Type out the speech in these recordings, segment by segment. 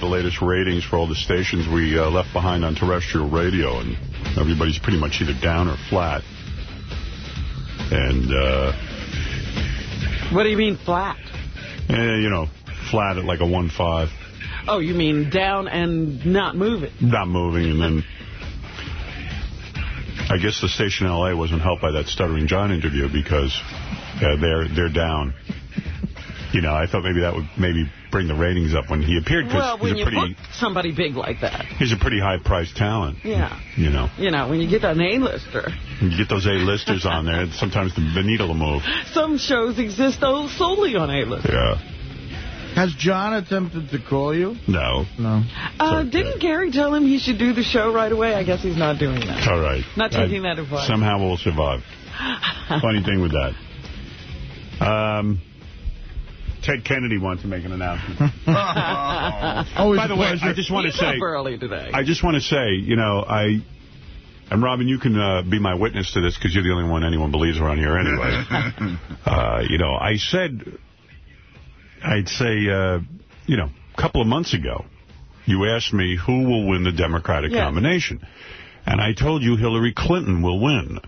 just looking at the latest ratings for all the stations we uh, left behind on terrestrial radio, and everybody's pretty much either down or flat. And, uh... What do you mean flat? Eh, you know, flat at like a 1-5. Oh, you mean down and not moving? Not moving, and then... I guess the station in L.A. wasn't helped by that Stuttering John interview because uh, they're they're down. You know, I thought maybe that would maybe bring the ratings up when he appeared. Cause well, when he's you pretty, put somebody big like that. He's a pretty high-priced talent. Yeah. You know. You know, when you get an A-lister. When you get those A-listers on there, sometimes the, the needle will move. Some shows exist solely on A-list. Yeah. Has John attempted to call you? No. No. Uh, didn't Gary tell him he should do the show right away? I guess he's not doing that. All right. Not taking I, that advice. Somehow we'll survive. Funny thing with that. Um, Ted Kennedy wants to make an announcement. oh, By the way, I just want to say... early today. I just want to say, you know, I... And, Robin, you can uh, be my witness to this because you're the only one anyone believes around here anyway. uh, you know, I said I'd say, uh, you know, a couple of months ago, you asked me who will win the Democratic yeah. nomination. And I told you Hillary Clinton will win.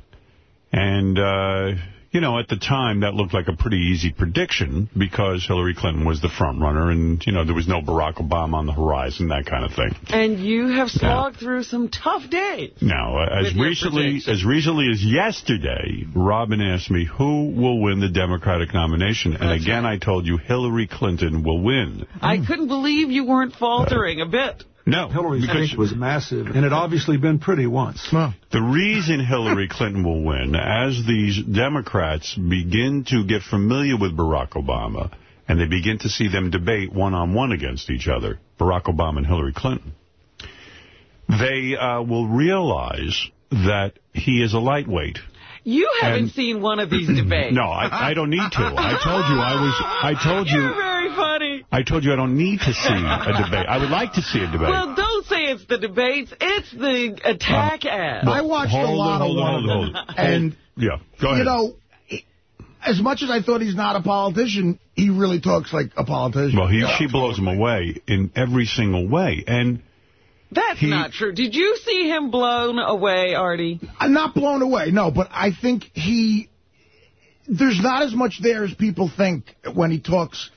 And, uh, you know, at the time, that looked like a pretty easy prediction because Hillary Clinton was the front runner and, you know, there was no Barack Obama on the horizon, that kind of thing. And you have slogged yeah. through some tough days. Now, uh, as recently as recently as yesterday, Robin asked me who will win the Democratic nomination. And That's again, right. I told you Hillary Clinton will win. I couldn't believe you weren't faltering a bit. No. Hillary's because was massive, and it obviously been pretty once. No. The reason Hillary Clinton will win, as these Democrats begin to get familiar with Barack Obama, and they begin to see them debate one-on-one -on -one against each other, Barack Obama and Hillary Clinton, they uh, will realize that he is a lightweight. You haven't and, seen one of these debates. No, I, I, don't need to. I told you I was. I told you. You're very funny. I told you I don't need to see a debate. I would like to see a debate. Well, don't say it's the debates. It's the attack uh, ad. I watched a lot on, of one of them, and yeah, go ahead. You know, as much as I thought he's not a politician, he really talks like a politician. Well, he yeah, she blows him away in every single way, and. That's he, not true. Did you see him blown away, Artie? I'm not blown away, no, but I think he... There's not as much there as people think when he talks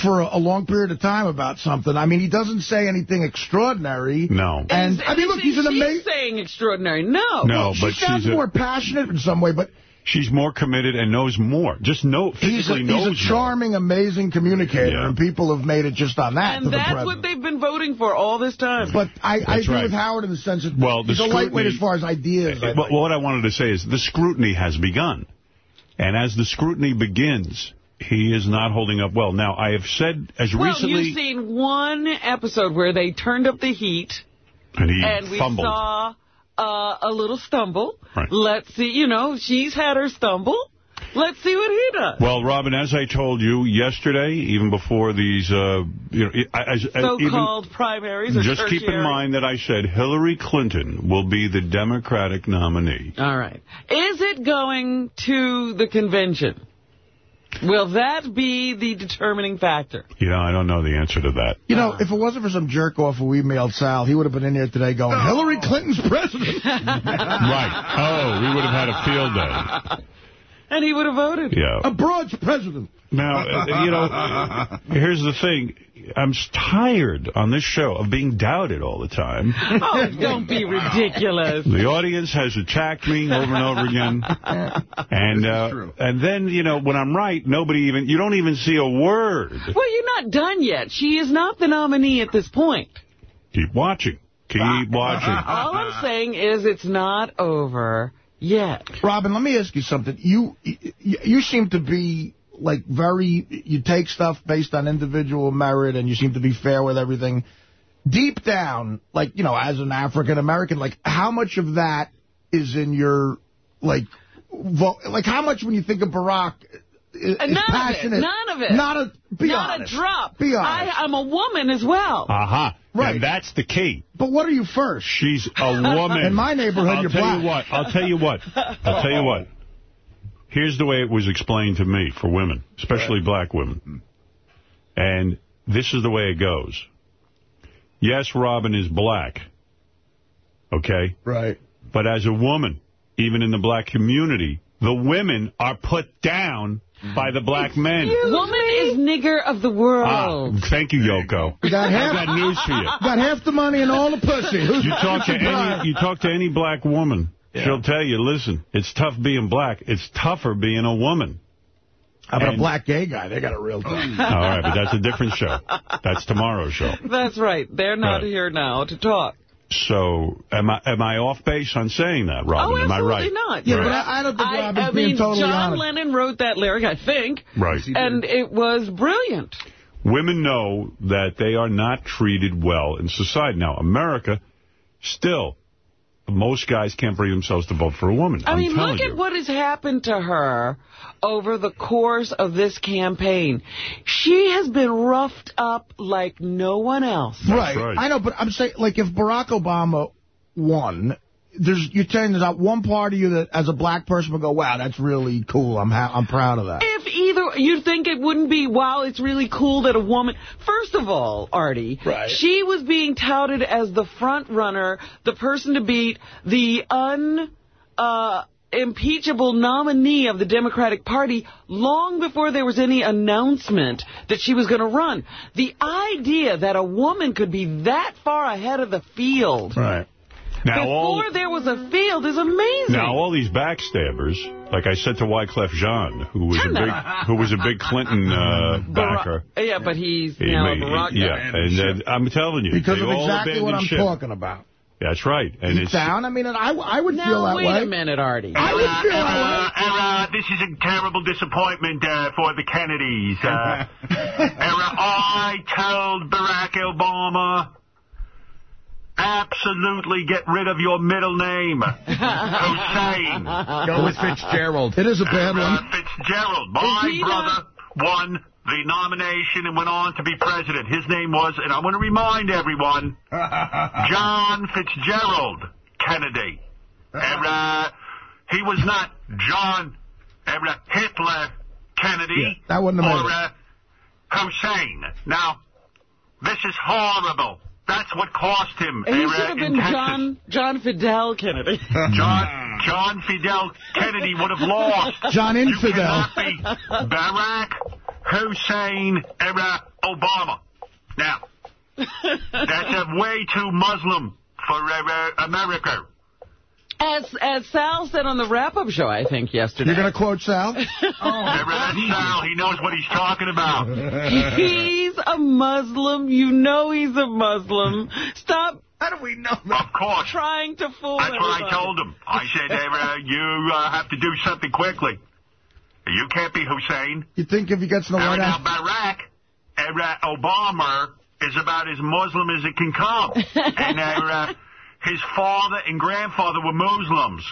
for a, a long period of time about something. I mean, he doesn't say anything extraordinary. No. And, I mean, look, he's an amazing... saying extraordinary. No. No, well, but she sounds she's more a... passionate in some way, but... She's more committed and knows more. Just know, physically he's a, knows He's a charming, more. amazing communicator, yeah. and people have made it just on that. And that's what they've been voting for all this time. But I, I agree right. with Howard in the sense that well, he's a lightweight as far as ideas. Well, think. what I wanted to say is the scrutiny has begun. And as the scrutiny begins, he is not holding up well. Now, I have said as well, recently... Well, you've seen one episode where they turned up the heat. And he and we saw uh, a little stumble. Right. Let's see, you know, she's had her stumble. Let's see what he does. Well, Robin, as I told you yesterday, even before these, uh, you know, so-called primaries. just tertiary. keep in mind that I said Hillary Clinton will be the Democratic nominee. All right. Is it going to the convention? Will that be the determining factor? You know, I don't know the answer to that. You know, if it wasn't for some jerk-off who emailed Sal, he would have been in here today going, oh. Hillary Clinton's president. right. Oh, we would have had a field day. And he would have voted. Yeah. A broad's president. Now, uh, you know, here's the thing. I'm tired on this show of being doubted all the time. Oh, don't be ridiculous. The audience has attacked me over and over again. And uh, and then, you know, when I'm right, nobody even, you don't even see a word. Well, you're not done yet. She is not the nominee at this point. Keep watching. Keep watching. All I'm saying is it's not over yet. Robin, let me ask you something. You you seem to be like very, you take stuff based on individual merit and you seem to be fair with everything. Deep down, like, you know, as an African-American, like, how much of that is in your, like, like, how much when you think of Barack is none passionate? Of it, none of it. Not a, be Not honest. a drop. Be honest. I, I'm a woman as well. Uh-huh. Right. And that's the key. But what are you first? She's a woman. In my neighborhood, I'll you're tell black. You what, I'll tell you what. I'll tell you what. Here's the way it was explained to me for women, especially right. black women. And this is the way it goes. yes, Robin is black. Okay? Right. But as a woman, even in the black community, the women are put down by the black men. Woman is nigger of the world. Ah, thank you, Yoko. You got I've got news for you. got half the money and all the pussy. Who's You talk to any you talk to any black woman, she'll tell you, listen, it's tough being black. It's tougher being a woman. How about a black gay guy? They got a real thing. All right, but that's a different show. That's tomorrow's show. That's right. They're not Right. here now to talk. So am I am I off base on saying that, Robin? oh, am I absolutely right? not. Yeah, You're but. I- I don't think I, Robin's I being mean, totally John honest. Lennon wrote that lyric, I think, Right. and it was brilliant. Women know that they are not treated well in society. Now, America, still, most guys can't bring themselves to vote for a woman. I I'm mean, look you. at what has happened to her over the course of this campaign. She has been roughed up like no one else. Right. right. I know, but I'm saying, like, if Barack Obama won, there's you're telling there's not one part of you that, as a black person, would go, wow, that's really cool. I'm ha I'm proud of that. If either, you think it wouldn't be, wow, it's really cool that a woman, first of all, Artie, Right. she was being touted as the front runner, the person to beat the un, uh, impeachable nominee of the Democratic Party long before there was any announcement that she was going to run. The idea that a woman could be that far ahead of the field Right. Now, all, before there was a field is amazing. now, all these backstabbers, like I said to Wyclef Jean, who was a big, who was a big Clinton uh, backer. Barack- yeah, but he's He now a Barack yeah, guy. and uh, I'm telling you, Because of all exactly what abandoned I'm ship. talking about. That's right, and Deep it's down, I mean, I, I would feel Now, that wait way. a minute, Artie. I would feel that way. Era, this is a terrible disappointment uh, for the Kennedys. Uh, era, I told Barack Obama, absolutely get rid of your middle name, Hussein. Go with Fitzgerald. It is a bad Uh, one. Fitzgerald, my brother, won the nomination and went on to be president. His name was, and I want to remind everyone, John Fitzgerald Kennedy. And, uh, he was not John uh, Hitler Kennedy Yeah, that wouldn't have or uh, Hussein. Now, this is horrible. That's what cost him. He should have been John John Fidel Kennedy. John John Fidel Kennedy would have lost. John You Infidel. cannot be Barack Hussein era Obama. Now, that's a way too Muslim for uh, America. As as Sal said on the wrap-up show, I think yesterday. You're going to quote Sal? Ever that's Sal, he knows what he's talking about. He's a Muslim. You know he's a Muslim. Stop How do we know Of course. trying to fool That's what I told him. I said, uh, you uh, have to do something quickly. You can't be Hussein. You think if he gets in the Now, White now House... Barack uh, Obama is about as Muslim as it can come. and uh, his father and grandfather were Muslims.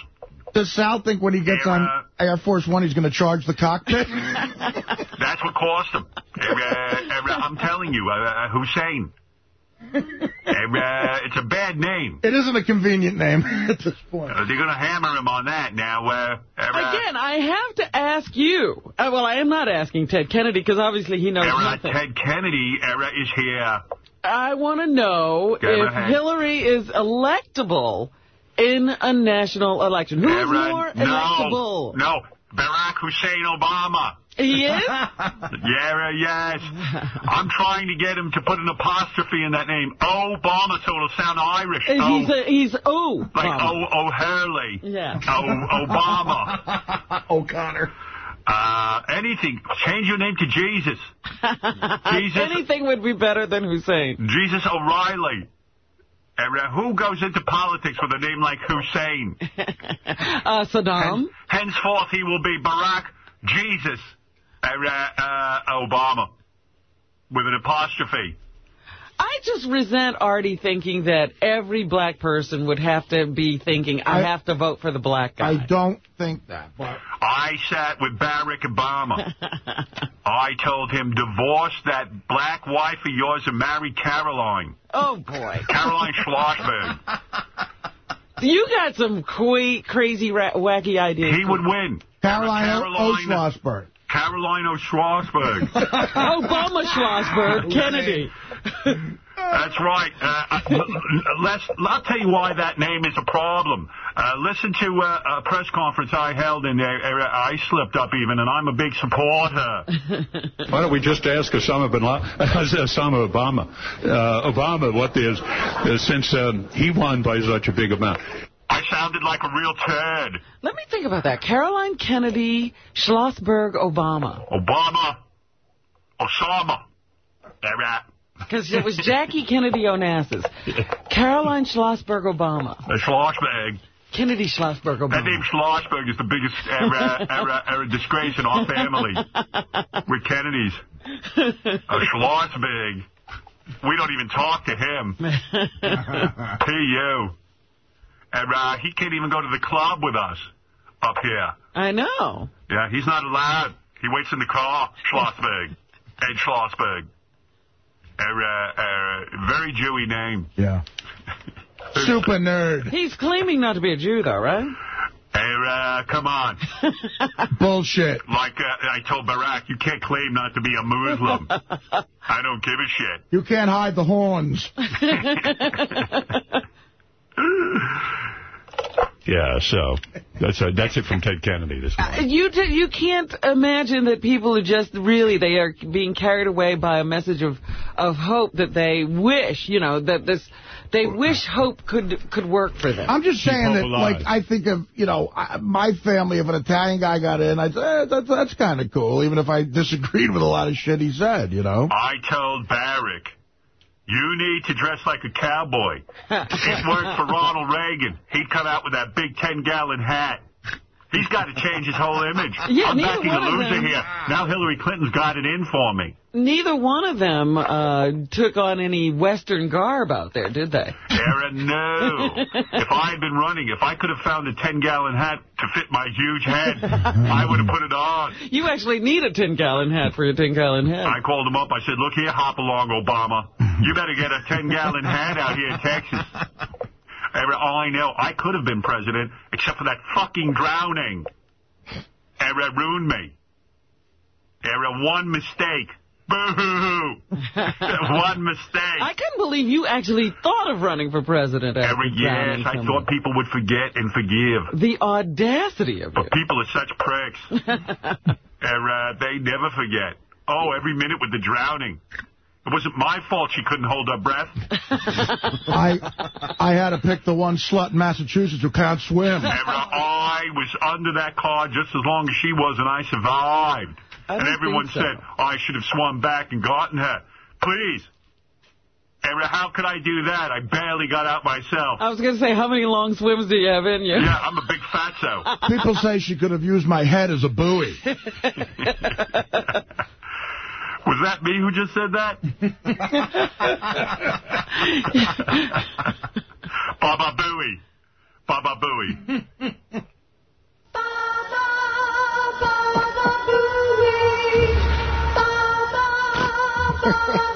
Does Sal think when he gets on Air Force One he's going to charge the cockpit? That's what cost him. Uh, uh, I'm telling you, uh, uh, Hussein. Uh, uh, it's a bad name. it isn't a convenient name at this point. Uh, they're going to hammer him on that now. Uh, uh, Again, I have to ask you. Uh, well, I am not asking Ted Kennedy because obviously he knows uh, nothing. Ted Kennedy uh, is here. I want to know Go if ahead. Hillary is electable in a national election. Who's Uh, more no, electable? no, Barack Hussein Obama. He is? Yeah, uh, yes. I'm trying to get him to put an apostrophe in that name. Obama, so it'll sound Irish. he's, oh, a, he's, oh. like Obama. oh, O'Hurley. Yeah. Oh, Obama. O'Connor. Uh, anything. Change your name to Jesus. Jesus. Anything would be better than Hussein. Jesus O'Reilly. Uh, who goes into politics with a name like Hussein? Uh, Saddam. Henceforth, he will be Barack Jesus uh, uh, Obama with an apostrophe. I just resent Artie thinking that every black person would have to be thinking, I, I- have to vote for the black guy. I don't think that, but... I sat with Barack Obama. I told him, divorce that black wife of yours and marry Caroline. oh, boy. Caroline Schlossberg. You got some que- crazy, ra- wacky ideas. He would win. Caroline Caroline- O'Schlossberg. Caroline O'Schlossberg. Obama Schlossberg, Kennedy. That's right. Uh, I- Les, I'll tell you why that name is a problem. Uh, listen to uh, a press conference I held in there. Uh, I slipped up even, and I'm a big supporter. Why don't we just ask Osama bin Laden, Osama Obama, uh, Obama, what is uh, since um, he won by such a big amount. I sounded like a real turd. Let me think about that. Caroline Kennedy, Schlossberg, Obama. Obama, Osama. Right. Because it was Jackie Kennedy Onassis. Caroline Schlossberg, Obama. Uh, Schlossberg. Kennedy Schlossberg, That Obama. name Schlossberg is the biggest era, era, era disgrace in our family. We're Kennedys. Uh, Schlossberg. We don't even talk to him. P.U. And uh, he can't even go to the club with us up here. I know. Yeah, he's not allowed. He waits in the car. Schlossberg. Ed Schlossberg. Uh, uh, very Jewy name. Yeah. Super nerd. He's claiming not to be a Jew, though, right? Hey, uh, come on. Bullshit. Like uh, I told Barack, you can't claim not to be a Muslim. I don't give a shit. You can't hide the horns. Yeah, so that's uh, that's it from Ted Kennedy this morning. You d- you can't imagine that people are just really, they are being carried away by a message of, of hope that they wish, you know, that this, they wish hope could could work for them. I'm just saying that, alive. like, I think of, you know, I, my family, if an Italian guy got in, I'd say, eh, that's, that's kind of cool, even if I disagreed with a lot of shit he said, you know? I told Barack, you need to dress like a cowboy. It worked for Ronald Reagan. He'd come out with that big 10-gallon hat. He's got to change his whole image. Yeah, I'm neither backing a one of loser them- here. Now Hillary Clinton's got it in for me. Neither one of them uh, took on any Western garb out there, did they? Aaron, no. if I had been running, if I could have found a 10-gallon hat to fit my huge head, I would have put it on. You actually need a 10-gallon hat for your 10-gallon head. I called him up. I said, look here, hop along, Obama. You better get a 10-gallon hat out here in Texas. Aaron, all I know, I could have been president, except for that fucking drowning. Aaron ruined me. Aaron, one mistake. Boo-hoo-hoo. one mistake. I couldn't believe you actually thought of running for president Every yes, I someone. thought people would forget and forgive. The audacity of you. But people are such pricks. and uh, they never forget. Oh, every minute with the drowning. It wasn't my fault she couldn't hold her breath. I I had to pick the one slut in Massachusetts who can't swim. And, I was under that car just as long as she was, and I survived. I and everyone so. said, oh, I should have swum back and gotten her. Please. And how could I do that? I barely got out myself. I was going to say, how many long swims do you have in you? Yeah, I'm a big fatso. People say she could have used my head as a buoy. Was that me who just said that? Baba Booey. Baba Booey. I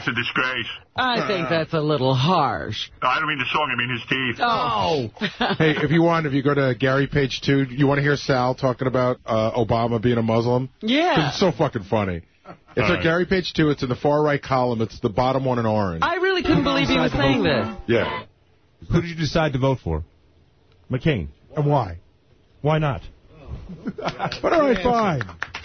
That's a disgrace. I think that's a little harsh. I don't mean the song, I mean his teeth. Oh. Hey, if you want, if you go to Gary page two, you want to hear Sal talking about uh, Obama being a Muslim? Yeah. It's so fucking funny. It's All at right. Gary page two. It's in the far right column. It's the bottom one in orange. I really couldn't believe he was saying this. Yeah. Who did you decide to vote for? McCain. And why? Why not? But all right, fine.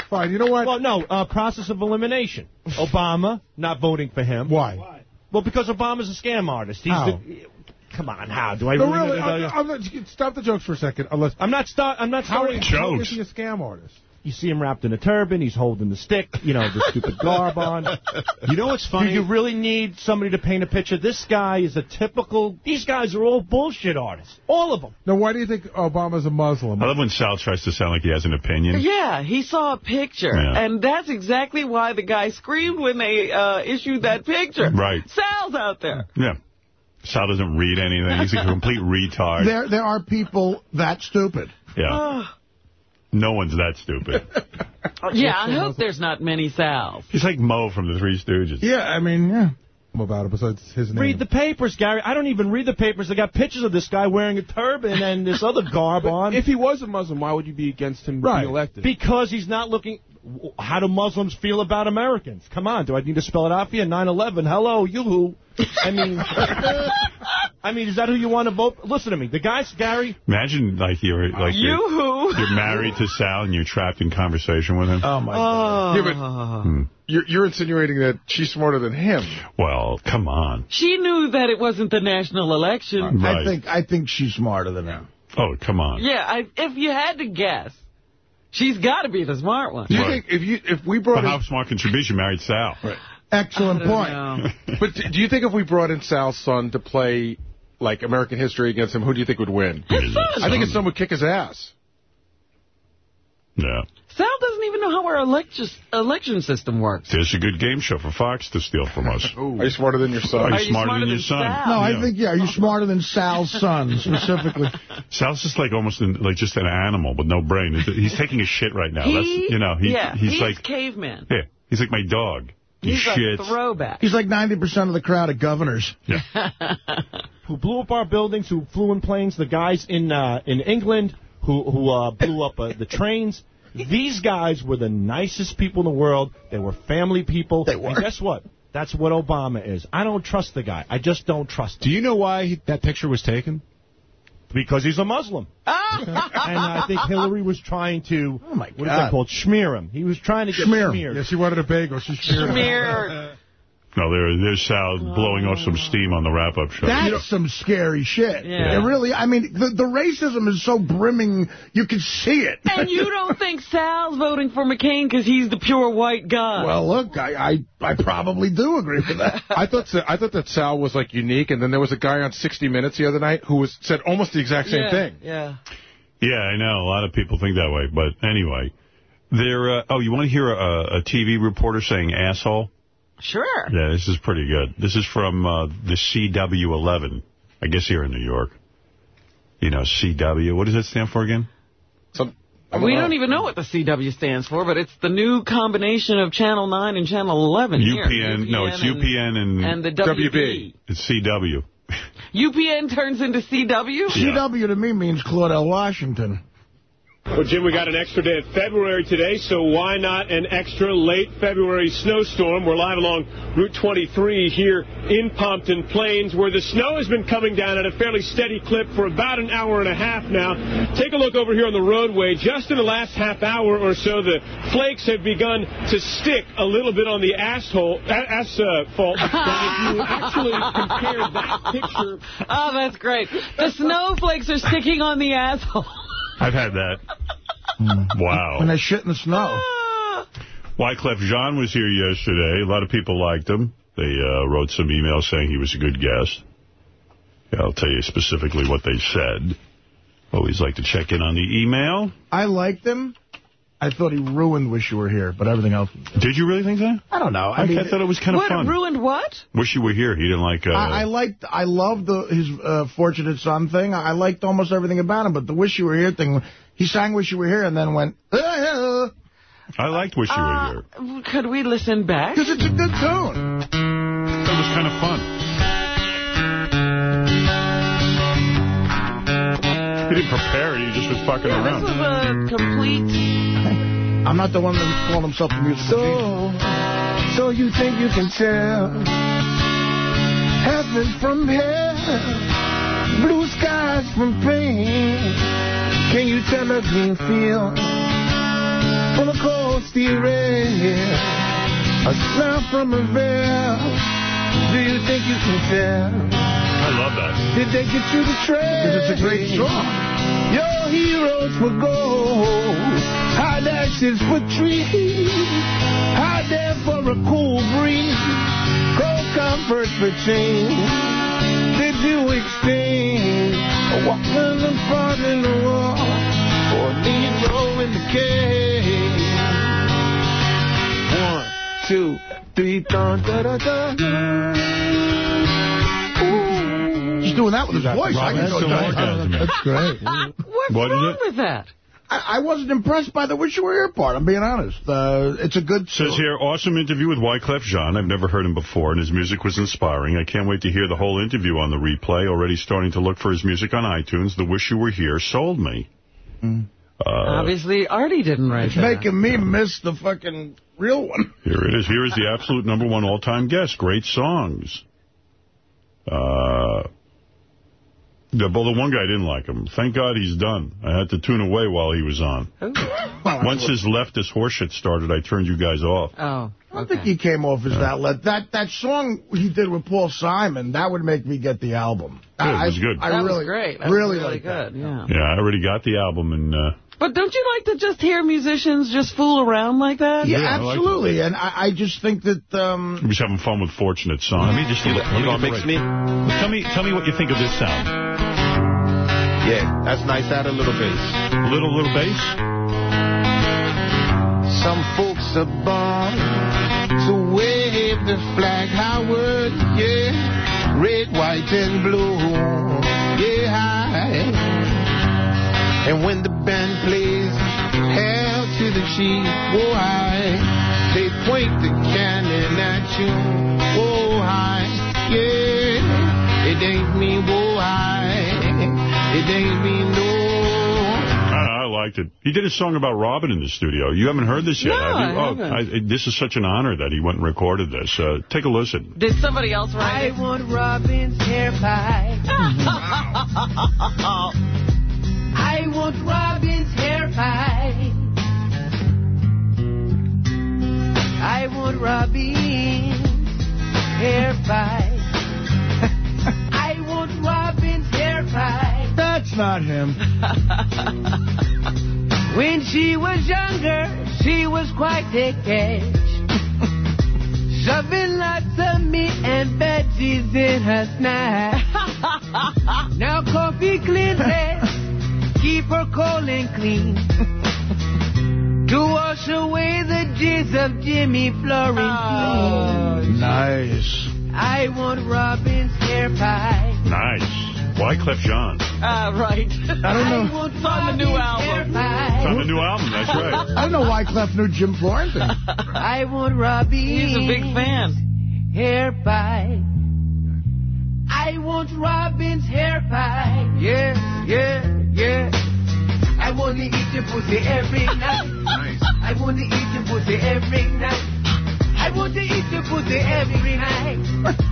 Fine. You know what? Well, no, uh, process of elimination. Obama, not voting for him. Why? Well, because Obama's a scam artist. He's How? the, come on, how do I No, really? really. I'm, I'm not, stop the jokes for a second. Unless I'm not start. I'm not how, starting. how is Jokes. he a scam artist? You see him wrapped in a turban. He's holding the stick. You know, the stupid garb on. You know what's funny? Do you really need somebody to paint a picture? This guy is a typical. These guys are all bullshit artists. All of them. Now, why do you think Obama's a Muslim? I love when Sal tries to sound like he has an opinion. Yeah, he saw a picture, Yeah. and that's exactly why the guy screamed when they uh, issued that picture. Right. Sal's out there. Yeah. Sal doesn't read anything. He's a complete retard. There there are people that stupid. Yeah. No one's that stupid. Yeah, I hope there's not many Sals. He's like Moe from the Three Stooges. Yeah, I mean, yeah. about it besides his name. Read the papers, Gary. I don't even read the papers. They got pictures of this guy wearing a turban and this other garb on. If he was a Muslim, why would you be against him Right. being elected? Because he's not looking... How do Muslims feel about Americans? Come on, do I need to spell it out for you? 9-11, hello, you I mean... I mean, is that who you want to vote? Listen to me. The guys, Gary... Imagine like you're like you're, you're married to Sal and you're trapped in conversation with him. Oh, my God. Yeah, but hmm. you're, you're insinuating that she's smarter than him. Well, come on. She knew that it wasn't the national election. Right. I think I think she's smarter than him. Oh, come on. Yeah, I, if you had to guess, she's got to be the smart one. Do you Right. think if you if we brought But in, how smart can she be? She married Sal. Right. Excellent point. but do you think if we brought in Sal's son to play like American history against him, who do you think would win? I think his son would kick his ass. Yeah. Sal doesn't even know how our election election system works. There's a good game show for Fox to steal from us. Are you smarter than your son? Are Are you you smarter smarter than your son? Sal? No, Yeah. I think, yeah, are you smarter than Sal's son, specifically? Sal's just like almost in, like just an animal with no brain. He's taking a shit right now. He, That's you know he, yeah, he's, he's like caveman. yeah he's like my dog. He He's shits. a throwback. He's like 90% of the crowd at Governors. who blew up our buildings, who flew in planes, the guys in uh, in England who who uh, blew up uh, the trains. These guys were the nicest people in the world. They were family people. They were. And guess what? That's what Obama is. I don't trust the guy. I just don't trust him. Do you know why he, that picture was taken? Because he's a Muslim. Ah! and I think Hillary was trying to, Oh, my God. what is that called? Smear him. He was trying to get Smear him. smeared. Yeah, she wanted a bagel. She smeared him. Smear. No, there, there's Sal blowing off some steam on the wrap-up show. That's some scary shit. Yeah. It really, I mean, the, the racism is so brimming, you can see it. And you don't think Sal's voting for McCain because he's the pure white guy? Well, look, I, I, I probably do agree with that. I thought Sa- I thought that Sal was like unique, and then there was a guy on 60 Minutes the other night who was said almost the exact same yeah, thing. Yeah. Yeah, I know. A lot of people think that way. But anyway, there. Uh, oh, you want to hear a, a TV reporter saying asshole? Sure. Yeah, this is pretty good. This is from uh, the CW11, I guess here in New York. You know, CW. What does that stand for again? Some, We don't even know what the CW stands for, but it's the new combination of Channel 9 and Channel 11 here. UPN. No, it's UPN and, And the WB. It's CW. UPN turns into CW? CW to me means Claudell Washington. Well, Jim, we got an extra day of February today, so why not an extra late February snowstorm? We're live along Route 23 here in Pompton Plains, where the snow has been coming down at a fairly steady clip for about an hour and a half now. Take a look over here on the roadway. Just in the last half hour or so, the flakes have begun to stick a little bit on the asshole, a- asphalt. But if you actually compare that picture Oh, that's great. The snowflakes are sticking on the asshole. I've had that. wow. When they shit in the snow. Wyclef Jean was here yesterday. A lot of people liked him. They uh, wrote some emails saying he was a good guest. Yeah, I'll tell you specifically what they said. Always like to check in on the email. I liked him. I thought he ruined Wish You Were Here, but everything else. Did you really think that? I don't know. I, I mean, thought it was kind of What, fun. ruined what? Wish you were here. He didn't like... Uh, I, I liked, I loved the, his uh, Fortunate Son thing. I liked almost everything about him, but the Wish You Were Here thing, he sang Wish You Were Here and then went, because I liked Wish You Were Here. Could we listen back? Because it's a good tune. It was kind of fun. He didn't prepare it. He just was fucking Yeah, around. this was a complete... I'm not the one that called himself a musical genius. So you think you can tell heaven from hell, blue skies from pain? Can you tell a green field from a cold steel rail, a smile from a veil? Do you think you can tell? I love that. Did they get you the trail? Because it's a great song. Your heroes for gold, hot ashes for trees, hot there for a cool breeze, cold comfort for change. Did you exchange a walkman apart in the wall for a Negro in the cage? One, two, three, dun, da, da, da. He's doing that with his voice. I can That's go so down. That's great. What's What is wrong with that? I, I wasn't impressed by the Wish You Were Here part, I'm being honest. Uh, it's a good... Says here, awesome interview with Wyclef Jean. I've never heard him before, and his music was inspiring. I can't wait to hear the whole interview on the replay. Already starting to look for his music on iTunes. The Wish You Were Here sold me. Mm. Uh, Obviously, Artie didn't write It's that. making me miss the fucking real one. Here it is. Here is the absolute number one all-time guest. Great songs. Uh, the, well, the one guy didn't like him. Thank God he's done. I had to tune away while he was on. Once his leftist horseshit started, I turned you guys off. Oh. I don't think he came off as that. Let that that song he did with Paul Simon that would make me get the album. Good, it I, was good. I that really, was great. That was really, really like good. that. Yeah. Yeah, I already got the album, and uh, But don't you like to just hear musicians just fool around like that? Yeah, Yeah, I like absolutely. and I, I just think that um, he was having fun with Fortunate Son. Let me just You let me gonna get mix the me? right- Tell me, tell me what you think of this sound. Yeah, that's nice. Add a little bass. Little, little bass. Some folks are born to wave the flag, Howard, yeah. Red, white, and blue, yeah, high. And when the band plays Hail to the Chief, whoa, high. They point the cannon at you, whoa, high, yeah. It ain't me, whoa, high. It ain't me, no. I, I liked it. He did a song about Robin in the studio. You haven't heard this yet, No, have you? I oh, haven't. this is such an honor that he went and recorded this. Uh, take a listen. Did somebody else write it? want Robin's hair pie. I want Robin's hair pie. I want Robin's hair pie. I want Robin's hair pie. that's not him. When she was younger, she was quite a catch. Shoving lots of meat and veggies in her snack. now coffee cleanses keep her cold and clean. to wash away the jizz of Jimmy Florentine. Nice. I want Robin's hair pie. Nice. Wyclef Jean. Ah, right. I don't know. want It's on the new album. It's on the new album, that's right. I don't know Wyclef knew Jim Florentine. I want Robin's He's a big fan. hair pie. I want Robin's hair pie. Yeah, yeah, yeah. I want to eat your pussy every night. I want to eat your pussy every night. I want to eat your pussy every night.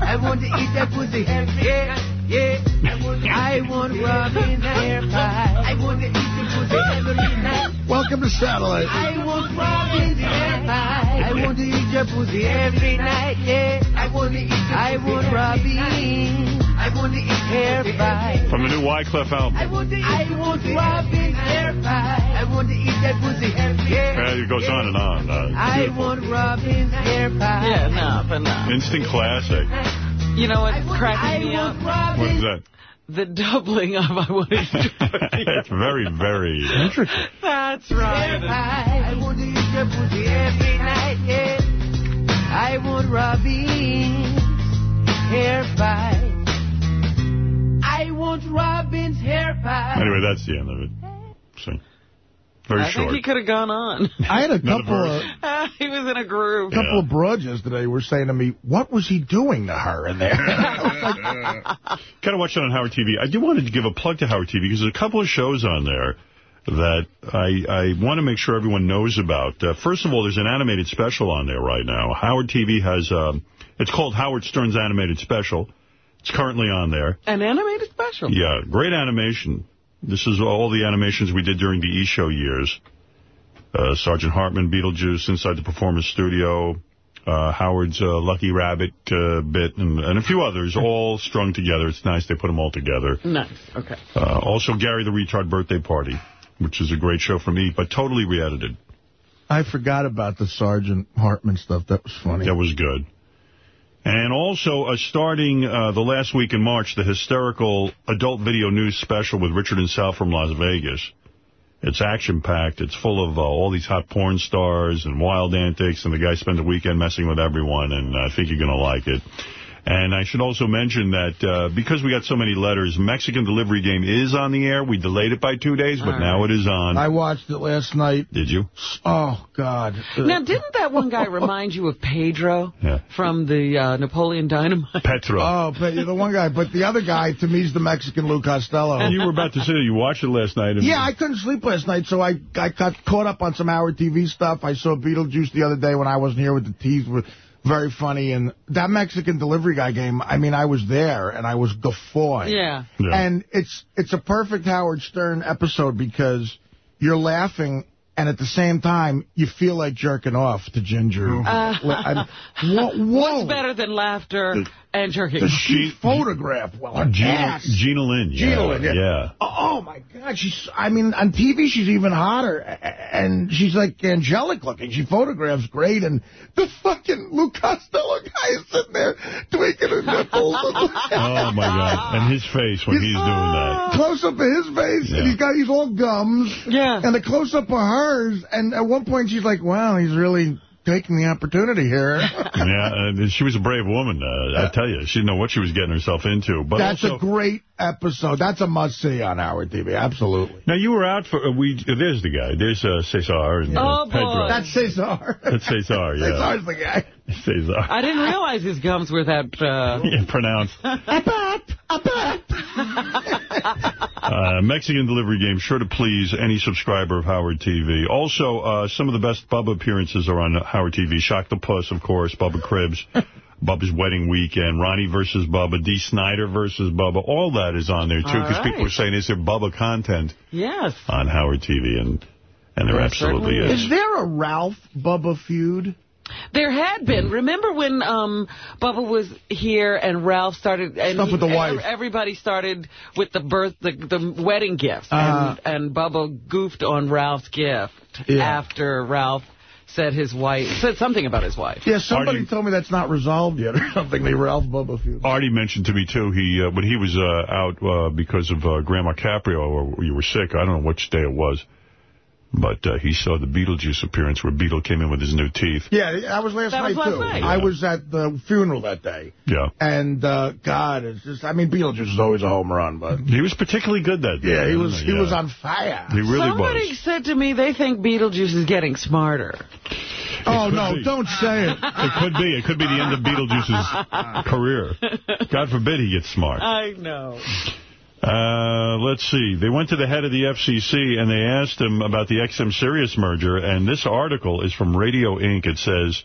I want to eat that pussy every night. Yeah, I want Robin's hair pie. I want to eat your pussy every night. Welcome to Satellite. I want Robin's hair pie. I want to eat your pussy every night, yeah. I want to eat your I want Robin. I want to eat hair pie. From the new Wyclef album. I want to eat I want Robin's hair pie. I want to eat that pussy every yeah. Yeah, it goes on and on. Uh, I want Robin's hair pie. Yeah, no, but no. Instant classic. You know what's cracking me up? want What is that? The doubling of I Want to Eat it's very, very uh, intricate. That's hair right. Pie. I want to eat your pussy every night, yeah. I want Robin's hair pie. I want Robin's hair pie. Anyway, that's the end of it. See. Very I short. think he could have gone on. I had a couple of Ah, he was in a groove. couple of broads yesterday were saying to me, what was he doing to her in there? kind of watched it on Howard TV. I do wanted to give a plug to Howard TV because there's a couple of shows on there that I, I want to make sure everyone knows about. Uh, first of all, there's an animated special on there right now. Howard TV has, um, it's called Howard Stern's Animated Special. It's currently on there. An animated special. Yeah, great animation. This is all the animations we did during the E-Show years. Uh, Sergeant Hartman, Beetlejuice, Inside the Performance Studio, uh, Howard's uh, Lucky Rabbit uh, bit, and, and a few others, all strung together. It's nice they put them all together. Nice. Okay. Uh, also, Gary the Retard Birthday Party, which is a great show for me, but totally re-edited. I forgot about the Sergeant Hartman stuff. That was funny. That was good. And also, uh, starting uh, the last week in March, the hysterical adult video news special with Richard and Sal from Las Vegas. It's action-packed. It's full of uh, all these hot porn stars and wild antics, and the guy spends a weekend messing with everyone, and I think you're going to like it. And I should also mention that uh, because we got so many letters, Mexican Delivery Game is on the air. We delayed it by two days, but All now right. it is on. I watched it last night. Did you? Oh, God. Now, didn't that one guy remind you of Pedro Yeah. from the uh, Napoleon Dynamite? Petro. Oh, but the one guy. But the other guy, to me, is the Mexican Lou Costello. And you were about to say that you watched it last night. And Yeah, I couldn't sleep last night, so I I got caught up on some hour TV stuff. I saw Beetlejuice the other day when I wasn't here with the teeth. Were very funny. And that Mexican delivery guy game, I mean, I was there, and I was guffawing. Yeah. Yeah. And it's it's a perfect Howard Stern episode because you're laughing, and at the same time, you feel like jerking off to Ginger. Uh, I- whoa, whoa. What's better than laughter and jerking? Does she photograph well? Her Gina, ass. Gina Lynn. Yeah, Gina Lynn, yeah. yeah. Oh, oh my God. She's, I mean, on TV, she's even hotter. And she's like angelic looking. She photographs great. And the fucking Lou Costello guy is sitting there tweaking her nipples. Oh, my God. And his face when he's doing that. Ah, close up of his face, Yeah. and he's got he's all gums. Yeah. And the close up of hers, and at one point she's like, "Wow, he's really taking the opportunity here." Yeah, uh, she was a brave woman, uh, I tell you. She didn't know what she was getting herself into. But That's also, a great episode. That's a must see on Howard TV. Absolutely. Now, you were out for... Uh, we. Uh, there's the guy. There's uh, Cesar and uh, Oh, boy. Pedro. That's Cesar. That's Cesar, yeah. Cesar's the guy. Cesar. I didn't realize his gums were that... Uh... Yeah, pronounced. Uh, Mexican delivery game, sure to please any subscriber of Howard TV. Also, uh, some of the best Bubba appearances are on Howard TV. Shock the Puss, of course, Bubba Cribs, Bubba's Wedding Weekend, Ronnie versus Bubba, Dee Snider versus Bubba. All that is on there, too, because right. people are saying, is there Bubba content Yes. on Howard TV? And, and there There absolutely certainly is. Is there a Ralph Bubba feud? There had been. Remember when um, Bubba was here and Ralph started... And Stuff with the wife. Everybody started with the birth, the, the wedding gift. Uh-huh. and, and Bubba goofed on Ralph's gift Yeah. after Ralph said his wife... Said something about his wife. Yeah, somebody Artie- told me that's not resolved yet or something. The Ralph Bubba feud. Artie mentioned to me, too, he uh, when he was uh, out uh, because of uh, Grandma Caprio, or you were sick, I don't know which day it was, but uh, he saw the Beetlejuice appearance where Beetle came in with his new teeth. Yeah, that was last That night, was last too. night. I was at the funeral that day. Yeah. And, uh, God, it's just, I mean, Beetlejuice is always a home run, but... He was particularly good that day. Yeah, he was, he Yeah. was on fire. He really Somebody was. said to me they think Beetlejuice is getting smarter. Oh, no, be. don't say it. It could be. It could be the end of Beetlejuice's career. God forbid he gets smart. I know. Uh, let's see. They went to the head of the FCC and they asked him about the XM Sirius merger. And this article is from Radio Ink It says,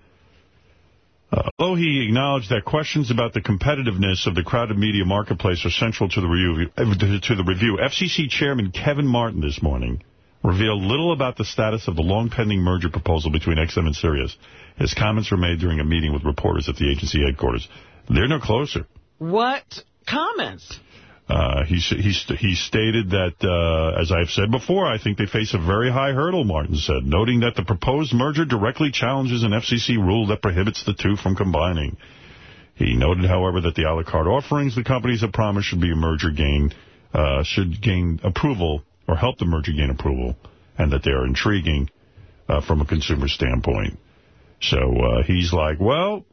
uh, although he acknowledged that questions about the competitiveness of the crowded media marketplace are central to the review, to the review, FCC Chairman Kevin Martin this morning revealed little about the status of the long-pending merger proposal between XM and Sirius. His comments were made during a meeting with reporters at the agency headquarters. They're no closer. What comments? Uh, he, he, he stated that, uh, as I've said before, I think they face a very high hurdle, Martin said, noting that the proposed merger directly challenges an FCC rule that prohibits the two from combining. He noted, however, that the a la carte offerings the companies have promised should be a merger gain, uh, should gain approval or help the merger gain approval, and that they are intriguing uh, from a consumer standpoint. So uh, he's like, well,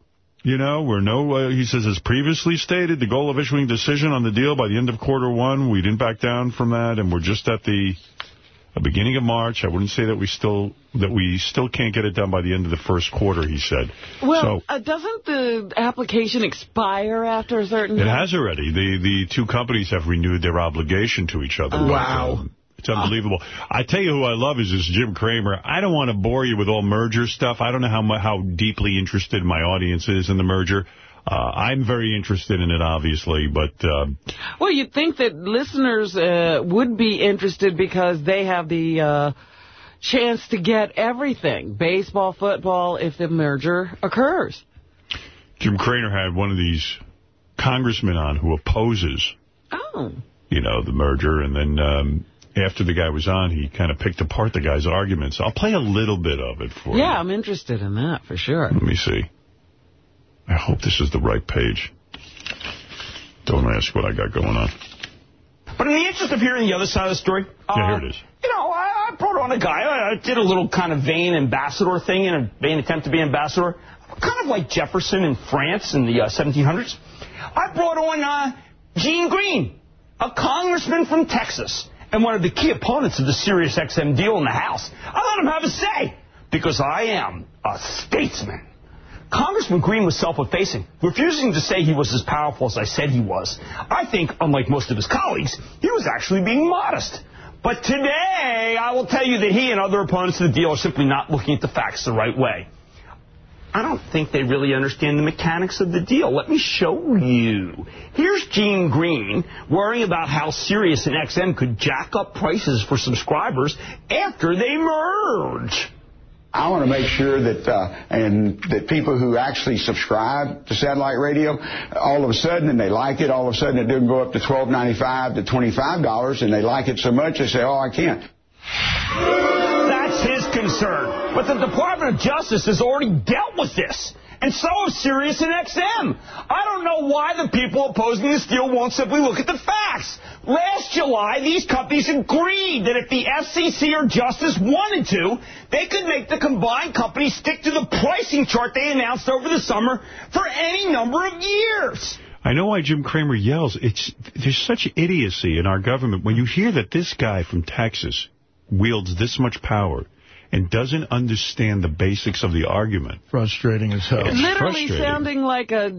you know, we're no, uh, he says, as previously stated, the goal of issuing decision on the deal by the end of quarter one, we didn't back down from that, and we're just at the uh, beginning of March. I wouldn't say that we still that we still can't get it done by the end of the first quarter, he said. Well, so, uh, doesn't the application expire after a certain it time? has already. The the two companies have renewed their obligation to each other. Wow. It's unbelievable. I tell you who I love is this Jim Cramer. I don't want to bore you with all merger stuff. I don't know how how deeply interested my audience is in the merger. Uh, I'm very interested in it, obviously, but um, Well, you'd think that listeners uh, would be interested because they have the uh, chance to get everything, baseball, football, if the merger occurs. Jim Cramer had one of these congressmen on who opposes, Oh. you know, the merger, and then um, after the guy was on, he kind of picked apart the guy's arguments. I'll play a little bit of it for you. Yeah, I'm interested in that for sure. Let me see. I hope this is the right page. Don't ask what I got going on. But in the interest of hearing the other side of the story, Yeah, uh, here it is. You know, I, I brought on a guy. I, I did a little kind of vain ambassador thing in a vain attempt to be ambassador, kind of like Jefferson in France in the uh, 1700s. I brought on uh, Gene Green, a congressman from Texas, and one of the key opponents of the Sirius XM deal in the House. I let him have a say, because I am a statesman. Congressman Green was self-effacing, refusing to say he was as powerful as I said he was. I think, unlike most of his colleagues, he was actually being modest. But today, I will tell you that he and other opponents of the deal are simply not looking at the facts the right way. I don't think they really understand the mechanics of the deal. Let me show you. Here's Gene Green worrying about how Sirius and XM could jack up prices for subscribers after they merge. I want to make sure that uh, and that people who actually subscribe to satellite radio, all of a sudden, and they like it, all of a sudden it doesn't go up to twelve ninety five to twenty five dollars, and they like it so much they say, "Oh, I can't." That's his concern. But the Department of Justice has already dealt with this. And so have Sirius and XM. I don't know why the people opposing this deal won't simply look at the facts. Last July, these companies agreed that if the FCC or Justice wanted to, they could make the combined company stick to the pricing chart they announced over the summer for any number of years. I know why Jim Cramer yells. It's There's such idiocy in our government. When you hear that this guy from Texas wields this much power and doesn't understand the basics of the argument. Frustrating as hell. It's Literally sounding like a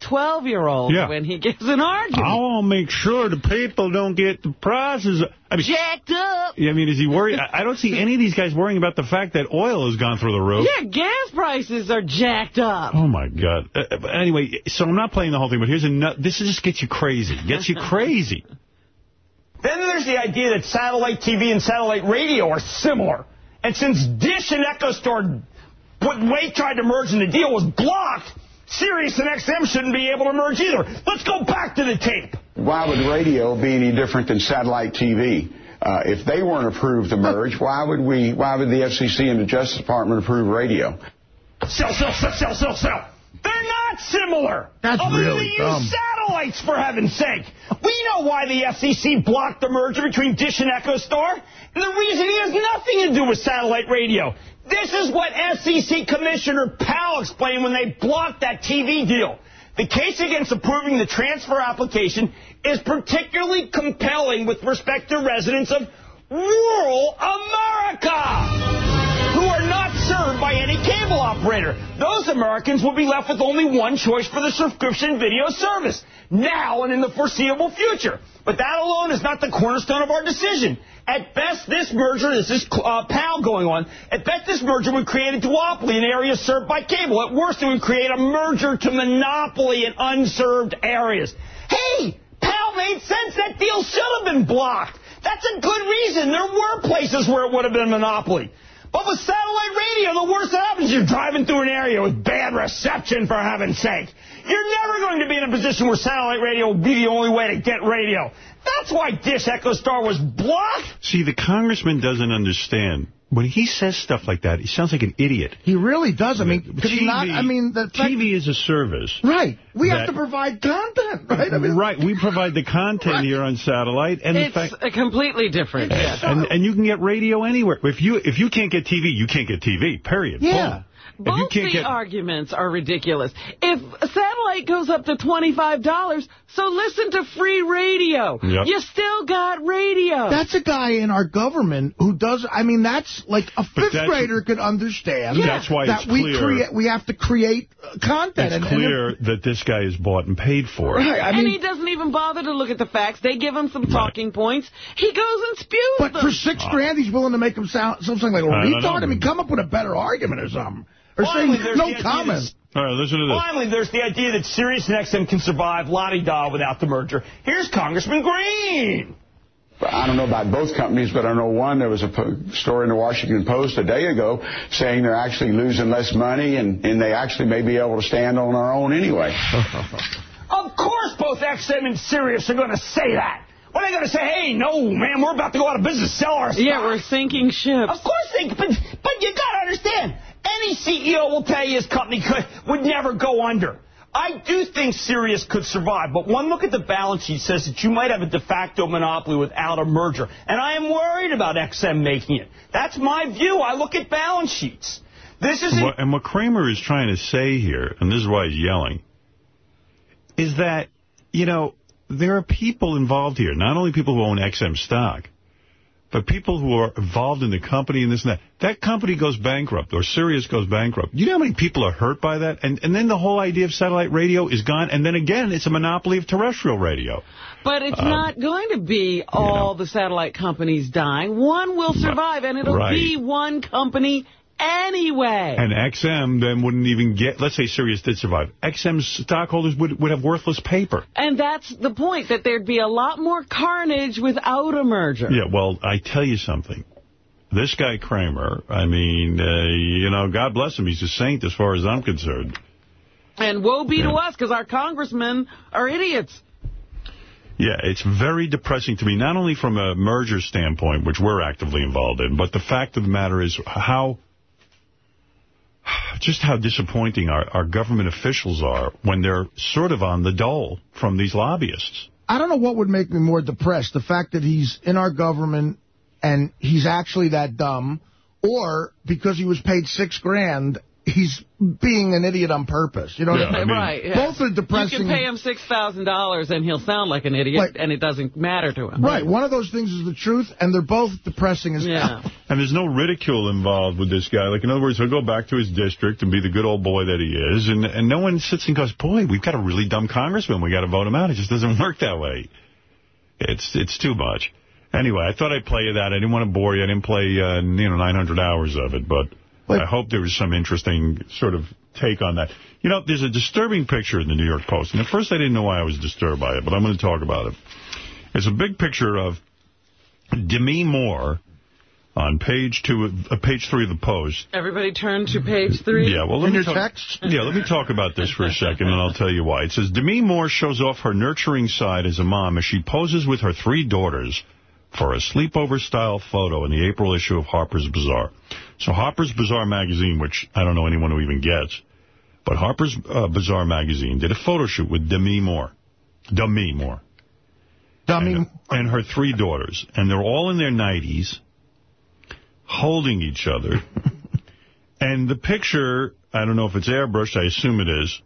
12-year-old Yeah. when he gives an argument. I want to make sure the people don't get the prices. I mean, Jacked up. Yeah, I mean, is he worried? I I don't see any of these guys worrying about the fact that oil has gone through the roof. Yeah, gas prices are jacked up. Oh, my God. Uh, but anyway, so I'm not playing the whole thing, but here's a nut. This just gets you crazy. Gets you crazy. Then there's the idea that satellite TV and satellite radio are similar. And since Dish and EchoStar, when Wade tried to merge and the deal was blocked, Sirius and XM shouldn't be able to merge either. Let's go back to the tape. Why would radio be any different than satellite TV? Uh, if they weren't approved to merge, why would we? Why would the FCC and the Justice Department approve radio? Sell, sell, sell, sell, sell, sell. They're not similar. That's Other really than use dumb. satellites, for heaven's sake. We know why the FCC blocked the merger between Dish and EchoStar. And the reasoning has nothing to do with satellite radio. This is what FCC Commissioner Powell explained when they blocked that TV deal. The case against approving the transfer application is particularly compelling with respect to residents of rural America who are not by any cable operator. Those Americans will be left with only one choice for the subscription video service, now and in the foreseeable future. But that alone is not the cornerstone of our decision. At best, this merger, this is uh, Powell going on, at best this merger would create a duopoly in areas served by cable. At worst, it would create a merger to monopoly in unserved areas. Hey, Powell made sense. That deal should have been blocked. That's a good reason. There were places where it would have been monopoly. But with satellite radio, the worst that happens is you're driving through an area with bad reception, for heaven's sake. You're never going to be in a position where satellite radio will be the only way to get radio. That's why Dish EchoStar was blocked. See, the congressman doesn't understand. When he says stuff like that, he sounds like an idiot. He really does. I mean, could he not? I mean, the fact- TV is a service. Right. We have to provide content, right? I mean, right. We provide the content here on satellite, and in It's fact, a completely different. Yeah. and and you can get radio anywhere. If you if you can't get TV, you can't get TV. Period. Yeah. Boom. If you Both can't the get arguments are ridiculous. If a satellite goes up to $25, so listen to free radio. Yep. You still got radio. That's a guy in our government who does, I mean, that's like a fifth grader could understand. Yeah. That's why that we create, we have to create uh, content. it's and- and clear that this guy is bought and paid for. Right, I and he doesn't even bother to look at the facts. They give him some talking points. He goes and spews But them. for six grand, he's willing to make him sound something like a I don't retard. I mean, come up with a better argument or something. Or Finally, say there's no the idea comment. that- All right, listen to this. Finally, there's the idea that Sirius and XM can survive la-di-da without the merger. Here's Congressman Green. I don't know about both companies, but I know one. There was a story in the Washington Post a day ago saying they're actually losing less money and, and they actually may be able to stand on their own anyway. Of course both XM and Sirius are going to say that. What are they going to say? Hey, no, man, we're about to go out of business, sell our stock. Yeah, we're sinking ships. Of course they, but, but you got to understand, any CEO will tell you his company could, would never go under. I do think Sirius could survive, but one look at the balance sheet says that you might have a de facto monopoly without a merger. And I am worried about XM making it. That's my view. I look at balance sheets. This is And what, and what Cramer is trying to say here, and this is why he's yelling, is that, you know, there are people involved here, not only people who own XM stock, but people who are involved in the company and this and that. That company goes bankrupt, or Sirius goes bankrupt. You know how many people are hurt by that? And and then the whole idea of satellite radio is gone, and then again, it's a monopoly of terrestrial radio. But it's Um, not going to be all the satellite companies dying. One will survive, and it'll Right. be one company anyway. And XM then wouldn't even get, let's say Sirius did survive, XM stockholders would, would have worthless paper. And that's the point, that there'd be a lot more carnage without a merger. Yeah, well, I tell you something. This guy Cramer, I mean, uh, you know, God bless him. He's a saint as far as I'm concerned. And woe be to us, because our congressmen are idiots. Yeah, it's very depressing to me, not only from a merger standpoint, which we're actively involved in, but the fact of the matter is how, just how disappointing our, our government officials are when they're sort of on the dole from these lobbyists. I don't know what would make me more depressed, the fact that he's in our government and he's actually that dumb, or because he was paid six grand, he's being an idiot on purpose. You know what I mean? right. yeah. Both are depressing. You can pay him $6,000 and he'll sound like an idiot, Like- and it doesn't matter to him. Right, one of those things is the truth, and they're both depressing as Yeah. hell. And there's no ridicule involved with this guy. Like, in other words, he'll go back to his district and be the good old boy that he is. And, and no one sits and goes, boy, we've got a really dumb congressman. we got to vote him out. It just doesn't work that way. It's it's too much. Anyway, I thought I'd play you that. I didn't want to bore you. I didn't play, uh, you know, 900 hours of it. But I hope there was some interesting sort of take on that. You know, there's a disturbing picture in the New York Post. And at first I didn't know why I was disturbed by it, but I'm going to talk about it. It's a big picture of Demi Moore on page two, of- uh, page three of the Post. Everybody turn to page three. Yeah, well, let me talk, Yeah, let me talk about this for a second, and I'll tell you why. It says Demi Moore shows off her nurturing side as a mom as she poses with her three daughters for a sleepover-style photo in the April issue of Harper's Bazaar. So Harper's Bazaar magazine, which I don't know anyone who even gets, but Harper's uh, Bazaar magazine did a photo shoot with Demi Moore. Demi Moore. Demi And, and her three daughters. And they're all in their 90s, holding each other. and the picture, I don't know if it's airbrushed, I assume it is,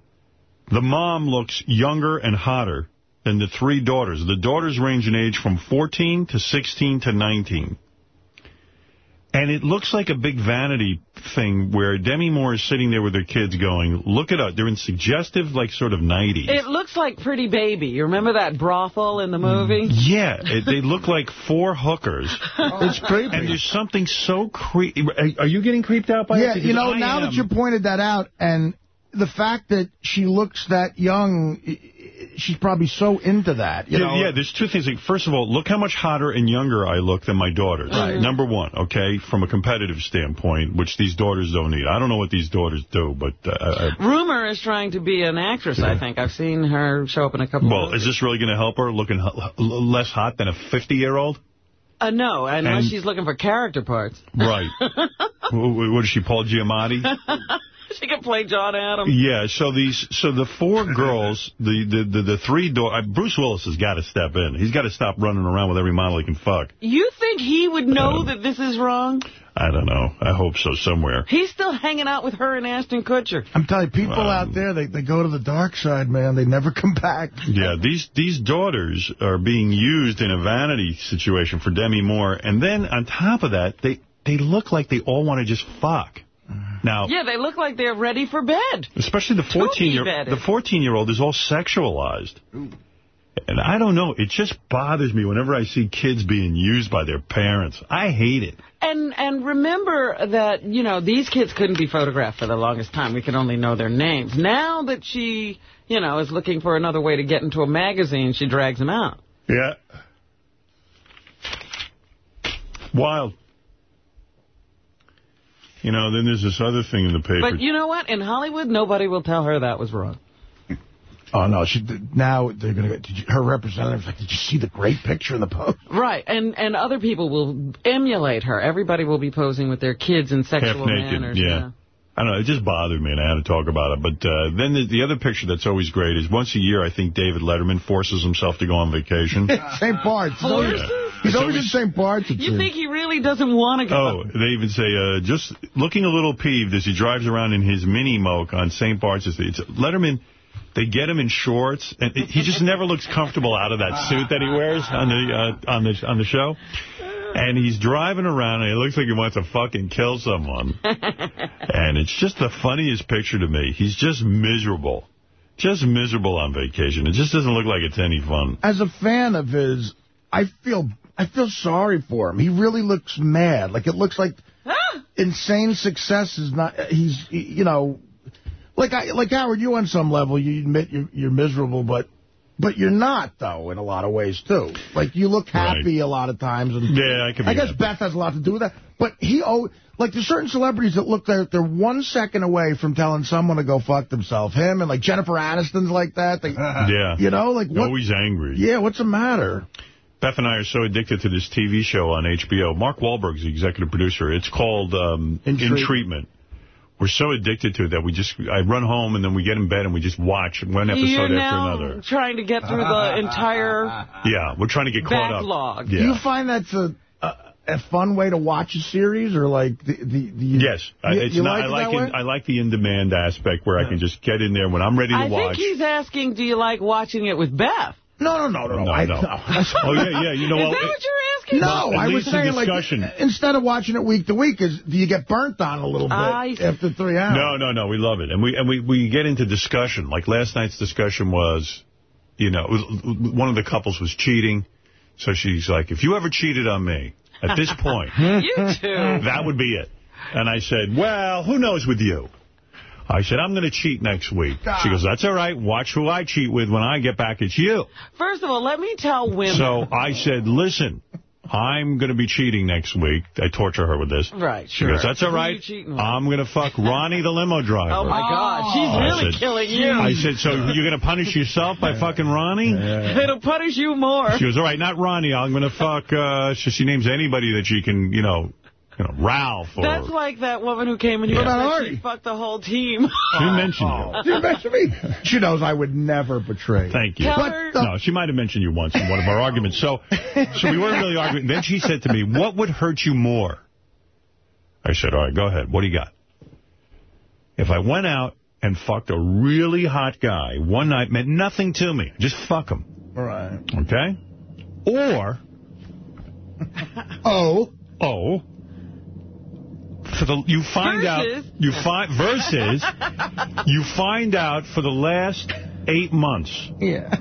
the mom looks younger and hotter than the three daughters. The daughters range in age from 14 to 16 to 19. And it looks like a big vanity thing where Demi Moore is sitting there with her kids going, look at us. They're in suggestive, like, sort of 90s. It looks like Pretty Baby. You remember that brothel in the mm. movie? Yeah, it, they look like four hookers. It's creepy. And there's something so creepy. Are, are you getting creeped out by it? Yeah, you know, I now am. that you pointed that out, and the fact that she looks that young, i- i- she's probably so into that. You yeah, know? yeah, there's two things. Like, first of all, look how much hotter and younger I look than my daughters. Right. Number one, okay, from a competitive standpoint, which these daughters don't need. I don't know what these daughters do, but... Uh, I, Rumer is trying to be an actress, I think. I've seen her show up in a couple well, of is this really going to help her looking h- l- less hot than a 50-year-old? Uh, no, unless And- she's looking for character parts. Right. Wh- what is she, Paul Giamatti? she can play John Adams. Yeah, so these, so the four girls, the the the, the three door, uh, Bruce Willis has got to step in. He's got to stop running around with every model he can fuck. You think he would know that this is wrong? I don't know. I hope so somewhere. He's still hanging out with her and Ashton Kutcher. I'm telling you, people Um, out there, they, they go to the dark side, man. They never come back. Yeah, these these daughters are being used in a vanity situation for Demi Moore, and then on top of that, they they look like they all want to just fuck. Now, Yeah, they look like they're ready for bed. especially the 14 year bedded. the 14 year old is all sexualized. And I don't know, it just bothers me whenever I see kids being used by their parents. I hate it. And and remember that, you know, these kids couldn't be photographed for the longest time. We could only know their names. Now that she, you know, is looking for another way to get into a magazine, she drags them out. Yeah. Wild. You know, then there's this other thing in the paper. But you know what? In Hollywood, nobody will tell her that was wrong. Oh, no. She Now they're going to get... Her representative's like, did you see the great picture in the post? Right, and and other people will emulate her. Everybody will be posing with their kids in sexual Half naked, manners. yeah. I don't know, it just bothered me, and I had to talk about it. But uh, then the, the other picture that's always great is once a year, I think David Letterman forces himself to go on vacation. same parts. He's always, he's always in St. Bart's. You seems. think he really doesn't want to go? Oh, they even say, uh, just looking a little peeved as he drives around in his mini moke on St. Bart's. It's, Letterman, They get him in shorts, and he just never looks comfortable out of that suit that he wears on the uh, on the on the show. And he's driving around, and he looks like he wants to fucking kill someone. and it's just the funniest picture to me. He's just miserable. Just miserable on vacation. It just doesn't look like it's any fun. As a fan of his, I feel I feel sorry for him. He really looks mad. Like, it looks like insane success is not... He's, you know... Like, I, like Howard, you on some level, you admit you're, you're miserable, but... But you're not, though, in a lot of ways, too. Like, you look happy a lot of times. And Yeah, I can be I guess happy. Beth has a lot to do with that. But he, oh, like, there's certain celebrities that look like they're one second away from telling someone to go fuck themselves. Him and, like, Jennifer Aniston's like that. They, Yeah. You know, like, what? Always angry. Yeah, what's the matter? Beth and I are so addicted to this TV show on HBO. Mark Wahlberg's the executive producer. It's called um, In, Treatment. Treatment. We're so addicted to it that we just, I run home and then we get in bed and we just watch one episode You're after now another. trying to get through the entire Yeah, we're trying to get caught backlog. up. Do Yeah. you find that's a, a a fun way to watch a series, or like the the, the Yes, You- it's you not. like I like that in, I like the in-demand aspect where I can just get in there when I'm ready to I watch. think he's asking, do you like watching it with Beth? No, no, no, no, No, I, no. no. oh yeah, yeah. You know Is what? that what you're asking? No, It I was leads to saying like instead of watching it week to week, is do you get burnt on a little bit I after three hours? No, no, no. We love it, and we and we we get into discussion. Like last night's discussion was, you know, it was- one of the couples was cheating, so she's like, "If you ever cheated on me, at this point, You too. that would be it." And I said, "Well, who knows with you?" I said, I'm going to cheat next week. She goes, that's all right. Watch who I cheat with when I get back. It's you. First of all, let me tell women. So I said, listen, I'm going to be cheating next week. I torture her with this. Right, She sure. goes, that's all Who are right. you cheating with? I'm going to fuck Ronnie the limo driver. Oh, my God. She's I really said- killing you. I said, so you're going to punish yourself by fucking Ronnie? Yeah. It'll punish you more. She goes, all right, not Ronnie. I'm going to fuck, uh, so she names anybody that she can, you know, you know, Ralph or... That's like that woman who came in here What and about said she fucked the whole team. she mentioned you. She mentioned me. She knows I would never betray. Thank you. But No, she might have mentioned you once in one of our arguments. So, so we weren't really arguing. Then she said to me, what would hurt you more? I said, all right, go ahead. What do you got? If I went out and fucked a really hot guy one night, meant nothing to me. Just fuck him. Right. Okay? Or, Oh, oh, for the you find Versus. out you find versus you find out for the last eight months yeah.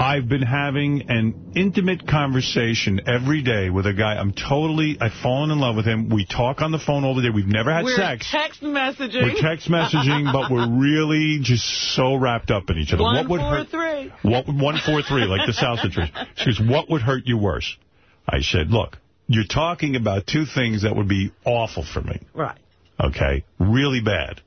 I've been having an intimate conversation every day with a guy. I'm totally, I've fallen in love with him. We talk on the phone all the day. We've never had We're sex. text messaging. We're text messaging, but we're really just so wrapped up in each other. One, what would four, hurt? three. What one four three, like the South Citrus. She goes, what would hurt you worse? I said, look, you're talking about two things that would be awful for me. Right. Okay, really bad.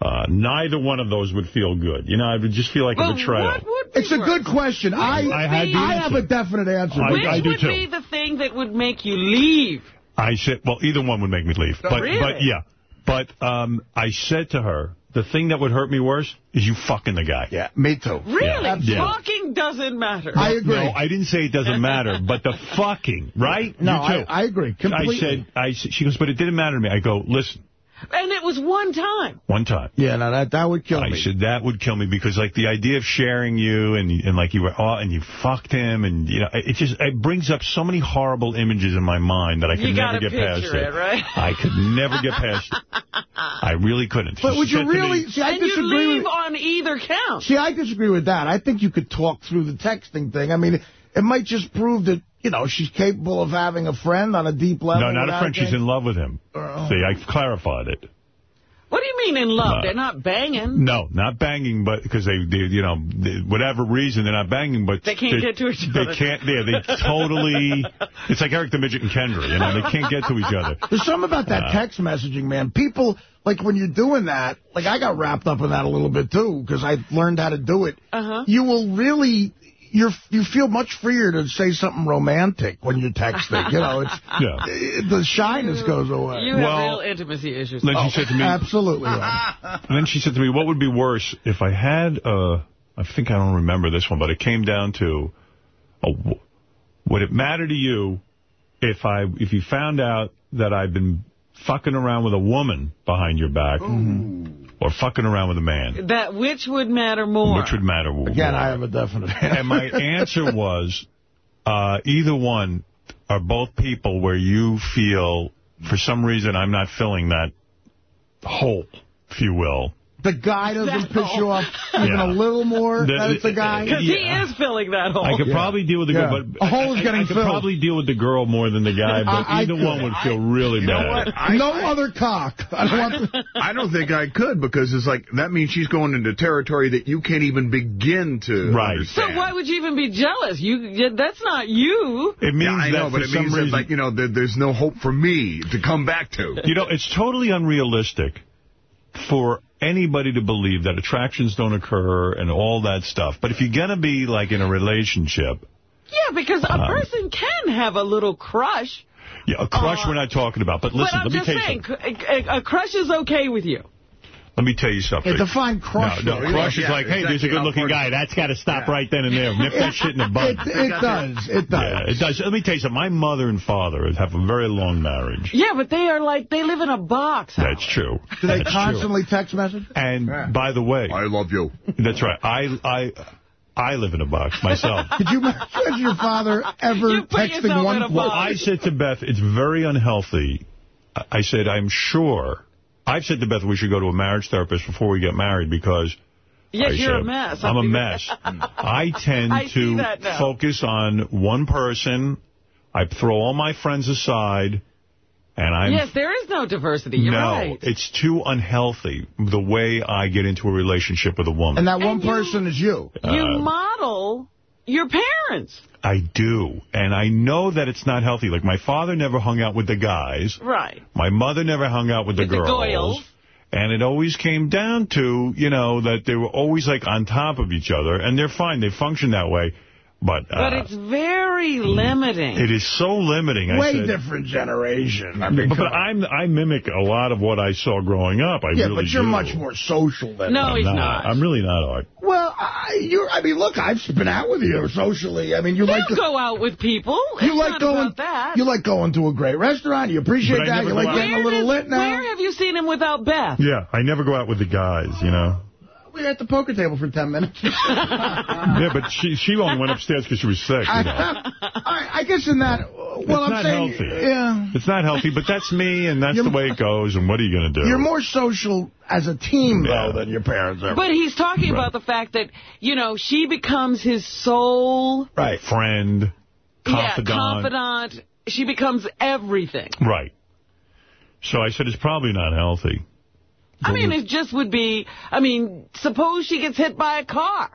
Uh, neither one of those would feel good. You know, I would just feel like Well, a betrayal. what would be It's a good question. I I had the I have a definite answer. I- Which I do would too. be the thing that would make you leave? I said, well, either one would make me leave. But, Really? but yeah. But um, I said to her, the thing that would hurt me worse is you fucking the guy. Yeah, me too. Really? Yeah. Talking doesn't matter. I agree. No, I didn't say it doesn't matter, but the fucking, right? No, you too. I, I agree completely. I said, I said, she goes, but it didn't matter to me. I go, listen, and it was one time. one time. yeah, no, that that would kill I me. I said that would kill me because like the idea of sharing you and and like you were oh, and you fucked him and you know it just it brings up so many horrible images in my mind that I could You never get past picture it, right? I could never get past it. I really couldn't. But She would you said to me- really see? I and you disagree. leave With, on either count. see, I disagree with that. I think you could talk through the texting thing. I mean, it might just prove that you know she's capable of having a friend on a deep level. No, not a without friend. She's in love with him. Oh. See, I clarified it. What do you mean in love? Uh, They're not banging. No, not banging, but because they, they, you know, they, whatever reason they're not banging, but They can't get to each other. They can't. Yeah, they totally. It's like Eric the Midget and Kendra. You know, they can't get to each other. There's something about that Uh, text messaging, man. People, like, when you're doing that, like, I got wrapped up in that a little bit, too, because I learned how to do it. Uh-huh. You will really, you're, you feel much freer to say something romantic when you're texting. You know, it's, Yeah. it- the shyness goes away. You have Well, real intimacy issues. Then Oh. she said to me, Absolutely. yeah. and then she said to me, what would be worse if I had, uh, I think I don't remember this one, but it came down to, w- would it matter to you if I, if you found out that I've been fucking around with a woman behind your back, or fucking around with a man? That which would matter more? Which would matter more? Again, I have a definite And my answer was, uh, either one are both people where you feel, for some reason, I'm not filling that hole, if you will. The guy doesn't piss you off even Yeah. a little more that's The- that it's a guy? Because he is filling that hole. I could probably deal with the girl, Yeah. but A hole is I- getting I, could filled. probably deal with the girl more than the guy, but I- I either could. one would feel really You know bad. what? I- no I- other cock. I don't want to... I don't think I could because it's like that means she's going into territory that you can't even begin to Right. So why would you even be jealous? You That's not you. It means yeah, I that know, for but it some means reason, that, like, you know, that there's no hope for me to come back to. You know, it's totally unrealistic for anybody to believe that attractions don't occur and all that stuff. But if you're going to be, like, in a relationship, Yeah, because a Um, person can have a little crush. yeah, a crush we're not talking about. But listen, but let me tell you saying, something. c- a, a crush is okay with you. Let me tell you something. Yeah, define crush, No, no though. crush Yeah, is like, hey, there's a good-looking guy. That's got to stop right then and there. Nip that shit in the bud. It, it does. It does. Yeah, it does. Let me tell you something. My mother and father have a very long marriage. Yeah, but they are like, they live in a box. That's true. Do they That's constantly text message? True. And by the way, I love you. that's right. I I I live in a box myself. Did you imagine your father ever You put texting one Well. I said to Beth, it's very unhealthy. I- I said, I'm sure. I've said to Beth we should go to a marriage therapist before we get married because Yes, I you're a mess. I'm a mess. I tend I to focus on one person. I throw all my friends aside, and I'm yes, there is no diversity. You're no, right. it's too unhealthy the way I get into a relationship with a woman. And that one And you- person is you. You Uh, model your parents. I do, and I know that it's not healthy. Like my father never hung out with the guys. Right. My mother never hung out with the the girls. And it always came down to, you know, that they were always, like, on top of each other. And they're fine. They function that way. But, uh, But it's very limiting. it is so limiting. I Way said, different generation. I mean, But, but. I'm, I mimic a lot of what I saw growing up. I yeah, really but you're do. much more social than No, I'm he's not. not. I'm really not, Art. Well, I, you're. I mean, look, I've been out with you socially. I mean, you They'll like to, go out with people. you It's like not going. about that. You like going to a great restaurant. You appreciate But that. You like out- getting a little does- lit now. Where have you seen him without Beth? Yeah, I never go out with the guys, you know. We were at the poker table for 10 minutes. yeah, but she she only went upstairs because she was sick, you know. I, I guess in that, well, it's I'm not saying, healthy. yeah, It's not healthy, but that's me, and that's the way it goes, and what are you going to do? you're more social as a team, Yeah. though, than your parents are. But he's talking Right. about the fact that, you know, she becomes his sole right. Friend, confidant. Yeah, confidant. She becomes everything. Right. So I said it's probably not healthy. I mean, it just would be, I mean, suppose she gets hit by a car.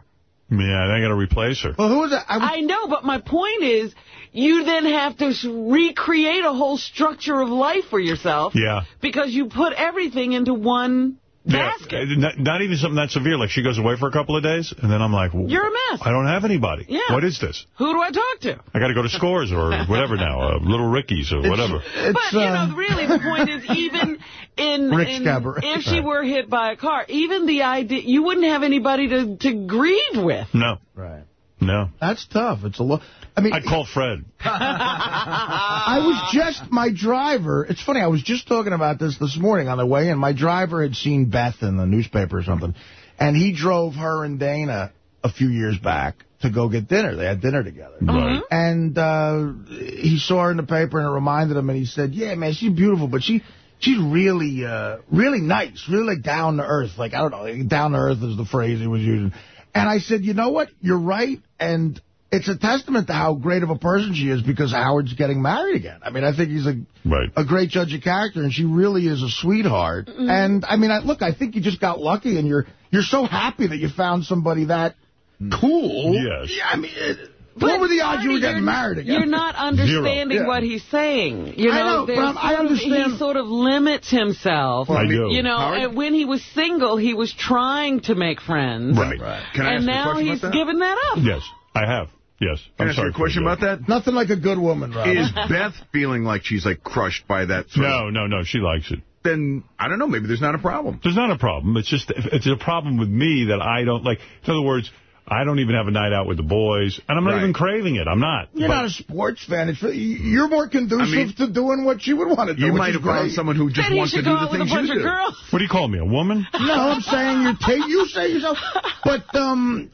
Yeah, I got to replace her. Well, who was that? I, was, I know, but my point is, you then have to s- recreate a whole structure of life for yourself. Yeah. Because you put everything into one Yeah, basket. uh, not, not even something that severe. Like, she goes away for a couple of days, and then I'm like, well, You're a mess. I don't have anybody. Yeah. What is this? Who do I talk to? I got to go to Scores or whatever now, uh, Little Ricky's or whatever. but, you know, really, the point is, even in, Rick's in Cabaret. if she were hit by a car, even the idea, you wouldn't have anybody to, to grieve with. No. Right. No. That's tough. It's a lot. I mean, I'd call Fred. I was just, my driver, it's funny, I was just talking about this this morning on the way in. My driver had seen Beth in the newspaper or something, and he drove her and Dana a few years back to go get dinner. They had dinner together. Right. And uh, he saw her in the paper, and it reminded him, and he said, yeah, man, she's beautiful, but she... She's really, uh, really nice, really like down to earth. Like, I don't know, like, down to earth is the phrase he was using. And I said, you know what? You're right. And it's a testament to how great of a person she is because Howard's getting married again. I mean, I think he's a right. a great judge of character, and she really is a sweetheart. Mm-hmm. And, I mean, I, look, I think you just got lucky, and you're you're so happy that you found somebody that mm. cool. Yes. Yeah, I mean, it, what were the odds you were getting married again? You're not understanding Zero. what he's saying. You I know, know, but I'm- of- understand- he sort of limits himself. I do. You know, Howard? and when he was single, he was trying to make friends. Right. right. Can I ask and you a now question he's about that? given that up. Yes, I have. Yes. Can I'm I ask sorry you a question for about that? Nothing like a good woman, Rob. Is Beth feeling like she's like crushed by that? Sort No, no, no. She likes it. Then I don't know. Maybe there's not a problem. There's not a problem. It's just it's a problem with me that I don't like. In other words, I don't even have a night out with the boys, and I'm not Right. even craving it. I'm not. You're But- not a sports fan. It's, you're more conducive I mean, to doing what you would want to do. You might have found great. someone who just wants to do the things you do. Girls. What do you call me, a woman? No, I'm saying you're you say yourself. But um,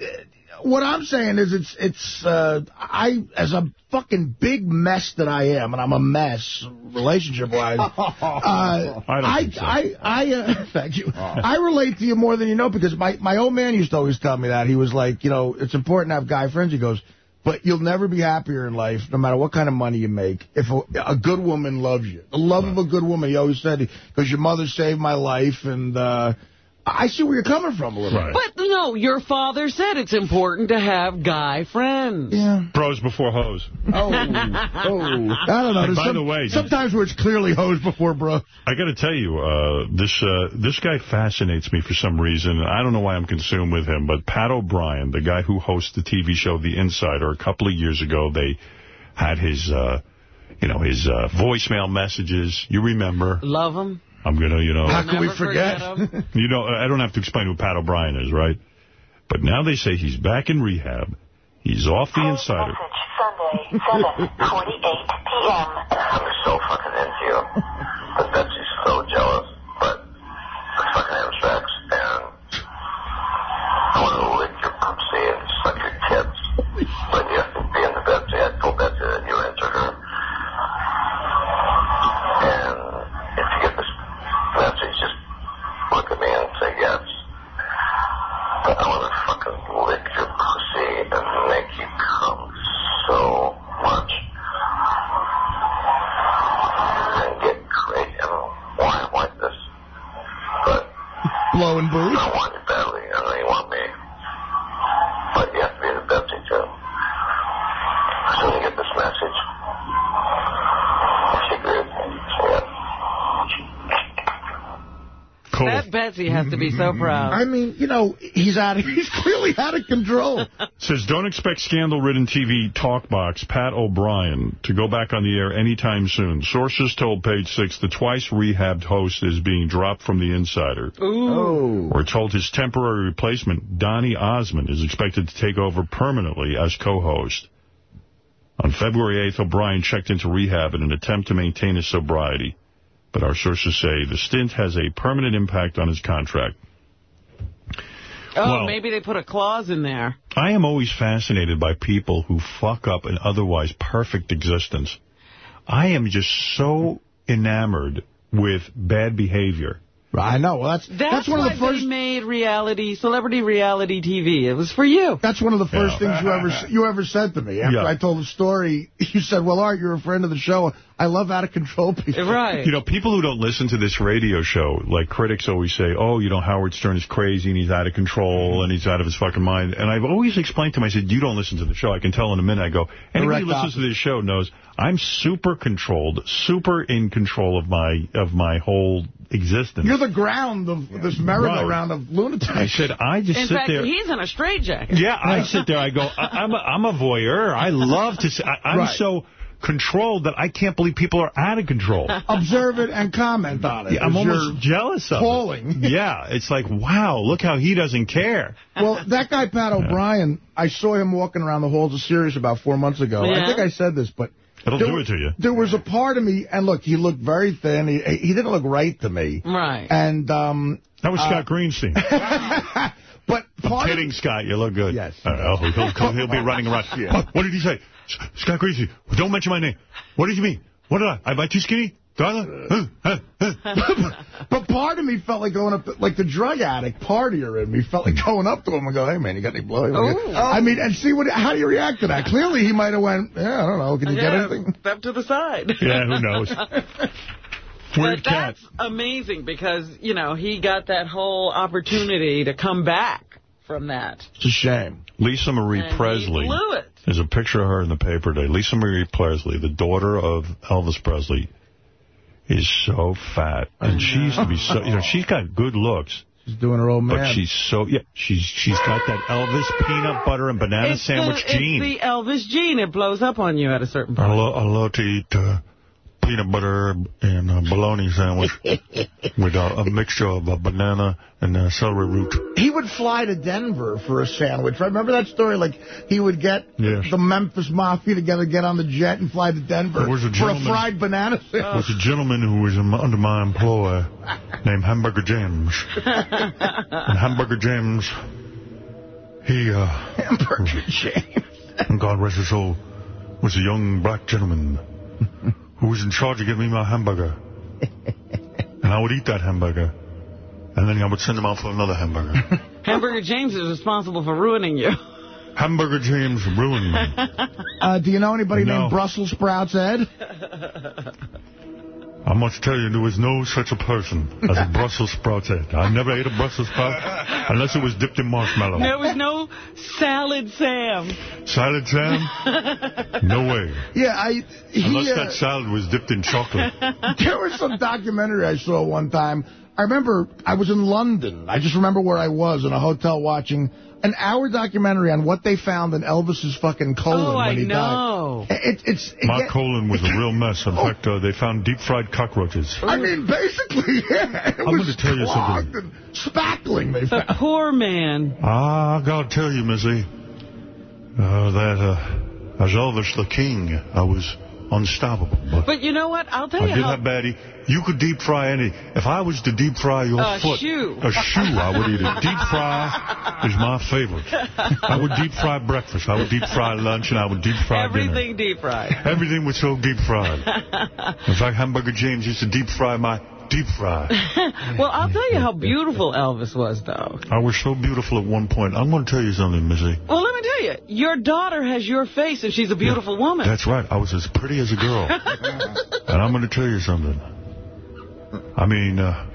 what I'm saying is it's it's uh, I as a fucking big mess that I am, and I'm a mess relationship wise. Uh, I don't I so. I I uh, thank you. I relate to you more than you know because my my old man used to always tell me that he was like, you know, it's important to have guy friends. He goes. But you'll never be happier in life, no matter what kind of money you make, if a, a good woman loves you. The love of a good woman, he always said, because your mother saved my life, and uh, I see where you're coming from a little bit. But no, your father said it's important to have guy friends. Yeah. Bros before hoes. Oh, oh. I don't know. And There's by some- the way, sometimes where it's clearly hose before bro. I got to tell you, uh, this uh, this guy fascinates me for some reason. I don't know why I'm consumed with him, but Pat O'Brien, the guy who hosts the TV show The Insider, a couple of years ago, they had his, uh, you know, his uh, voicemail messages. You remember? Love him. I'm gonna, you know. How can we forget? forget. You know, I don't have to explain who Pat O'Brien is, right? But now they say he's back in rehab. He's off The Insider. Sunday, 7.48 p.m. I'm so fucking into you. But Betsy's so jealous. But it's fucking having sex. And I want to lick your pussy and suck your tits. But you have to be into Betsy. I told Betsy that you answer her. And if you get this message, just look at me and say yes. But I want to fucking lick your pussy and make you come so much. And get crazy. I don't know why I'm like this. But Blowing booze. I want you badly. I know you want me. But you have to be the Betsy too. As soon as you get this message, if she agrees, say yes. Cool. That Betsy has to be so proud. I mean, you know, he's out of, he's clearly out of control. Says, don't expect scandal-ridden TV talk box Pat O'Brien to go back on the air anytime soon. Sources told Page Six the twice rehabbed host is being dropped from The Insider. Ooh. We're told his temporary replacement, Donny Osmond, is expected to take over permanently as co-host. On February 8th, O'Brien checked into rehab in an attempt to maintain his sobriety. But our sources say the stint has a permanent impact on his contract. Oh, Well- maybe they put a clause in there. I am always fascinated by people who fuck up an otherwise perfect existence. I am just so enamored with bad behavior. I know. Well, that's That's, that's, one of the first. they made reality, celebrity reality TV. It was for you. That's one of the first Yeah. things you ever you ever said to me. After Yeah. I told the story, you said, well, Art, you're a friend of the show. I love out of control people. Right. You know, people who don't listen to this radio show, like critics always say, oh, you know, Howard Stern is crazy and he's out of control and he's out of his fucking mind. And I've always explained to him, I said, you don't listen to the show. I can tell in a minute. I go, anybody who Direct listens to this show knows I'm super controlled, super in control of my of my whole existence. You're the ground of this merry-go-round of lunatics. I said, I just In sit fact, there. he's in a straitjacket. Yeah, I sit there. I go, I, I'm, a, I'm a voyeur. I love to. See, I, I'm Right. so controlled that I can't believe people are out of control. Observe it and comment on it. Yeah, I'm almost jealous of calling. it. Yeah, it's like, wow, look how he doesn't care. Well, that guy, Pat O'Brien, I saw him walking around the halls of Sirius about four months ago. Yeah. I think I said this, but... It'll there do it to you. There was a part of me, and look, he looked very thin. He, he didn't look right to me. Right. And, um... That was uh, Scott Greenstein. But part Kidding, Scott. You look good. Yes. Uh, oh, he'll, he'll, he'll be running around. What, what did he say? S- Scott Greenstein, don't mention my name. What did you mean? What did I? Am I too skinny? Do I? Huh? Huh? Huh? But part of me felt like going up, to, like the drug addict partier in me felt like going up to him and go, hey, man, you got any blow? Ooh. I mean, and see what, how do you react to that? Clearly, he might have went, yeah, I don't know, can you get anything? Step to the side. Yeah, who knows? Weird But cat. that's amazing because, you know, he got that whole opportunity to come back from that. It's a shame. Lisa Marie And he Presley. blew it. There's a picture of her in the paper today. Lisa Marie Presley, the daughter of Elvis Presley, is so fat. And she used to be so, you know, she's got good looks. She's doing her old man. But she's so, yeah, she's she's got that Elvis peanut butter and banana It's sandwich the, gene. It's the Elvis gene. It blows up on you at a certain point. I, lo I love to eat uh, peanut butter and a bologna sandwich with a, a mixture of a banana and a celery root. He would fly to Denver for a sandwich. Right? Remember that story? Like, he would get Yes. the Memphis Mafia together, get on the jet, and fly to Denver was a for a fried banana sandwich. There sandwich. was a gentleman who was in under my employ named Hamburger James. And Hamburger James, he, uh, Hamburger James. and God rest his soul, was a young black gentleman who was in charge of giving me my hamburger. And I would eat that hamburger. And then I would send him out for another hamburger. Hamburger James is responsible for ruining you. Hamburger James ruined me. Uh, do you know anybody No. named Brussels Sprouts Ed? I must tell you, there was no such a person as a Brussels sprout head. I never ate a Brussels sprout unless it was dipped in marshmallow. There was no Salad Sam. Salad Sam? No way. Yeah, I... He, Unless uh, that salad was dipped in chocolate. there was some documentary I saw one time. I remember I was in London. I just remember where I was in a hotel watching an hour documentary on what they found in Elvis's fucking colon Oh, when I he know. died. It, it's it My get- colon was a real mess. In fact, uh, they found deep-fried cockroaches. I mean, basically, yeah. It I'm going to tell you something. spackling. They The found. poor man. Ah, I gotta tell you, Missy, uh, that uh, as Elvis the King, I was unstoppable. But But you know what? I'll tell you did how... have baddie. You could deep fry any. If I was to deep fry your A foot, shoe. a shoe, I would eat it. Deep fry is my favorite. I would deep fry breakfast. I would deep fry lunch, and I would deep fry dinner. Everything deep fried. Everything was so deep fried. In fact, Hamburger James used to deep fry my deep fry. well, I'll tell you how beautiful Elvis was, though. I was so beautiful at one point. I'm going to tell you something, Missy. Well, let me tell you, your daughter has your face, and she's a beautiful woman. That's right. I was as pretty as a girl. and I'm going to tell you something. I mean, uh,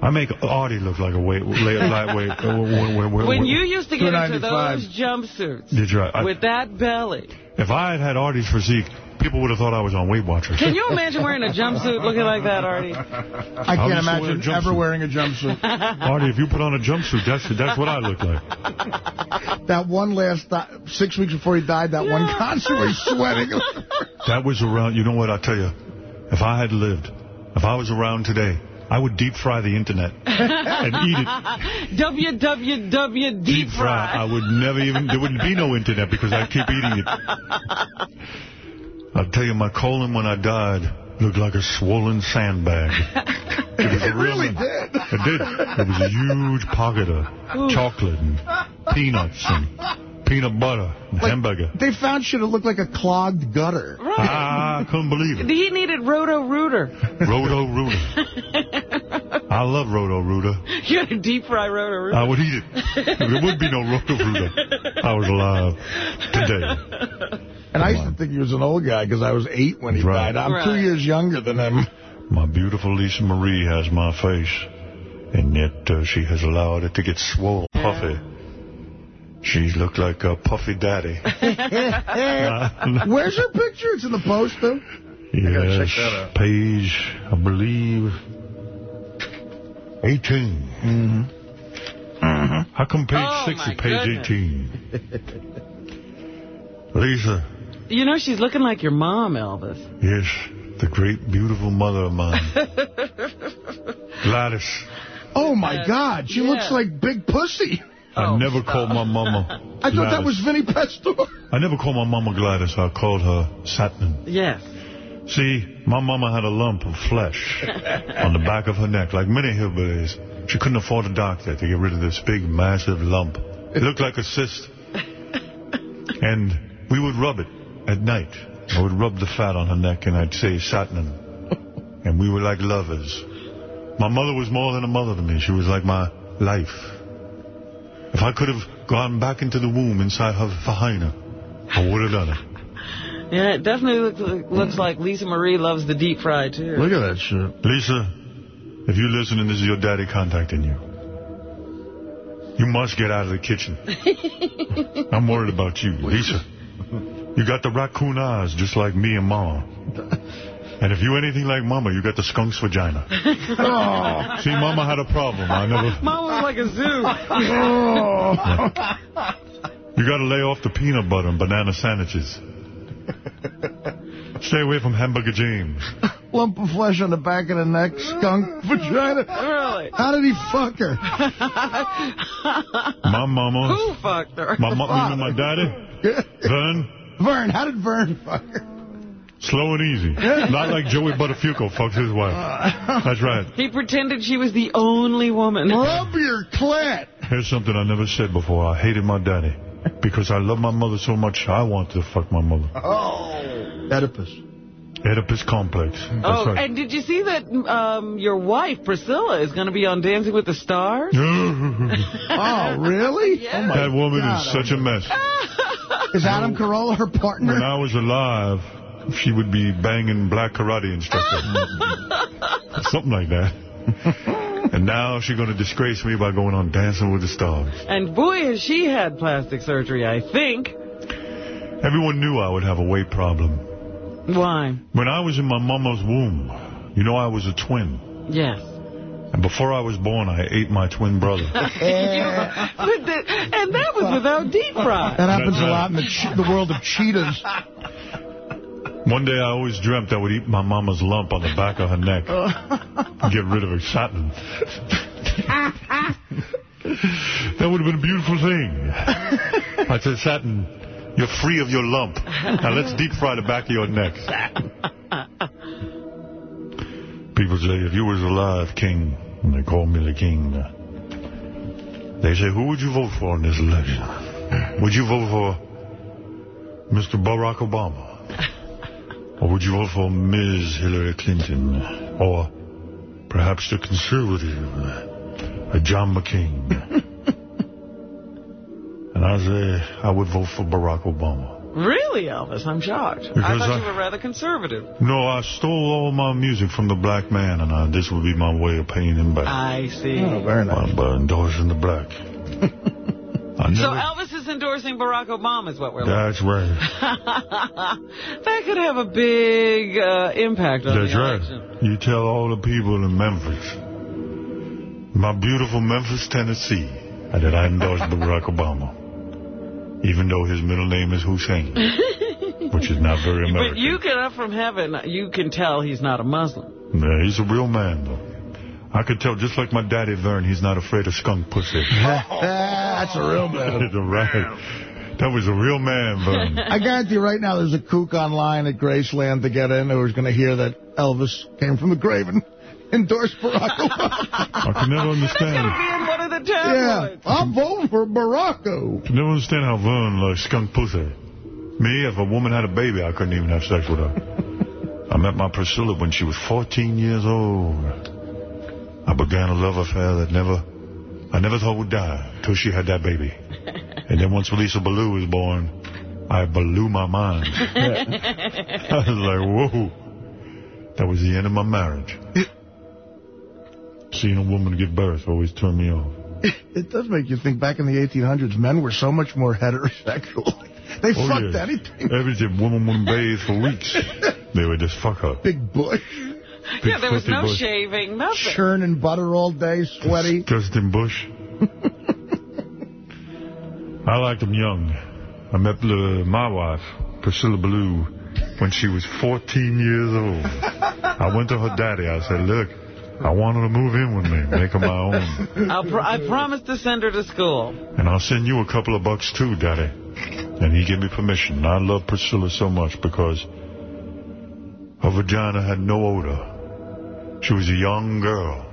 I make Artie look like a weight, lightweight. uh, when you used to get into those jumpsuits Did you? I- with that belly, If I had had Artie's physique, people would have thought I was on Weight Watchers. can you imagine wearing a jumpsuit looking like that, Artie? I I can't used to wear imagine jumpsuit. ever wearing a jumpsuit. Artie, if you put on a jumpsuit, that's that's what I look like. that one last, di- six weeks before he died, that one concert where he's sweating. That was around, you know what, I'll tell you, if I had lived, if I was around today, I would deep fry the internet and eat it. www deep Fry. I would never even, there wouldn't be no internet because I'd keep eating it. I'll tell you, my colon when I died looked like a swollen sandbag. It, was It a really did. It did. It was a huge pocket of chocolate and peanuts and peanut butter and hamburger. They found shit that looked like a clogged gutter. Ah, I couldn't believe it. He needed Roto Rooter. Roto Rooter. I love Roto Rooter. You had a deep fry Roto Rooter. I would eat it. There would be no Roto Rooter. I was alive today. And I used to think he was an old guy because I was eight when he Right. died. I'm two years younger than him. My beautiful Lisa Marie has my face, and yet uh, she has allowed it to get swole, puffy. She's looked like a puffy daddy. Where's her picture? It's in the post, though. Yes, check that out. page, I believe, 18. Mm-hmm. How come page Oh, 6 is page goodness. 18? Lisa, You know, she's looking like your mom, Elvis. yes, the great, beautiful mother of mine, Gladys. Oh, my Yes. God. She Yeah. looks like Big Pussy. I oh, never called my mama I thought that was Gladys. Vinny Pastore. I never called my mama Gladys. I called her Satnin. Yes. See, my mama had a lump of flesh on the back of her neck, like many hillbillies. She couldn't afford a doctor to get rid of this big, massive lump. It looked like a cyst. And we would rub it at night. I would rub the fat on her neck, and I'd say, Satnin. And we were like lovers. My mother was more than a mother to me. She was like my life. If I could have gone back into the womb inside her vagina, I would have done it. Yeah, it definitely looks, looks like Lisa Marie loves the deep fry, too. Look at that shit. Lisa, if you're listening, this is your daddy contacting you. You must get out of the kitchen. I'm worried about you, Lisa. You got the raccoon eyes, just like me and Mama. And if you anything like Mama, you got the skunk's vagina. Oh. See, Mama had a problem. I never. Mom was like a zoo. You got to lay off the peanut butter and banana sandwiches. Stay away from Hamburger James. Lump of flesh on the back of the neck, skunk vagina. Really? How did he fuck her? My mama. Who fucked her? My mama, my daddy. Vern. Vern, how did Vern fuck her? Slow and easy. Not like Joey Buttafuoco fucks his wife. That's right. He pretended she was the only woman. Rub your clit. Here's something I never said before. I hated my daddy. Because I love my mother so much, I wanted to fuck my mother. Oh. Oedipus. Oedipus complex. That's Oh, right. and did you see that um, your wife, Priscilla, is going to be on Dancing with the Stars? Oh, really? Yeah. Oh, my that woman God. is such a mess. Is Adam Carolla her partner? When I was alive, she would be banging black karate instructor. Something like that. And now she's going to disgrace me by going on Dancing with the Stars. And boy, has she had plastic surgery, I think. Everyone knew I would have a weight problem. Why? When I was in my mama's womb, you know I was a twin. Yes. And before I was born, I ate my twin brother. But the- and that was without deep fry. That happens a lot in the, the world of cheetahs. One day I always dreamt I would eat my mama's lump on the back of her neck. Get rid of her Satnin. that would have been a beautiful thing. I said, Satnin, you're free of your lump. Now let's deep fry the back of your neck. People say, if you was alive, king, and they call me the king, they say, who would you vote for in this election? Would you vote for Mr. Barack Obama? Or would you vote for Ms. Hillary Clinton? Or perhaps the conservative, uh, John McCain? and I say, I would vote for Barack Obama. Really, Elvis? I'm shocked. I thought I- you were rather conservative. No, I stole all my music from the black man, and I, this would be my way of paying him back. I see. Oh, very nice. By, by endorsing the black. I So Elvis is endorsing Barack Obama is what we're looking That's right. That could have a big uh, impact on That's the right. You tell all the people in Memphis, my beautiful Memphis, Tennessee, that I endorse Barack Obama, even though his middle name is Hussein, which is not very American. But you get up from heaven, you can tell he's not a Muslim. Yeah, he's a real man, though. I could tell, just like my daddy Vern, he's not afraid of skunk pussy. That's a real man. Right. That was a real man, Vern. I guarantee you right now there's a kook online at Graceland to get in who's going to hear that Elvis came from the grave and endorsed Barack Obama. I can never understand. That's going to be in one of the tabloids. Yeah, I'm voting for Baracko. I can never understand how Vern likes skunk pussy. Me, if a woman had a baby, I couldn't even have sex with her. I met my Priscilla when she was 14 years old. I began a love affair that never, I never thought would die until she had that baby. And then once Lisa Ballou was born, I blew my mind. I was like, whoa. That was the end of my marriage. Seeing a woman give birth always turned me off. It does make you think back in the 1800s, men were so much more heterosexual. They Oh, fucked yeah. anything. Everything. Woman wouldn't bathe for weeks. They would just fuck her. Big bush, Yeah, there was no bush. shaving, nothing. churning butter all day, sweaty. Justin Bush. I liked him young. I met uh, my wife, Priscilla Blue, when she was 14 years old. I went to her daddy. I said, look, I want her to move in with me, make her my own. I'll pr I promised to send her to school. And I'll send you a couple of bucks too, daddy. And he gave me permission. I love Priscilla so much because her vagina had no odor. She was a young girl.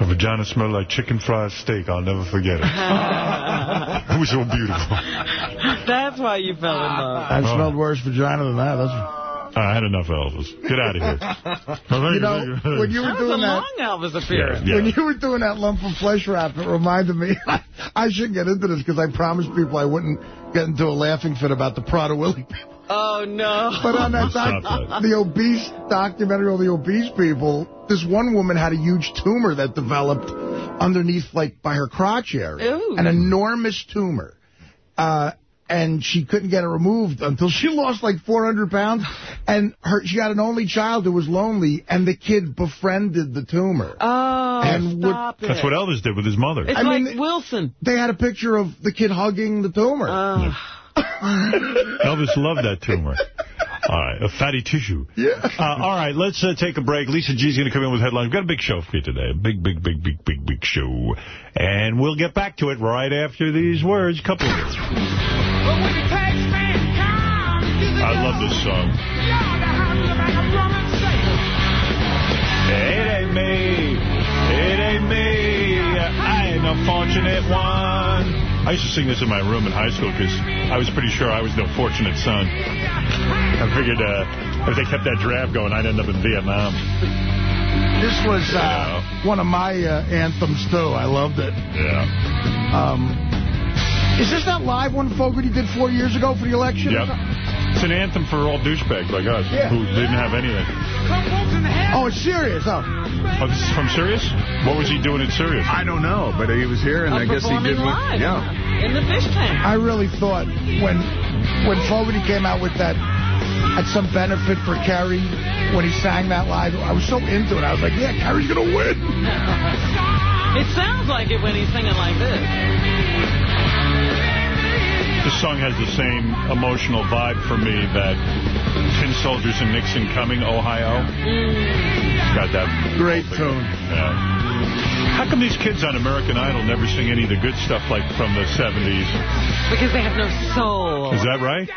Her vagina smelled like chicken fried steak. I'll never forget it. it was so beautiful. That's why you fell in love. I've smelled worse vagina than that. That's... I had enough Elvis. Get out of here. You know, when you were That was a doing that, long Elvis appearance. Yeah. when you were doing that lump of flesh wrap, it reminded me. I, I should get into this because I promised people I wouldn't get into a laughing fit about the Prader-Willi people. Oh, no. But on that, Stop doc, the obese documentary on the obese people, this one woman had a huge tumor that developed underneath, like, by her crotch area. Ooh. An enormous tumor. Uh, and she couldn't get it removed until she lost like 400 pounds. And her, she had an only child who was lonely, and the kid befriended the tumor. Oh, And would- stop it. That's what Elvis did with his mother. It's I like mean, Wilson. They had a picture of the kid hugging the tumor. Oh. Elvis loved that tumor. All right, a fatty tissue. Yeah. Uh, all right, let's uh, take a break. Lisa G's going to come in with headlines. We've got a big show for you today. A big, big, big, big, big, big show. And we'll get back to it right after these words. Couple of words. I love this song. It I ain't no fortunate one. I used to sing this in my room in high school because I was pretty sure I was no fortunate son. I figured uh, if they kept that draft going, I'd end up in Vietnam. This was uh, one of my uh, anthems, too. I loved it. Yeah. Um, is this that live one Fogerty did four years ago for the election? Yep. It's an anthem for all douchebags like us Yeah. who didn't have anything. Oh, it's serious. Oh. Oh, this is from Sirius? What was he doing in Sirius? I don't know, but he was here, and I guess he did. what- live Yeah. in the fish tank. I really thought when when Fogerty came out with that at some benefit for Kerry, when he sang that live, I was so into it. I was like, yeah, Kerry's going to win. It sounds like it when he's singing like this. This song has the same emotional vibe for me that Tin Soldiers and Nixon Coming, Ohio. Got that. Great tune. Yeah. How come these kids on American Idol never sing any of the good stuff like from the 70s? Because they have no soul. Is that right?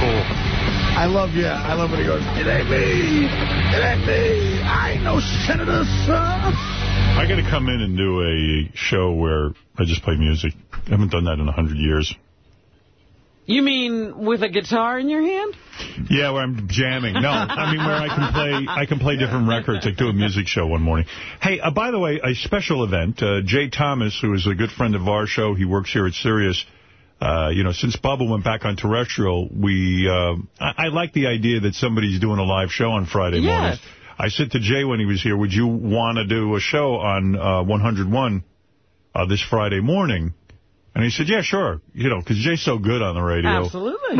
It's cool. I love, yeah, I love when he goes, it ain't me, it ain't me, I ain't no senator, son. I got to come in and do a show where I just play music. I haven't done that in a 100 years. You mean with a guitar in your hand? Yeah, where I'm jamming. No, I mean where I can play I can play different records. Like do a music show one morning. Hey, uh, by the way, a special event. Uh, Jay Thomas, who is a good friend of our show, he works here at Sirius. Uh, you know, since Bubba went back on terrestrial, we uh, I, I like the idea that somebody's doing a live show on Friday Yes. mornings. I said to Jay when he was here, would you want to do a show on uh, 101 uh, this Friday morning? And he said, yeah, sure. You know, because Jay's so good on the radio. Absolutely.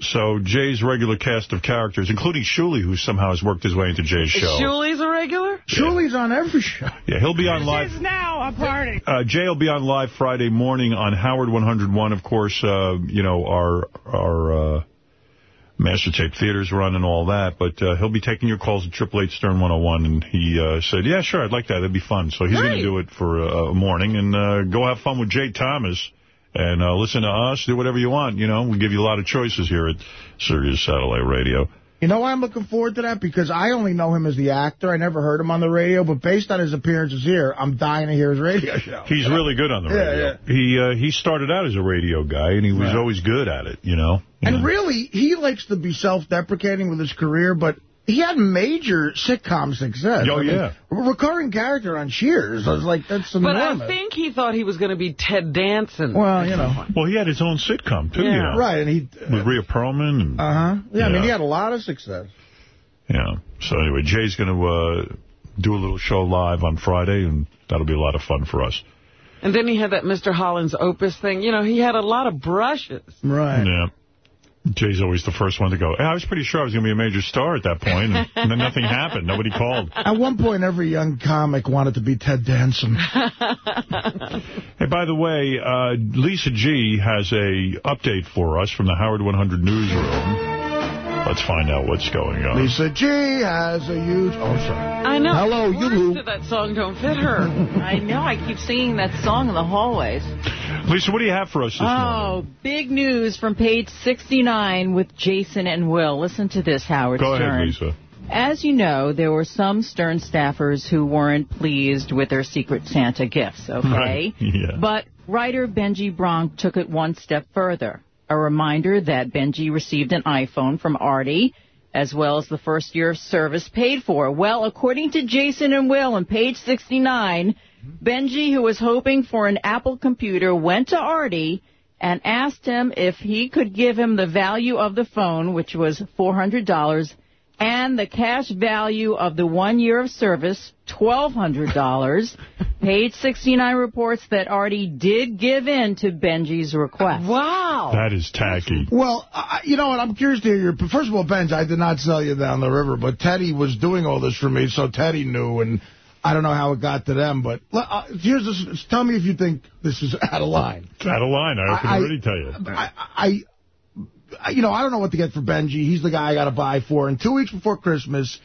So Jay's regular cast of characters, including Shuli, who somehow has worked his way into Jay's show. Shuli's a regular? Shuli's on every show. Yeah, he'll be on live. now a party. Uh, Jay will be on live Friday morning on Howard 101. Of course, uh, you know, our our uh, Master Tape Theater's run and all that. But uh, he'll be taking your calls at 888 Stern 101. And he uh, said, yeah, sure, I'd like that. That'd be fun. So he's going to do it for a, a morning. And uh, go have fun with Jay Thomas. And uh, listen to us. Do whatever you want. You know, we give you a lot of choices here at Sirius Satellite Radio. You know why I'm looking forward to that? Because I only know him as the actor. I never heard him on the radio, but based on his appearances here, I'm dying to hear his radio show. He's really good on the Yeah, radio. He uh, he started out as a radio guy, and he was always good at it, you know. And really, he likes to be self-deprecating with his career, but he had major sitcom success. Oh, I mean, yeah. recurring character on Cheers. I was like, that's But enormous. I think he thought he was going to be Ted Danson. Well, you know. Well, he had his own sitcom, too, you Yeah. know. Right, and he... With Rhea Perlman. And, Uh-huh. Yeah, I mean, he had a lot of success. yeah. So anyway, Jay's going to uh, do a little show live on Friday, and that'll be a lot of fun for us. And then he had that Mr. Holland's Opus thing. You know, he had a lot of brushes. Right. Yeah. Jay's always the first one to go, hey, I was pretty sure I was going to be a major star at that point, and, and then nothing happened. Nobody called. At one point, every young comic wanted to be Ted Danson. Hey, by the way, uh, Lisa G has a update for us from the Howard 100 newsroom. Let's find out what's going on. Lisa G has a huge... Oh, sorry. I know. Hello, the you. words to that song don't fit her. I know. I keep singing that song in the hallways. Lisa, what do you have for us this oh, morning? Oh, big news from page 69 with Jason and Will. Listen to this, Howard Go Stern. ahead, Lisa. As you know, there were some Stern staffers who weren't pleased with their Secret Santa gifts, okay? Right, yeah. But writer Benji Bronk took it one step further. A reminder that Benji received an iPhone from Artie, as well as the first year of service paid for. Well, according to Jason and Will on page 69, Benji, who was hoping for an Apple computer, went to Artie and asked him if he could give him the value of the phone, which was $400, and the cash value of the one year of service, $1,200. Page 69 reports that Artie did give in to Benji's request. Wow. That is tacky. Well, I, you know what? I'm curious to hear your... First of all, Benji, I did not sell you down the river, but Teddy was doing all this for me, so Teddy knew, and I don't know how it got to them, but uh, here's this. Tell me if you think this is out of line. It's out of line. I can I- already tell you. I, I, I- you know, I don't know what to get for Benji. He's the guy I got to buy for. And two weeks before Christmas,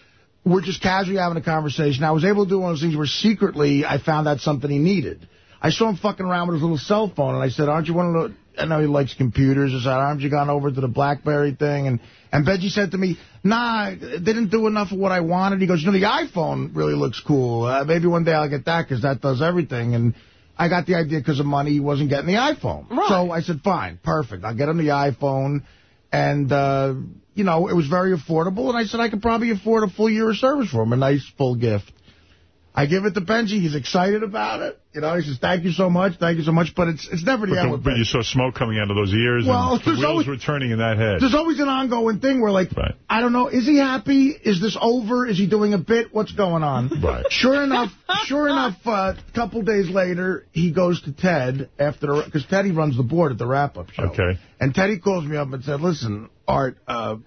we're just casually having a conversation. I was able to do one of those things where secretly I found out something he needed. I saw him fucking around with his little cell phone, and I said, aren't you one of the... I know he likes computers. I said, aren't you gone over to the BlackBerry thing? And and Benji said to me, nah, didn't do enough of what I wanted. He goes, you know, the iPhone really looks cool. Uh, maybe one day I'll get that because that does everything. And I got the idea because of money he wasn't getting the iPhone. So I said, fine, perfect. I'll get him the iPhone. And, uh, you know, it was very affordable. And I said I could probably afford a full year of service for him, a nice full gift. I give it to Benji. He's excited about it. You know, he says, thank you so much, thank you so much. But it's it's never the But, end the- but Benji. you saw smoke coming out of those ears, Well, and the wheels always- were turning in that head. There's always an ongoing thing where, like, I don't know, is he happy? Is this over? Is he doing a bit? What's going on? Right. Sure enough, sure enough, uh, a couple days later, he goes to Ted after, because Teddy runs the board at the wrap-up show. Okay. And Teddy calls me up and said, listen, Art, uh,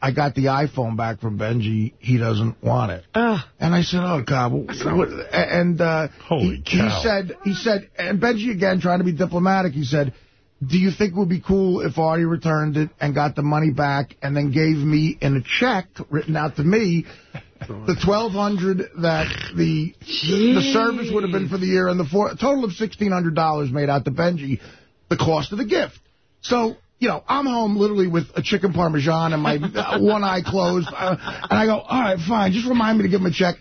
I got the iPhone back from Benji. He doesn't want it. And I said, oh, God. What, and uh, Holy he, cow. he said, he said, and Benji again, trying to be diplomatic, he said, do you think it would be cool if Artie returned it and got the money back and then gave me in a check written out to me the twelve hundred that the the service would have been for the year and the four, total of sixteen hundred dollars made out to Benji, the cost of the gift. So. You know, I'm home literally with a chicken parmesan and my uh, one eye closed. Uh, and I go, all right, fine. Just remind me to give him a check.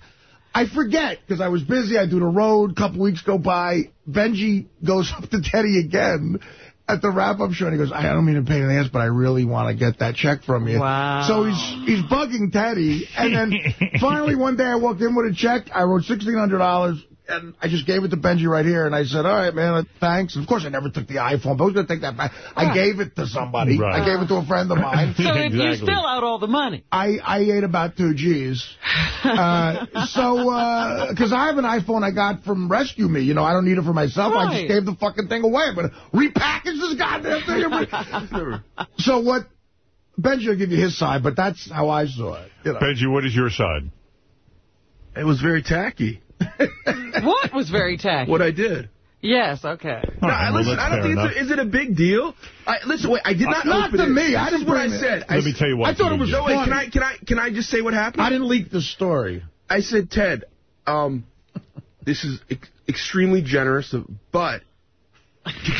I forget because I was busy. I do the road. A couple weeks go by. Benji goes up to Teddy again at the wrap-up show, and he goes, I don't mean to pain an ass, but I really want to get that check from you. Wow. So he's he's bugging Teddy, and then finally one day I walked in with a check. I wrote $1,600, and I just gave it to Benji right here, and I said, all right, man, uh, thanks. And of course, I never took the iPhone, but I was going to take that back. I gave it to somebody. Right. I gave it to a friend of mine. So if you Exactly. spill out all the money. I, I ate about two G's. Uh, so, uh, because I have an iPhone I got from Rescue Me. You know, I don't need it for myself. I just gave the fucking thing away. I'm going to repackage this goddamn thing. so what, Benji will give you his side, but that's how I saw it. You know. Benji, what is your side? It was very tacky, What was very tacky? what I did. Yes, okay. No, All I, right, well, listen, I don't think it's a, is it a big deal? I, listen, wait, I did not Not to it. me. This I is didn't what I bring it. said. Let me tell you what. I thought it was No, wait, can I, can, I, can I just say what happened? I didn't leak the story. I said, Ted, um, this is ex extremely generous, but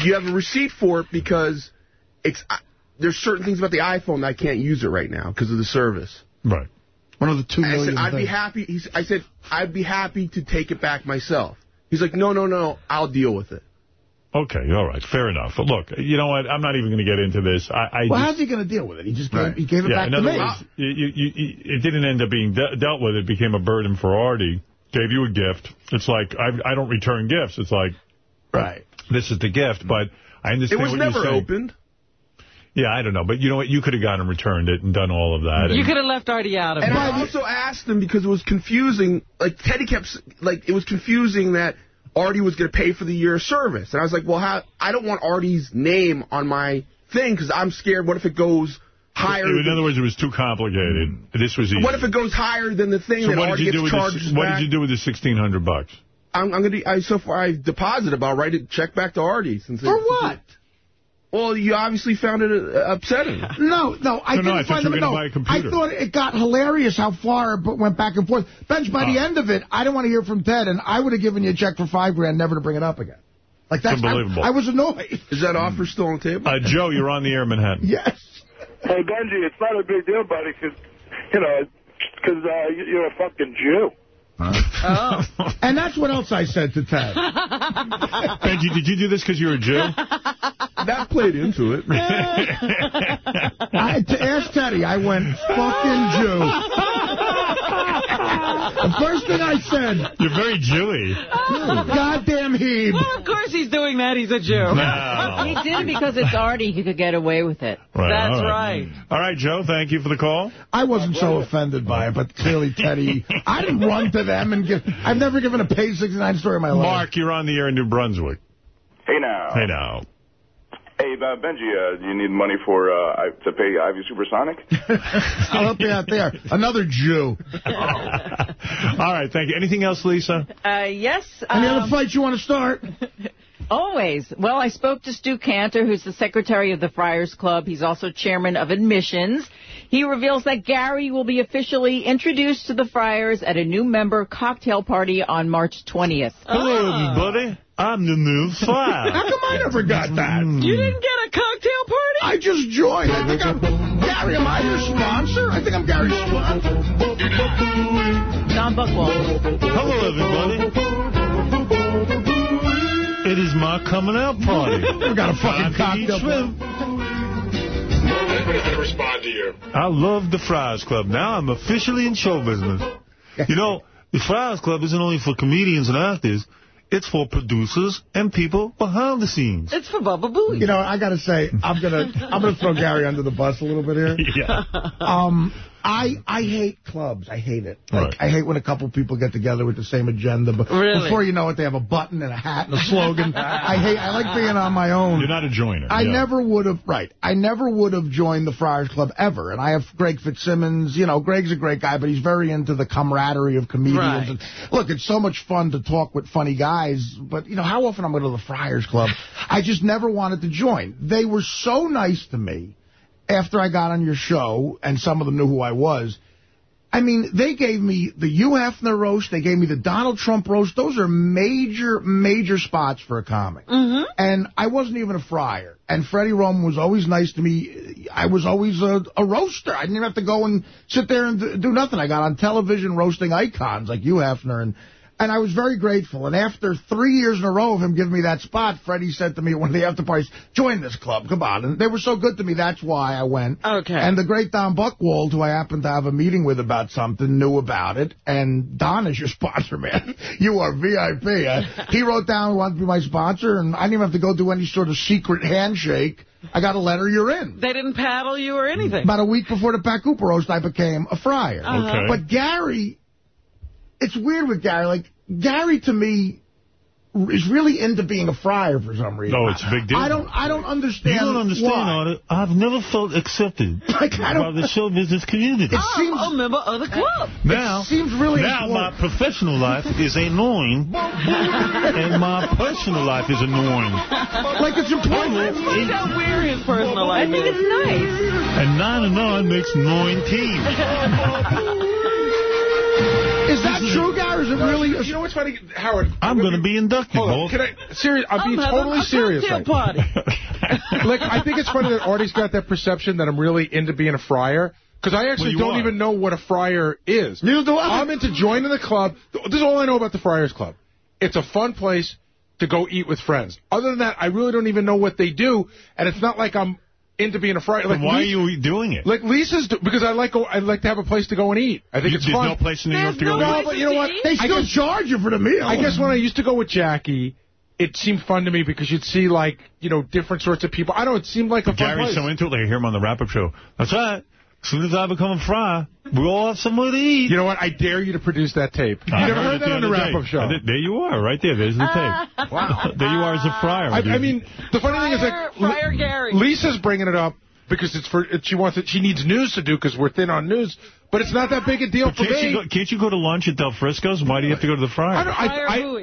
you have a receipt for it because it's uh, there's certain things about the iPhone that I can't use it right now because of the service. Right. One of the two I said, I'd be happy. He's, I said, I'd be happy to take it back myself. He's like, no, no, no, I'll deal with it. Okay, all right, fair enough. But look, you know what? I'm not even going to get into this. I, I Well, just, how's he going to deal with it? He just gave, Right. he gave it yeah, back in to other me. words, you, you, you, it didn't end up being de dealt with. It became a burden for Artie. Gave you a gift. It's like, I, I don't return gifts. It's like, Right. this is the gift, but I It understand was what never you're saying. opened. Yeah, I don't know. But you know what? You could have gone and returned it and done all of that. You could have left Artie out of And it. And I also asked him because it was confusing. Like Teddy kept like it was confusing that Artie was going to pay for the year of service, and I was like, well, how? I don't want Artie's name on my thing because I'm scared. What if it goes higher? In than- other words, it was too complicated. This was easy. what if it goes higher than the thing so that what did Artie you do gets with charged this, What back? did you do with the 1600 bucks? I'm, I'm gonna. I so far I deposited about write a check back to Artie since For it, what? Well, you obviously found it uh, upsetting. No, no, I No, no, didn't I find you were them. No, buy a computer. I thought it got hilarious how far it went back and forth. Bench, by the Oh. end of it, I didn't want to hear from Ted, and I would have given you a check for five grand, never to bring it up again. Like that's unbelievable. I, was annoyed. Is that offer still on the table? Uh, Joe, you're on the air, Manhattan. Yes. Hey, Benji, it's not a big deal, buddy, because, you know, because uh, you're a fucking Jew. Oh. And that's what else I said to Ted. Benji, did you do this because you're a Jew? that played into it. I, to ask Teddy, I went, fucking Jew. The first thing I said, You're very Jewy. goddamn heeb. Well, of course he's doing that. He's a Jew. He did it because it's Artie. He could get away with it. Right, That's all right. All right, Joe, thank you for the call. I wasn't so offended by it, but clearly Teddy, I didn't run to them and give, I've never given a page 69 story in my life. Mark, you're on the air in New Brunswick. Hey now. Hey now. Hey, uh, Benji, uh, do you need money for uh, to pay Ivy Supersonic? I'll help you out there. Another Jew. All right, thank you. Anything else, Lisa? Uh, yes. Any um, other fights you want to start? Always. Well, I spoke to Stu Cantor, who's the secretary of the Friars Club. He's also chairman of admissions. He reveals that Gary will be officially introduced to the Friars at a new member cocktail party on March 20th. Hello, ah. everybody. I'm the new fire. How come I never got that? Hmm. You didn't get a cocktail party? I just joined. I think I'm, Gary, am I your sponsor? I think I'm Gary's sponsor. Don Buchwald. Hello, everybody. It is my coming out party. We got a fucking Time to eat cocktail shrimp. Nobody's going to respond to you. I love the Friars Club. Now I'm officially in show business. You know, the Friars Club isn't only for comedians and actors. It's for producers and people behind the scenes. It's for Baba Booey. You know, I got to say, I'm gonna I'm gonna throw Gary under the bus a little bit here. Yeah. Um, I I hate clubs. I hate it. Like Right. I hate when a couple people get together with the same agenda, but Really? before you know it, they have a button and a hat and a slogan. I hate. I like being on my own. You're not a joiner. I yeah. never would have, right, I never would have joined the Friars Club ever. And I have Greg Fitzsimmons, you know, Greg's a great guy, but he's very into the camaraderie of comedians. Right. And look, it's so much fun to talk with funny guys, but, you know, how often I'm going to the Friars Club? I just never wanted to join. They were so nice to me after I got on your show, and some of them knew who I was. I mean, they gave me the Hugh Hefner roast. They gave me the Donald Trump roast. Those are major, major spots for a comic. Mm-hmm. And I wasn't even a friar. And Freddie Rome was always nice to me. I was always a, a roaster. I didn't even have to go and sit there and do nothing. I got on television roasting icons like Hugh Hefner. And, and I was very grateful. And after three years in a row of him giving me that spot, Freddie said to me at one of the after parties, join this club. Come on. And they were so good to me. That's why I went. Okay. And the great Don Buchwald, who I happened to have a meeting with about something, knew about it. And Don is your sponsor, man. You are VIP. Uh, he wrote down he wanted to be my sponsor, and I didn't even have to go do any sort of secret handshake. I got a letter, you're in. They didn't paddle you or anything. About a week before the Pat Cooper roast, I became a friar. Uh-huh. Okay. But Gary, it's weird with Gary. Like, Gary, to me, is really into being a friar for some reason. No, it's a big deal. I don't, I don't understand You don't understand, why. Artie. I've never felt accepted Like, I by don't... the show business community. It I'm seems... a member of the club. Now, it seems really now my professional life is annoying, and my personal life is annoying. Like, it's important. Let's find out where his personal life I think it's nice. And nine and nine makes 19. Is that true, Gary? Is it really... You know what's funny, Howard? I'm going to be inducted, Hold on. Can I, serious, I'm being I'm having totally a serious. cocktail right? party. like, I think it's funny that Artie's got that perception that I'm really into being a friar. Because I actually you don't are. even know what a friar is. Neither do I. I'm into joining the club. This is all I know about the Friars Club. It's a fun place to go eat with friends. Other than that, I really don't even know what they do. And it's not like I'm into being a friar. Like, Then why are you doing it? Like Lisa's, do, because I like go, I like to have a place to go and eat. I think You- it's there's fun. no place in New York There's to go no eat? No, but you know what? They still guess- charge you for the meal. I guess when I used to go with Jackie, it seemed fun to me because you'd see, like, you know, different sorts of people. I don't know, it seemed like a fun Gary's place. so into it, like I hear him on the wrap-up show. That's right. As soon as I become a fry, we all have somewhere to eat. You know what? I dare you to produce that tape. Uh, you I never heard heard that the on the wrap-up show. I did- There you are, right there. There's the tape. wow. There you are as a friar. I, I mean, the funny thing is, Friar- like, Friar Gary. Lisa's bringing it up because it's for she wants it. She needs news to do because we're thin on news. But it's not that big a deal But for can't, me. you go, can't you go to lunch at Del Frisco's? Why do you have to go to the Friar? I, don't,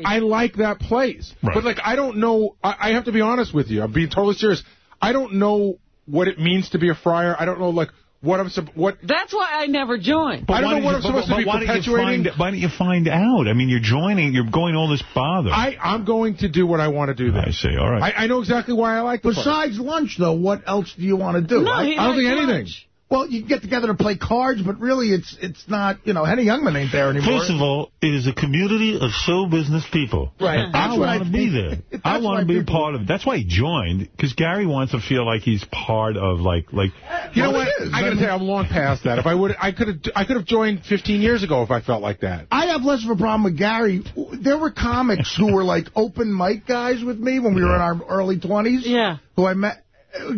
I, I, I like that place. Right. But, like, I don't know. I, I have to be honest with you. I'm being totally serious. I don't know what it means to be a friar. I don't know, like, what I'm what. That's why I never joined. I don't know what you- I'm supposed but- to be but why don't perpetuating. find- Why don't you find out? I mean, you're joining. You're going all this bother. I, I'm going to do what I want to do there. I see. All right. I, I know exactly why I like the place. Besides lunch, though, what else do you want to do? No, I, I don't likes think anything. Lunch. Well, you can get together to play cards, but really it's it's not, you know, Henny Youngman ain't there anymore. First of all, it is a community of show business people. Right. That's I what I want to be there. I want to be a part of it. That's why he joined, because Gary wants to feel like he's part of, like, like. You know what? I I got to tell you, I'm long past that. If I would, I could have, I could have joined 15 years ago if I felt like that. I have less of a problem with Gary. There were comics who were like open mic guys with me when we were in our early 20s. Yeah. Who I met,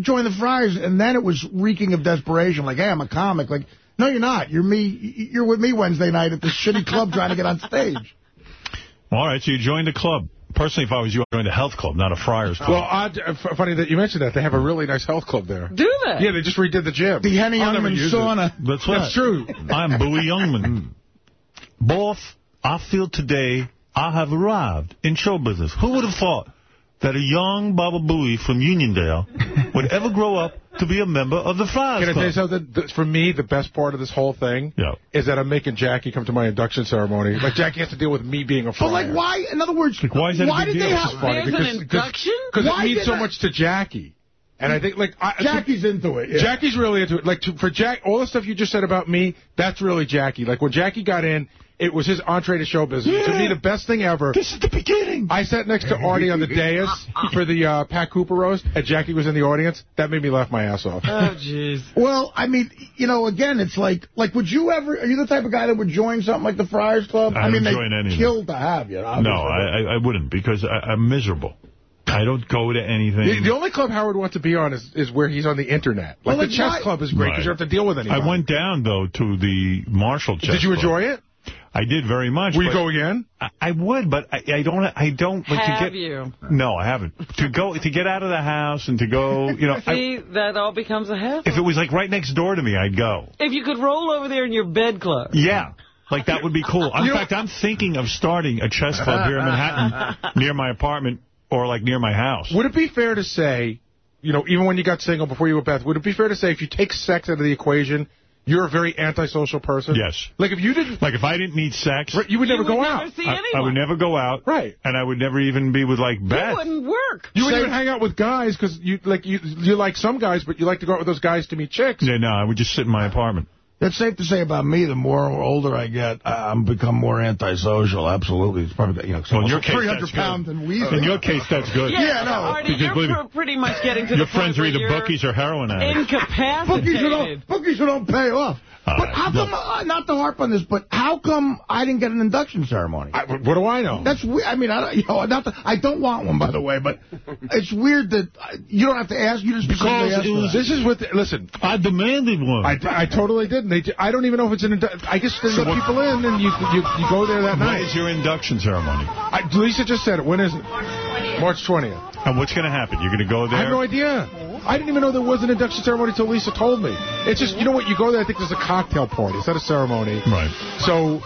joined the Friars, and then it was reeking of desperation. Like, hey, I'm a comic. Like, no, you're not. You're me. You're with me Wednesday night at this shitty club trying to get on stage. All right, so you joined the club. Personally, if I was you, I'd join a health club, not a Friars club. Well, odd, uh, funny that you mentioned that. They have a really nice health club there. Do they? Yeah, they just redid the gym. The Henny I'll never Youngman use it. sauna. That's right. That's true. I'm Bowie Youngman. Boss, I feel today I have arrived in show business. Who would have thought that a young Baba Booey from Uniondale would ever grow up to be a member of the Friars Can I tell you something? For me, the best part of this whole thing Yeah. is that I'm making Jackie come to my induction ceremony. Like, Jackie has to deal with me being a But like, why? In other words, why is that a why big did they have? It's funny There's an induction? Because it means so that- much to Jackie. And I think, like, I, Jackie's into it. yeah. Jackie's really into it. Like, to, for Jack, all the stuff you just said about me, that's really Jackie. Like, when Jackie got in, it was his entree to show business. To Yeah. me, the best thing ever. This is the beginning. I sat next to Artie on the dais for the uh, Pat Cooper roast, and Jackie was in the audience. That made me laugh my ass off. Oh, jeez. Well, I mean, you know, again, it's like, like, would you ever? Are you the type of guy that would join something like the Friars Club? I mean, don't they join anything. killed to have you. No, obviously. I, I, I wouldn't, because I, I'm miserable. I don't go to anything. The, the only club Howard wants to be on is, is where he's on the internet. Like, Well, the chess why- club is great because Right. you don't have to deal with anybody. I went down, though, to the Marshall Chess Did you Club. enjoy it? I did very much. Will you go again? I, I would, but I, I don't. I don't. Like, Have to get, you? No, I haven't. To go to get out of the house and to go, you know, I, See, that all becomes a hassle. if it was like right next door to me, I'd go. If you could roll over there in your bedclothes. Yeah. Like, that would be cool. In fact, I'm thinking of starting a chess club here in Manhattan near my apartment or, like, near my house. Would it be fair to say, you know, even when you got single before you were Beth, would it be fair to say if you take sex out of the equation, you're a very antisocial person? Yes. Like if you didn't, Like, if I didn't need sex, right, you would never You go would out. never see I, anyone. I would never go out. Right. And I would never even be with, like, You Beth. wouldn't work. You wouldn't even hang out with guys because you like you you like some guys, but you like to go out with those guys to meet chicks. Yeah, no, I would just sit in my apartment. That's safe to say about me. The more older I get, I- I'm become more antisocial. Absolutely, it's probably you know. Well, in your case, 300 that's good. pounds and wheezing. In your case, that's good. Yeah, no. Artie, Because you're pr- pretty much getting to Your the friends are either bookies or heroin addicts. bookies who don't incapacitated. bookies who don't pay off. All but how look. come? Uh, not to harp on this, but how come I didn't get an induction ceremony? I, what do I know? That's weird. I mean, I don't, you know, not the, I don't want one, by the way, but it's weird that uh, you don't have to ask. You just Because ask it was- this is what. The, listen, I demanded one. I, I totally did. And they, I don't even know if it's an. Indu- I guess they So let people in, and you you you go there that When night. is your induction ceremony? I, Lisa just said it. When is it? March 20th. And what's going to happen? You're going to go there? I have no idea. I didn't even know there was an induction ceremony until Lisa told me. It's just, you know what, you go there, I think there's a cocktail party. It's not a ceremony. Right. So,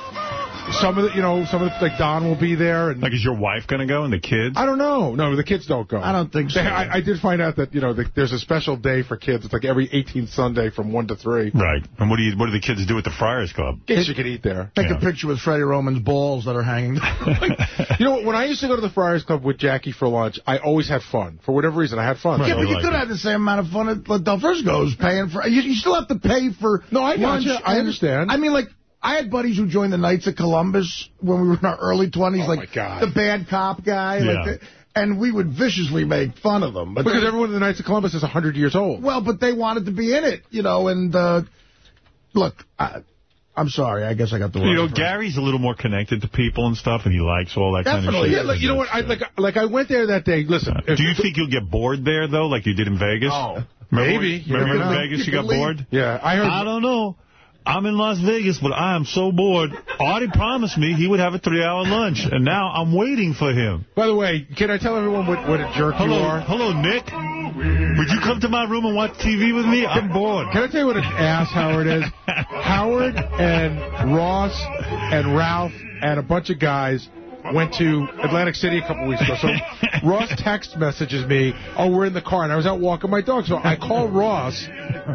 some of the, you know, some of the, like Don will be there. and Like, is your wife going to go and the kids? I don't know. No, the kids don't go. I don't think so. They, I, I did find out that, you know, the, there's a special day for kids. It's like every 18th Sunday from 1 to 3. Right. And what do you? What do the kids do at the Friars Club? Guess you could eat there. Take Yeah. a picture with Freddie Roman's balls that are hanging. You know when I used to go to the Friars Club with Jackie for lunch, I always had fun. For whatever reason, I had fun. Right. yeah, but you like could it. have the same amount of fun at like Del Frisco's paying for. You, you still have to pay for. No, I lunch gotcha. I understand. I mean, like. I had buddies who joined the Knights of Columbus when we were in our early 20s, Oh, like my God. the bad cop guy. Yeah. Like the, and we would viciously make fun of them. But Because they- everyone in the Knights of Columbus is 100 years old. Well, but they wanted to be in it, you know, and uh, look, I, I'm sorry. I guess I got the wrong You know. Gary's a little more connected to people and stuff, and he likes all that kind of Definitely. shit. Yeah, like, you know what? I, like, like I went there that day. Listen, Do you think you'll get bored there, though, like you did in Vegas? Oh. Remember, Maybe. You Remember never in. Vegas you, You got leave. bored? Yeah, I heard. I don't know. I'm in Las Vegas, but I am so bored. Artie promised me he would have a three-hour lunch, and now I'm waiting for him. By the way, can I tell everyone what, what a jerk Hello, you are? hello, Nick. Would you come to my room and watch TV with me? I'm bored. Can I tell you what an ass Howard is? Howard and Ross and Ralph and a bunch of guys went to Atlantic City a couple weeks ago. So Ross text messages me, oh, we're in the car, and I was out walking my dog. So I call Ross.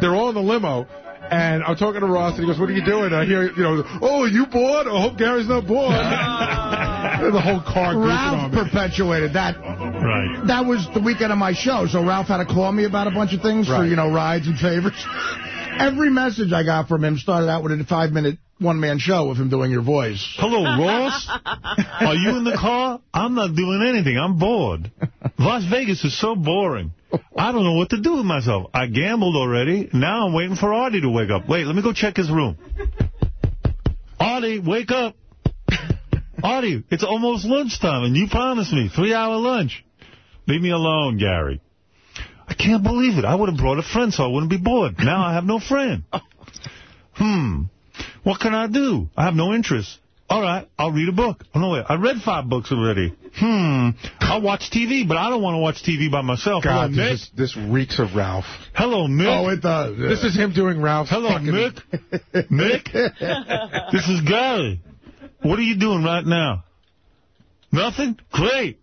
They're all in the limo. And I'm talking to Ross, and he goes, what are you doing? I hear, you know, oh, you bored? I hope Gary's not bored. Ah. and the whole car Ralph perpetuated that. Right. That was the weekend of my show, so Ralph had to call me about a bunch of things for, you know, rides and favors. Every message I got from him started out with a five-minute one-man show of him doing your voice. Hello, Ross. Are you in the car? I'm not doing anything. I'm bored. Las Vegas is so boring. I don't know what to do with myself. I gambled already. Now I'm waiting for Artie to wake up. Wait, let me go check his room. Artie, wake up. Artie, it's almost lunchtime, and you promised me three-hour lunch. Leave me alone, Gary. I can't believe it. I would have brought a friend so I wouldn't be bored. Now I have no friend. Hmm. What can I do? I have no interest. All right, I'll read a book. Oh, no, wait. I read five books already. Hmm. I'll watch TV, but I don't want to watch TV by myself. God, Hello, Mick. this, this reeks of Ralph. Hello, Mick. Oh, it does. yeah. This is him doing Ralph. Hello, fucking... Mick. Mick. this is Gary. What are you doing right now? Nothing? Great.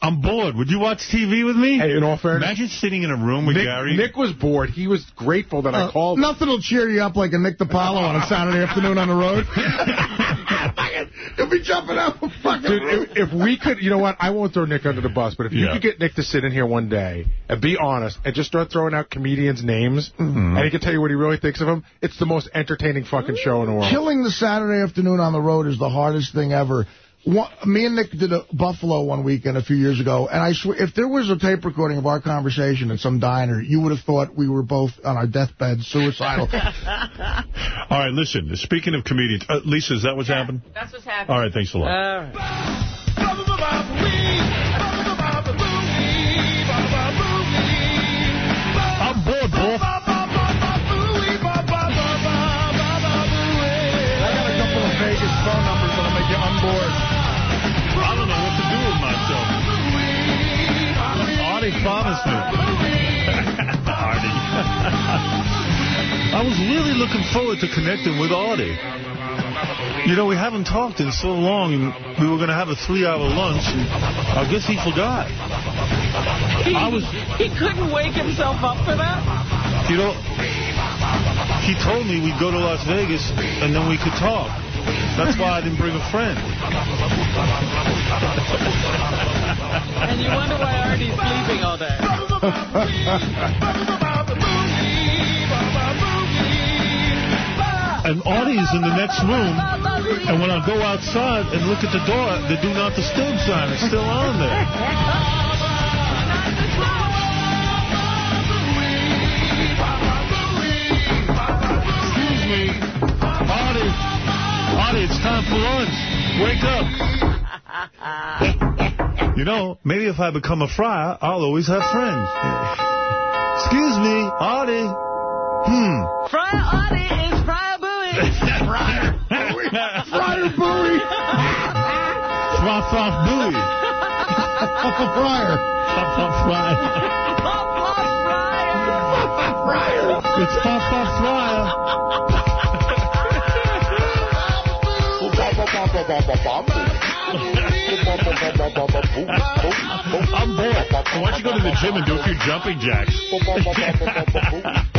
I'm bored. Would you watch TV with me? Hey, in all fairness, Imagine sitting in a room with Nick, Gary. Nick was bored. He was grateful that I Uh, called. Nothing will cheer you up like a Nick DiPaolo on a Saturday afternoon on the road. You'll be jumping out the fucking Dude, if, if we could, you know what? I won't throw Nick under the bus, but if you Yeah. could get Nick to sit in here one day and be honest and just start throwing out comedians' names, Mm-hmm. and he can tell you what he really thinks of them, it's the most entertaining fucking show in the world. Killing the Saturday afternoon on the road is the hardest thing ever. One, me and Nick did a Buffalo one weekend a few years ago, and I swear, if there was a tape recording of our conversation at some diner, you would have thought we were both on our deathbed, suicidal. All right, listen. Speaking of comedians, uh, Lisa, is that what's happened? That's what's happening. All right, thanks a lot. Artie promised me. Artie. I was really looking forward to connecting with Artie. You know, we haven't talked in so long, and we were going to have a three-hour lunch, and I guess he forgot. He, I was- he couldn't wake himself up for that? You know, he told me we'd go to Las Vegas, and then we could talk. That's why I didn't bring a friend. And you wonder why Artie's sleeping all day. And Artie's in the next room, and when I go outside and look at the door, the Do Not Disturb sign is still on there. Excuse me. Artie. Artie, it's time for lunch. Wake up. You know, maybe if I become a friar, I'll always have friends. Excuse me, Artie. Hmm. Friar Artie is Friar Bowie. Friar. Friar Bowie. Flop, flop, buoy. Papa Friar. Flop, flop, fry. It's Flop, flop, I'm bored. Why don't you go to the gym and do a few jumping jacks?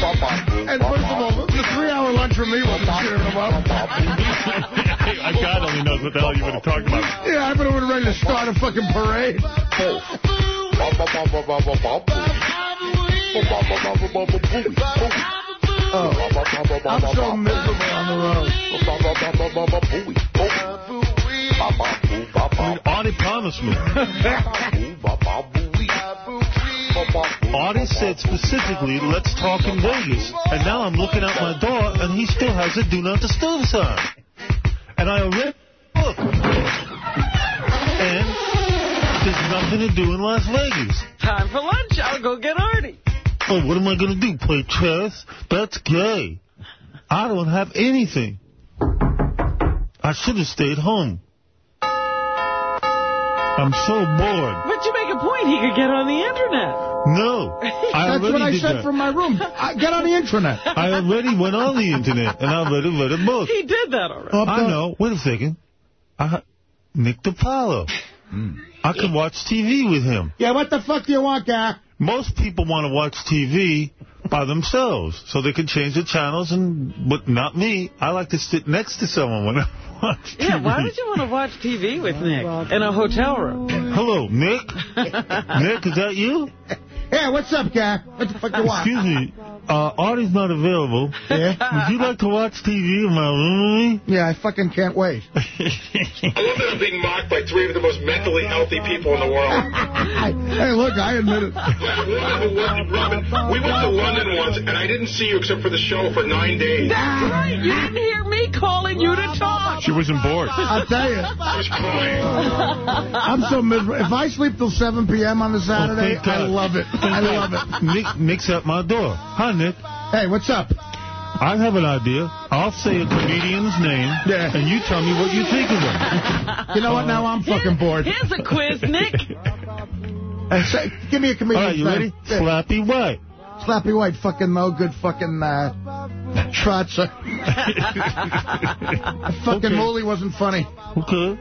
And first of all, the three-hour lunch for me wasn't cheering him up. God only knows what the hell you would have talked about. Yeah, I would have been ready to start a fucking parade. Oh, I'm so miserable on the road. I mean, Artie promised me. Artie said specifically, let's talk in Vegas. And now I'm looking out my door, and he still has a do not disturb sign. And I already book. And there's nothing to do in Las Vegas. Time for lunch. I'll go get Artie. Oh, what am I going to do? Play chess? That's gay. I don't have anything. I should have stayed home. I'm so bored. But you make a point. He could get on the internet. No. I That's what I said that. from my room. I, get on the internet. I already went on the internet, and I already read a book. He did that already. I know. Wait a second. I, Nick DiPaolo. I could watch TV with him. Yeah, what the fuck do you want, guy? Most people want to watch TV by themselves, so they can change the channels, and but not me. I like to sit next to someone when I watch TV. Yeah, why would you want to watch TV with Nick in a hotel room? Hello, Nick? Nick, is that you? Yeah, what's up, guy? What the fuck you want? Excuse me. Uh, Artie's not available. Yeah? Would you like to watch TV in my room? Yeah, I fucking can't wait. I love that I'm being mocked by three of the most mentally healthy people in the world. hey, look, I admit it. Robin, we went to London once, and I didn't see you except for the show for nine days. That's right. You didn't hear me calling you to talk. She wasn't bored. I'll tell you. I was crying. I'm so miserable. If I sleep till 7 p.m. on a Saturday, thank I love it. I love it. Nick, Nick's at my door. Hi, Nick. Hey, what's up? I have an idea. I'll say a comedian's name, Yeah. and you tell me what you think of him. You know what? Now I'm fucking bored. Here's a quiz, Nick. Say, give me a All comedian's right, you name. ready? Yeah. Slappy White. Slappy White, fucking no good fucking uh, trotzer. fucking Okay. Mooly wasn't funny. Okay.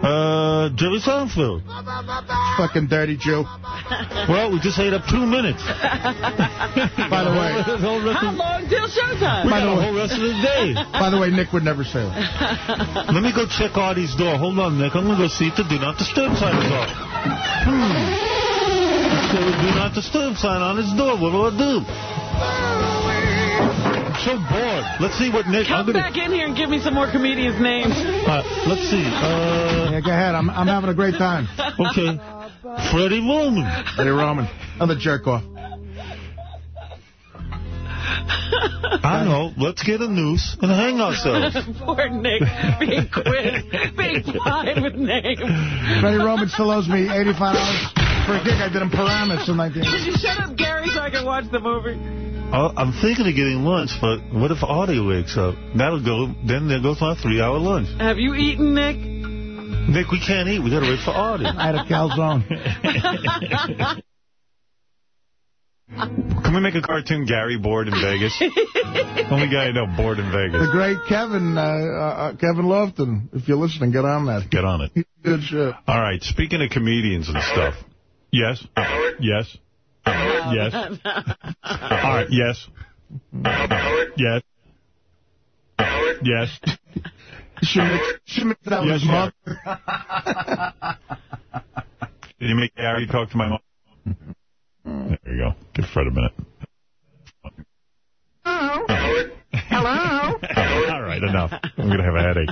Uh, Jerry Seinfeld. Fucking dirty Jew. Well, we just ate up two minutes. By the way, the whole rest How long till showtime? we By got the the way- whole rest of the day. by the way, Nick would never say that. Let me go check Artie's door. Hold on, Nick. I'm going to go see if the Do Not Disturb sign is off. Hmm. There was Do Not Disturb sign on his door. What do I do? I'm so bored. Let's see what Nick... I'm Come gonna, back in here and give me some more comedians' names. Uh, let's see. Uh, Yeah, go ahead. I'm, I'm having a great time. okay. Freddie Roman. Eddie Roman. Another jerk off. I know. Let's get a noose and hang ourselves. Poor Nick being quit, being fine with names. Freddie Roman still owes me $85 for a gig I did in Paramus in 19... Did you shut up, Gary, so I can watch the movie? Uh, I'm thinking of getting lunch, but what if Artie wakes up? That'll go. Then there goes my three-hour lunch. Have you eaten, Nick? Nick, we can't eat. We got to wait for Artie. I had a calzone. Can we make a cartoon Gary bored in Vegas? Only guy I know bored in Vegas. The great Kevin, uh, uh, Kevin Lofton. If you're listening, get on that. Get on it. Good shit. All right, speaking of comedians and stuff. Yes? Yes? Um, yes? All right, yes? Yes? Yes? She mixed, she mixed that Yes, mother. Did you make Gary talk to my mom? There you go. Give Fred a minute. Hello? Hello. All right, enough. I'm going to have a headache.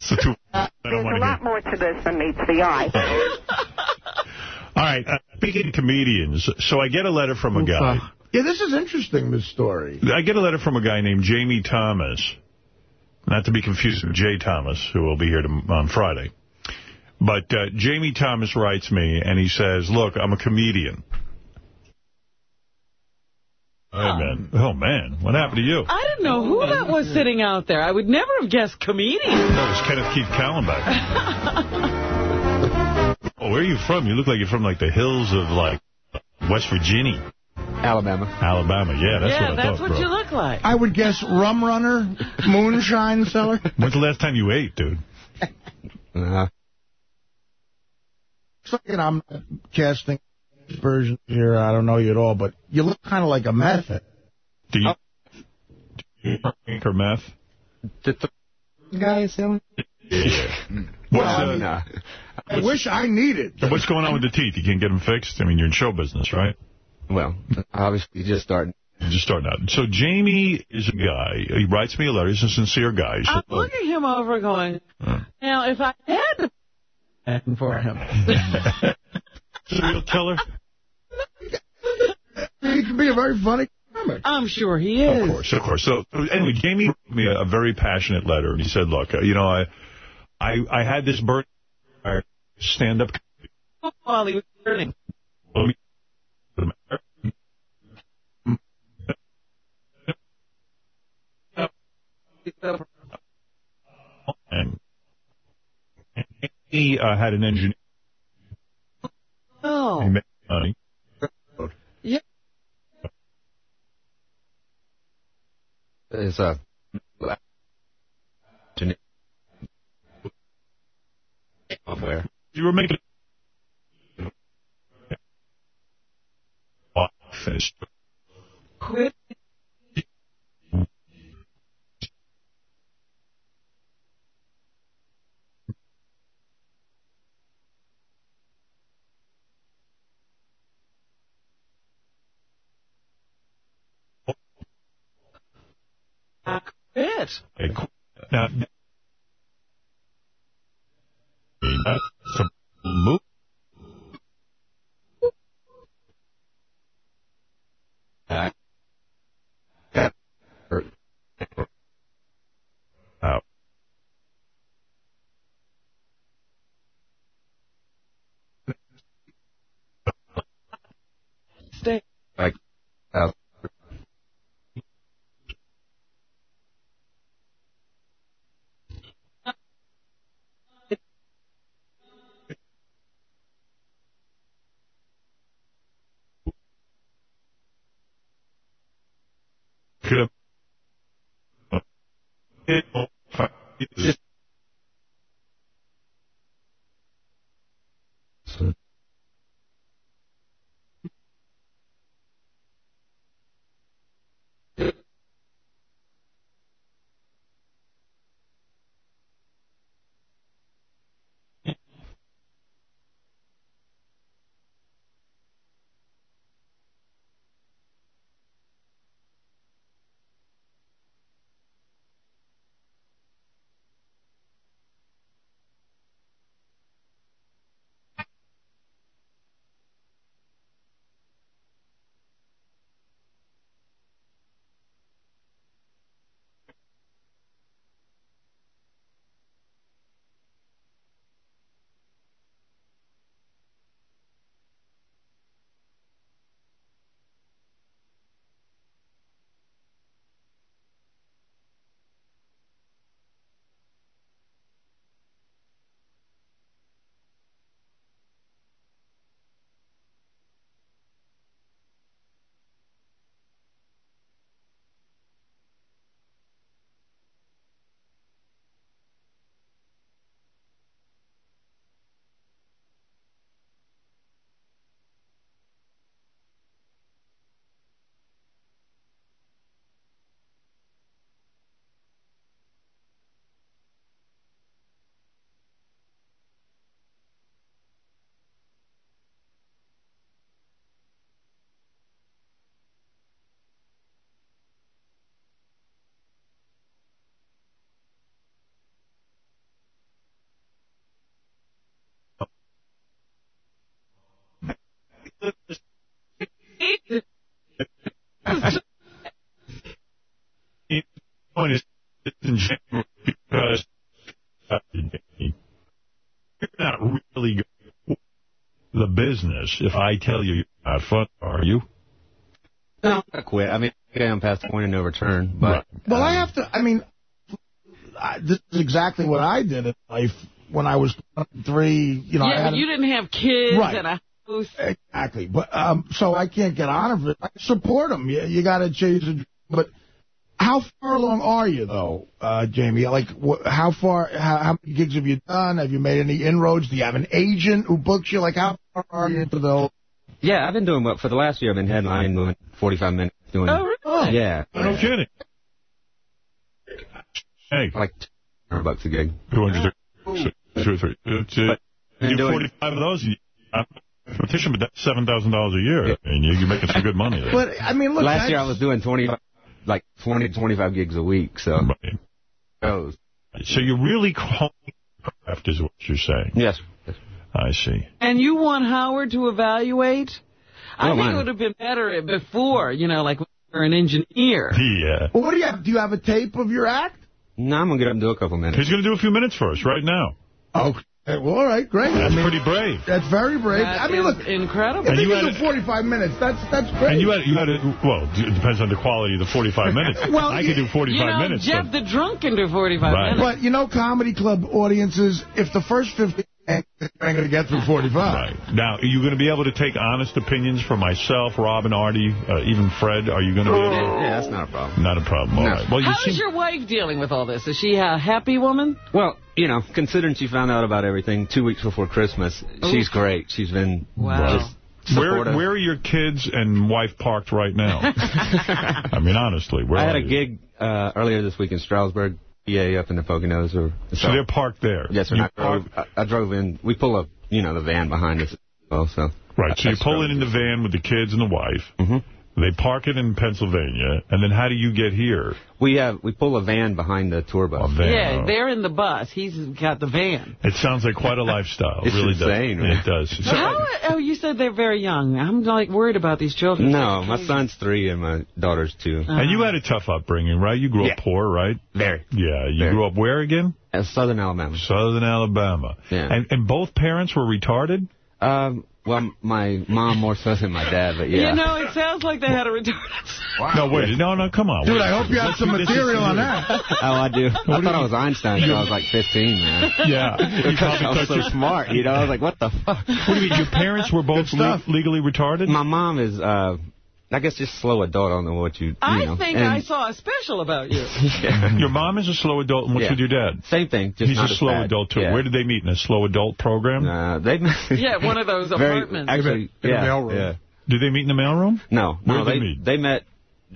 So too, I don't There's a to hear. lot more to this than meets the eye. All right, uh, speaking of comedians, so I get a letter from a guy. Yeah, this is interesting, this story. I get a letter from a guy named Jamie Thomas, not to be confused with Jay Thomas, who will be here to, on Friday. But uh, Jamie Thomas writes me, and he says, look, I'm a comedian. Oh, man. Oh, man. What happened to you? I didn't know who that was sitting out there. I would never have guessed comedian. That was Kenneth Keith Kallenbach. oh, where are you from? You look like you're from, like, the hills of, like, West Virginia. Alabama. Alabama, yeah, that's yeah, what I that's thought, what bro. you look like. I would guess rum runner, moonshine seller. When's the last time you ate, dude? Uh-huh. So, you know, I'm not casting version here. I don't know you at all, but you look kind of like a meth. Do you, do you drink or meth? the Guy is selling? Yeah. What's, Well, uh, Nah. I wish I needed. what's going on with the teeth? You can't get them fixed? I mean, you're in show business, right? Well, obviously just starting. Just starting out. So Jamie is a guy. He writes me a letter. He's a sincere guy. He I'm look, looking him over going, now, if I had to for him. serial killer? He could be a very funny comic. I'm sure he is. Of course, of course. So so anyway, Jamie wrote me a, a very passionate letter, and he said, look, uh, you know, I, I, I had this burn stand-up While he was burning. and he uh, had an engineer. Oh. He made money. Yeah. It's a. Where? You were making office Quit. Quit. Quit. That's a move. Stay. Like, uh, Could have. It- business if I tell you you're not fun, are you? No, I quit. I mean, okay, I'm past the point of no return, but Well, I have to, I mean, I, this is exactly what I did in life when I was three. You know, I yeah, had but a- you didn't have kids Right. and a house. Exactly. But um, so I can't get out of it. I support them. You, you got to change it. But how far along are you, though, uh, Jamie? Like, wh- how far, how, how many gigs have you done? Have you made any inroads? Do you have an agent who books you? Like, how Um, far are you into the whole... yeah, I've been doing what for the last year. I've been headlining, doing 45 minutes, doing. Oh, really? Yeah, No kidding. Hey, like 200 bucks a gig. 200, two or three. It's, been you do 45 of those. I'm competition, but that's $7,000 a year. And you, you're making some good money there. But, I mean, look, Last year I was doing 20, like 20 to 25 gigs a week. So. Right. Those. So you're really calling craft is what you're saying. Yes. I see. And you want Howard to evaluate? I don't think mind. it would have been better before, you know, like when you were an engineer. Yeah. Well, what do you have? Do you have a tape of your act? No, I'm gonna get up and do a couple minutes. He's going to do a few minutes for us right now. Oh, well, all right, great. That's I mean, pretty brave. That's very brave. That I mean, is look, incredible. if And you you can had do 45 minutes, that's that's great. And you had, you had a, well, it depends on the quality of the 45 minutes. Well, I could do 45 you know, minutes. Jeff but the drunk can do 45 Right. minutes. But, you know, comedy club audiences, if the first 50 ain't going to get through 45. Right. Now, are you going to be able to take honest opinions from myself, Rob and Artie, uh, even Fred? Are you going to be able to? Yeah, that's not a problem. Not a problem. All No. right. Well, you How seem... is your wife dealing with all this? Is she a happy woman? Well, you know, considering she found out about everything two weeks before Christmas, she's great. She's been Wow. just Where, supportive. where are your kids and wife parked right now? I mean, honestly, where I had are a you? gig uh, earlier this week in Stroudsburg, PA, up in the Poconos. Or, So they're parked there. Yes, sir. You and I drove, I, I drove in. We pull up, you know, the van behind us. as Well, so Right, so I you pull in in the van with the kids and the wife. Mhm. They park it in Pennsylvania, and then how do you get here? We have we pull a van behind the tour bus. Yeah, they're in the bus. He's got the van. It sounds like quite a lifestyle. It's it really insane, does. man. It does. So- How? Oh, you said they're very young. I'm like worried about these children. No, my son's three and my daughter's two. And you had a tough upbringing, right? You grew up poor, right? Very. Yeah. You Very. grew up where again? Uh, Southern Alabama. Southern Alabama. Yeah. And, and both parents were retarded? Um, well, my mom more so than my dad, but yeah. You know, it sounds like they had a retarded. No, wait. No, no, come on. Dude, Wait. I hope you have some material on that. oh, I do. I thought I was Einstein until I was like 15, man. Yeah. You Because probably I was so you- smart, you know? I was like, what the fuck? What do you mean? Your parents were both le- legally retarded? My mom is, uh, I guess, just slow adult. I don't know what you, you I know. think And- I saw a special about you. Your mom is a slow adult, and what's Yeah. with your dad? Same thing, just He's not a as slow bad. adult, too. Yeah. Where did they meet? In a slow adult program? Uh, they Yeah, one of those Very- apartments. Actually, In a yeah, mailroom. yeah. Did they meet in the mailroom? No, Where no, did they they meet? they met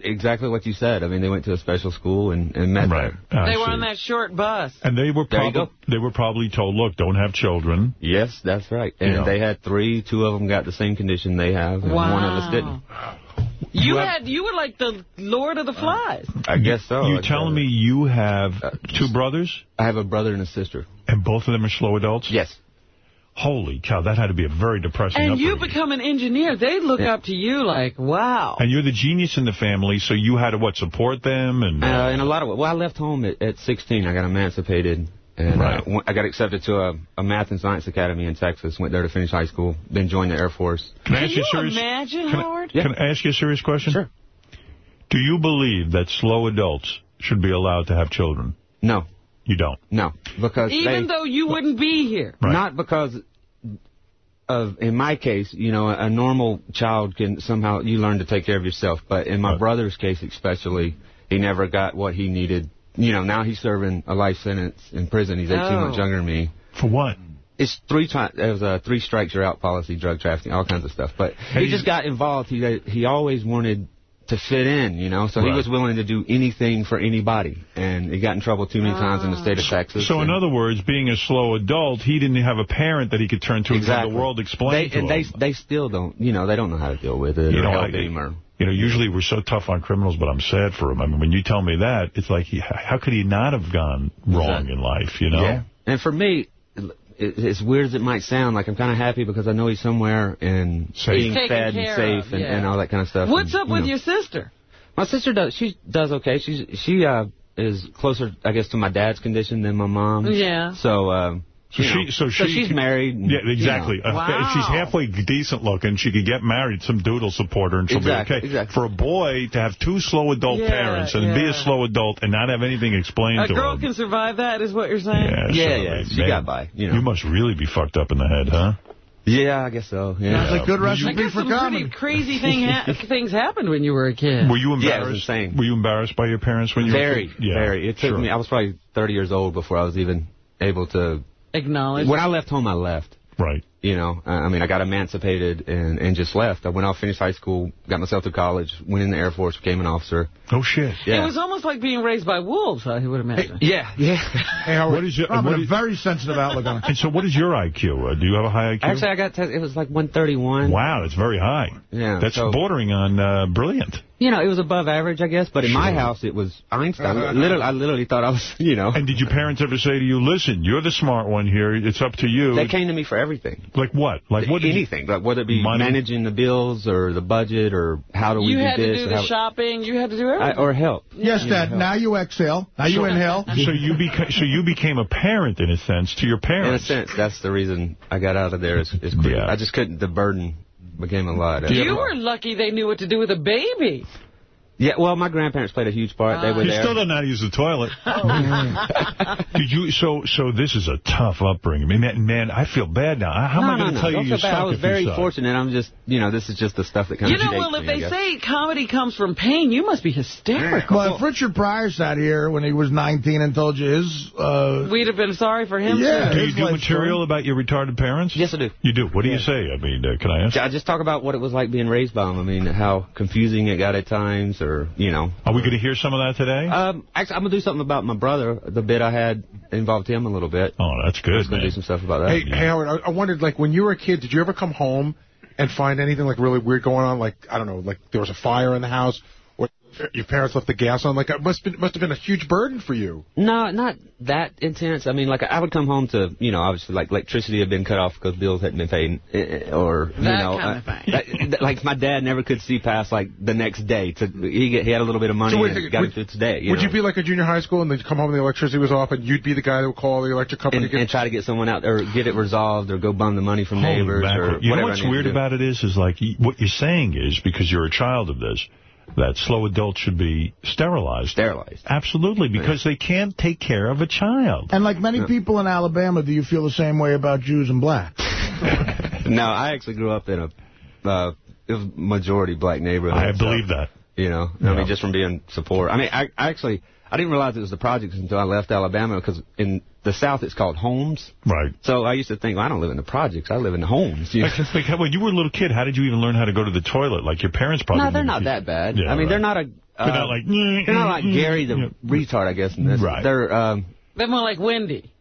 exactly what you said. I mean, they went to a special school and, and met Right. there. They were on that short bus. And they were There probably they were probably told, look, don't have children. Yes, that's right. And Yeah. they had three. Two of them got the same condition they have, and one of us didn't. You had you were like the Lord of the Flies. I guess so. You It's, telling uh, me you have two brothers? I have a brother and a sister. And both of them are slow adults? Yes. Holy cow, that had to be a very depressing And you become an engineer. They look Yeah. up to you like, wow. And you're the genius in the family, so you had to, what, support them? and Uh, in a lot of well, I left home at, at 16. I got emancipated, and Right. uh, I got accepted to a, a math and science academy in Texas. Went there to finish high school. Then joined the Air Force. Can I ask you a serious, imagine, can I- Howard? Can I ask you a serious question? Sure. Do you believe that slow adults should be allowed to have children? No, You don't. no, because Even they, though you wouldn't be here. Right. Not because of, in my case, you know, a normal child can somehow, you learn to take care of yourself. But in my Right. brother's case especially, he never got what he needed. You know, now he's serving a life sentence in prison. He's 18 Oh. months younger than me. For what? It's three times. It was a three strikes you're out policy, drug trafficking, all kinds of stuff. But Hey, he just got involved. He uh, he always wanted to fit in, you know. So he was willing to do anything for anybody, and he got in trouble too many times in the state of Texas. So, in other words, being a slow adult, he didn't have a parent that he could turn to and Exactly. the world they, explain to and they him. they still don't, you know, they don't know how to deal with it You or know, help I- him or. You know, usually we're so tough on criminals, but I'm sad for him. I mean, when you tell me that, it's like, he, how could he not have gone wrong in life, you know? Yeah. And for me, it, as weird as it might sound, like I'm kind of happy because I know he's somewhere and Safe. being Taken fed and safe and, yeah. and all that kind of stuff. What's and, up you with know. your sister? My sister does. She does okay. She's she uh is closer, I guess, to my dad's condition than my mom's. Yeah. So um. So you she, know, so she, she's married. and, Yeah, you exactly. know. Uh, she's halfway decent looking, she could get married. Some dude will support her, and she'll Exactly, be okay. exactly. For a boy to have two slow adult Yeah, parents and be a slow adult and not have anything explained A to girl him. can survive that, is what you're saying? yeah, Yeah, so, yeah, man, she got by, you know. must really be fucked up in the head, huh? Yeah, I guess so. Yeah. That's a good I guess for some comedy. pretty crazy thing ha things happened when you were a kid. Were you Yeah, it was embarrassed? insane. Were you embarrassed by your parents when you Very, were? a kid? Yeah, very. It took sure. me. I was probably 30 years old before I was even able to. Acknowledge. When I left home, I left. Right. You know, uh, I mean, I got emancipated and, and just left. I went off, finished high school, got myself through college, went in the Air Force, became an officer. Oh shit. Yeah. It was almost like being raised by wolves, I would imagine. yeah, yeah. Hey, Howard, What is your? Robin, what a very sensitive outlook on it. and so, what is your IQ? Uh, do you have a high IQ? Actually, I got tested. It was like 131. wow, that's very high. Yeah. That's so, bordering on uh, brilliant. You know, it was above average, I guess. But in my house, it was Einstein. literally, I literally thought I was, you know. And did your parents ever say to you, "Listen, you're the smart one here. It's up to you"? They came to me for everything. Like what? Like what? did you- Anything, like whether it be Money? managing the bills or the budget or how do we You do had to do the shopping. You had to do I, everything. or help. Yes, Dad. Now you exhale. Now you inhale. So you beca- so you became a parent in a sense to your parents. In a sense, that's the reason I got out of there. Is, as, as. Yeah. I just couldn't. The burden became a lot. you were lucky they knew what to do with a baby. Yeah, well, my grandparents played a huge part. they were You there. still don't know how to use the toilet. Did you? So, so this is a tough upbringing. I mean, man, man I feel bad now. How am no, I no, going to no. tell Don't you you feel bad. I was if very suck? fortunate. I'm just, you know, this is just the stuff that kind You know, well, if they say comedy comes from pain, you must be hysterical. Well, if Richard Pryor sat here when he was 19 and told you his... Uh, We'd have been sorry for him, Yeah. too. Do you do life material about your retarded parents? Yes, I do. You do. What do you say? I mean, uh, can I ask? I just talk about what it was like being raised by them. I mean, how confusing it got at times, or you know. Are we going to hear some of that today? Um, actually, I'm gonna do something about my brother. The bit I had involved him a little bit. oh, that's good, I good, was gonna do some stuff about that. Hey, hey, Howard, I, I wondered, like, when you were a kid, did you ever come home and find anything like really weird going on? Like I don't know, like there was a fire in the house, or your parents left the gas on. Like it must been, must have been a huge burden for you. No, not that intense. I mean, like I would come home to, you know, obviously like electricity had been cut off because bills hadn't been paid, eh, or you That know, kind of uh, that- like my dad never could see past like the next day. To he get, he had a little bit of money So wait, and got would- it through today. You would know? you be like a junior high school and then come home and the electricity was off, and you'd be the guy that would call the electric company? and, and try to get someone out or get it resolved or go bum the money from Holy neighbors mackerel. or You know whatever. what's I need weird about it is, is like what you're saying is because you're a child of this, that slow adults should be sterilized. Sterilized. Absolutely, because they can't take care of a child. And like many people in Alabama, do you feel the same way about Jews and blacks? No, I actually grew up in a uh, it majority black neighborhood. I so, believe that. You know, I mean, just from being support. I mean, I, I actually I didn't realize it was the projects until I left Alabama because in the South it's called homes. Right. So I used to think, well, I don't live in the projects. I live in the homes. You know? Like, like, when you were a little kid, how did you even learn how to go to the toilet? Like your parents probably. No, they're didn't that bad. Yeah, I mean, they're not a. Uh, They're not like. they're not like Gary the retard, I guess. In this. Right. They're um, They're more like Wendy.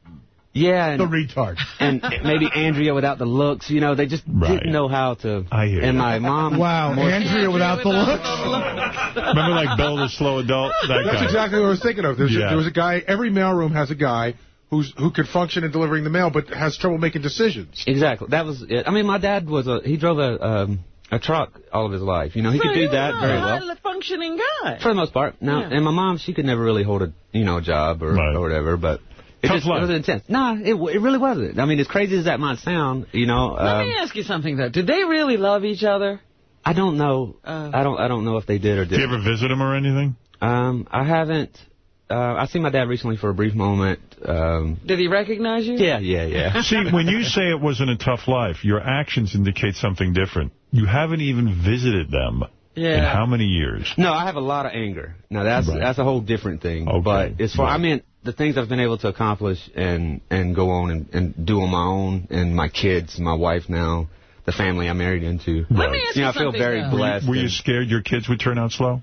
Yeah, and, The retard. and maybe Andrea without the looks. You know, they just didn't know how to. I hear And you. my mom. Wow, more- Andrea without the looks. Remember, like Bill, the slow adult. That That's guy. exactly what I was thinking of. There's Yeah. a, there was a guy. Every mailroom has a guy who's who could function in delivering the mail, but has trouble making decisions. Exactly. That was it. I mean, my dad was a he drove a um, a truck all of his life. You know, he So could do that a very well highly functioning guy. for the most part. Now, Yeah. and my mom, she could never really hold a you know a job or, or whatever, but. It, Tough just, it was intense. No, it, it really wasn't. I mean, as crazy as that might sound, you know, Let um, me ask you something though. Did they really love each other? I don't know. Uh, I don't. I don't know if they did or Did you didn't. ever visit him or anything? Um, I haven't. Uh, I seen my dad recently for a brief moment. Um, Did he recognize you? yeah, yeah, yeah. See, when you say it wasn't a tough life, your actions indicate something different. You haven't even visited them in Yeah. how many years? No, I have a lot of anger. Now that's Right. that's a whole different thing. Okay. But as far Right. I mean the things I've been able to accomplish and and go on and, and do on my own and my kids, my wife now, the family I'm married into. Let me ask you know, I feel very though. blessed. Were you and scared your kids would turn out slow?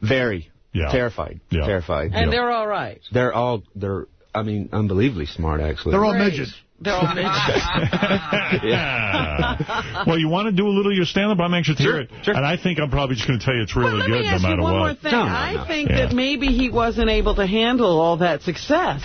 very Yeah. terrified. Yeah. Terrified. And they're all right. They're all they're I mean unbelievably smart actually. They're all Great. midgets. They're all. Yeah. well, you want to do a little of your stand-up? I'm anxious to hear it. And I think I'm probably just going to tell you it's really Let good me no ask matter you one what. more thing. No, no, I no. think Yeah. that maybe he wasn't able to handle all that success.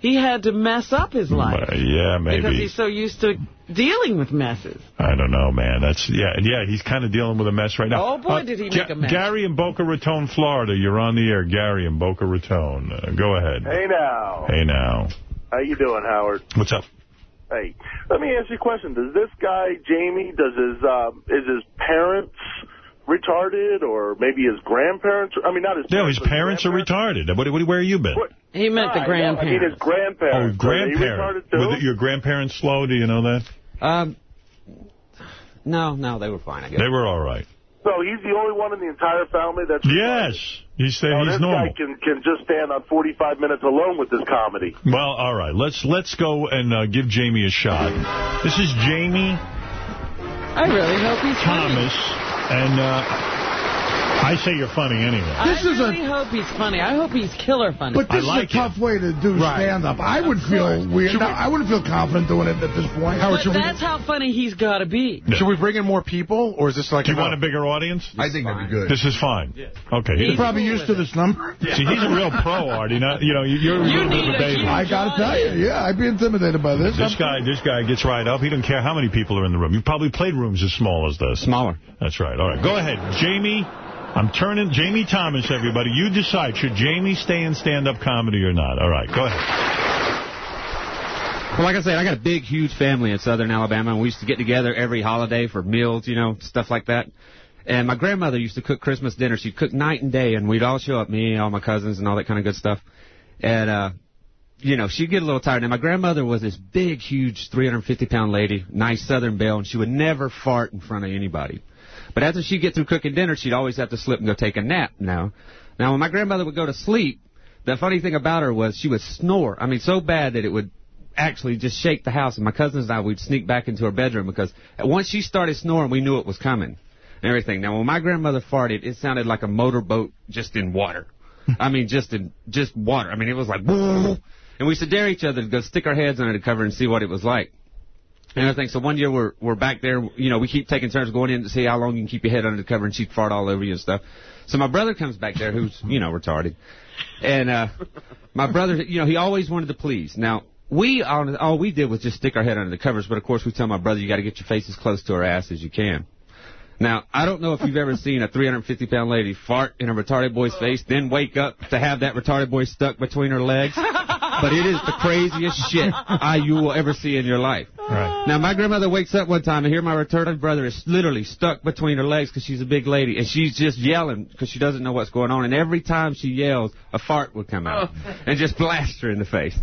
He had to mess up his life Uh, yeah, because he's so used to dealing with messes. I don't know, man. That's yeah, yeah. He's kind of dealing with a mess right now. Oh, boy, did he make a mess. Gary in Boca Raton, Florida. You're on the air. Gary in Boca Raton. Uh, go ahead. Hey now. Hey now. How you doing, Howard? What's up? Hey, let me ask you a question. Does this guy, Jamie, does his, um, is his parents retarded or maybe his grandparents? I mean, not his parents? No, his but parents are retarded. What, what, where have you been? He meant the I know. I mean, his grandparents. Oh, grandparents. Are they grandparents. retarded too? Were the- your grandparents slow? Do you know that? Um no, no, they were fine, I guess. They were all right. So he's the only one in the entire family that's Yes. He's, Oh, he's this normal. guy can, can just stand on 45 minutes alone with this comedy. Well, all right. Let's let's go and uh, give Jamie a shot. This is Jamie I really hope he's funny. Thomas, and uh, I say you're funny anyway. This I is a- really hope he's funny. I hope he's killer funny. But this I like is a tough way to do stand-up. I would feel weird. No, I wouldn't feel confident doing it at this point. but that's how funny he's got to be. Should we bring in more people, or is this like? Do you want a bigger audience? I think that'd be good. This is fine. Okay. You're probably used to this number. See, he's a real pro, Artie. Not, you know, you're a little bit of a baby. I gotta tell you, yeah, I'd be intimidated by this. This guy, this guy gets right up. He doesn't care how many people are in the room. You've probably played rooms as small as this. Smaller. That's right. All right, go ahead, Jamie. I'm turning Jamie Thomas. Everybody, you decide. Should Jamie stay in stand-up comedy or not? All right, go ahead. Well, like I said, I got a big, huge family in southern Alabama, and we used to get together every holiday for meals, you know, stuff like that. And my grandmother used to cook Christmas dinner. She'd cook night and day, and we'd all show up, me, all my cousins, and all that kind of good stuff. And, uh, you know, she'd get a little tired. And my grandmother was this big, huge, 350-pound lady, nice southern belle, and she would never fart in front of anybody. But after she'd get through cooking dinner, she'd always have to slip and go take a nap now. Now, when my grandmother would go to sleep, the funny thing about her was she would snore. I mean, so bad that it would actually just shake the house. And my cousins and I, we'd sneak back into her bedroom because once she started snoring, we knew it was coming and everything. Now, when my grandmother farted, it sounded like a motorboat just in water. I mean, just in just water. I mean, it was like, and we used to dare each other to go stick our heads under the cover and see what it was like. And everything. So one year we're we're back there. You know, we keep taking turns going in to see how long you can keep your head under the cover, and she'd fart all over you and stuff. So my brother comes back there, who's you know retarded, and uh, my brother, you know, he always wanted to please. Now we all, all we did was just stick our head under the covers, but of course we tell my brother you got to get your face as close to her ass as you can. Now, I don't know if you've ever seen a 350-pound lady fart in a retarded boy's face, then wake up to have that retarded boy stuck between her legs, but it is the craziest shit I you will ever see in your life. Right. Now, my grandmother wakes up one time and here my retarded brother is literally stuck between her legs because she's a big lady, and she's just yelling because she doesn't know what's going on, and every time she yells, a fart would come out oh. and just blast her in the face.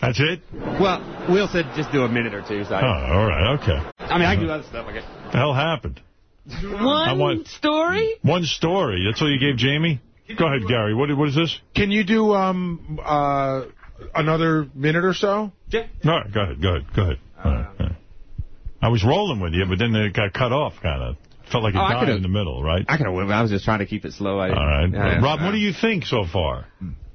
That's it? Well, Will said just do a minute or two. So Oh, all right, okay. I mean, I can do other stuff like it. What the hell happened? One want- story? One story. That's all you gave Jamie? Go ahead, Gary. What, what is this? Can you do um uh another minute or so? Yeah. All right, go ahead, go ahead, go ahead. All right, all right. I was rolling with you, but then it got cut off, kind of. Felt like it Oh, died in the middle, right? I could have I was just trying to keep it slow. I, All right. Yeah, Rob, yeah. what do you think so far?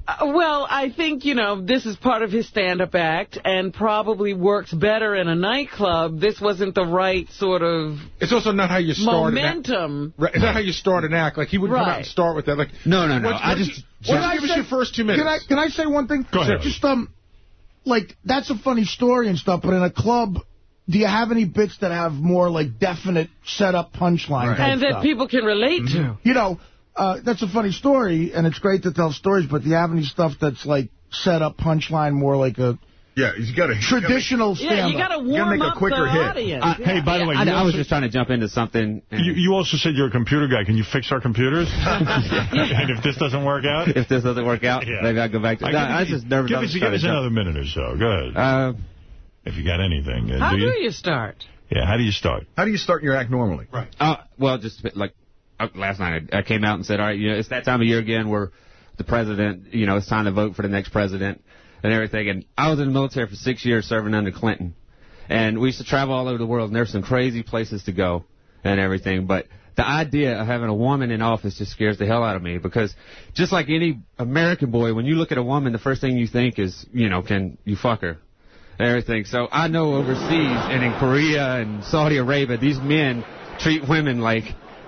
Uh, well, I think, you know, this is part of his stand-up act and probably works better in a nightclub. This wasn't the right sort of It's also not how you start an act. momentum. Right, it's not how you start an act. Like, he wouldn't come out and start with that. Like, No, no, no. What- I what- just... What Can I give us your first two minutes? Can I can I say one thing? Go ahead. Just um, like that's a funny story and stuff, but in a club, do you have any bits that have more like definite setup punchline? type And that stuff? people can relate to. you know, uh, that's a funny story, and it's great to tell stories. But do you have any stuff that's like set up punchline, more like a Yeah, you got to traditional Yeah, stand-up? you got to gotta warm make a up quicker the hit. audience. Uh, Hey, by the way, I, I was just trying to jump into something. and- You, you also said you're a computer guy. Can you fix our computers? and if this doesn't work out, if this doesn't work out, Yeah. maybe I'll go back to... I No, give I was just nervous. Give I was us, give us another minute or so. Go ahead. Uh, if you got anything. Uh, How do do you? you start? Yeah, how do you start? How do you start your act normally? Right. Uh, well, just a bit like last night, I, came out and said, all right, you know, it's that time of year again where the president, you know, it's time to vote for the next president and everything. And I was in the military for six years serving under Clinton. And we used to travel all over the world, and there's some crazy places to go and everything. But the idea of having a woman in office just scares the hell out of me because just like any American boy, when you look at a woman, the first thing you think is, you know, can you fuck her? everything. So I know overseas and in Korea and Saudi Arabia, these men treat women like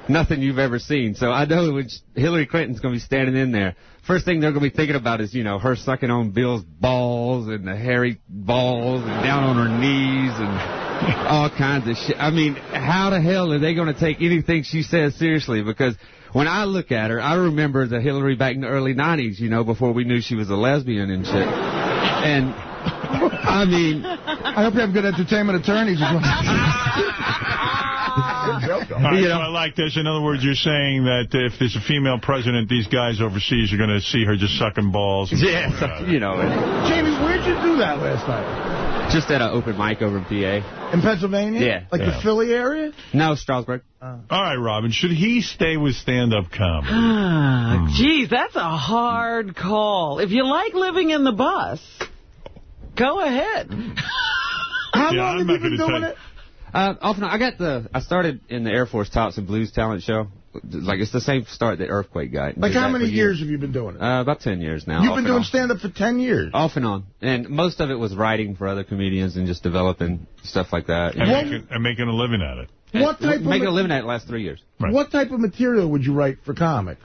nothing you've ever seen. So I know when Hillary Clinton's going to be standing in there, first thing they're going to be thinking about is, you know, her sucking on Bill's balls and the hairy balls and down on her knees and all kinds of shit. I mean, how the hell are they going to take anything she says seriously? Because when I look at her, I remember the Hillary back in the early 90s, you know, before we knew she was a lesbian and shit. And I mean, I hope you have good entertainment attorneys. as well. All right, so I like this. In other words, you're saying that if there's a female president, these guys overseas are going to see her just sucking balls. and Yeah, stuff so- you know, and Jamie, where'd you do that last night? just at an open mic over in PA. In Pennsylvania? Yeah. Like Yeah. the Philly area? No, Stroudsburg. All right, Robin, should he stay with stand-up comedy? Ah, Geez, that's a hard call. If you like living in the bus, go ahead. How Yeah, long I'm have you been doing it? Uh, off and on, I got the. I started in the Air Force Tops in Blues talent show. Like it's the same start that Earthquake got. Like how many for years have you been doing it? Uh, about ten years now. You've been doing stand-up for 10 years. Off and on, and most of it was writing for other comedians and just developing stuff like that. And making, and making a living at it. What type of making a living at it the last three years. What type of material would you write for comics?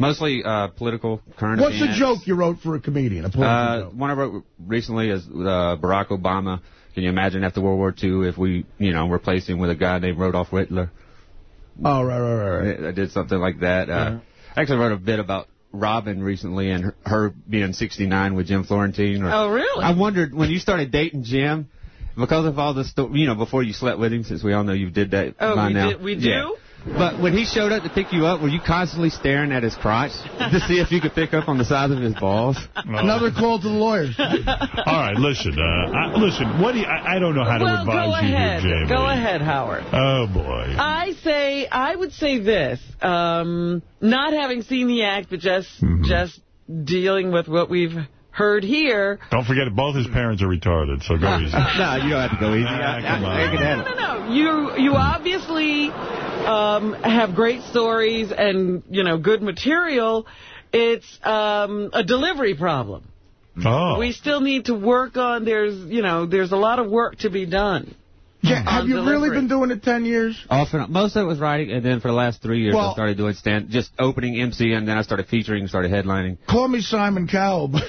Mostly uh, political, current What's a joke you wrote for a comedian? A political Uh, joke. one I wrote recently is uh, Barack Obama. Can you imagine after World War II if we, you know, replaced him with a guy named Rudolph Hitler? Oh, right, right, right. right. I I did something like that. Uh, Uh-huh. I actually wrote a bit about Robin recently and her, her being 69 with Jim Florentine. Or, Oh, really? I wondered when you started dating Jim, because of all the sto- you know, before you slept with him, since we all know you did that Oh, by we now. did- we do? Yeah. But when he showed up to pick you up, were you constantly staring at his crotch to see if you could pick up on the size of his balls? Another call to the lawyers. All right, listen. Uh, I, listen, what do you, I, I don't know how to well, advise go you ahead. here, Jamie. Go ahead, Howard. Oh, boy. I say, I would say this, um, not having seen the act, but just, Mm-hmm. just dealing with what we've heard here. Don't forget, both his parents are retarded, so go easy. no, you don't have to go easy. Ah, I, come I, I on. No, no, no. You, you obviously um, have great stories and, you know, good material. It's um, a delivery problem. Oh. We still need to work on, there's, you know, there's a lot of work to be done. Yeah, have on you really been doing it 10 years? Off and on. Most of it was writing, and then for the last three years, Well- I started doing stand, just opening MC, and then I started featuring, and started headlining. Call me Simon Cowell, but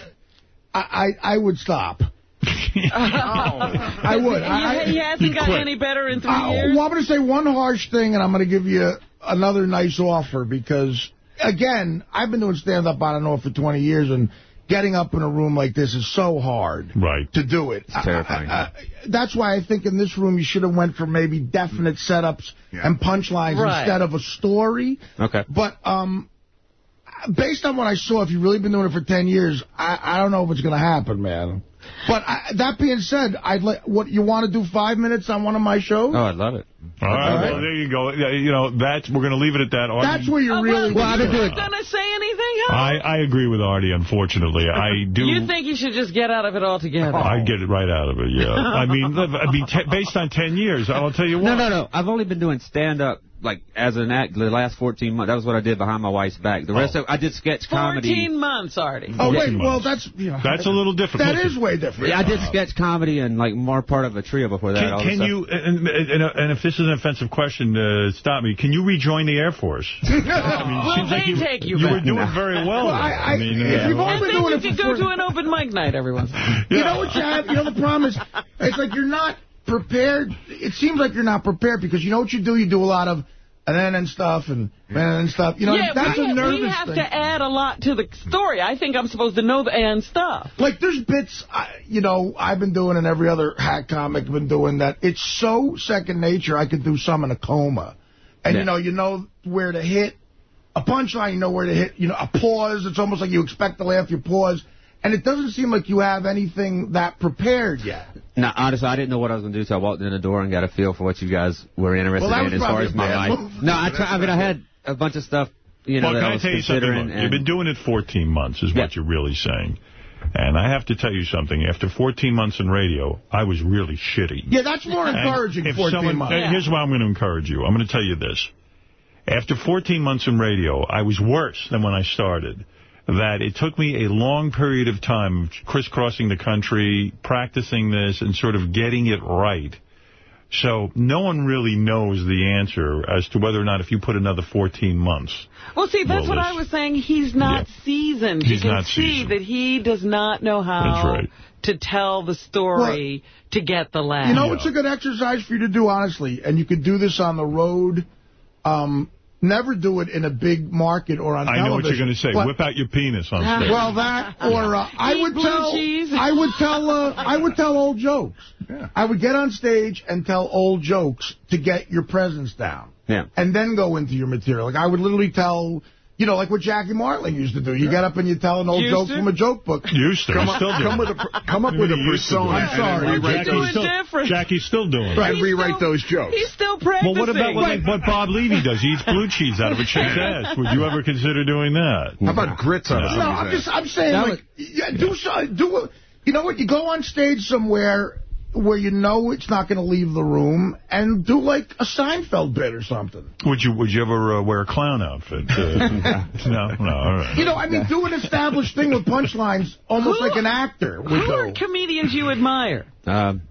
I, I, I would stop. I would. I, he, he hasn't gotten any better in three I, years. well, I'm going to say one harsh thing, and I'm going to give you another nice offer because, again, I've been doing stand-up, I don't know, for 20 years, and getting up in a room like this is so hard right. to do it. It's terrifying. I- I- that's why I think in this room you should have went for maybe definite setups and punchlines Right. instead of a story. Okay. But um, based on what I saw, if you've really been doing it for 10 years, I, I don't know if it's going to happen, man. But I, that being said, I'd like what you want to do five minutes on one of my shows? Oh, I'd love it. All right, well, there you go. Yeah, You know, that's we're going to leave it at that. Artie, That's where you're uh, really. Well, I've been going to say anything else? I, I agree with Artie, unfortunately. I do. You think you should just get out of it altogether? I get it right out of it, yeah. I mean, I mean, t based on 10 years, I'll tell you what. No, no, no. I've only been doing stand-up, like, as an act the last 14 months. That was what I did behind my wife's back. The rest of I did sketch comedy. 14 months, already. Oh, wait, 14 well, that's, you know. That's a little different. That is way different. Yeah, I did sketch comedy and, like, more part of a trio before that. Can, can you, and, and, and if this is an offensive question, uh, stop me. Can you rejoin the Air Force? I mean, it Will seems like they you, take you you were back? doing very well. Well, there. I- I- mean, if uh, you've only And been then doing you it could for go to an open mic night every once in. You know what you have? You know the problem is, it's like you're not prepared. It seems like you're not prepared because you know what you do? You do a lot of and then and stuff and and and stuff. You know, yeah, that's we, a nervous we have thing. to add a lot to the story. I think I'm supposed to know the and stuff. Like, there's bits, I- you know, I've been doing and every other hack comic been doing that. It's so second nature, I could do some in a coma. And, Yeah. you know, you know where to hit. A punchline, you know where to hit. You know, a pause, it's almost like you expect to laugh, you pause. And it doesn't seem like you have anything that prepared yet. No, honestly, I didn't know what I was going to do until I walked in the door and got a feel for what you guys were interested Well, in as far as my life. move. No, I, try, I mean, I had a bunch of stuff, you know, well, that can I I was tell you something? considering. Look, and- You've been doing it 14 months is what you're really saying. And I have to tell you something. After 14 months in radio, I was really shitty. Yeah, that's more encouraging, if 14 someone, months. Here's why I'm going to encourage you. I'm going to tell you this. After 14 months in radio, I was worse than when I started. That it took me a long period of time of crisscrossing the country, practicing this, and sort of getting it right. So no one really knows the answer as to whether or not if you put another 14 months. Well, see, that's Well, what this- I was saying. He's not seasoned. He's you can not see seasoned. that he does not know how right. to tell the story to get the laugh. You know it's a good exercise for you to do, honestly? And you could do this on the road. Um, never do it in a big market or on I television. know what you're going to say. But- Whip out your penis on stage. Well, that or uh, I would tell cheese. I would tell uh, I would tell old jokes. Yeah. I would get on stage and tell old jokes to get your presence down, yeah. and then go into your material. Like I would literally tell. You know, like what Jackie Martling used to do. You get up and you tell an old Used joke to? from a joke book. Used to. Come up- still come with a come up with a He used to do persona it. and then rewrite Jackie's still, different. Jackie's still doing it. Right, and rewrite those jokes. He's still practicing. Well, what about what, what Bob Levy does? He eats blue cheese out of a chick's ass. Would you ever consider doing that? How about grits out of No, somebody's I'm just I'm saying That like yeah, do so, do a- you know what you go on stage somewhere where you know it's not going to leave the room and do like a Seinfeld bit or something. Would you Would you ever uh, wear a clown outfit? Uh, no, no. All right. You know, I mean, do an established thing with punchlines, almost Who- like an actor would Who are comedians you admire? Um,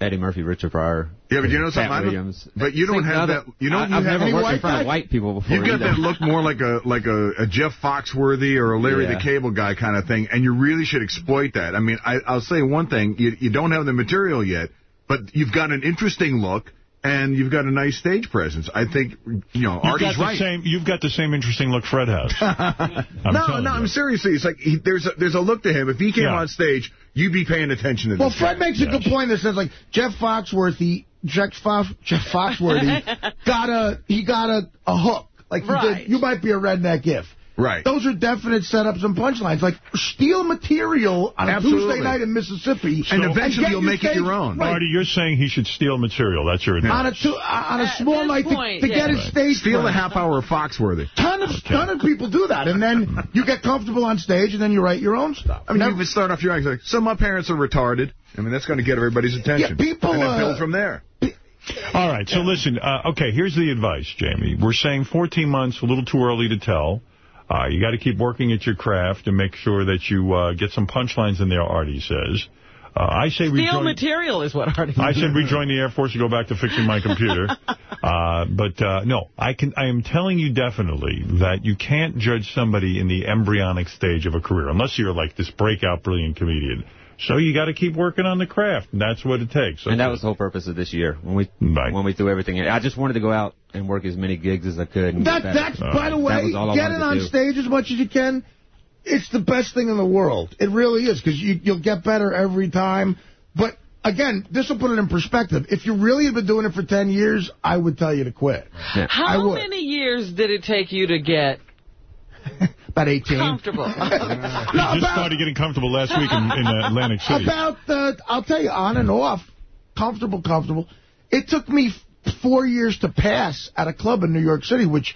Eddie Murphy, Richard Pryor. Yeah, but you know Katt something? Williams. But you don't have that. You know, I, you I've have never worked in white front guy? of white people before. You've got that look more like a like a, a Jeff Foxworthy or a Larry Yeah. the Cable Guy kind of thing, and you really should exploit that. I mean, I, I'll say one thing: you, you don't have the material yet, but you've got an interesting look. And you've got a nice stage presence. I think, you know, You've Artie's the right. same. You've got the same interesting look Fred has. No, no, you. I'm seriously. It's like he, there's a, there's a look to him. If he came Yeah. on stage, you'd be paying attention to this. Well, guy. Fred makes a good point that says like Jeff Foxworthy, Jeff, Fox, Jeff Foxworthy got a he got a, a hook. Like Right. did, you might be a redneck if. Right. Those are definite setups and punchlines. Like steal material on a Tuesday night in Mississippi, And eventually get you'll your make it your own. Right. Artie, you're saying he should steal material. That's your advice. On a tu- on a small night to- point, to, yeah. get his stage. Steal a half hour of Foxworthy. Ton of ton of people do that, and then you get comfortable on stage, and then you write your own stuff. I mean, Never- you can start off your act like, so my parents are retarded. I mean, that's going to get everybody's attention. Yeah, people, and then uh, build from there. All right, so listen, uh, okay, here's the advice, Jamie. We're saying 14 months, a little too early to tell. Uh, you got to keep working at your craft and make sure that you uh, get some punchlines in there, Artie says. Uh, I say Steal rejoin... material is what Artie I said rejoin the Air Force and go back to fixing my computer. uh, but uh, no, I can. I am telling you definitely that you can't judge somebody in the embryonic stage of a career unless you're like this breakout brilliant comedian. So you got to keep working on the craft, and that's what it takes. And that was the whole purpose of this year when we when we threw everything in. I just wanted to go out and work as many gigs as I could. And That, get better. that's, by the way, That was all I get it on do. stage as much as you can. It's the best thing in the world. It really is, because you, you'll get better every time. But, again, this will put it in perspective. If you really had been doing it for 10 years, I would tell you to quit. I How many years did it take you to get About 18. comfortable? You just started getting comfortable last week in, in uh, Atlantic City. About, the, I'll tell you, on and off, comfortable, comfortable. It took me four years to pass at a club in New York City, which,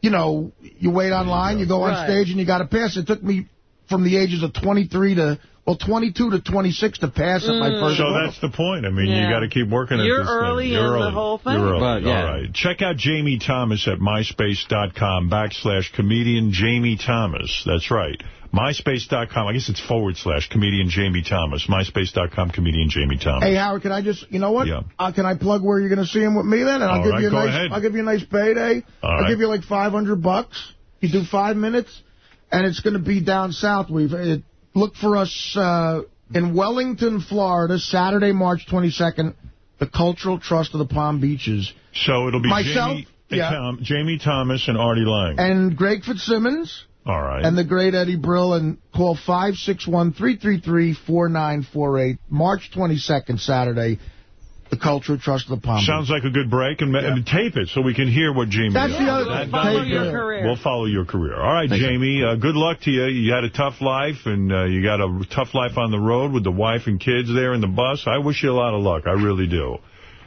you know, you wait online, you go on Right. stage, and you got to pass. It took me from the ages of 23 to, well, 22 to 26 to pass at my first So club. that's the point. I mean, you got to keep working at You're this early thing. You're in the whole thing. You're early. But, yeah. All right. Check out Jamie Thomas at myspace.com backslash comedian Jamie Thomas. That's right. MySpace.com. I guess it's forward slash comedian Jamie Thomas. MySpace.com comedian Jamie Thomas. Hey, Howard, can I just, you know what? Yeah. Uh, can I plug where you're going to see him with me then? And I'll All give right, you a go nice, ahead. I'll give you a nice payday. All I'll right. give you like 500 bucks. You do five minutes, and it's going to be down south. We've uh, look for us uh, in Wellington, Florida, Saturday, March 22nd. The Cultural Trust of the Palm Beaches. So it'll be Myself, Jamie, yeah. Tom, Jamie Thomas and Artie Lang. And Greg Fitzsimmons. All right. And the great Eddie Brill. And call 561-333-4948. March 22nd, Saturday. The Cultural Trust of the Palm Sounds like a good break, and, and tape it so we can hear what Jamie That's the other That- thing. Follow would your career. We'll follow your career. All right, Jamie, uh, good luck to you. You had a tough life, and uh, you got a tough life on the road with the wife and kids there in the bus. I wish you a lot of luck. I really do.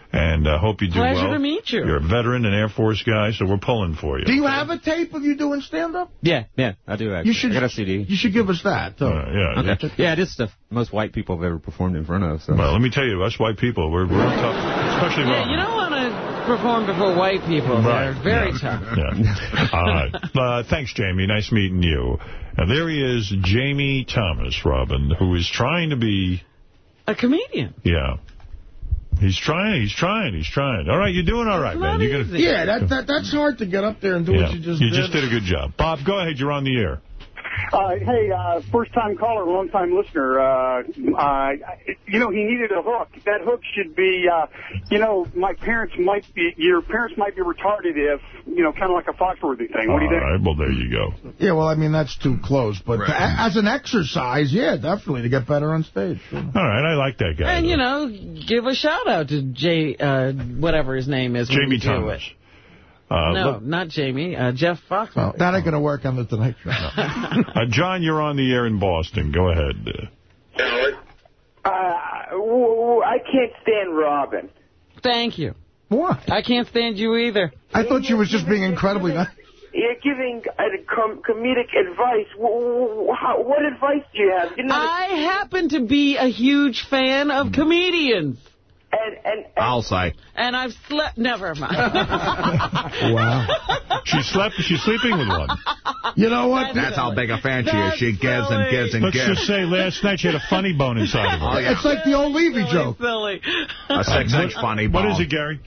And I hope you do Pleasure well. to meet you. You're a veteran, an Air Force guy, so we're pulling for you. Do you have a tape of you doing stand-up? Yeah, yeah, I do actually. You should- I got a CD. You should give us that. too. Uh, yeah. Okay. Yeah, it is stuff most white people I've ever performed in front of. So. Well, let me tell you, us white people, we're, we're tough, especially Yeah, Robin. you don't want to perform before white people. Right. They're very Yeah. tough. Yeah. All right. Uh, thanks, Jamie. Nice meeting you. Now, there he is, Jamie Thomas, Robin, who is trying to be, A comedian. yeah. He's trying, he's trying, he's trying. All right, you're doing all right, man. You're gonna, Yeah, that, that that's hard to get up there and do yeah. what you just you did. You just did a good job. Bob, go ahead. You're on the air. Uh, hey, uh, first-time caller, long-time listener. Uh, uh, you know, he needed a hook. That hook should be, uh, you know, my parents might be, your parents might be retarded if, you know, kind of like a Foxworthy thing. What do you think? All right, well, there you go. Yeah, well, I mean, that's too close. But a- as an exercise, yeah, definitely, to get better on stage. Sure. All right, I like that guy. And, you know, give a shout-out to Jay, uh, whatever his name is. Jamie you do Thomas. It. Uh, no, look- not Jamie. Uh, Jeff Fox. Well, that ain't going to work on the Tonight Show. uh, John, you're on the air in Boston. Go ahead. Uh, w- w- I can't stand Robin. Thank you. What? I can't stand you either. I thought you was just being incredibly nice. You're giving uh, com- comedic advice. W- w- how, what advice do you have? You know, I happen to be a huge fan of comedians. And, and, I'll say. And I've slept... Never mind. Wow. she slept. She's sleeping with one. You know what? That's how big a fan she is. She gives and gives and Let's gives. just say last night she had a funny bone inside of her. Oh, yeah. It's like the old Levy joke. Silly. A six-inch funny bone. What is it, Gary?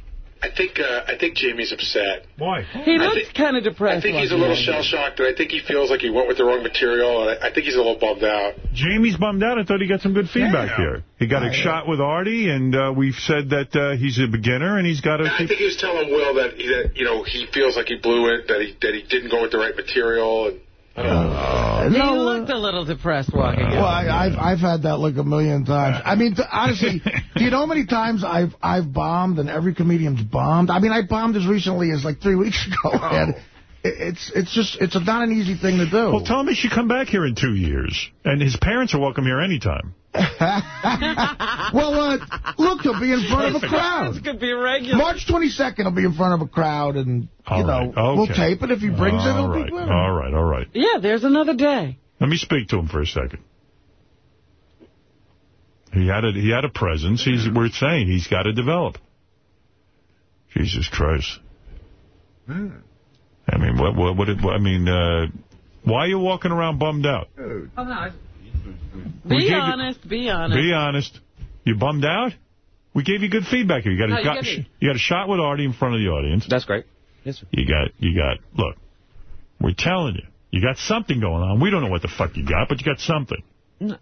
I think uh, I think Jamie's upset. Why? He I looks kind of depressed. I think he's a little shell shocked, and I think he feels like he went with the wrong material. And I, I think he's a little bummed out. Jamie's bummed out. I thought he got some good feedback Yeah. here. He got a shot with Artie, and uh, we've said that uh, he's a beginner, and he's got to I think he was telling Will that, he, that you know he feels like he blew it, that he that he didn't go with the right material. And I don't. He No, uh, looked a little depressed walking in. Well, I, I've I've had that look a million times. I mean, t- honestly, do you know how many times I've I've bombed and every comedian's bombed? I mean, I bombed as recently as like three weeks ago, and it, it's it's just it's not an easy thing to do. Well, tell him he should come back here in two years, and his parents are welcome here anytime. well, uh, look, he'll be in front of a crowd. This could be regular. March 22nd, he'll be in front of a crowd, and you All know right, we'll tape it. If he brings it, All it'll right, be good. All right, all right. Yeah, there's another day. Let me speak to him for a second. He had a he had a presence. He's we're saying he's got to develop. Jesus Christ. I mean, what what what? It, I mean, uh, Why are you walking around bummed out? No. We Be gave you- honest, be honest. Be honest. You bummed out? We gave you good feedback here. You got, No, a, you got, didn't. you got a shot with Artie in front of the audience. That's great. Yes, sir. You got, you got, look, we're telling you, you got something going on. We don't know what the fuck you got, but you got something.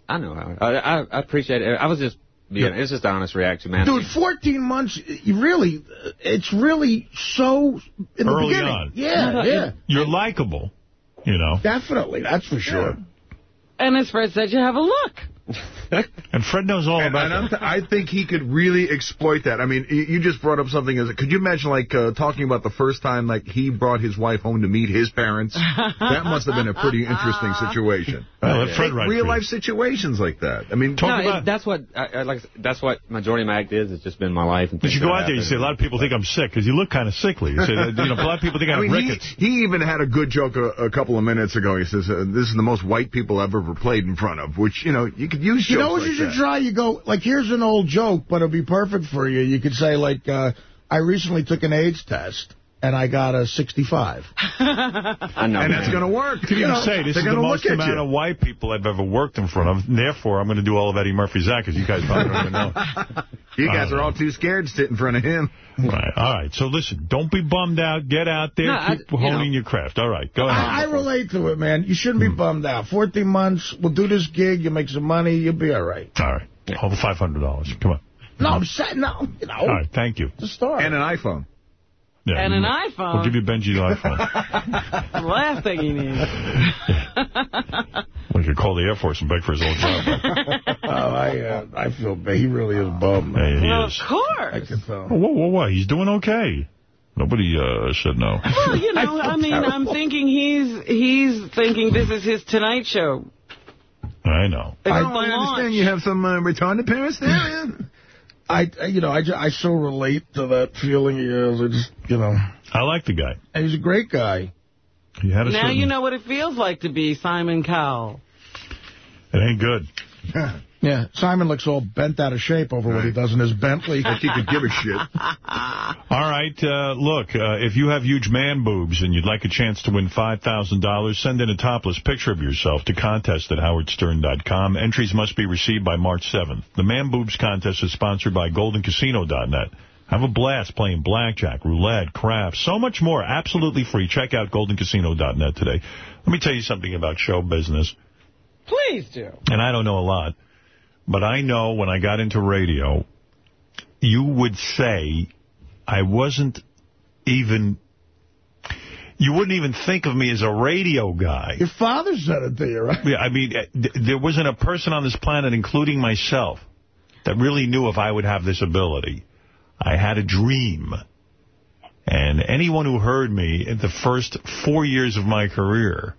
I know. Howard. I, I, I appreciate it. I was just being, it's just an honest reaction, man. Dude, 14 months, really, it's really so in the Early beginning. on. Yeah, yeah. You're likable, you know. Definitely, that's for sure. And as Fred said, you have a look. And Fred knows all And, about and I'm that. I think he could really exploit that. I mean, you you just brought up something as could you imagine like uh, talking about the first time like he brought his wife home to meet his parents? that must have been a pretty interesting situation. Well, let Fred Take write for real you. life situations like that. I mean, no, it- that's what I, I like. That's what majority of my act is. It's just been my life. And But you go that out there, you happen. say, a lot of people think I'm sick, because you look kind of sickly. You say, you know, a lot of people think I I have mean, he, rickets. he even had a good joke a, a couple of minutes ago. He says, uh, "This is the most white people I've ever played in front of," which you know you could use. You know what like you should that. try? You go, like, here's an old joke, but it'll be perfect for you. You could say, like, uh, I recently took an AIDS test, and I got a 65. I know. And that's going to work. You can You know, say, this is the most amount you. of white people I've ever worked in front of, and therefore I'm going to do all of Eddie Murphy's act, because you guys probably don't even know. You guys are all too scared to sit in front of him. Right. All right. So listen, don't be bummed out. Get out there. No, I- keep you honing know. your craft. All right. Go ahead. I, I relate to it, man. You shouldn't Hmm. be bummed out. 14 months, we'll do this gig, You'll make some money, you'll be all right. All right. Hold the $500. Come on. No, I'm saying, no, you know. All right. Thank you. The start. And an iPhone. Yeah, And an you- iPhone. We'll give you Benji the iPhone. The last thing he needs. we could call the Air Force and beg for his old job. oh, I uh, I feel bad. He really is bummed. Hey, he Well, is. of course. I can tell. Whoa, whoa, whoa. He's doing okay. Nobody uh, said no. Well, you I know, feel I mean, I'm thinking he's he's thinking this is his Tonight Show. I know. It's I, the I understand launch. you have some uh, retarded parents there. Man. I, I- you know, I, ju- I so relate to that feeling he has. It's, you know, I like the guy. and he's a great guy. He had a Now certain... you know what it feels like to be Simon Cowell. It ain't good. Yeah, Simon looks all bent out of shape over what he does in his Bentley. Like he could give a shit. All right, uh, look, uh, if you have huge man boobs and you'd like a chance to win $5,000, send in a topless picture of yourself to contest at howardstern.com. Entries must be received by March 7th. The man boobs contest is sponsored by goldencasino.net. Have a blast playing blackjack, roulette, craps, so much more, absolutely free. Check out goldencasino.net today. Let me tell you something about show business. Please do. and I don't know a lot, but I know when I got into radio, you would say I wasn't even, you wouldn't even think of me as a radio guy. Your father said it to you, right? Yeah, I mean, eh, th- there wasn't a person on this planet, including myself, that really knew if I would have this ability. I had a dream. And anyone who heard me in the first four years of my career,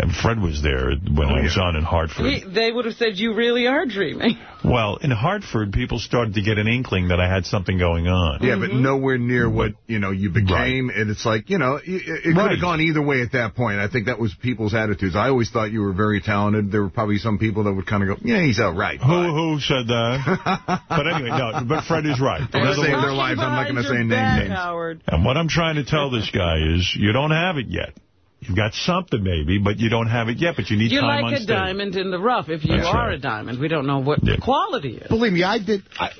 and Fred was there when I was on in Hartford. He, they would have said you really are dreaming. Well, in Hartford, people started to get an inkling that I had something going on. Yeah, but mm-hmm. nowhere near what, you know, you became. And it's like, you know, it, it could have gone either way at that point. I think that was people's attitudes. I always thought you were very talented. There were probably some people that would kind of go, yeah, he's all right. Who who said that? but anyway, no, but Fred is right. I'm going to save their lives. I'm not going to say name names. Howard. And what I'm trying to tell this guy is, you don't have it yet. You've got something maybe, but you don't have it yet, but you need You're time like on a stage. diamond in the rough. If you That's are right. a diamond, we don't know what the quality is. Believe me, I did. I,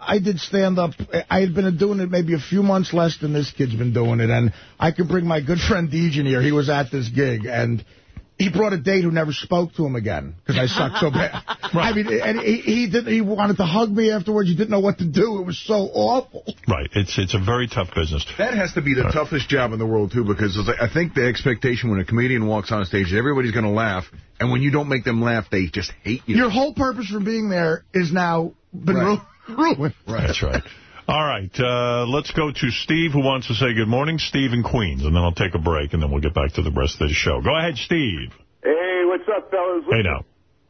I did stand up. I had been doing it maybe a few months less than this kid's been doing it, and I could bring my good friend Dejan here. He was at this gig, and he brought a date who never spoke to him again because I sucked so bad. I mean, and he he did. He wanted to hug me afterwards. He didn't know what to do. It was so awful. Right. It's it's a very tough business. That has to be the uh, toughest job in the world, too, because I think the expectation when a comedian walks on stage is everybody's going to laugh, and when you don't make them laugh, they just hate you. Your whole purpose for being there is now been Right. ru- ruined. That's right. All right, uh, let's go to Steve, who wants to say good morning. Steve in Queens, and then I'll take a break, and then we'll get back to the rest of the show. Go ahead, Steve. Hey, what's up, fellas? Hey, now.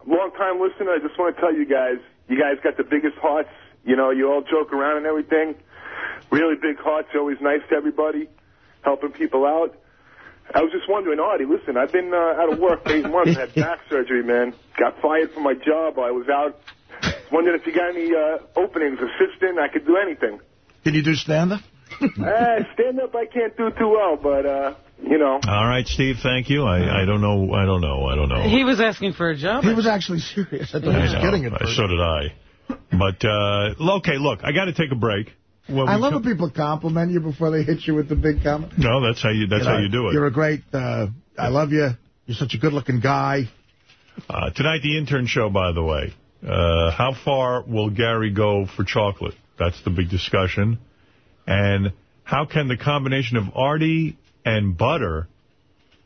Long time listener. I just want to tell you guys, you guys got the biggest hearts. You know, you all joke around and everything. Really big hearts. Always nice to everybody, helping people out. I was just wondering, Artie, listen, I've been uh, out of work eight months. I had back surgery, man. Got fired from my job. I was out. Wondering if you got any uh, openings, assistant. I could do anything. Can you do stand up? uh, stand up, I can't do too well, but uh, you know. All right, Steve, thank you. I, I don't know. I don't know. I don't know. He was asking for a job. He was actually serious. I thought he was I know. kidding at Uh, first. So did I. But, uh, okay, look, I got to take a break. When I love when people compliment you before they hit you with the big comment. No, that's how you. That's know, how you do it. You're a great, uh, I love you. You're such a good-looking guy. Uh, tonight, the intern show, by the way. Uh, how far will Gary go for chocolate? That's the big discussion. And how can the combination of Artie and Butter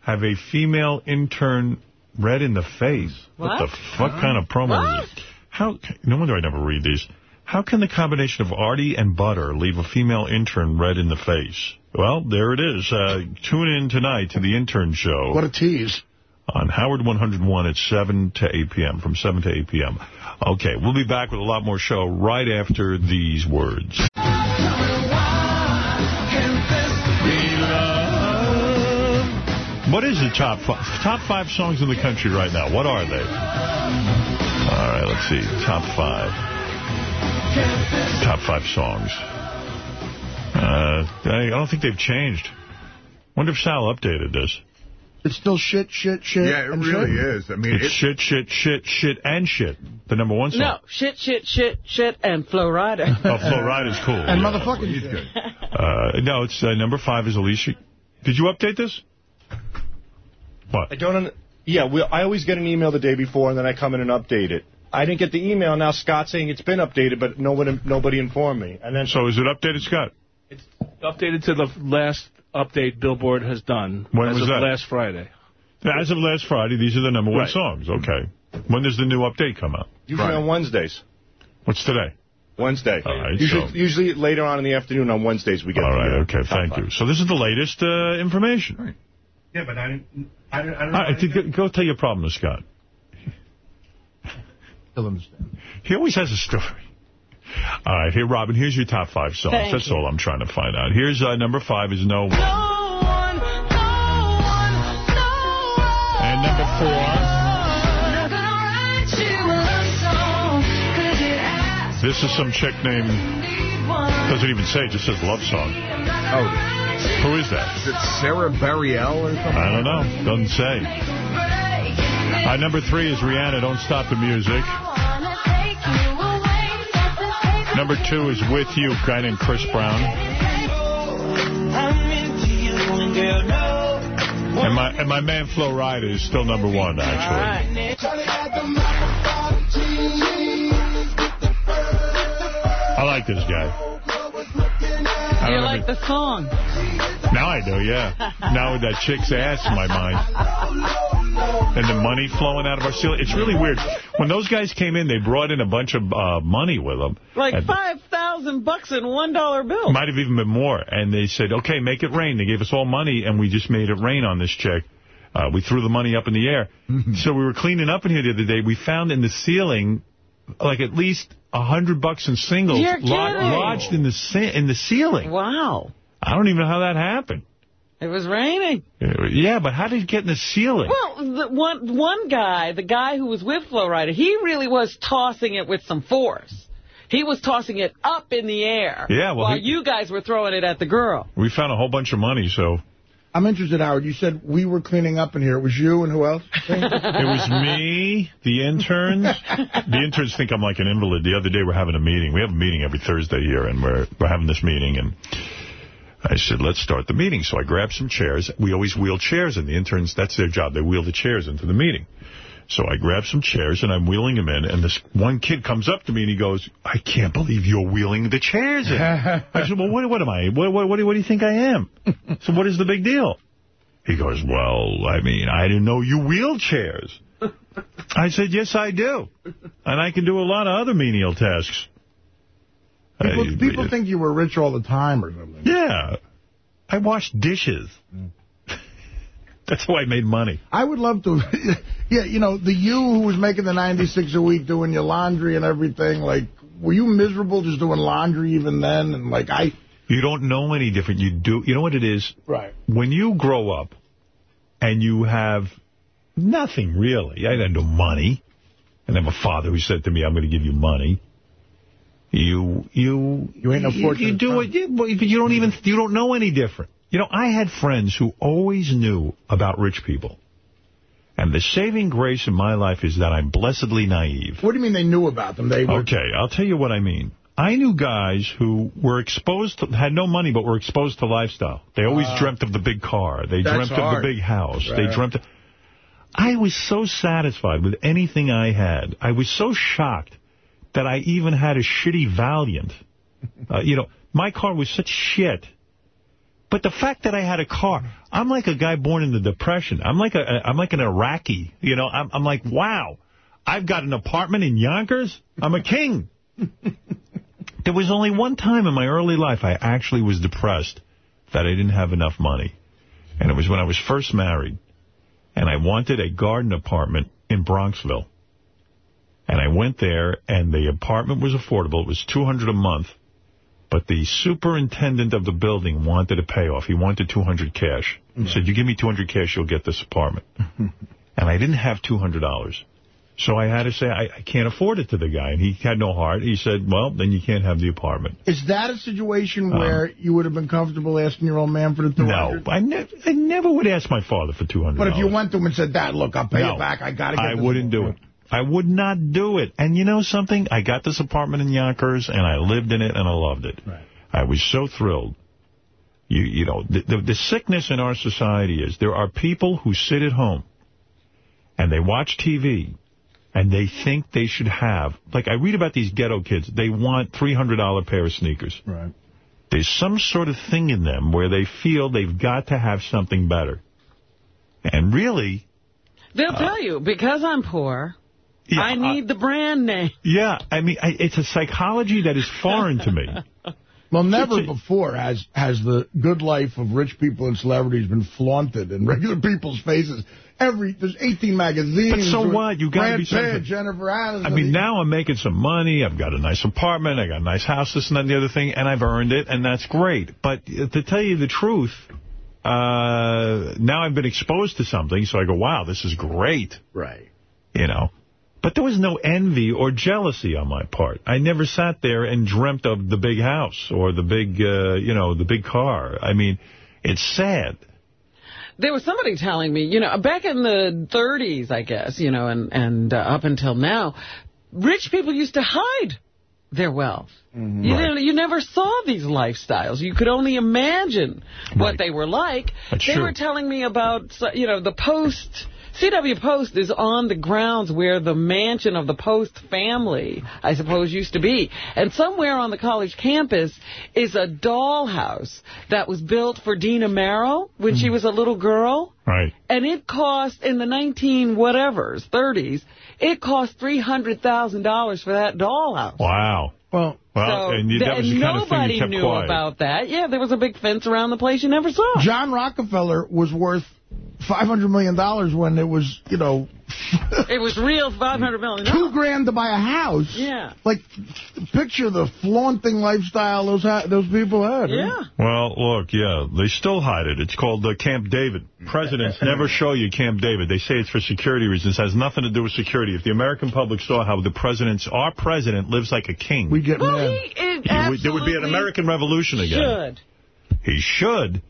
have a female intern red in the face? What? the fuck kind of promo is this? How? No wonder I never read these. How can the combination of Artie and Butter leave a female intern red in the face? Well, there it is. Uh, tune in tonight to the intern show What a tease. On Howard 101 at 7 to 8 p.m., from 7 to 8 p.m. Okay, we'll be back with a lot more show right after these words. What is the top five, top five songs in the country right now? What are they? All right, let's see. Top five. Top five songs. Uh, I don't think they've changed. wonder if Sal updated this. It's still shit, shit, shit. Yeah, it and really shit. is. I mean, It's it, shit, shit, shit, shit, and shit. The number one song. No, shit, shit, shit, shit, and Flo Rida. Oh, Flo Rida's cool. And yeah. motherfucking shit. Uh, no, it's uh, number five is Alicia. Did you update this? What? I don't. Un yeah, we, I always get an email the day before, and then I come in and update it. I didn't get the email. Now Scott's saying it's been updated, but no one, nobody informed me. And then So is it updated, Scott? It's updated to the last update Billboard has done. When as was of that? last Friday. As of last Friday, these are the number one Right. songs. Okay. When does the new update come out? usually on Wednesdays. What's today? Wednesday. All right, usually, so- usually later on in the afternoon on Wednesdays we get. All the, uh, okay, thank five. you. So this is the latest uh, information. Yeah, but I didn't. I didn't. I don't All right, go, go tell your problem to Scott. He'll understand. He always has a story. All right, here, Robin, here's your top five songs. Thank That's you. all I'm trying to find out. Here's uh, number five is No One. And number four, this is some chick named, doesn't even say, it just says love song. oh, Who is that? is it Sara Bareilles or something? I don't know. Doesn't say. Uh, number three is Rihanna, Don't Stop the Music. Number two is With You, a guy named Chris Brown. And my and my man Flo Rida is still number one, actually. I like this guy. I You like the song? Now I do, yeah. now with that chick's ass in my mind. And the money flowing out of our ceiling. It's really weird. When those guys came in, they brought in a bunch of uh, money with them. Like And- 5000 bucks in $1 bill. Might have even been more. And they said, okay, make it rain. They gave us all money, and we just made it rain on this check. Uh, we threw the money up in the air. so we were cleaning up in here the other day. We found in the ceiling, like at least a hundred bucks in singles lo- lodged in the in the ceiling. Wow. I don't even know how that happened. It was raining. Yeah, but how did it get in the ceiling? Well, the one one guy, the guy who was with Flo Rida, he really was tossing it with some force. He was tossing it up in the air. Yeah, well, while he- you guys were throwing it at the girl. we found a whole bunch of money, so I'm interested, Howard. You said we were cleaning up in here. It was you and who else? It was me, the interns. The interns think I'm like an invalid. The other day we're having a meeting. We have a meeting every Thursday here, and we're we're having this meeting. And I said, let's start the meeting. So I grabbed some chairs. We always wheel chairs, and the interns, that's their job. They wheel the chairs into the meeting. So I grab some chairs, and I'm wheeling them in, and this one kid comes up to me, and he goes, I can't believe you're wheeling the chairs in. I said, well, what, what am I? What, what, what, do, what do you think I am? So what is the big deal? He goes, well, I mean, I didn't know you wheel chairs. I said, yes, I do. And I can do a lot of other menial tasks. People, I- people think you were rich all the time or something. Yeah. I wash dishes. Mm. That's how I made money. I would love to. yeah, you know, the you who was making the 96 a week doing your laundry and everything, like, were you miserable just doing laundry even then? And, like, I... You don't know any different. You do. You know what it is? Right. When you grow up and you have nothing really, I had no money, and I have a father who said to me, I'm going to give you money. You, you, You ain't no you, fortunate you do it, you, but you don't even, you don't know any different. You know, I had friends who always knew about rich people. And the saving grace in my life is that I'm blessedly naive. What do you mean they knew about them? They were... Okay, I'll tell you what I mean. I knew guys who were exposed to, had no money, but were exposed to lifestyle. They always Wow. dreamt of the big car. They dreamt hard. of the big house. Right. They dreamt. Of, I was so satisfied with anything I had. I was so shocked that I even had a shitty Valiant. Uh, you know, my car was such shit. But the fact that I had a car, I'm like a guy born in the Depression. I'm like a, I'm like an Iraqi. You know, I'm, I'm like, wow, I've got an apartment in Yonkers. I'm a king. There was only one time in my early life I actually was depressed that I didn't have enough money. And it was when I was first married. And I wanted a garden apartment in Bronxville. And I went there, and the apartment was affordable. It was 200 a month. But the superintendent of the building wanted a payoff. He wanted 200 cash. He said, you give me 200 cash, you'll get this apartment. and I didn't have $200. So I had to say, I, I can't afford it to the guy. And he had no heart. He said, well, then you can't have the apartment. Is that a situation Um, where you would have been comfortable asking your old man for the 200 No, I, ne I never would ask my father for $200. But if you went to him and said, Dad, look, I'll pay No, you back. I got to get I wouldn't do it. I would not do it. And you know something? I got this apartment in Yonkers, and I lived in it, and I loved it. I was so thrilled. You you know, the, the, the sickness in our society is there are people who sit at home, and they watch TV, and they think they should have, like I read about these ghetto kids, they want $300 pair of sneakers. Right. There's some sort of thing in them where they feel they've got to have something better. And really, They'll tell you, because I'm poor, I need the brand name. Yeah, I mean, I, it's a psychology that is foreign to me. Well, never before has has the good life of rich people and celebrities been flaunted in regular people's faces. Every There's 18 magazines. But so what? You got to be Pitt. Jennifer Aniston. I mean, now I'm making some money. I've got a nice apartment. I got a nice house, this and that and the other thing, and I've earned it, and that's great. But uh, to tell you the truth, uh, now I've been exposed to something, so I go, wow, this is great. Right. You know? But there was no envy or jealousy on my part. I never sat there and dreamt of the big house or the big, uh, you know, the big car. I mean, it's sad. There was somebody telling me, you know, back in the 30s, I guess, you know, and, and uh, up until now, rich people used to hide their wealth. You, Right. didn't, you never saw these lifestyles. You could only imagine what they were like. That's they true. were telling me about, you know, the Post... CW Post is on the grounds where the mansion of the Post family, I suppose, used to be. And somewhere on the college campus is a dollhouse that was built for Dina Merrill when she hmm. was a little girl. Right. And it cost, in the 19 whatevers, 30s, it cost $300,000 for that dollhouse. Wow. Well, well So, and you- that was the kind of thing nobody you kept knew quiet. about that. Yeah, there was a big fence around the place you never saw. John Rockefeller was worth $500 million when it was, you know, it was real 500 million. two grand to buy a house. Yeah. Like, picture the flaunting lifestyle those ha those people had. huh? Well, look, yeah, they still hide it. It's called uh, Camp David. Presidents never show you Camp David. They say it's for security reasons. It has nothing to do with security. If the American public saw how the president's, our president lives like a king. We get well, mad. he it You would- there would be an American revolution again. Should. He should.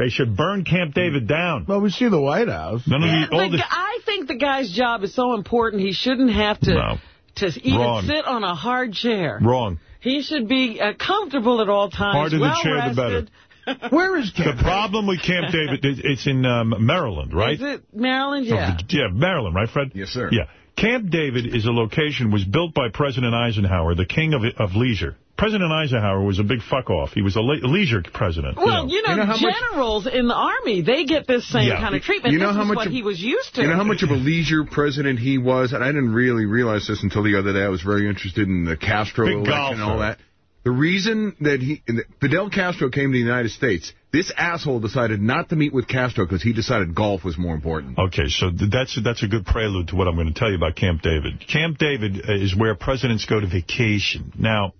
They should burn Camp David down. Well, we see the White House. None of the oldest... the, I think the guy's job is so important he shouldn't have to No. to even Wrong. sit on a hard chair. Wrong. He should be uh, comfortable at all times. Harder the well chair, the better. Where is Camp The problem with Camp David, it's in um, Maryland, right? Is it Maryland? Oh, Yeah. Yeah, Maryland, right, Fred? Yes, sir. Yeah. Camp David is a location, was built by President Eisenhower, the king of, of leisure. President Eisenhower was a big fuck-off. He was a le leisure president. Well, you know, You know how much- generals in the Army, they get this same Yeah. kind of treatment. You know this how is much what of- he was used to. You know how much of a leisure president he was? And I didn't really realize this until the other day. I was very interested in the Castro Big election and all that. The reason that he Fidel Castro came to the United States, this asshole decided not to meet with Castro because he decided golf was more important. Okay, so that's that's a good prelude to what I'm going to tell you about Camp David. Camp David uh, is where presidents go to vacation. Now,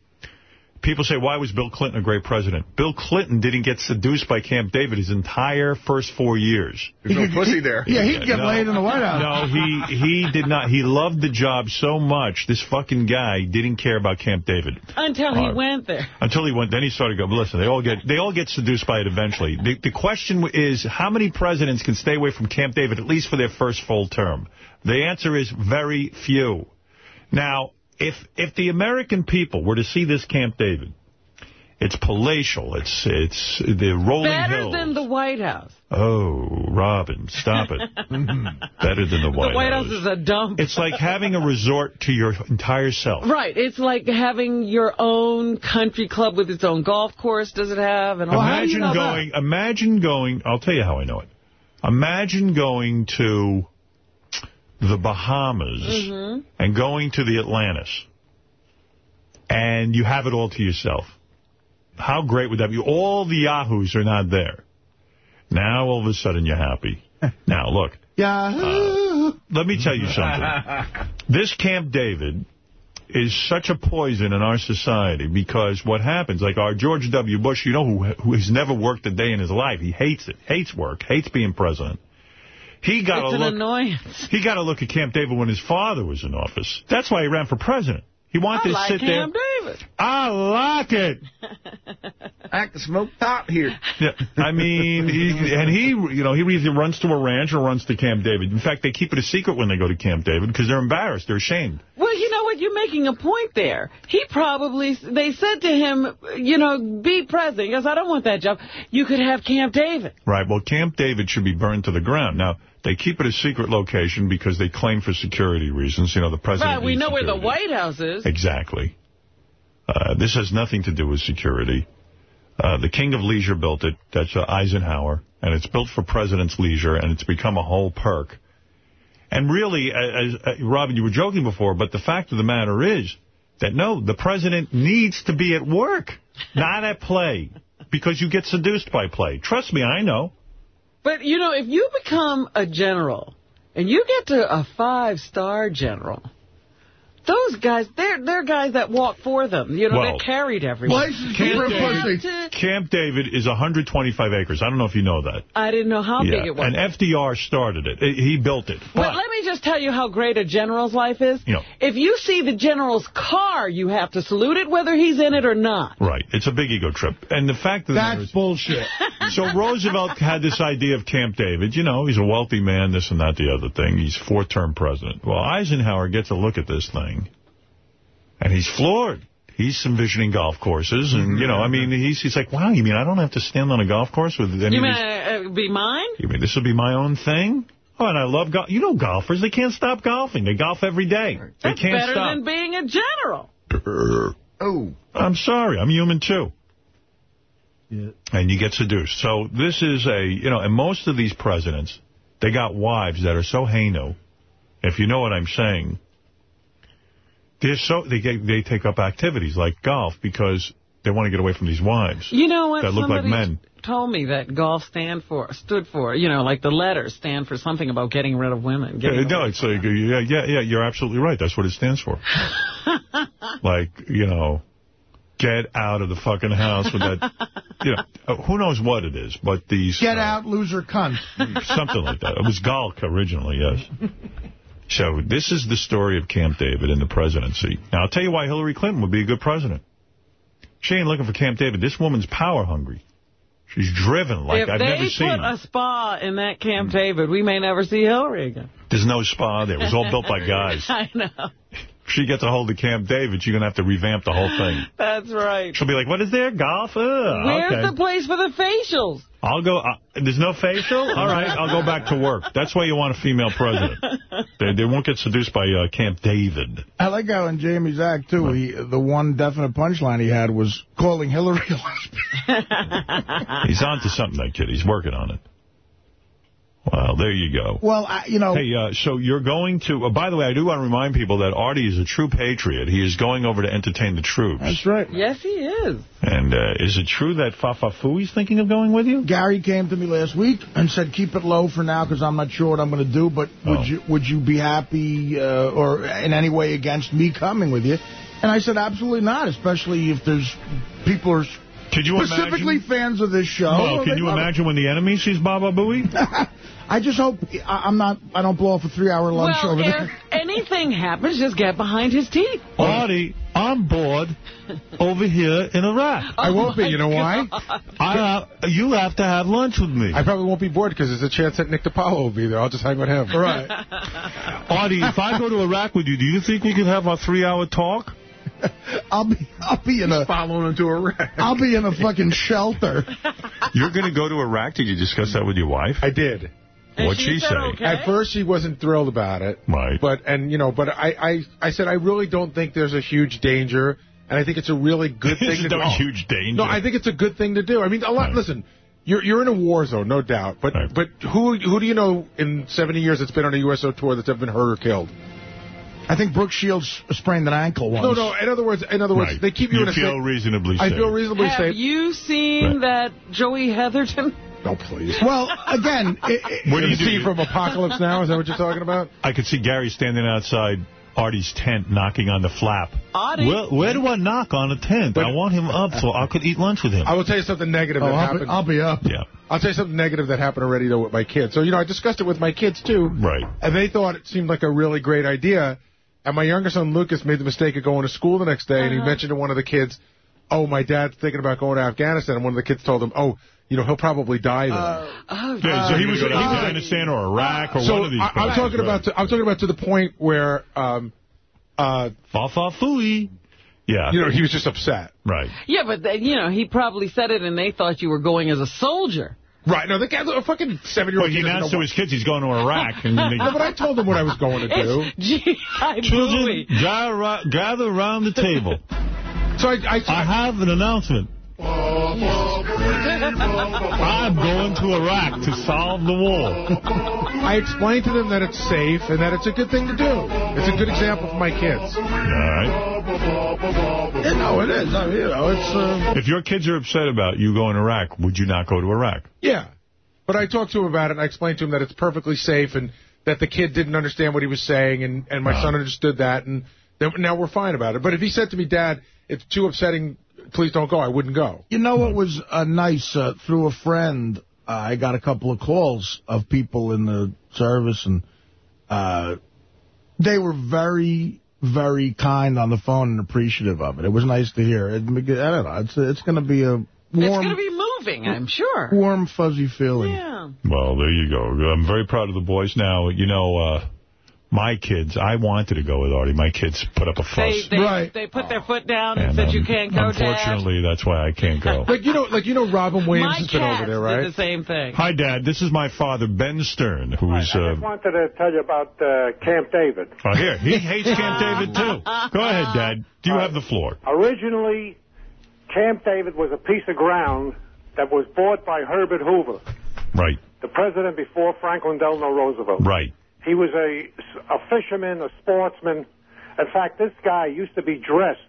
people say, why was Bill Clinton a great president? Bill Clinton didn't get seduced by Camp David his entire first four years. There's no pussy there. Yeah, he'd get No. laid in the White House. No, he he did not. He loved the job so much, this fucking guy didn't care about Camp David. Until he Uh, went there. Until he went, then he started to going, listen, they all get they all get seduced by it eventually. The, the question is, how many presidents can stay away from Camp David, at least for their first full term? The answer is very few. Now, if if the American people were to see this Camp David, it's palatial, it's it's the rolling Better hills. than the White House. Oh, Robin, stop it. Mm-hmm. Better than the White, the White House. House is a dump. It's like having a resort to your entire self. Right. It's like having your own country club with its own golf course. Does it have? And all Imagine going, imagine going, I'll tell you how I know it. Imagine going to the Bahamas Mm-hmm. and going to the Atlantis and you have it all to yourself. How great would that be? All the Yahoos are not there. Now all of a sudden you're happy. Now look, Yahoo! let me tell you something. This Camp David is such a poison in our society because what happens, like our George W. Bush, you know, who, who has never worked a day in his life. He hates it, hates work, hates being president. He got It's to an look. annoyance. He got to look at Camp David when his father was in office. That's why he ran for president. He wanted I to like sit Camp there. David. I like it. I can smoke top here. Yeah, I mean, he, and he, you know, he either runs to a ranch or runs to Camp David. In fact, they keep it a secret when they go to Camp David because they're embarrassed. They're ashamed. Well, you know what? You're making a point there. He probably, they said to him, you know, be president. He goes, I don't want that job. You could have Camp David. Right. Well, Camp David should be burned to the ground. Now, they keep it a secret location because they claim for security reasons. You know, the president Right, we know where the. White House is. Exactly. Uh, this has nothing to do with security. Uh, the King of Leisure built it. That's uh, Eisenhower. And it's built for president's leisure, and it's become a whole perk. And really, as, uh, Robin, you were joking before, but the fact of the matter is that, no, the president needs to be at work, not at play, because you get seduced by play. Trust me, I know. But, you know, if you become a general and you get to a five-star general, those guys, they're, they're guys that walk for them. You know, Well, they're carried everywhere. Places Camp David. Camp David is 125 acres. I don't know if you know that. I didn't know how yeah. big it was. And FDR started it. He built it. But let me just tell you how great a general's life is. You know. If you see the general's car, you have to salute it, whether he's in it or not. Right. It's a big ego trip. And the fact that That's is, bullshit. so Roosevelt had this idea of Camp David. You know, he's a wealthy man, this and that, the other thing. He's four-term president. Well, Eisenhower gets a look at this thing, and he's floored. He's envisioning golf courses, and, you know, I mean, he's, he's like, wow, you mean I don't have to stand on a golf course with any You of mean these... uh, uh, be mine? You mean this will be my own thing? Oh, and I love golf. You know golfers, they can't stop golfing. They golf every day. They That's can't better stop. than being a general. Oh. I'm sorry. I'm human, too. Yeah. And you get seduced. So this is a, you know, and most of these presidents, they got wives that are so hano, if you know what I'm saying, they're so, they get, they take up activities like golf because they want to get away from these wives You know what? that look like Somebody men. told me that golf stand for stood for, you know, like the letters stand for something about getting rid of women. Yeah, Getting no, it's like, yeah, yeah, yeah, you're absolutely right. That's what it stands for. like, you know, get out of the fucking house with that, you know, uh, who knows what it is, but these... Get uh, out, loser cunt. Something like that. It was Galk originally, yes. So this is the story of Camp David and the presidency. Now, I'll tell you why Hillary Clinton would be a good president. She ain't looking for Camp David. This woman's power hungry. She's driven like if I've never seen. If they put a spa in that Camp David, we may never see Hillary again. There's no spa there. It was all built by guys. I know. If she gets a hold of Camp David, she's going to have to revamp the whole thing. That's right. She'll be like, what is there? Golf? Ugh, Where's okay. the place for the facials? I'll go. Uh, there's no facial? All right, I'll go back to work. That's why you want a female president. They, they won't get seduced by uh, Camp David. I like how in Jamie's act, too, he, the one definite punchline he had was calling Hillary a lesbian. He's on to something, that kid. He's working on it. Well, there you go. Well, I, you know... Hey, uh, so you're going to... Uh, by the way, I do want to remind people that Artie is a true patriot. He is going over to entertain the troops. That's right. Yes, he is. And uh, is it true that Fafa Fui's thinking of going with you? Gary came to me last week and said, keep it low for now because I'm not sure what I'm going to do, but would Oh. you would you be happy uh, or in any way against me coming with you And I said, absolutely not, especially if there's people are Could you specifically imagine? fans of this show. Well, can you love it. imagine when the enemy sees Baba Booey? I just hope I, I'm not. I don't blow off a three-hour lunch well, over if there. anything happens, just get behind his teeth. Artie, I'm bored over here in Iraq. I won't be. You know why? I, uh, you have to have lunch with me. I probably won't be bored because there's a chance that Nick DiPaolo will be there. I'll just hang with him. Right. Artie, if I go to Iraq with you, do you think we could have our three-hour talk? I'll be. I'll be in a. Following him to Iraq. I'll be in a fucking shelter. You're going to go to Iraq? Did you discuss that with your wife? I did. What'd she, say? At first, she wasn't thrilled about it. Right. But and you know, but I, I I said I really don't think there's a huge danger, and I think it's a really good thing There's to no do. huge danger. No, I think it's a good thing to do. I mean, a lot. Listen, you're you're in a war zone, no doubt. But but who who do you know in 70 years that's been on a USO tour that's ever been hurt or killed? I think Brooke Shields sprained an ankle once. No, no. In other words, in other words, Right. they keep you, You in a feel safe- reasonably I safe. feel reasonably Have safe. you seen that Joey Heatherton? No, please. Well, again, it, What do you see do? from Apocalypse Now? Is that what you're talking about? I could see Gary standing outside Artie's tent knocking on the flap. Artie? Where, where do I knock on a tent? I want him up so I could eat lunch with him. I will tell you something negative Oh, that I'll be, happened. I'll be up. Yeah. I'll tell you something negative that happened already, though, with my kids. So, you know, I discussed it with my kids, too. Right. And they thought it seemed like a really great idea. And my younger son, Lucas, made the mistake of going to school the next day, and he mentioned to one of the kids, oh, my dad's thinking about going to Afghanistan. And one of the kids told him, oh, you know, he'll probably die there. Oh, Yeah, so he was Go to he was Afghanistan or Iraq or so one of these I, I'm talking right. about to, I'm talking about to the point where, um, uh, Fa fa fooey. Yeah. you know, he was just upset. Right. Yeah, but then, you know, he probably said it and they thought you were going as a soldier. Right. No, the guy, a fucking seven-year-old. Well, he announced know to his kids he's going to Iraq. And they, No, but I told him what I was going to do. It's G.I. Children, gather, gather around the table. So I, I, I have an announcement. I'm going to Iraq to solve the war. I explained to them that it's safe and that it's a good thing to do. It's a good example for my kids. All right. Yeah, no, it is. I mean, you know, it's. Uh, If your kids are upset about you going to Iraq, would you not go to Iraq? Yeah. But I talked to him about it, and I explained to him that it's perfectly safe and that the kid didn't understand what he was saying, and, and my son understood that, and then, now we're fine about it. But if he said to me, Dad, it's too upsetting, please don't go, I wouldn't go. You know what was uh, nice? Uh, through a friend, uh, I got a couple of calls of people in the service, and uh, they were very, very kind on the phone and appreciative of it. It was nice to hear. It, I don't know. It's it's going to be a warm... It's warm, going to be moving, I'm sure. warm, fuzzy feeling. Yeah. Well, there you go. I'm very proud of the boys. Now, you know, uh, my kids, I wanted to go with Artie. My kids put up a They, fuss. they, they put their foot down and, And, said, you um, can't go, Dad. Unfortunately, that's why I can't go. Like, you know, like you know, Robin Williams My has been over there, did right? the same thing. Hi, Dad. This is my father, Ben Stern, who is... I Uh, just wanted to tell you about uh, Camp David. oh, here. He hates Camp David, too. Go ahead, Dad. Do you have the floor? Originally, Camp David was a piece of ground that was bought by Herbert Hoover, Right. the president before Franklin Delano Roosevelt. Right. He was a, a fisherman, a sportsman. In fact, this guy used to be dressed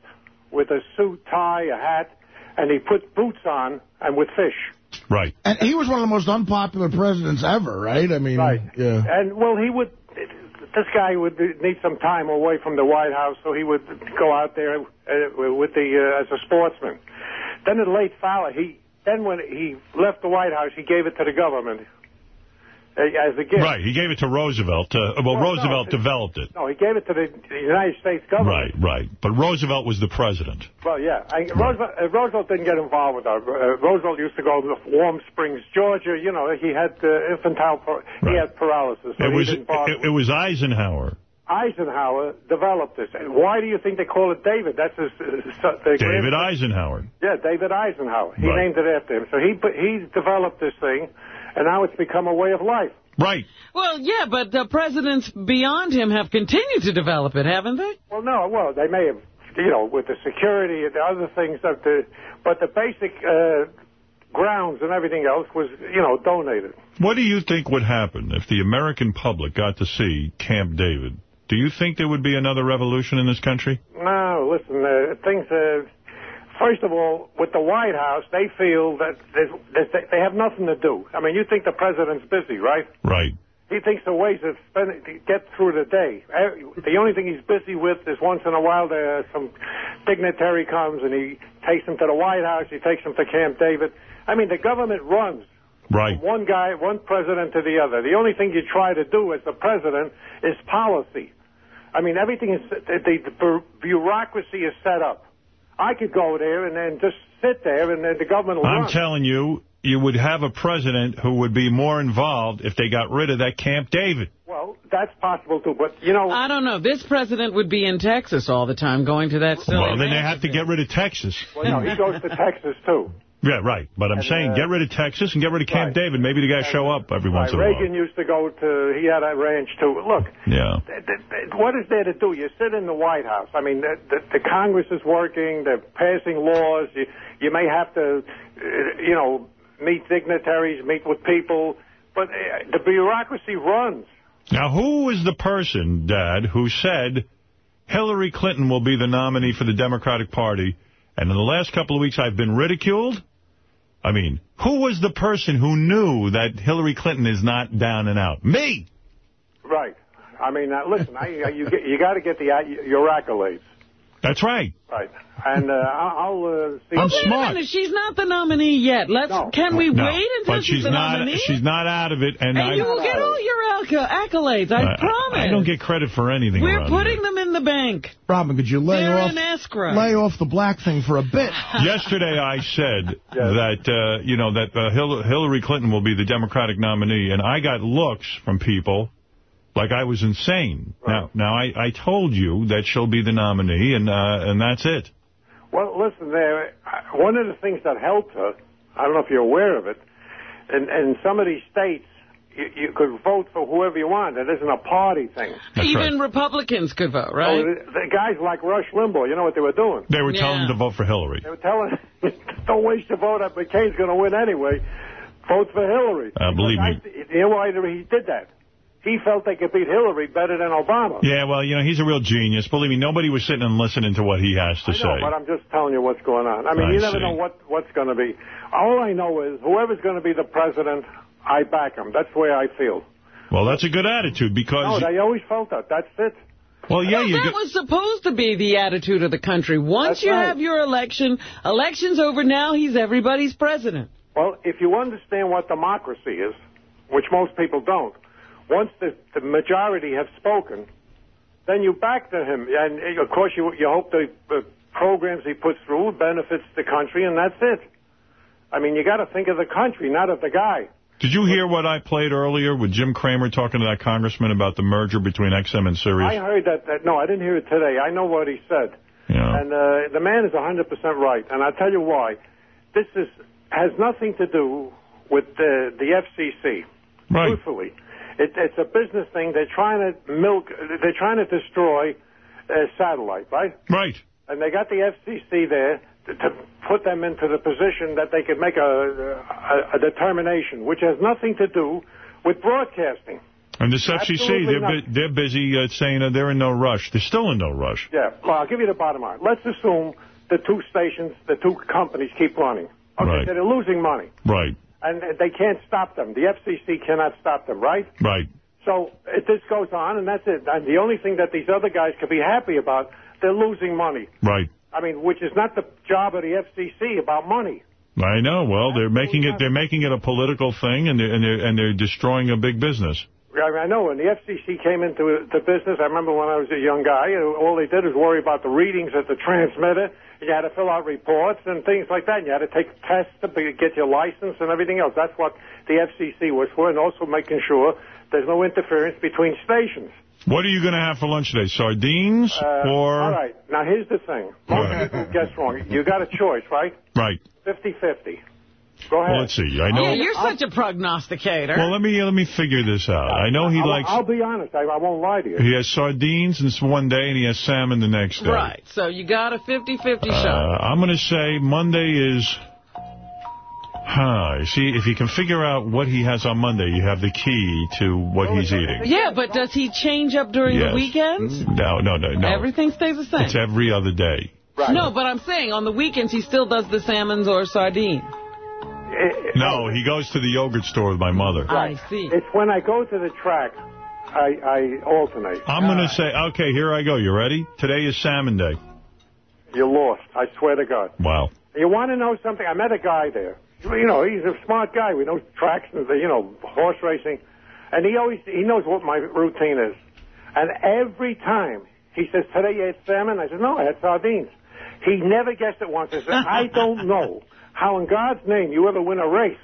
with a suit, tie, a hat, and he put boots on and would fish. Right. And he was one of the most unpopular presidents ever, right? I mean, right. yeah. And, well, he would, this guy would need some time away from the White House, so he would go out there uh, with the, uh, as a sportsman. Then the late Fowler, he, then when he left the White House, he gave it to the government as a gift. Right. He gave it to Roosevelt. Uh, well, No, no, Roosevelt it- developed it. No, he gave it to the United States government. Right, right. But Roosevelt was the president. Well, yeah. I, Roosevelt, uh, Roosevelt didn't get involved with that. Uh, Roosevelt used to go to Warm Springs, Georgia. You know, he had uh, infantile, par- he had paralysis. So It was didn't it, it was Eisenhower. Eisenhower developed this. And why do you think they call it David? That's his. Uh, David. Eisenhower. Yeah, David Eisenhower. He Right. named it after him. So he he developed this thing, and now it's become a way of life. Right. Well, yeah, but the presidents beyond him have continued to develop it, haven't they? Well, no, well they may have, you know, with the security and the other things that the, but the basic uh, grounds and everything else was, you know, donated. What do you think would happen if the American public got to see Camp David? Do you think there would be another revolution in this country? No, listen, uh, things. Uh, first of all, with the White House, they feel that they have nothing to do. I mean, you think the president's busy, right? Right. he thinks the ways to, spend, to get through the day. Eh, The only thing he's busy with is once in a while there some dignitary comes and he takes him to the White House, he takes him to Camp David. I mean, the government runs Right. from one guy, one president to the other. The only thing you try to do as the president is policy. I mean, everything is, the, the, the bureaucracy is set up. I could go there and then just sit there and then the government will I'm run. telling you, you would have a president who would be more involved if they got rid of that Camp David. well, that's possible too, but you know, I don't know. This president would be in Texas all the time going to that silly Well, then they have to get rid of Texas. well, no, he goes to Texas too. Yeah, right. But I'm And, saying uh, get rid of Texas and get rid of Camp David. Maybe the guys show up every once in a while. Reagan used to go to, he had a ranch too. Look, Yeah. th- th- th- what is there to do? You sit in the White House. I mean, the, the, the Congress is working. They're passing laws. You, you may have to, uh, you know, meet dignitaries, meet with people, but uh, the bureaucracy runs. Now, who is the person, Dad, who said Hillary Clinton will be the nominee for the Democratic Party, and in the last couple of weeks I've been ridiculed? I mean, who was the person who knew that Hillary Clinton is not down and out? Me! Right. I mean, listen, I, you you got to get the your accolades. That's right. Right. And uh, I'll, I'll uh, see. I'm Wait a minute, she's not the nominee yet. Let's. Can we No, wait until but she's, she's the not. nominee? She's not out of it, and, and I. you will get all your accolades. I, I- promise. I don't get credit for anything. We're around putting them in the bank. Robin, could you lay They're off escrow. lay off the black thing for a bit? Yesterday I said that, uh, you know, that uh, Hillary Clinton will be the Democratic nominee, and I got looks from people like I was insane. Now, now I, I told you that she'll be the nominee, and uh, and that's it. Well, listen, there. uh, One of the things that helped her, I don't know if you're aware of it, in, in some of these states, you, you could vote for whoever you want. It isn't a party thing. Even Republicans could vote, right? Oh, the, the guys like Rush Limbaugh, you know what they were doing? They were telling them to vote for Hillary. They were telling, don't waste your vote. McCain's going to win anyway. Vote for Hillary. Uh, believe me. I, you know why he did that? He felt they could beat Hillary better than Obama. Yeah, well, you know, he's a real genius. Believe me, nobody was sitting and listening to what he has to I know, say. but I'm just telling you what's going on. I mean, I you never see. know what what's going to be. All I know is whoever's going to be the president, I back him. That's the way I feel. Well, that's a good attitude because, No, I always felt that. That's it. well, yeah, Well, you that was supposed to be the attitude of the country. Once That's you right. have your election, election's over now, he's everybody's president. Well, if you understand what democracy is, which most people don't, once the, the majority have spoken, then you back to him. And, uh, of course, you, you hope the, the programs he puts through benefits the country, and that's it. I mean, you got to think of the country, not of the guy. did you hear what I played earlier with Jim Cramer talking to that congressman about the merger between XM and Sirius? I heard that, that. No, I didn't hear it today. I know what he said. Yeah. And uh, the man is 100% right. And I'll tell you why. This is has nothing to do with the, the FCC. Right. Truthfully. It, it's a business thing. They're trying to milk, they're trying to destroy uh, satellite, right? Right. And they got the FCC there to, to put them into the position that they could make a, a, a determination, which has nothing to do with broadcasting. And this FCC, they're, bu- they're busy uh, saying uh, they're in no rush. They're still in no rush. Yeah, well, I'll give you the bottom line. Let's assume the two stations, the two companies keep running. Okay, Right. so they're losing money, Right, and they can't stop them. The FCC cannot stop them, right? right. So if this goes on, and that's it. And the only thing that these other guys could be happy about, they're losing money. Right. I mean, which is not the job of the FCC about money. I know. Well, they're making it. They're making it a political thing, and they're and they're and they're destroying a big business. I, mean, I know when the FCC came into the business, I remember when I was a young guy, all they did was worry about the readings at the transmitter. You had to fill out reports and things like that. And you had to take tests to get your license and everything else. That's what the FCC was for, and also making sure there's no interference between stations. What are you going to have for lunch today? Sardines Uh, or All right. Now, here's the thing. Most people guess wrong. You got a choice, right? right? 50-50. Go ahead. Well, let's see. I know. Yeah, you're such a prognosticator. Well, let me let me figure this out. I know he I'll, likes. I'll be honest. I, I won't lie to you. He has sardines and one day, and he has salmon the next day. right, so you got a 50-50 Uh, shot. I'm going to say Monday is. Huh. See, if you can figure out what he has on Monday, you have the key to what he's eating. Yeah, but does he change up during Yes. the weekends? No, no, no, no. Everything stays the same. It's every other day. Right. No, but I'm saying on the weekends he still does the salmons or sardines. It, No, he goes to the yogurt store with my mother. Right. I see. It's when I go to the track, I, I alternate. I'm going to say, okay, here I go. You ready? Today is Salmon Day. You're lost. I swear to God. Wow. You want to know something? I met a guy there. You know, he's a smart guy. We know tracks and, you know, horse racing. And he always, he knows what my routine is. And every time he says, today you had salmon? I said, no, I had sardines. He never guessed it once. I said, I don't know how in God's name you ever win a race.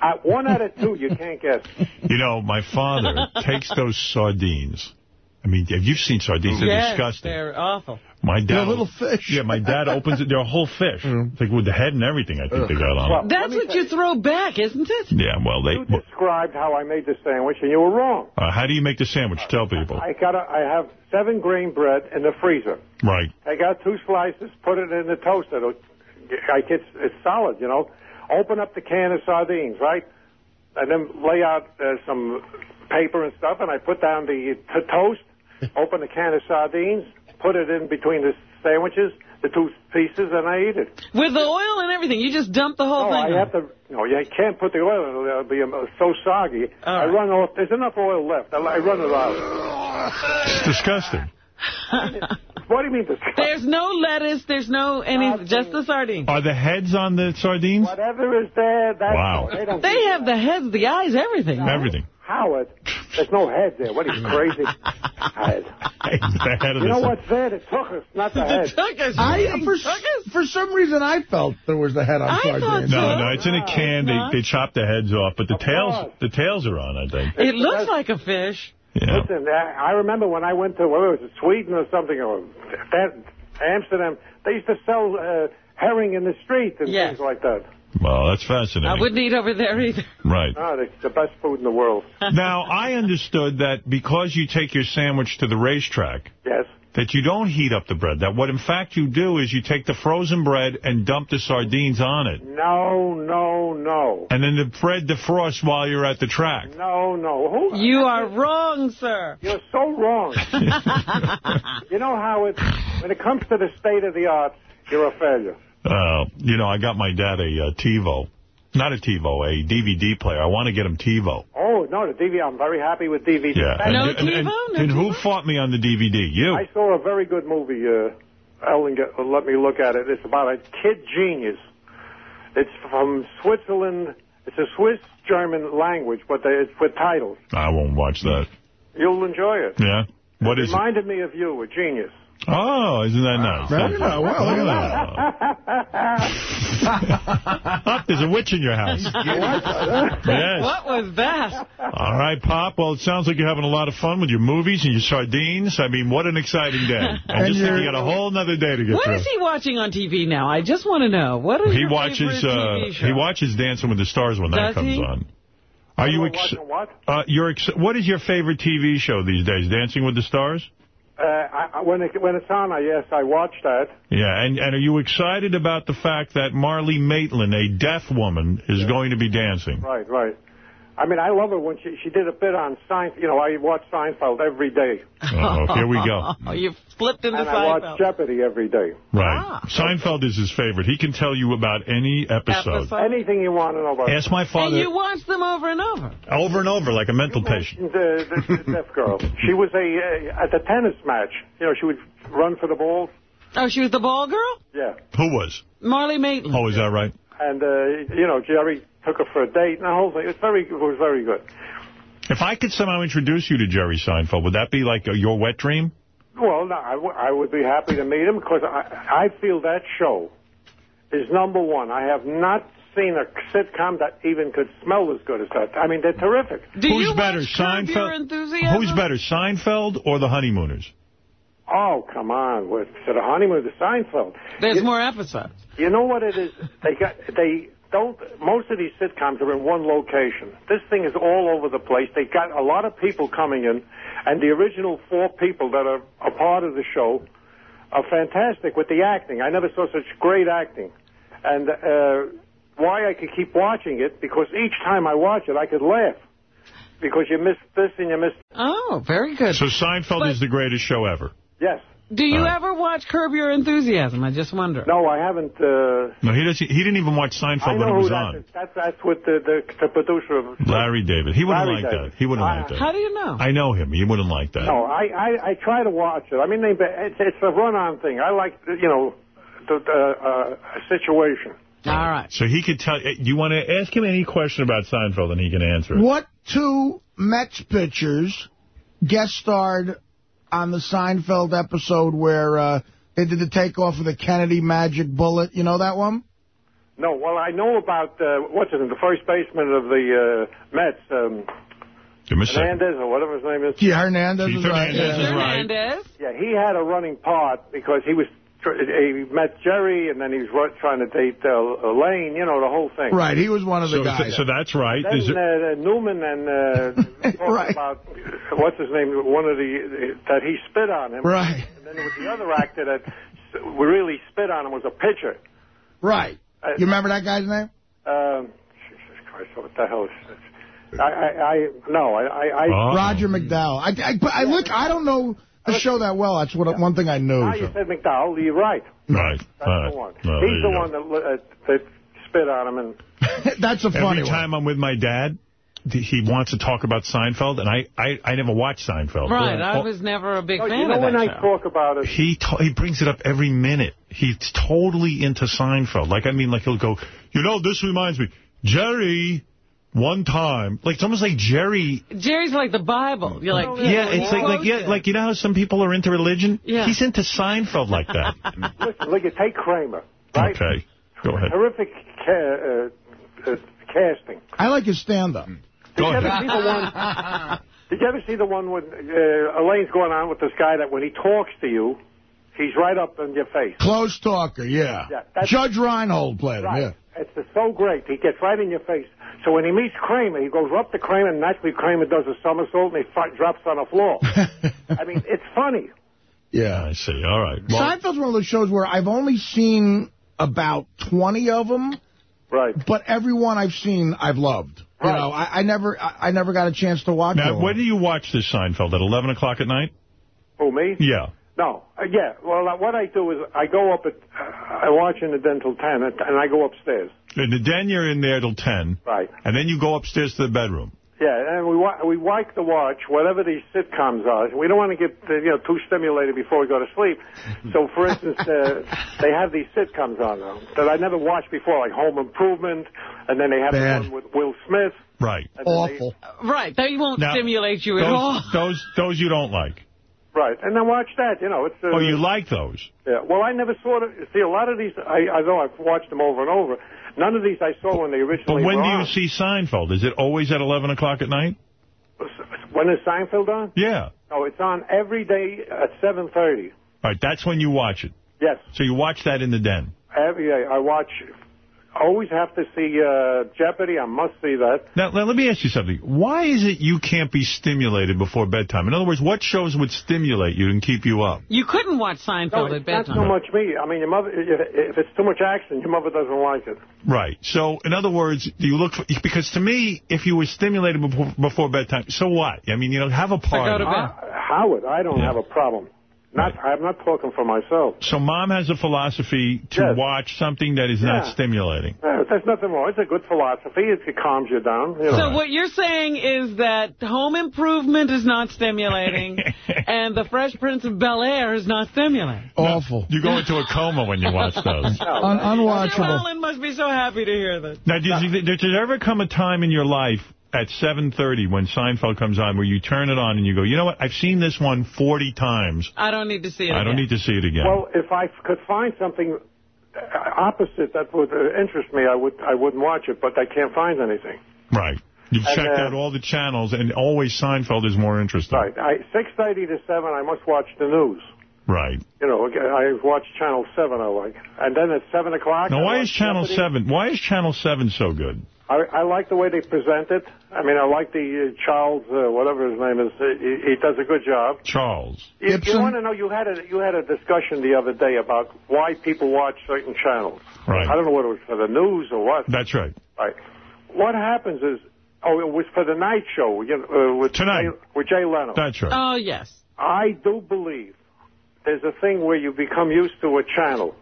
At one out of two, you can't guess. You know, my father takes those sardines. I mean, have you seen sardines? They're yes, disgusting. they're awful. My dad, They're little fish. Yeah, my dad opens it. They're a whole fish. It's like with the head and everything, I think they got on it. That's what you throw back, isn't it? Yeah, well, they. You described how I made the sandwich, and you were wrong. Uh, how do you make the sandwich? Tell people. I got a, I have seven grain bread in the freezer. Right. I got two slices, put it in the toaster. It'll- Like it's it's solid, you know. Open up the can of sardines, right? And then lay out uh, some paper and stuff, and I put down the t- toast. Open the can of sardines, put it in between the sandwiches, the two pieces, and I eat it. With the oil and everything. You just dump the whole No, thing. I have to. No, you can't put the oil in. it. It'll be um, so soggy. I run off. There's enough oil left. I, I run it out. It's disgusting. What do you mean disgusting? There's no lettuce. There's no anything. Just the sardines. Are the heads on the sardines? Whatever is there, that's Wow. They don't. They have the heads, the eyes, everything. Everything. Howard, there's no head there. What are you crazy? head. the head of You know sa- what's there? The tuchus, not the head. I, for, for some reason, I felt there was the head on sardines. No, no, it's in a can. They they chop the heads off, but the tails the tails are on. I think. It looks like a fish. Yeah. Listen, I I remember when I went to, whether it was Sweden or something, or that, Amsterdam, they used to sell uh, herring in the street and Yes. things like that. Well, that's fascinating. I wouldn't eat over there either. Right. Oh, it's the best food in the world. now, I understood that because you take your sandwich to the racetrack, Yes. That you don't heat up the bread. That what, in fact, you do is you take the frozen bread and dump the sardines on it. No, no, no. And then the bread defrosts while you're at the track. No, no. Who? You are wrong, sir. You're so wrong. you know how it, when it comes to the state of the arts, you're a failure. Uh, you know, I got my dad a uh, TiVo. Not a TiVo, a DVD player. I want to get him TiVo. Oh, no, the DVD, I'm very happy with DVD. Yeah. Thank And, you. and, and, and who fought me on the DVD? You. I saw a very good movie, uh, Ellen, get, let me look at it. It's about a kid genius. It's from Switzerland. It's a Swiss-German language, but they, it's with titles. I won't watch that. You'll enjoy it. Yeah? What is it? Reminded me of you, a genius. Oh, isn't that nice? Very nice. Well, look at Pop, there's a witch in your house. Yes. What was that? All right, Pop. Well, it sounds like you're having a lot of fun with your movies and your sardines. I mean, what an exciting day. And, And just think you're- got a whole other day to get What through. is he watching on TV now? I just want to know. What is he your watches favorite uh, TV show? he watches Dancing with the Stars when that comes he? on. Are you ex- What? uh, you're ex- what is your favorite TV show these days? Dancing with the Stars? Uh, I, when, it, when it's on, I, yes, I watch that. Yeah, and, and are you excited about the fact that Marlee Matlin, a deaf woman, is going to be dancing? Right, right. I mean, I love her when she she did a bit on Seinfeld. You know, I watch Seinfeld every day. Oh, here we go. Oh, you flipped into and I watch Jeopardy every day. Right. Seinfeld is his favorite. He can tell you about any episode. Anything you want to know about. Ask my father. And you watch them over and over. over and over like a mental patient. The, the, the deaf girl. She was a uh, at the tennis match. You know, she would run for the ball. Oh, she was the ball girl? Yeah. Who was? Marlee Matlin. Oh, is that right? And uh, you know, Jerry took her for a date and the whole thing. It was very, it was very good. If I could somehow introduce you to Jerry Seinfeld, would that be like a, your wet dream? Well, no, I, w- I would be happy to meet him because I, I feel that show is number one. I have not seen a sitcom that even could smell as good as that. I mean, they're terrific. Do Who's better, Seinfeld? Who's better, Seinfeld or The Honeymooners? Oh, come on. With, to the Honeymooners, the Seinfeld. There's You- more episodes. You know what it is? They got they don't. Most of these sitcoms are in one location. This thing is all over the place. They got a lot of people coming in, and the original four people that are a part of the show are fantastic with the acting. I never saw such great acting, and uh, why I could keep watching it because each time I watch it, I could laugh because you missed this and you missed Oh, very good. So Seinfeld is the greatest show ever. yes. Do you All right. ever watch Curb Your Enthusiasm? I just wonder. No, I haven't. Uh, No, he doesn't. He didn't even watch Seinfeld when know it was that on. is. That's that's with the, the the producer of. Larry David. He wouldn't Larry like David. that. He wouldn't I- like that. How do you know? I know him. He wouldn't like that. No, I, I I try to watch it. I mean, they, it's it's a run-on thing. I like you know the, the uh, situation. All right. So he could tell. eh, Do you want to ask him any question about Seinfeld and he can answer it? What two Mets pitchers guest starred on the Seinfeld episode where uh, they did the takeoff of the Kennedy Magic Bullet? You know that one? No, well, I know about uh, what's his name, the first baseman of the uh, Mets, um, Give him a second. Hernandez or whatever his name is. Yeah, Hernandez Keith is right. Hernandez yeah. is right. Hernandez. Yeah, he had a running part because he was tr- he met Jerry and then he was ru- trying to date uh, Elaine. You know the whole thing. Right, he was one of the So, so, guys. so that's right. Then Is uh, Newman and uh, Right. about what's his name, one of the that he spit on him. Right. And then there was the other actor that s- really spit on him was a pitcher. Right. Uh, You remember that guy's name? Um, Jesus Christ, what the hell is this? I, I, I no, I, I, I Oh. Roger McDowell. I, I, but I look. I don't know the show that well. That's what one thing I know. now you said McDowell, you're right. right. That's All right. the one. Well, He's the go. one that, uh, that spit on him and That's a funny Every one. time I'm with my dad, he wants to talk about Seinfeld, and I, I, I never watched Seinfeld. Right. I was never a big Oh, fan you know of when I show. talk about it, He t he brings it up every minute. He's totally into Seinfeld. Like, I mean, like, he'll go, you know, this reminds me, Jerry, one time. Like, it's almost like Jerry... Jerry's like the Bible. You're like, Yeah, it's like, like, yeah, like, you know how some people are into religion? Yeah. He's into Seinfeld like that. listen, look at take Kramer, right? Okay, go ahead. Horrific ca- uh, uh, casting. I like his stand-up. Did Go you ever ahead. see the one? Did you ever see the one when uh, Elaine's going on with this guy that when he talks to you, he's right up in your face. Close talker, yeah. Yeah, Judge Reinhold played him, Right. yeah. It's so great. He gets right in your face. So when he meets Kramer, he goes up to Kramer, and naturally Kramer does a somersault, and he drops on the floor. I mean, it's funny. Yeah. I see. All right. Well, Seinfeld's one of those shows where I've only seen about 20 of them, Right. but every one I've seen, I've loved. Right. You know, I, I never, I, I never got a chance to watch now, it. when do you watch this Seinfeld? At 11 o'clock at night? Oh, me? Yeah. No. Uh, yeah. Well, uh, what I do is I go up at, uh, I watch in the dental 10, and and I go upstairs. In the den, you're in there till 10. Right. And then you go upstairs to the bedroom. Yeah, and we wa- we like to watch whatever these sitcoms are. We don't want to get uh, you know too stimulated before we go to sleep. So, for instance, uh, they have these sitcoms on them that I never watched before, like Home Improvement, and then they have Bad. the one with Will Smith. Right. and then they- Awful. Right. They won't Now, stimulate you at all. Those, those, those you don't like. Right, and then watch that. You know, it's. Uh, Oh, you like those? Yeah. Well, I never saw it. See, a lot of these, I, I know I've watched them over and over. None of these I saw when they originally. But when do you see Seinfeld? Is it always at 11 o'clock at night? When is Seinfeld on? Yeah. No, it's on every day at 7.30. All right, that's when you watch it. Yes. So you watch that in the den. Every day. I watch, always have to see uh, Jeopardy. I must see that. Now, now, let me ask you something. Why is it you can't be stimulated before bedtime? In other words, what shows would stimulate you and keep you up? You couldn't watch No, Seinfeld at it's not bedtime. so much me. I mean, your mother. If, if it's too much action, your mother doesn't like it. Right. So, in other words, do you look for... Because to me, if you were stimulated before, before bedtime, so what? I mean, you know, have a party. Uh, Howard, I don't have a problem. Not, I'm not talking for myself. So mom has a philosophy to Yes. watch something that is Yeah. not stimulating. Uh, there's nothing wrong. It's a good philosophy. It, it calms you down. You know. So what you're saying is that Home Improvement is not stimulating, and The Fresh Prince of Bel-Air is not stimulating. Awful. You go into a coma when you watch those. Un- unwatchable. Alan must be so happy to hear this. Now, did, you, did there ever come a time in your life at 7.30 when Seinfeld comes on where you turn it on and you go, you know what, I've seen this one 40 times. I don't need to see it again. I don't need to see it again. Well, if I could find something uh, opposite that would uh, interest me, I would. I wouldn't watch it, but I can't find anything. right. You've and, checked uh, out all the channels, and always Seinfeld is more interesting. Right. I, 6.30 to 7, I must watch the news. Right. You know, I watch Channel 7, I like. And then at 7 o'clock... Now, why is Channel Jeopardy. 7, why is Channel 7 so good? I, I like the way they present it. I mean, I like the uh, Charles, uh, whatever his name is. He, he does a good job. Charles. You, you want to know? You had a you had a discussion the other day about why people watch certain channels. Right. I don't know whether it was for the news or what. That's right. Right. What happens is, oh, it was for the night show you know, uh, with Tonight. Jay, with Jay Leno. That's right. Oh, yes. I do believe there's a thing where you become used to a channel.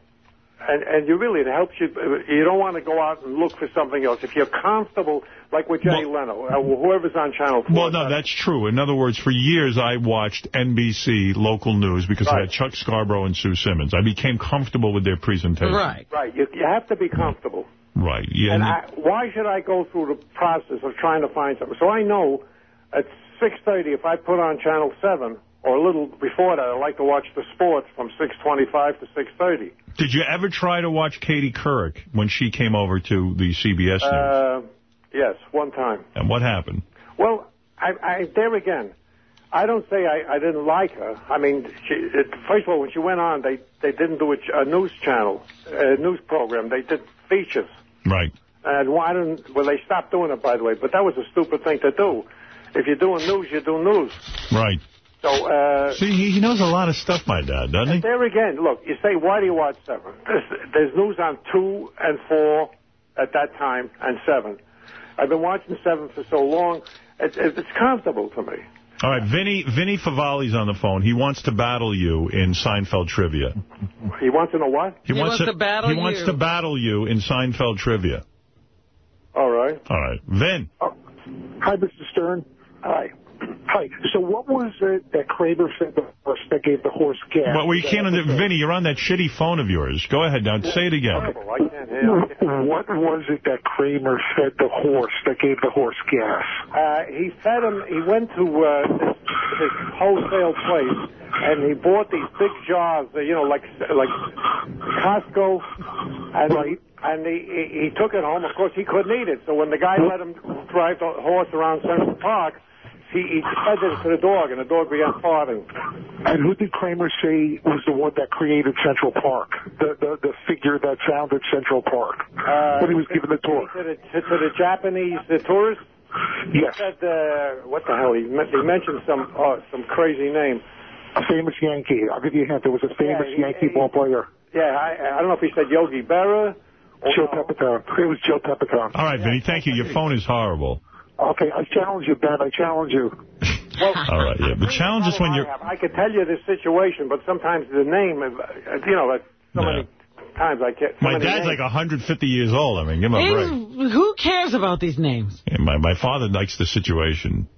And, and you really, it helps you. You don't want to go out and look for something else. If you're comfortable, like with Jay Leno, uh, whoever's on Channel 4. Well, no, that's true. In other words, for years I watched NBC local news because I had Chuck Scarborough and Sue Simmons. I became comfortable with their presentation. Right. Right. You, you have to be comfortable. Right. Yeah. And I, why should I go through the process of trying to find something? So I know at 6.30, if I put on Channel 7, or a little before that, I like to watch the sports from 6.25 to 6.30. Did you ever try to watch Katie Couric when she came over to the CBS News? Uh, yes, one time. and what happened? Well, I, I, there again, I don't say I, I didn't like her. I mean, she, it, first of all, when she went on, they, they didn't do a, a news channel, a news program. They did features. Right. And why didn't, well, they stopped doing it, by the way, but that was a stupid thing to do. If you're doing news, you do news. Right. So, uh, See, he, he knows a lot of stuff, my dad, doesn't he? there again, look, you say, why do you watch 7? There's, there's news on 2 and 4 at that time, and 7. I've been watching 7 for so long, it, it, it's comfortable to me. All right, Vinny Vinny Favale's on the phone. He wants to battle you in Seinfeld trivia. He wants to know what? He, wants, to, battle. He wants to battle you in Seinfeld trivia. All right. All right, Vin. Hi, Mr. Stern. Hi. Hi. So what was it that Kramer said the horse that gave the horse gas? Well, we can't. Under, Vinny, you're on that shitty phone of yours. Go ahead now. Say it again. What was it that Kramer fed the horse that gave the horse gas? Uh, he fed him, he went to uh, this, this wholesale place, and he bought these big jars, uh, you know, like like Costco, and and he, he he took it home. Of course, he couldn't eat it. So when the guy let him drive the horse around Central Park, he, he fed it to the dog, and the dog began farting. And who did Kramer say was the one that created Central Park? The the, the figure that founded Central Park Uh, when he was given the tour. To the, to, to the Japanese the tourists. Yes. He said, uh, what the hell? He, men- he mentioned some uh, some crazy name. A famous Yankee. I'll give you a hint. There was a famous Yeah, he- Yankee ball player. Yeah, I, I don't know if he said Yogi Berra. Or Joe Pepitone. It was Joe Pepitone. All right, Vinny. Thank you. Your phone is horrible. Okay, I challenge you, Ben. I challenge you. All right, yeah. But challenge is when I you're. have. I could tell you the situation, but sometimes the name, uh, you know, like so many times I can't. so My dad's names. like 150 years old. I mean, give him a break. Who cares about these names? And my, my father likes the situation.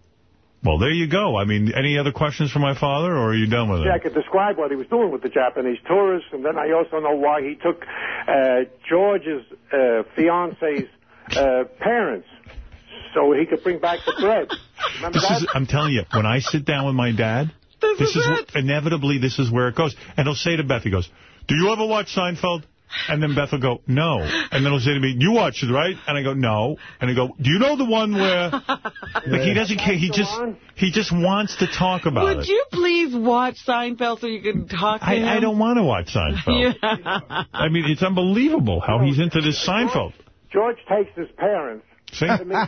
Well, there you go. I mean, any other questions for my father, or are you done with it? Yeah, I could describe what he was doing with the Japanese tourists, and then I also know why he took uh, George's uh, fiance's uh, parents so he could bring back the bread. Remember This that? is, I'm telling you, when I sit down with my dad, this, is, where- inevitably this is where it goes. And he'll say to Beth, he goes, do you ever watch Seinfeld? And then Beth will go, no. And then he'll say to me, you watch it, right? And I go, no. And I go, do you know the one where... Like, he doesn't care. He just he just wants to talk about Would it. Would you please watch Seinfeld so you can talk to him? I, I don't want to watch Seinfeld. Yeah. I mean, it's unbelievable how he's into this Seinfeld. George takes his parents, See? I mean,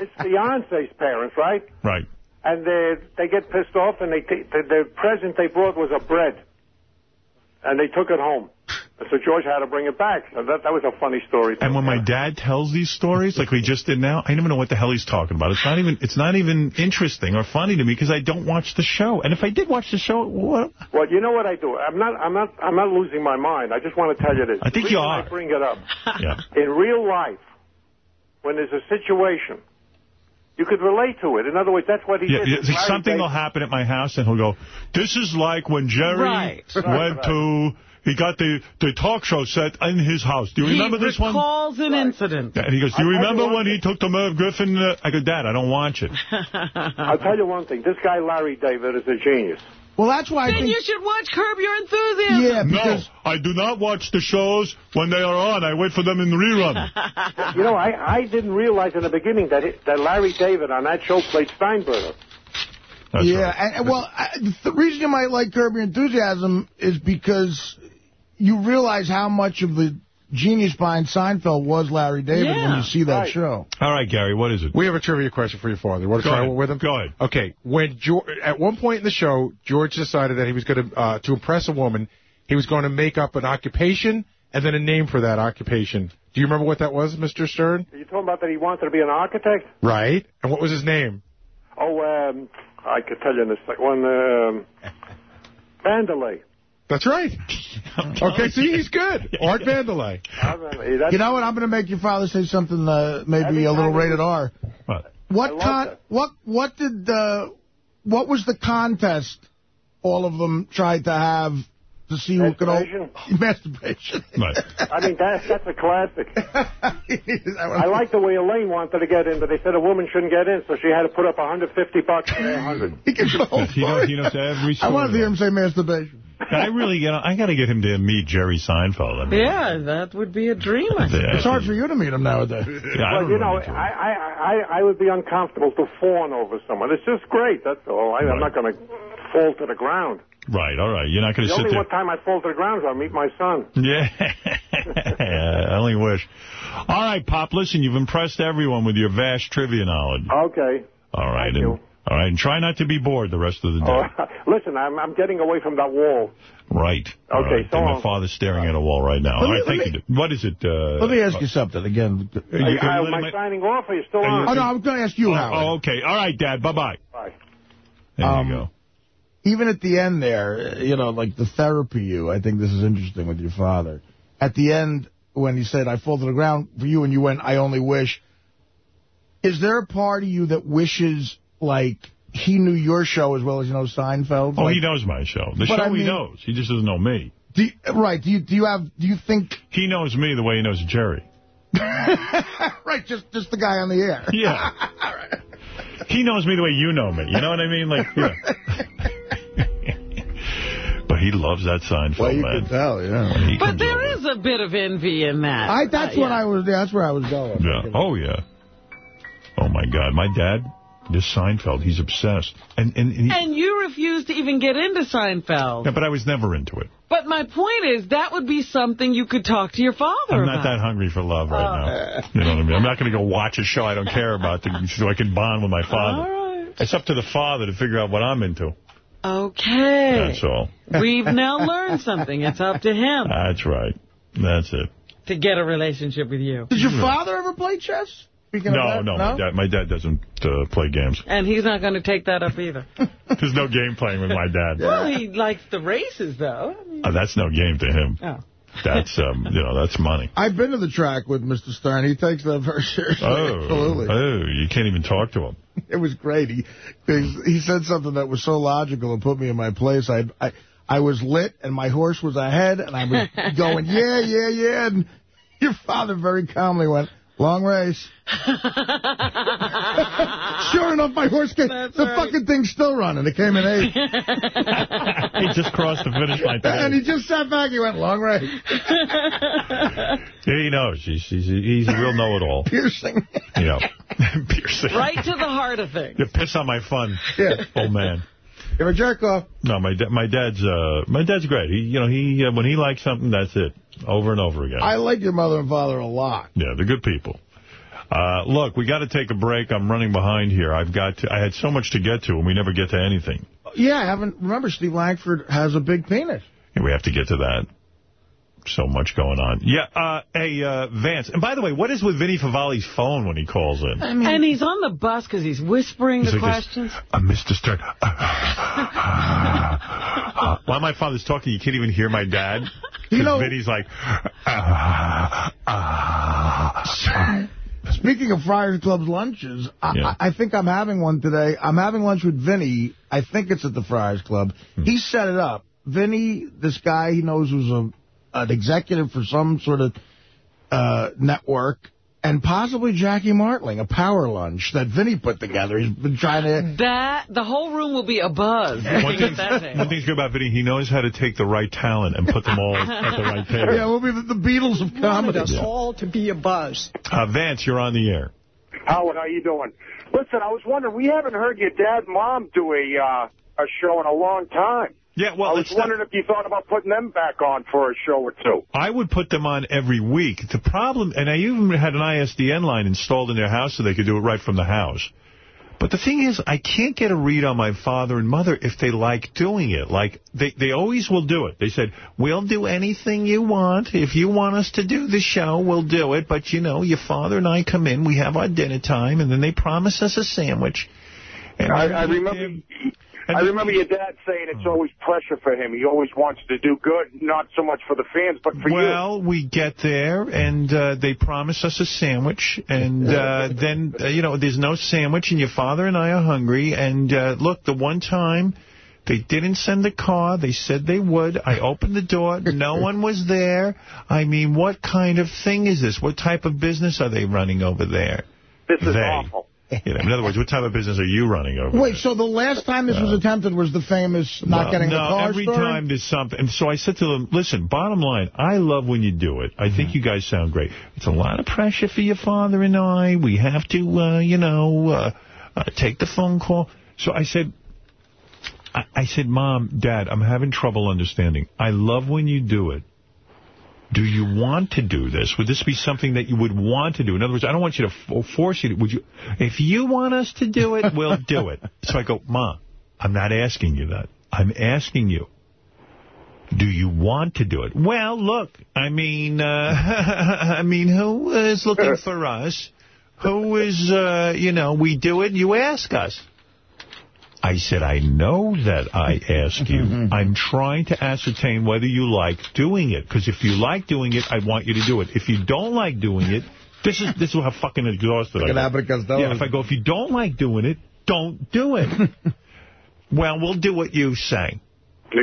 his fiance's parents, right? Right. And they they get pissed off, and they t- the, the present they brought was a bread, and they took it home. And so George had to bring it back. That that was a funny story. And when my dad tells these stories, like we just did now, I don't even know what the hell he's talking about. It's not even it's not even interesting or funny to me because I don't watch the show. And if I did watch the show, what? Well, you know what I do? I'm not, I'm not, I'm not losing my mind. I just want to tell you this. I think you are. I bring it up. Yeah. In real life, when there's a situation, you could relate to it. In other words, that's what he Yeah, did. yeah, with it's like Larry something David. will happen at my house, and he'll go, "This is like when Jerry Right. went Right. to he got the the talk show set in his house. Do you remember this one?" He recalls an incident. And he goes, "Do you remember when he took the Merv Griffin?" Uh, I go, "Dad, I don't watch it." I'll tell you one thing. This guy, Larry David, is a genius. Well, that's why I then think... you should watch Curb Your Enthusiasm. Yeah, no, I do not watch the shows when they are on. I wait for them in the rerun. You know, I, I didn't realize in the beginning that it, that Larry David on that show played Steinberger. yeah, and, and, well, I, the reason you might like Curb Your Enthusiasm is because you realize how much of the genius behind Seinfeld was Larry David when you see that show. All right, Gary, what is it? We have a trivia question for your father. You want to Go try ahead. with him? Go ahead. Okay. When George, at one point in the show, George decided that he was going to uh, to impress a woman, he was going to make up an occupation and then a name for that occupation. Do you remember what that was, Mr. Stern? Are you talking about that he wanted to be an architect? Right. And what was his name? Oh, um, I could tell you in a second. One, um, Vandelay. That's right. Okay, see, he's good. Art Vandelay. You know what? I'm going to make your father say something uh, maybe a little rated R. What? What con what what did uh, what was the contest all of them tried to have to see who could Masturbation? masturbation. Right. I mean, that's, that's a classic. I like the way Elaine wanted to get in, but they said a woman shouldn't get in, so she had to put up 150 bucks for their 100. He can go He knows, he knows every I want to hear him say masturbation. I really get. I got to get him to meet Jerry Seinfeld. I mean, Yeah, that would be a dream. It's hard for you to meet him nowadays. Yeah, Well, you know. know, I, I, I, I would be uncomfortable to fawn over someone. It's just great, that's all. I, I'm not going to fall to the ground. Right. All right. You're not going to The sit only there. one time I fall to the ground is I meet my son. Yeah. I only wish. All right, Pop. Listen, you've impressed everyone with your vast trivia knowledge. Okay. All right. and, All right. And try not to be bored the rest of the day. Oh, listen, I'm, I'm getting away from that wall. Right. All Okay, right. so And my long. father's staring at a wall right now. Let All me- right. let Thank you. What is it? Uh, Let me ask you something again. Are you- I, are you am I signing off? Are you still Are you- on? Oh, no, I'm going to ask you, oh, Howard. oh, okay. All right, Dad. Bye-bye. Bye. There Um, you go. Even at the end there, you know, like the therapy you, I think this is interesting with your father. At the end, when he said, I fall to the ground for you, and you went, I only wish. Is there a part of you that wishes, like, he knew your show as well as you know Seinfeld? Oh, like, he knows my show. The show I he knows. He just doesn't know me. Do you, right. Do you, do you have, do you think, He knows me the way he knows Jerry. right, just, just the guy on the air? Yeah. He knows me the way you know me. You know what I mean? Like, yeah. but he loves that Seinfeld, Well, you man. can tell, yeah. But comes there over. is a bit of envy in that. I, that's Uh, what yeah. I was, that's where I was going. Yeah. Oh, yeah. Oh, my God. My dad, this Seinfeld, he's obsessed. And, and, and he, And you refuse to even get into Seinfeld. yeah, but I was never into it. But my point is, that would be something you could talk to your father I'm about. not that hungry for love right now. You know what I mean? I'm not going to go watch a show I don't care about to, so I can bond with my father. It's up to the father to figure out what I'm into. Okay. That's all. We've now learned something. It's up to him That's right. That's it. to get a relationship with you. Did your father ever play chess? Speaking of No, no, my dad, my dad doesn't uh, play games. And he's not going to take that up either. There's no game playing with my dad. Well, he likes the races, though. Uh, that's no game to him. Oh. That's um, you know, that's money. I've been to the track with Mr. Stern. He takes that very seriously. Oh, Absolutely. oh, you can't even talk to him. It was great. He he said something that was so logical and put me in my place. I I I was lit and my horse was ahead and I was going yeah yeah yeah and your father very calmly went long race. sure enough, my horse came. the right. fucking thing's still running. It came in eight. he just crossed the finish line today. and he just sat back. He went long race. Yeah, he knows. He's he's, he's a real know-it-all. Piercing. You know, piercing. Right to the heart of things. You piss on my fun, Yeah. old man. You're a jerk off. No, my da my dad's uh my dad's great. He you know he uh, when he likes something, that's it, over and over again. I like your mother and father a lot. Yeah, they're good people. Uh, look, we got to take a break. I'm running behind here. I've got to, I had so much to get to, and we never get to anything. Yeah, I haven't. Remember, Steve Langford has a big penis. And we have to get to that. So much going on. Yeah, uh, hey, uh, Vance. And by the way, what is with Vinny Favale's phone when he calls in? and he's on the bus because he's whispering He's the like this, questions. Uh, Mr. Stern. Uh, while my father's talking, you can't even hear my dad. You know- Vinny's like, uh, uh, Speaking of Friars Club's lunches, I, Yeah. I, I think I'm having one today. I'm having lunch with Vinny. I think it's at the Friars Club. Hmm. He set it up. Vinny, this guy he knows was a an executive for some sort of uh, network, and possibly Jackie Martling, a power lunch that Vinny put together. He's been trying to... That the whole room will be a buzz. one, thing, at that thing. one thing's good about Vinny, he knows how to take the right talent and put them all at the right table. Yeah, we'll be the, the Beatles of comedy. us all to be a buzz. Uh, Vance, you're on the air. Howard, how you doing? Listen, I was wondering, we haven't heard your dad and mom do a uh, a show in a long time. Yeah, well, I was it's not- wondering if you thought about putting them back on for a show or two. I would put them on every week. The problem, and I even had an ISDN line installed in their house so they could do it right from the house. But the thing is, I can't get a read on my father and mother if they like doing it. Like, they, they always will do it. They said, we'll do anything you want. If you want us to do the show, we'll do it. But, you know, your father and I come in, we have our dinner time, and then they promise us a sandwich. And I, I remember. I remember your dad saying it's always pressure for him. He always wants to do good, not so much for the fans, but for you. Well, we get there, and uh, they promise us a sandwich, and uh, then, uh, you know, there's no sandwich, and your father and I are hungry, and uh, look, the one time they didn't send the car, they said they would, I opened the door, no one was there. I mean, what kind of thing is this? What type of business are they running over there? This is they. awful. You know, in other words, what type of business are you running over Wait, so the last time this was attempted was the famous not Well, getting no, the car every story? time there's something. And so I said to them, listen, bottom line, I love when you do it. I Mm-hmm. think you guys sound great. It's a lot of pressure for your father and I. We have to, uh, you know, uh, uh, take the phone call. So I said, I, I said, Mom, Dad, I'm having trouble understanding. I love when you do it. Do you want to do this? Would this be something that you would want to do? In other words, I don't want you to force you to. Would you? If you want us to do it, we'll do it. So I go, Mom, I'm not asking you that. I'm asking you, do you want to do it? Well, look, I mean, uh, I mean, who is looking for us? Who is, uh, you know, we do it, you ask us. I said, I know that I ask you. I'm trying to ascertain whether you like doing it. Because if you like doing it, I want you to do it. If you don't like doing it, this is this is how fucking exhausted I am. Yeah, if I go, if you don't like doing it, don't do it. well, we'll do what you say.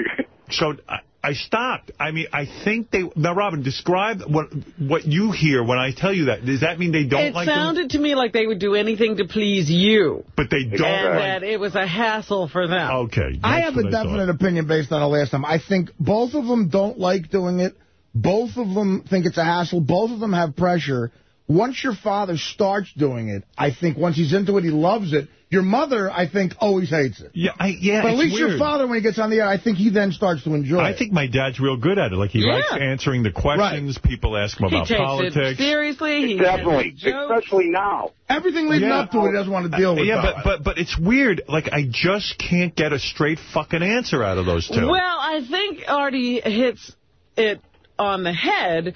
So I, I stopped. I mean, I think they... Now, Robin, describe what what you hear when I tell you that. Does that mean they don't it like doing sounded to me like they would do anything to please you. But they don't And like... that it was a hassle for them. Okay. I have what a thought. definite opinion based on the last time. I think both of them don't like doing it. Both of them think it's a hassle. Both of them have pressure. Once your father starts doing it, I think once he's into it, he loves it. Your mother, I think, always hates it. Yeah, I, yeah, But at it's least your father, when he gets on the air, I think he then starts to enjoy I it. I think my dad's real good at it. Like, he Yeah. likes answering the questions. People ask him He about takes politics. it seriously. He Definitely, especially now. Everything leading Yeah. up to it, he doesn't want to uh, deal with yeah, that. but, but but it's weird. Like, I just can't get a straight fucking answer out of those two. Well, I think Artie hits it on the head.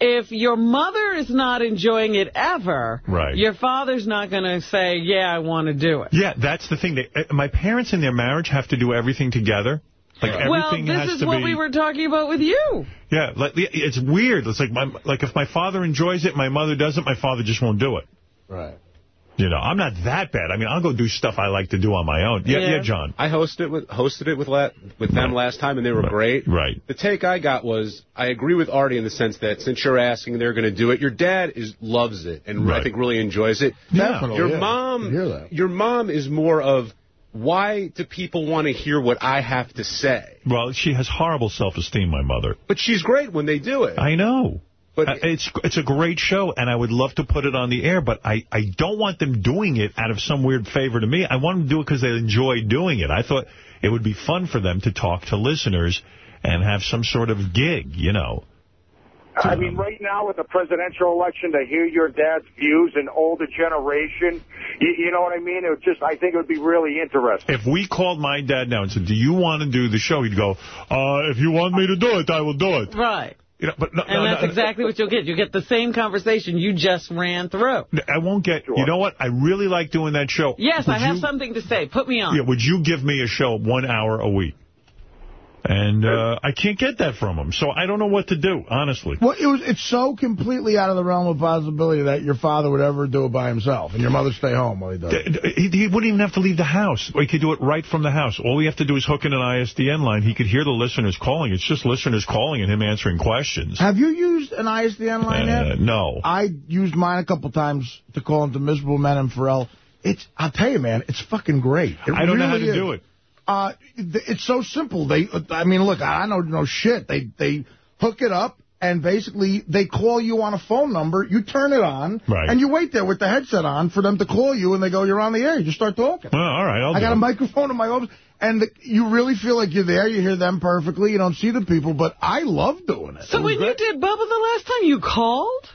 If your mother is not enjoying it ever, Right. your father's not going to say, yeah, I want to do it. yeah, that's the thing. They, uh, my parents in their marriage have to do everything together. Like, well, everything this has is to what be... we were talking about with you. Yeah, like, it's weird. It's like, my, like if my father enjoys it, my mother doesn't, my father just won't do it. Right. You know, I'm not that bad. I mean, I'll go do stuff I like to do on my own. Yeah, yeah, John. I hosted it with hosted it with la with them last time, and they were great. Right. The take I got was I agree with Artie in the sense that since you're asking, they're going to do it. Your dad is loves it and I think really enjoys it. Definitely, Your yeah. mom, your mom is more of why do people want to hear what I have to say? Well, she has horrible self-esteem, my mother. But she's great when they do it. I know. But Uh, it's it's a great show, and I would love to put it on the air, but I, I don't want them doing it out of some weird favor to me. I want them to do it because they enjoy doing it. I thought it would be fun for them to talk to listeners and have some sort of gig, you know. I mean, right now with the presidential election, to hear your dad's views and older generation, you, you know what I mean? It would just, I think it would be really interesting. If we called my dad now and said, do you want to do the show? He'd go, uh, if you want me to do it, I will do it. Right. You know, but no, And no, that's no, exactly what you'll get. You'll get the same conversation you just ran through. I won't get, you know what? I really like doing that show. Yes, Would I have you- something to say. Put me on. Yeah, would you give me a show one hour a week? And uh, I can't get that from him, so I don't know what to do, honestly. Well, it was it's so completely out of the realm of possibility that your father would ever do it by himself, and your mother stay home while he does it. He, he wouldn't even have to leave the house. He could do it right from the house. All we have to do is hook in an ISDN line. He could hear the listeners calling. It's just listeners calling and him answering questions. Have you used an ISDN line Uh, yet? no. I used mine a couple times to call into Miserable Men and Pharrell. It's, I'll tell you, man, it's fucking great. It I don't know how to is. do it. Uh, it's so simple. They, I mean, look, I know no shit. They, they hook it up. And basically, they call you on a phone number. You turn it on, Right. and you wait there with the headset on for them to call you, and they go, "You're on the air." You just start talking. Well, all right, I'll I do got a microphone in my office, and the, you really feel like you're there. You hear them perfectly. You don't see the people, but I love doing it. So when you did Bubba the last time, you called?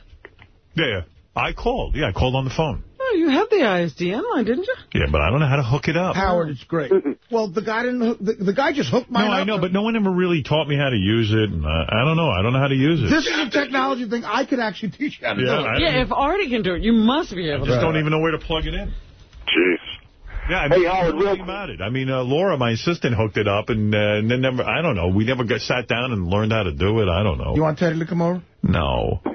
Yeah, yeah. I called. Yeah, I called on the phone. Oh, you had the ISDN line, didn't you? Yeah, but I don't know how to hook it up. Howard, it's great. well, the guy didn't. Hook, the, the guy just hooked mine No, I up. know, but no one ever really taught me how to use it, and I, I don't know. I don't know how to use it. This is a technology thing. I could actually teach you how to Yeah, do it. Yeah, if Artie can do it, you must be able I able just to. don't even know where to plug it in. Jeez. Yeah, I Hey, mean, Howard, what really about it? I mean, uh, Laura, my assistant, hooked it up, and, uh, and then never, I don't know, we never got sat down and learned how to do it. I don't know. You want Teddy to come over? No.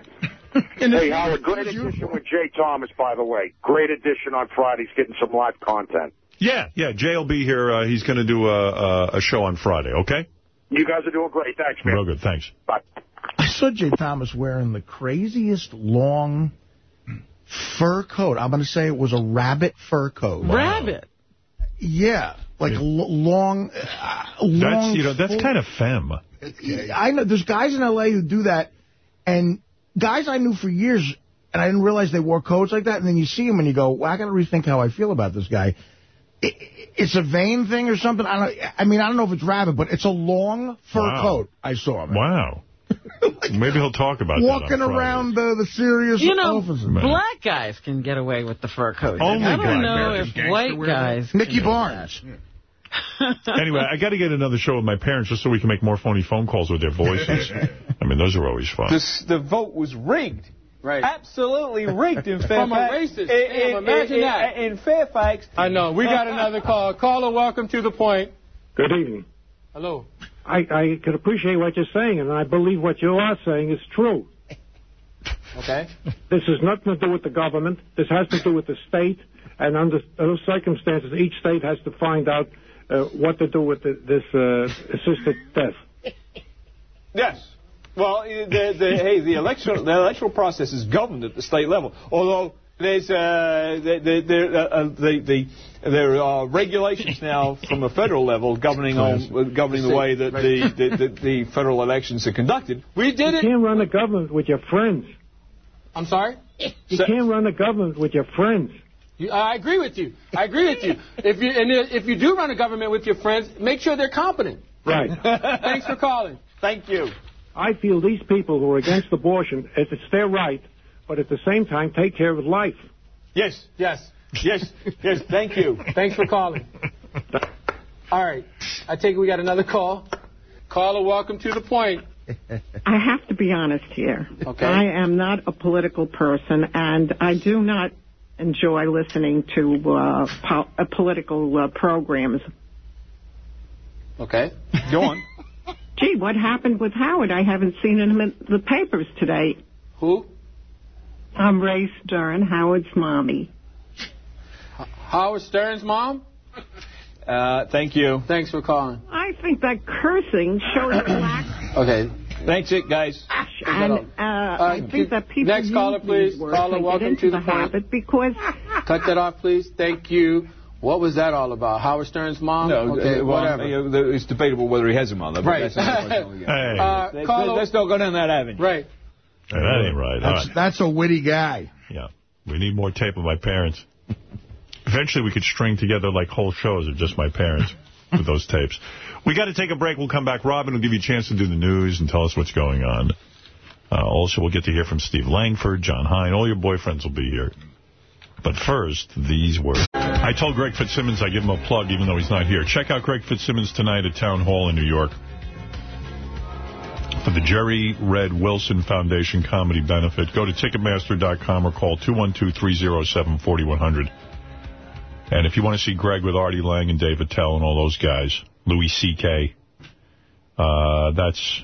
Hey, Howard, great addition with Jay Thomas, by the way. Great addition on Fridays, getting some live content. Yeah, yeah, Jay will be here. Uh, he's going to do a, a, a show on Friday, okay? You guys are doing great. Thanks, man. Real good, thanks. Bye. I saw Jay Thomas wearing the craziest long fur coat. I'm going to say it was a rabbit fur coat. Rabbit? Yeah, like l- long, uh, long. That's, you know, that's kind of femme. I know there's guys in L.A. who do that, and guys I knew for years, and I didn't realize they wore coats like that. And then you see them and you go, well, I got to rethink how I feel about this guy. It, it's a vain thing or something. I don't. I mean, I don't know if it's rabbit, but it's a long fur Wow. coat. I saw him. Wow. Maybe he'll talk about that Walking around uh, the Sirius You know, officer. black guys can get away with the fur coat. Only I black don't know if white guys. Nicky can do Barnes. anyway, I got to get another show with my parents just so we can make more phony phone calls with their voices. I mean, those are always fun. This, the vote was rigged. Right. Absolutely rigged in Fairfax. From a racist. In, Damn, in- imagine in- that. In Fairfax. I know. We got another call. Caller, welcome to the point. Good evening. Hello. I, I can appreciate what you're saying, and I believe what you are saying is true. Okay. This has nothing to do with the government. This has to do with the state, and under those circumstances, each state has to find out uh, what to do with the, this uh, assisted death. Yes. Well, the, the, hey, the electoral the electoral process is governed at the state level. Although there's uh, the, the, the, uh, the, the, there are regulations now from a federal level governing on governing the way that the, the, the, the federal elections are conducted. We did it. You can't run a government with your friends. I'm sorry? You can't run a government with your friends. You, I agree with you. I agree with you. If you and if you do run a government with your friends, make sure they're competent. Right. Thanks for calling. Thank you. I feel these people who are against abortion, it's it's their right, but at the same time, take care of life. Yes. Yes. Yes. Yes. Thank you. Thanks for calling. All right. I take it we got another call. Caller, welcome to the point. I have to be honest here. Okay. I am not a political person, and I do not enjoy listening to uh, po- uh, political uh, programs. Okay. Go on. Gee, what happened with Howard? I haven't seen him in the papers today. Who? I'm Ray Stern, Howard's mommy. Howard Stern's mom? Uh, thank you. Thanks for calling. I think that cursing shows lack, Okay. Thanks, it guys. and uh, I think that people next use caller, please. these Caller, welcome to the the point. habit because Cut that off, please. Thank you. What was that all about? Howard Stern's mom? No, okay, uh, well, whatever. uh, the- it's debatable whether he has a mother. But Right. That's not the question we get. Hey, Uh, Let's- caller- Let's not go down that avenue. Right. that ain't right. That's, right. that's a witty guy. Yeah. We need more tape of my parents. Eventually, we could string together like whole shows of just my parents with those tapes. We got to take a break. We'll come back. Robin will give you a chance to do the news and tell us what's going on. Uh, also, we'll get to hear from Steve Langford, John Hein. All your boyfriends will be here. But first, these words. I told Greg Fitzsimmons I'd give him a plug, even though he's not here. Check out Greg Fitzsimmons tonight at Town Hall in New York for the Jerry Red Wilson Foundation Comedy Benefit. Go to Ticketmaster.com or call 212-307-4100. And if you want to see Greg with Artie Lang and Dave Attell and all those guys, Louis C.K., uh, that's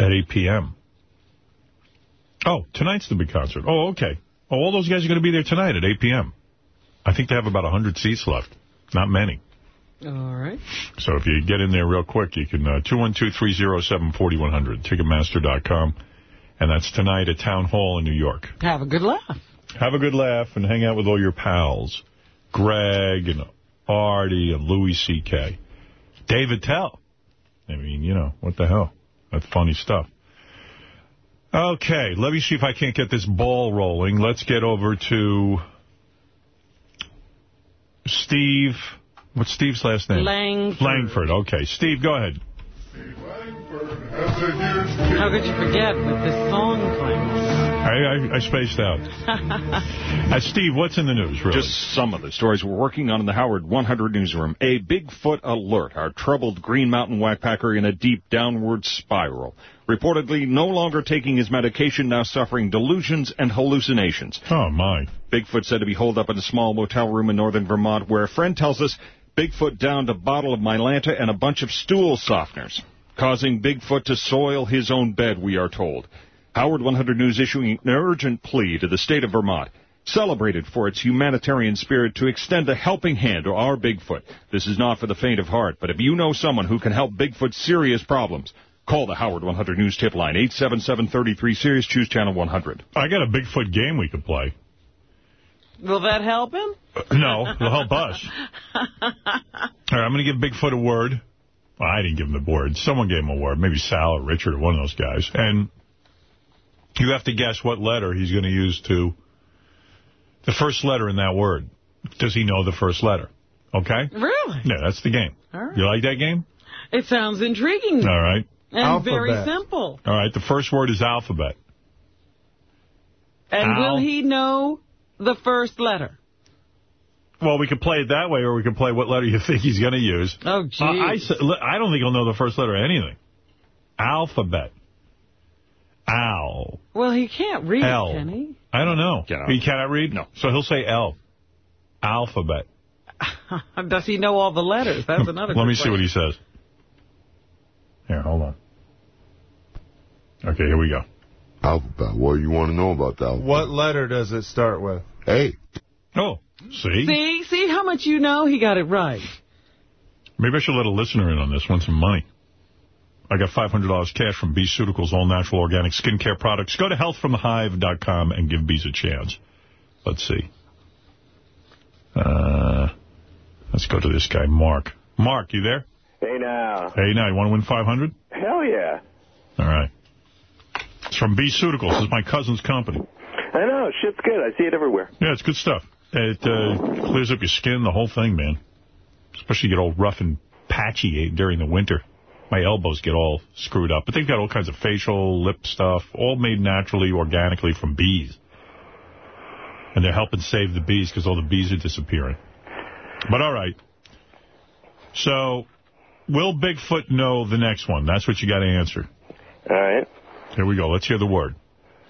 at 8 p.m. Oh, tonight's the big concert. Oh, okay. Oh, all those guys are going to be there tonight at 8 p.m. I think they have about 100 seats left. Not many. All right. So if you get in there real quick, you can, uh, 212-307-4100, Ticketmaster.com. And that's tonight at Town Hall in New York. Have a good laugh. Have a good laugh and hang out with all your pals. Greg and Artie and Louis C.K. Dave Attell. I mean, you know, what the hell? That's funny stuff. Okay, let me see if I can't get this ball rolling. Let's get over to Steve. What's Steve's last name? Langford. Langford. Okay, Steve, go ahead. How could you forget with this song playing? I, I, I spaced out. Uh, Steve, what's in the news, really? Just some of the stories we're working on in the Howard 100 newsroom. A Bigfoot alert. Our troubled Green Mountain whackpacker in a deep downward spiral. Reportedly no longer taking his medication, now suffering delusions and hallucinations. Oh, my. Bigfoot said to be holed up in a small motel room in northern Vermont, where a friend tells us Bigfoot downed a bottle of Mylanta and a bunch of stool softeners, causing Bigfoot to soil his own bed, we are told. Howard 100 News issuing an urgent plea to the state of Vermont, celebrated for its humanitarian spirit to extend a helping hand to our Bigfoot. This is not for the faint of heart, but if you know someone who can help Bigfoot's serious problems, call the Howard 100 News tip line, 877-33-SIRIUS, choose channel 100. I got a Bigfoot game we could play. Will that help him? Uh, no, it'll help us. All right, I'm going to give Bigfoot a word. Well, I didn't give him the word. Someone gave him a word. Maybe Sal or Richard or one of those guys. And you have to guess what letter he's going to use to the first letter in that word. Does he know the first letter? Okay? Really? Yeah, that's the game. All right. You like that game? It sounds intriguing. All right. And very simple. All right, the first word is alphabet. And Al. will he know the first letter? Well, we could play it that way, or we could play what letter you think he's going to use. Oh, geez. Uh, I, s- li- I don't think he'll know the first letter of anything. Alphabet. Al. Well, he can't read, L. can he? I don't know. out. He cannot read? No. So he'll say L. Alphabet. Does he know all the letters? That's hmm. another Let good me see what he says. Here, hold on. Okay, here we go. Alphabet. What do you want to know about that? What letter does it start with? Hey. Oh, see? See? See how much you know? He got it right. Maybe I should let a listener in on this, want some money. I got $500 cash from Beecuticals, all natural organic skincare products. Go to healthfromthehive.com and give Bees a chance. Let's see. Uh, let's go to this guy, Mark. Mark, you there? Hey now. Hey, now, you want to win 500 Hell yeah. All right. It's from Beecuticals. This is my cousin's company. I know. Shit's good. I see it everywhere. Yeah, it's good stuff. It uh, clears up your skin, the whole thing, man. Especially you get all rough and patchy during the winter. My elbows get all screwed up. But they've got all kinds of facial, lip stuff, all made naturally, organically from bees. And they're helping save the bees because all the bees are disappearing. But all right. So, will Bigfoot know the next one? That's what you got to answer. All right. Here we go. Let's hear the word.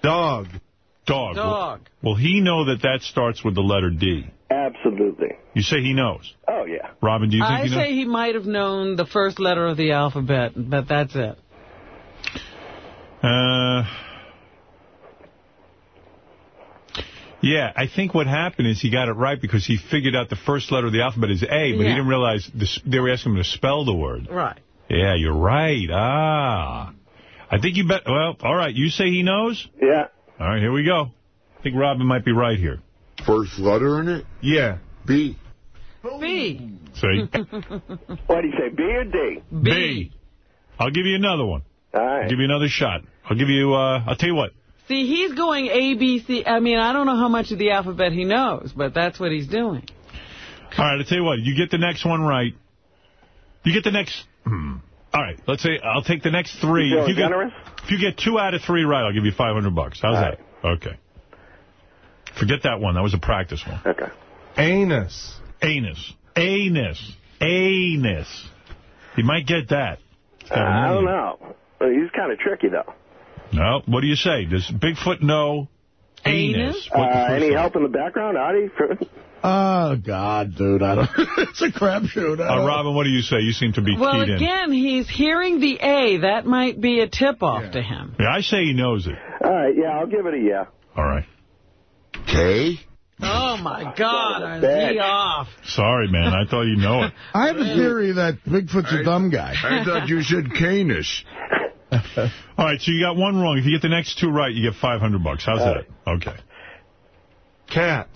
Dog. Dog. Dog. Will, will he know that that starts with the letter D? Absolutely. You say he knows. Oh, yeah. Robin, do you think I he knows? I say he might have known the first letter of the alphabet, but that's it. Uh, yeah, I think what happened is he got it right because he figured out the first letter of the alphabet is A, but he didn't realize this, they were asking him to spell the word. Right. Yeah, you're right. Ah. I think you bet. Well, all right. You say he knows? Yeah. All right, here we go. I think Robin might be right here. First letter in it? Yeah. B. B. See? What do you say, B or D? B. I'll give you another one. All I'll give you another shot. I'll give you, uh, I'll tell you what. See, he's going A, B, C. I mean, I don't know how much of the alphabet he knows, but that's what he's doing. All right, I'll tell you what. You get the next one right. You get the next... Hmm. All right, let's say I'll take the next three. You if, you feeling get, generous? if you get two out of three right, I'll give you 500 bucks. How's All that? Okay. Forget that one. That was a practice one. Okay. Anus. Anus. Anus. Anus. You might get that. It's got an I A. don't know. He's kind of tricky, though. No. What do you say? Does Bigfoot know anus? What Uh, any help in the background, Artie? Oh, God, dude. I don't, it's a crapshoot. Uh, Robin, what do you say? You seem to be Well, keyed in. again, he's hearing the A. That might be a tip-off to him. Yeah, I say he knows it. All right, yeah, I'll give it a yeah. All right. K? Oh, my God. Is bitch. he off? Sorry, man. I thought you know it. I have a theory that Bigfoot's a dumb guy. I thought you said Canis. All right, so you got one wrong. If you get the next two right, you get 500 bucks. How's All that? Okay. Cat.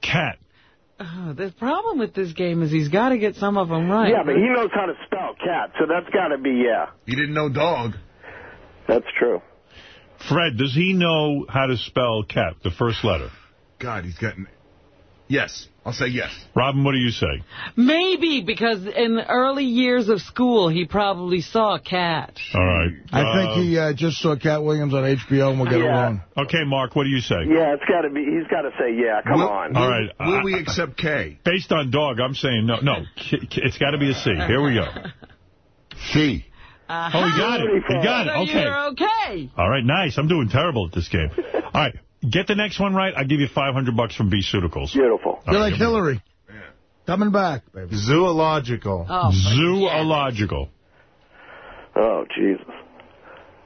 Cat. Oh, the problem with this game is he's got to get some of them right. Yeah, but he knows how to spell cat, so that's got to be yeah. He didn't know dog. That's true. Fred, does he know how to spell cat, the first letter? God, he's gotten... Yes. I'll say yes. Robin, what do you say? Maybe, because in the early years of school, he probably saw a cat. All right. I Uh, think he uh, just saw Katt Williams on HBO and we'll get Yeah. along. Okay, Mark, what do you say? Yeah, it's got to be. He's got to say yeah. Come Will- on. All right. Will I- we accept K? Based on dog, I'm saying no. No, K- K- it's got to be a C. Here we go. C. Oh, he got it. He got it. So Okay. you're okay. All right, nice. I'm doing terrible at this game. All right, get the next one right. I'll give you 500 bucks from Beecuticals. Beautiful. You're like Hillary. Coming back, baby. Zoological. Oh, Zoological. Oh, Jesus.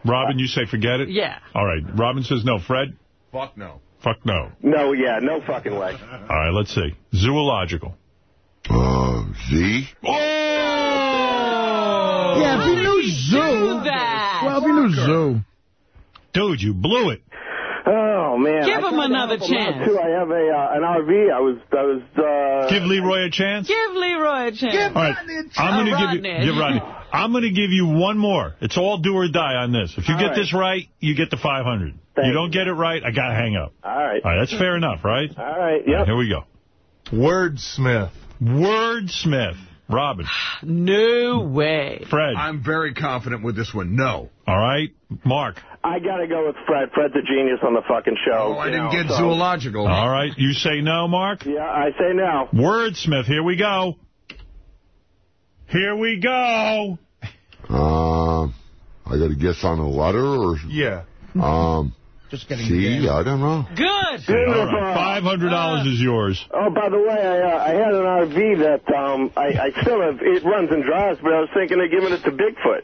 Robin, you say forget it? Yeah. All right. Robin says no. Fred? Fuck no. Fuck no. No, yeah, no fucking way. All right, let's see. Zoological. Uh, Z. Yeah, if he knew Zoo. that. Well, if he knew Zoo. Dude, you blew it. Oh man. Give I him tried to another help him out, chance. Too. I have a uh, an RV. I was I was. Uh, Give Leroy a chance. Give Leroy a chance. All right, I'm going to give you, give Rodney. I'm going to give you one more. It's all do or die on this. If you All get right. this right, you get the 500. Thank you don't get it right, I got to hang up. all right. All right, that's fair enough, right? All right. All right, Yep. here we go. Wordsmith. Wordsmith. Robin. No way. Fred. I'm very confident with this one. No. All right. Mark. I gotta go with Fred. Fred's a genius on the fucking show. Oh, I didn't know, get so- zoological. All right. You say no, Mark? Yeah, I say no. Wordsmith. Here we go. Here we go. Um, I got to guess on a letter or Yeah. um. Just getting C. I don't know. Good. Beautiful. All right. $500 is yours. Oh, by the way, I, uh, I had an RV that um, I, I still have. It runs and drives, but I was thinking of giving it to Bigfoot.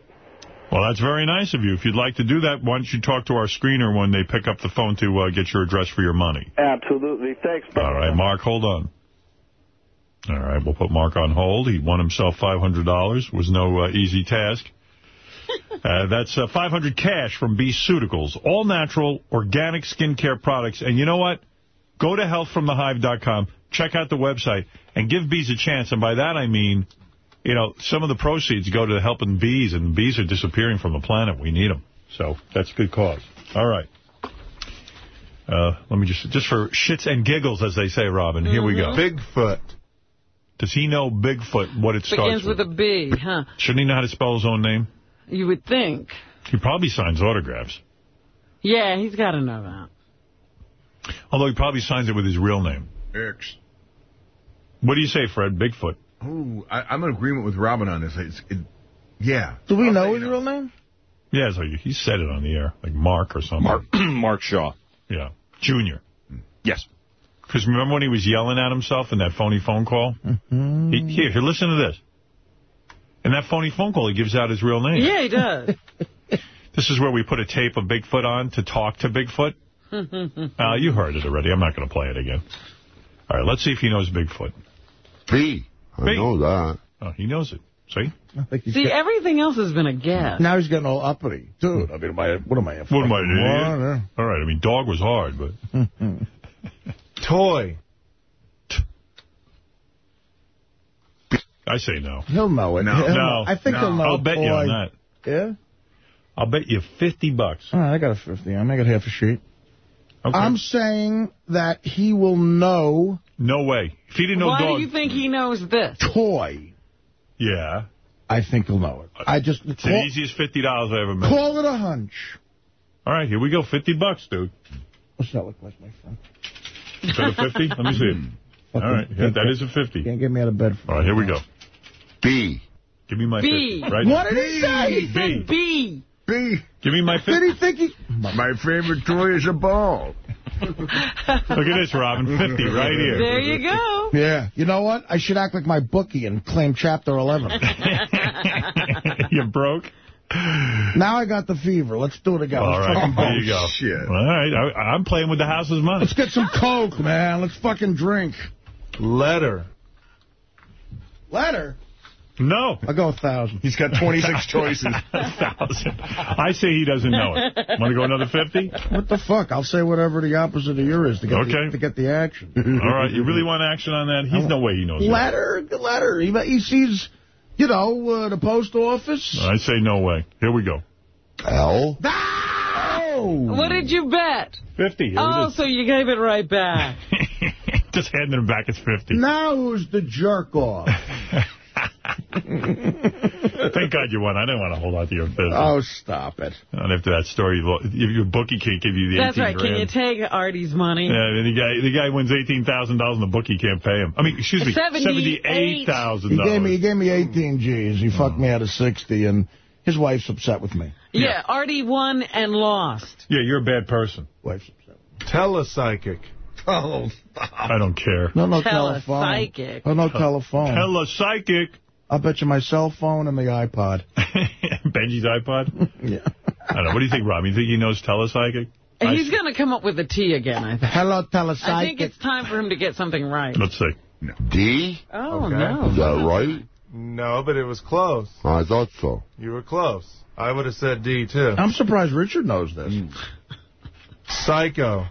Well, that's very nice of you. If you'd like to do that, why don't you talk to our screener when they pick up the phone to uh, get your address for your money? Absolutely. Thanks, brother. All right, Mark, hold on. All right, we'll put Mark on hold. He won himself $500. was no uh, easy task. Uh, that's uh, 500 cash from Beecuticals. All natural, organic skincare products. And you know what? Go to healthfromthehive.com, check out the website, and give bees a chance. And by that I mean, you know, some of the proceeds go to helping bees, and bees are disappearing from the planet. We need them. So that's a good cause. All right. Uh, let me just, just for shits and giggles, as they say, Robin, here we go. Bigfoot. Does he know Bigfoot, what it starts Begins with? with a B, huh? Shouldn't he know how to spell his own name? You would think. He probably signs autographs. Yeah, he's got to know that. Although he probably signs it with his real name. X. What do you say, Fred? Bigfoot. Ooh, I, I'm in agreement with Robin on this. It's, it, yeah. Do we I'll know his no. real name? Yeah, so he said it on the air, like Mark or something. Mark, Mark Shaw. Yeah. Junior. Yes. Because remember when he was yelling at himself in that phony phone call? Mm-hmm. He, here, here, listen to this. In that phony phone call, he gives out his real name. Yeah, he does. This is where we put a tape of Bigfoot on to talk to Bigfoot. Uh, you heard it already. I'm not going to play it again. All right, let's see if he knows Bigfoot. B. I B. know that. Oh, he knows it. See? I think he's See, get- everything else has been a guess. now he's getting all uppity. Dude, I mean, am I, what am I? a What am I, an idiot? All right, I mean, dog was hard, but... Toy. I say no. He'll know it. No. He'll No. know. I think no. he'll know. I'll bet you on boy. that. Yeah? I'll bet you 50 bucks. All right, I got a 50. I make it half a sheet. Okay. I'm saying that he will know no way. If he didn't know Why dog... do you think he knows this? toy. Yeah. I think he'll know it. I just It's the easiest $50 I ever made. call it a hunch. All right, here we go. 50 bucks, dude. What's that look like, my friend? Is that a 50? Let me see it. All right, yeah, that is a 50. Can't get me out of bed. For All right, here we go. B. Give me my B. 50. Right What did he say? He said B. B. Give me my 50. Did he think he... My favorite toy is a ball. Look at this, Robin. 50 right here. There you go. Yeah. You know what? I should act like my bookie and claim Chapter 11. you broke? now I got the fever. Let's do it again. All Let's right, there you go. Shit. All right, I, I'm playing with the house's money. Let's get some Coke, man. Let's fucking drink. Letter. Letter? No. I'll go a thousand. He's got 26 choices. thousand. I say he doesn't know it. Want to go another 50? What the fuck? I'll say whatever the opposite of your is to get, Okay. the, to get the action. All right, you really want action on that? He's no way he knows that. Letter? Letter. He, he sees, you know, uh, the post office. I say no way. Here we go. L. Oh! What did you bet? 50. Here Oh, so you gave it right back. Just handing him back his 50. Now who's the jerk off? Thank God you won. I didn't want to hold on to your business. Oh, stop it. And after that story, lo- if your bookie can't give you the That's 18 right. Can you take Artie's money? Yeah, the guy the guy wins eighteen thousand dollars and the bookie can't pay him. I mean, excuse me, Seventy-eight. seventy-eight thousand He gave me dollars. he gave me 18 G's. He fucked me out of 60, and his wife's upset with me. Yeah, Artie won and lost. Yeah, you're a bad person. Wife's upset. Telepsychic. Oh, I don't care. No, no Tell a telephone. psychic. Oh, no telephone. Tell a psychic. I'll bet you my cell phone and the iPod. Benji's iPod. yeah. I don't know. What do you think, Rob? You think he knows telepsychic? He's going to come up with a T again, I think. Hello, telepsychic. I think it's time for him to get something right. Let's see. D? Oh, Okay. no. Is that right? No, but it was close. I thought so. You were close. I would have said D, too. I'm surprised Richard knows this. Psycho.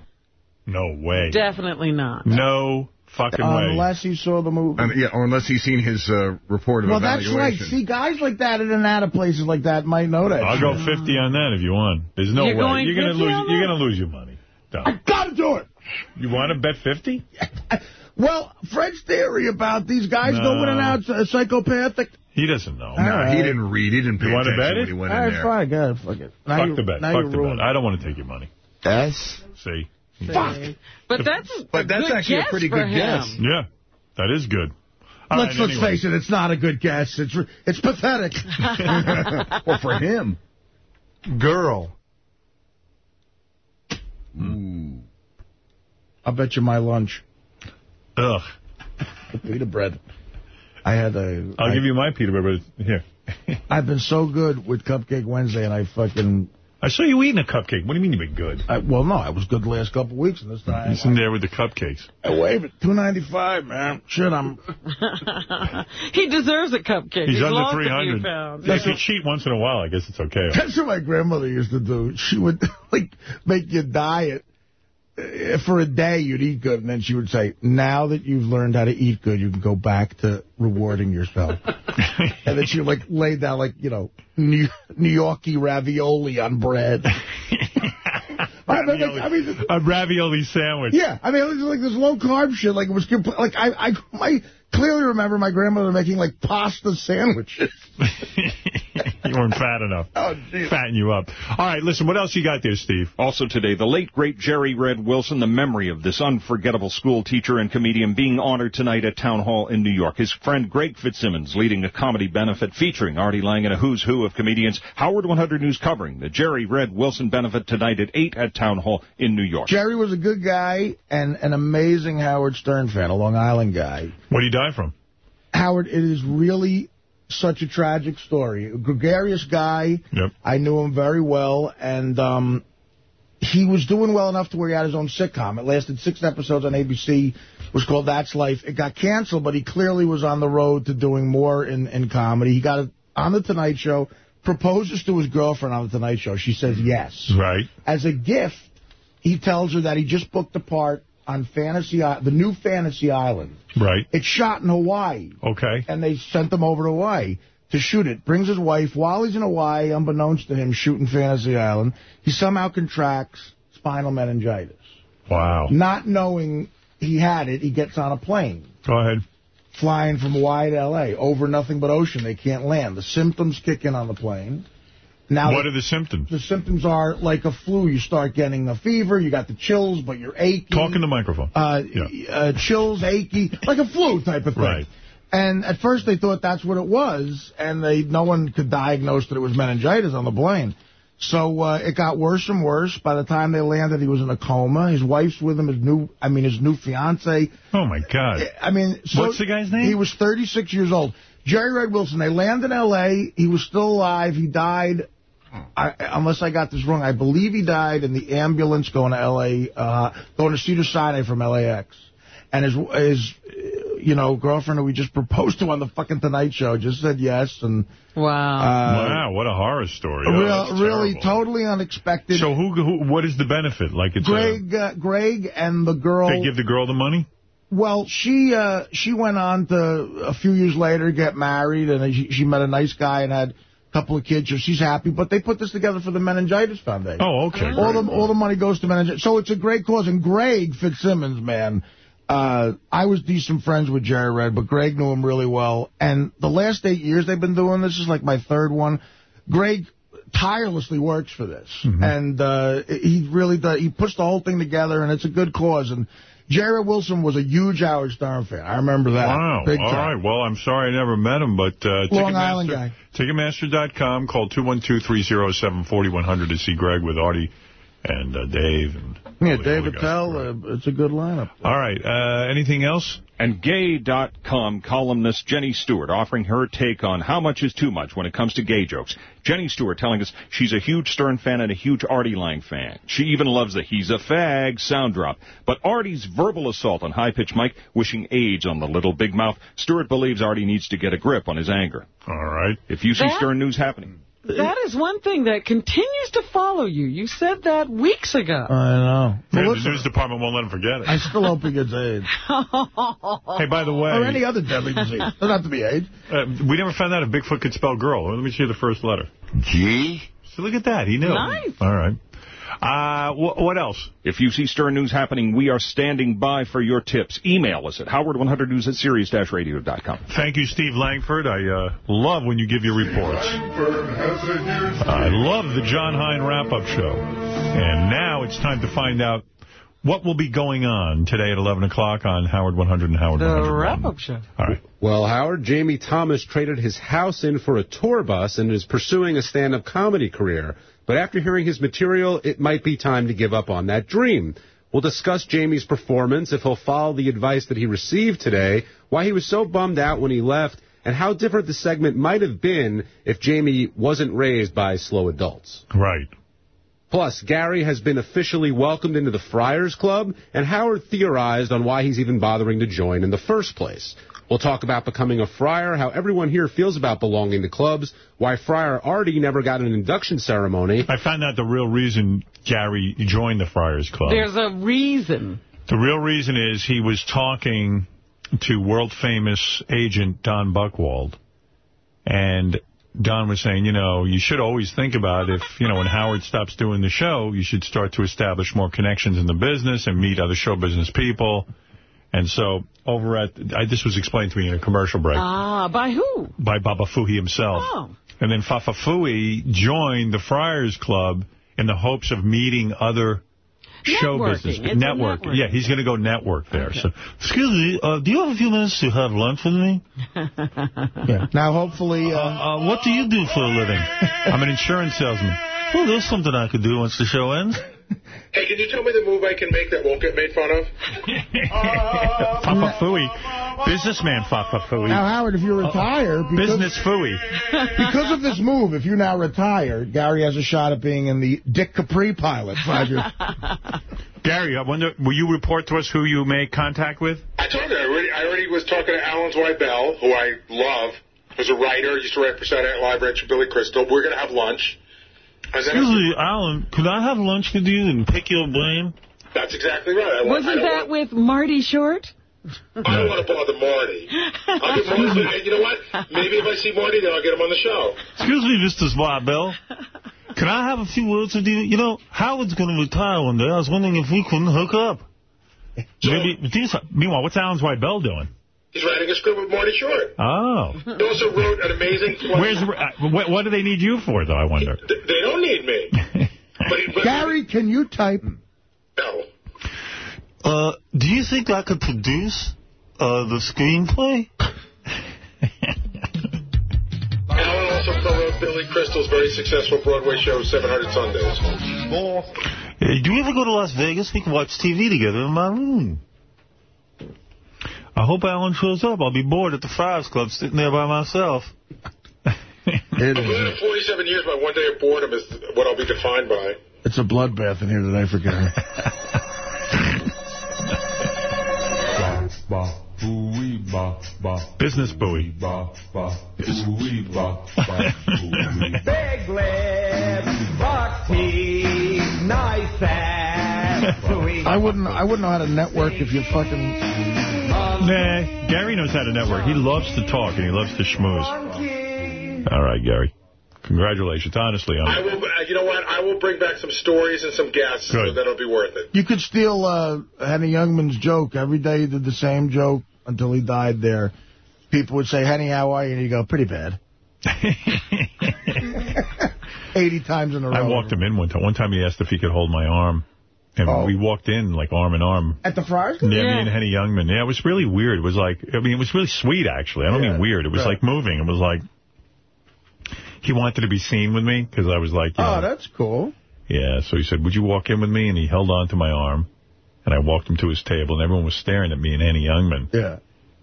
No way. Definitely not. No fucking way. Unless he saw the movie. And, yeah, or unless he's seen his uh, report of well, that's right. See, guys like that in and out of places like that might know that. I'll go 50 on that if you want. There's no You're way. going you're gonna lose. You're gonna lose your money. No. I gotta do it. You want to bet 50? Well, Fred's theory about these guys No. going in and out uh, psychopathic. He doesn't know. No, right. he didn't read. He didn't pay You wanna attention bet when it? he went All in right, there. fine, go ahead, fuck it. Now Fuck you- the bet. Fuck the ruining bet. I don't want to take your money. S? See? Fuck. But that's But a that's good actually a pretty good him. guess. Yeah, that is good. All Let's right, let's anyway. face it, it's not a good guess. It's it's pathetic. well, for him. Girl. Hmm. I'll bet you my lunch. Ugh. The pita bread. I had a. I'll I- give you my pita bread, but here. I've been so good with Cupcake Wednesday, and I fucking. I saw you eating a cupcake. What do you mean you've been good? I, well, no, I was good the last couple of weeks, and this time He's in there with the cupcakes. I wave it. Two ninety five, man. Shit, I'm. he deserves a cupcake. He's, under lost a few 300. pounds. If you cheat once in a while, I guess it's okay. That's what my grandmother used to do. She would like make you diet. For a day, you'd eat good, and then she would say, now that you've learned how to eat good, you can go back to rewarding yourself. and then she like, lay down, like, you know, New, New Yorkie ravioli on bread. I mean, like, I mean, a ravioli sandwich. yeah, I mean, it was like this low-carb shit. Like, it was complete, like, I, I, I clearly remember my grandmother making, like, pasta sandwiches. you weren't fat enough. Oh, geez. Fatten you up. All right, listen, what else you got there, Steve? Also today, the late, great Jerry Red Wilson, the memory of this unforgettable school teacher and comedian being honored tonight at Town Hall in New York. His friend Greg Fitzsimmons leading a comedy benefit featuring Artie Lang and a who's who of comedians. Howard 100 News covering the Jerry Red Wilson benefit tonight at 8 at Town Hall in New York. Jerry was a good guy and an amazing Howard Stern fan, a Long Island guy. What did he from? Howard, it is really such a tragic story. A gregarious guy. Yep. I knew him very well, and um, he was doing well enough to where he had his own sitcom. It lasted six episodes on ABC. It was called That's Life. It got canceled, but he clearly was on the road to doing more in, in comedy. He got on The Tonight Show, proposes to his girlfriend on The Tonight Show. She says yes. Right. As a gift, he tells her that he just booked a part on Fantasy, I- the new Fantasy Island. Right. It's shot in Hawaii. Okay. And they sent them over to Hawaii to shoot it. Brings his wife. While he's in Hawaii, unbeknownst to him, shooting Fantasy Island, he somehow contracts spinal meningitis. Wow. Not knowing he had it, he gets on a plane. Go ahead. Flying from Hawaii to L.A. over nothing but ocean. They can't land. The symptoms kick in on the plane. Now what are the symptoms? the symptoms are like a flu. You start getting a fever. You got the chills, but you're achy. Talk in the microphone. Uh, uh, chills, achy, like a flu type of thing. Right. And at first they thought that's what it was, and they no one could diagnose that it was meningitis on the plane. So uh, it got worse and worse. By the time they landed, he was in a coma. His wife's with him. His new, I mean, his new fiance. Oh my God. I mean, so What's the guy's name? He was 36 years old. Jerry Red Wilson. They landed in L.A. He was still alive. He died. I, unless I got this wrong, I believe he died in the ambulance going to L.A., uh, going to Cedar Sinai from LAX. And his, his, uh, you know, girlfriend who we just proposed to on the fucking Tonight Show just said yes. And Wow. uh, wow, what a horror story. Oh, real, really totally unexpected. So who, who? What is the benefit? Like it's Greg, uh, Greg and the girl. they give the girl the money? Well, she uh, she went on to a few years later get married, and she, she met a nice guy and had a couple of kids. So she's happy. But they put this together for the Meningitis Foundation. Oh, okay. All great. the all the money goes to meningitis. So it's a great cause. And Greg Fitzsimmons, man, uh, I was decent friends with Jerry Red, but Greg knew him really well. And the last eight years they've been doing this is like my third one. Greg tirelessly works for this, Mm-hmm. and uh, he really does. He puts the whole thing together, and it's a good cause. And Jerry Wilson was a huge Howard Stern fan. I remember that. Wow. Big All time. right. Well, I'm sorry I never met him, but uh, Long Ticketmaster, Island guy. Ticketmaster.com. Call 212-307-4100 to see Greg with Artie and uh, Dave. And Yeah, Dave Attell, uh, it's a good lineup. All right. Uh, anything else? And gay.com columnist Jenny Stewart offering her take on how much is too much when it comes to gay jokes. Jenny Stewart telling us she's a huge Stern fan and a huge Artie Lang fan. She even loves the he's a fag sound drop. But Artie's verbal assault on high-pitched Mike, wishing AIDS on the little big mouth, Stewart believes Artie needs to get a grip on his anger. All right. If you see That- Stern News happening, That is one thing that continues to follow you. You said that weeks ago. I know. Man, Well, the news department won't let him forget it. I still hope he gets AIDS. Hey, by the way, Or any other deadly disease. Doesn't have to be AIDS. uh, we never found out if Bigfoot could spell girl. Let me see the first letter. G? So look at that. He knew. Nice. All right. Uh, wh- what else? if you see Stern News happening, we are standing by for your tips. Email us at howard100news at sirius-radio.com. Thank you, Steve Langford. I uh, love when you give your reports. I love the John Hein wrap-up show. And now it's time to find out what will be going on today at 11 o'clock on Howard 100 and Howard The 101. wrap-up show. All right. Well, Howard, Jamie Thomas traded his house in for a tour bus and is pursuing a stand-up comedy career. But after hearing his material, it might be time to give up on that dream. We'll discuss Jamie's performance, if he'll follow the advice that he received today, why he was so bummed out when he left, and how different the segment might have been if Jamie wasn't raised by slow adults. Right. Plus, Gary has been officially welcomed into the Friars Club, and Howard theorized on why he's even bothering to join in the first place. We'll talk about becoming a friar, how everyone here feels about belonging to clubs, why Friar Artie never got an induction ceremony. I found out the real reason Gary joined the Friars Club. There's a reason. The real reason is he was talking to world-famous agent Don Buchwald, and Don was saying, you know, you should always think about if, you know, when Howard stops doing the show, you should start to establish more connections in the business and meet other show business people. And so over at, I, this was explained to me in a commercial break Ah, by who? by Baba Fooey himself. Oh. And then Fafa Fooey joined the Friars Club in the hopes of meeting other show Networking. business. It's a network. Yeah, he's going to go network there. So, excuse me, uh, do you have a few minutes to have lunch with me? Yeah. Now, hopefully... Uh, uh, what do you do for a living? I'm an insurance salesman. Well, there's something I could do once the show ends. Hey, can you tell me the move I can make that won't get made fun of? Fafa Fooey. Businessman Fafa Fooey. Now, Howard, if you retire... Because, Business Fooey. because of this move, if you now retire, Gary has a shot at being in the Dick Capri pilot five years. Gary, I wonder, will you report to us who you made contact with? I told you, I already, I already was talking to Alan Zweibel, who I love, who's a writer, used to write for Saturday Night Live, writes for Billy Crystal. We're going to have lunch. I said, Excuse me, Alan, could I have lunch with you and pick your brain? That's exactly right. I, want, Wasn't don't that with Marty Short? I don't want to bother Marty. I'll get Marty. You know what? Maybe if I see Marty, then I'll get him on the show. Excuse me, Mr. Zweibel. Can I have a few words with you? You know, Howard's going to retire one day. I was wondering if we couldn't hook up. Maybe, meanwhile, what's Alan's Alan bell doing? He's writing a script with Marty Short. Oh. He also wrote an amazing... Where's uh, what, what do they need you for, though, I wonder? Th- They don't need me. But, but Gary, can you type? no. Uh, do you think I could produce uh, the screenplay? Alan also co-wrote Billy Crystal's very successful Broadway show, 700 Sundays. Hey, do you ever go to Las Vegas? We can watch TV together in my room. I hope Alan shows up. I'll be bored at the Friars Club sitting there by myself. I've 47 years, my one day of boredom is what I'll be defined by. It's a bloodbath in here today for Gary. Business buoy. Big lips, buck teeth, nice ass. I wouldn't. I wouldn't know how to network if you fucking. Nah, Gary knows how to network. He loves to talk and he loves to schmooze. All right, Gary. Congratulations, honestly. I I'm, will. Uh, you know what? I will bring back some stories and some guests, so Good. that'll be worth it. You could steal uh, Henny Youngman's joke. Every day he did the same joke until he died there. People would say, Henny, how are you? And he'd go, pretty bad. 80 times in a row. I walked him in one time. One time he asked if he could hold my arm. And Oh. we walked in like arm in arm. At the Friars? Yeah, me and Henny Youngman. Yeah, it was really weird. It was like, I mean, it was really sweet, actually. I don't Yeah, mean weird. It was right. like moving. It was like, he wanted to be seen with me because I was like, you Oh, know, that's cool. yeah. So he said, would you walk in with me? And he held on to my arm. And I walked him to his table, and everyone was staring at me and Henny Youngman. Yeah.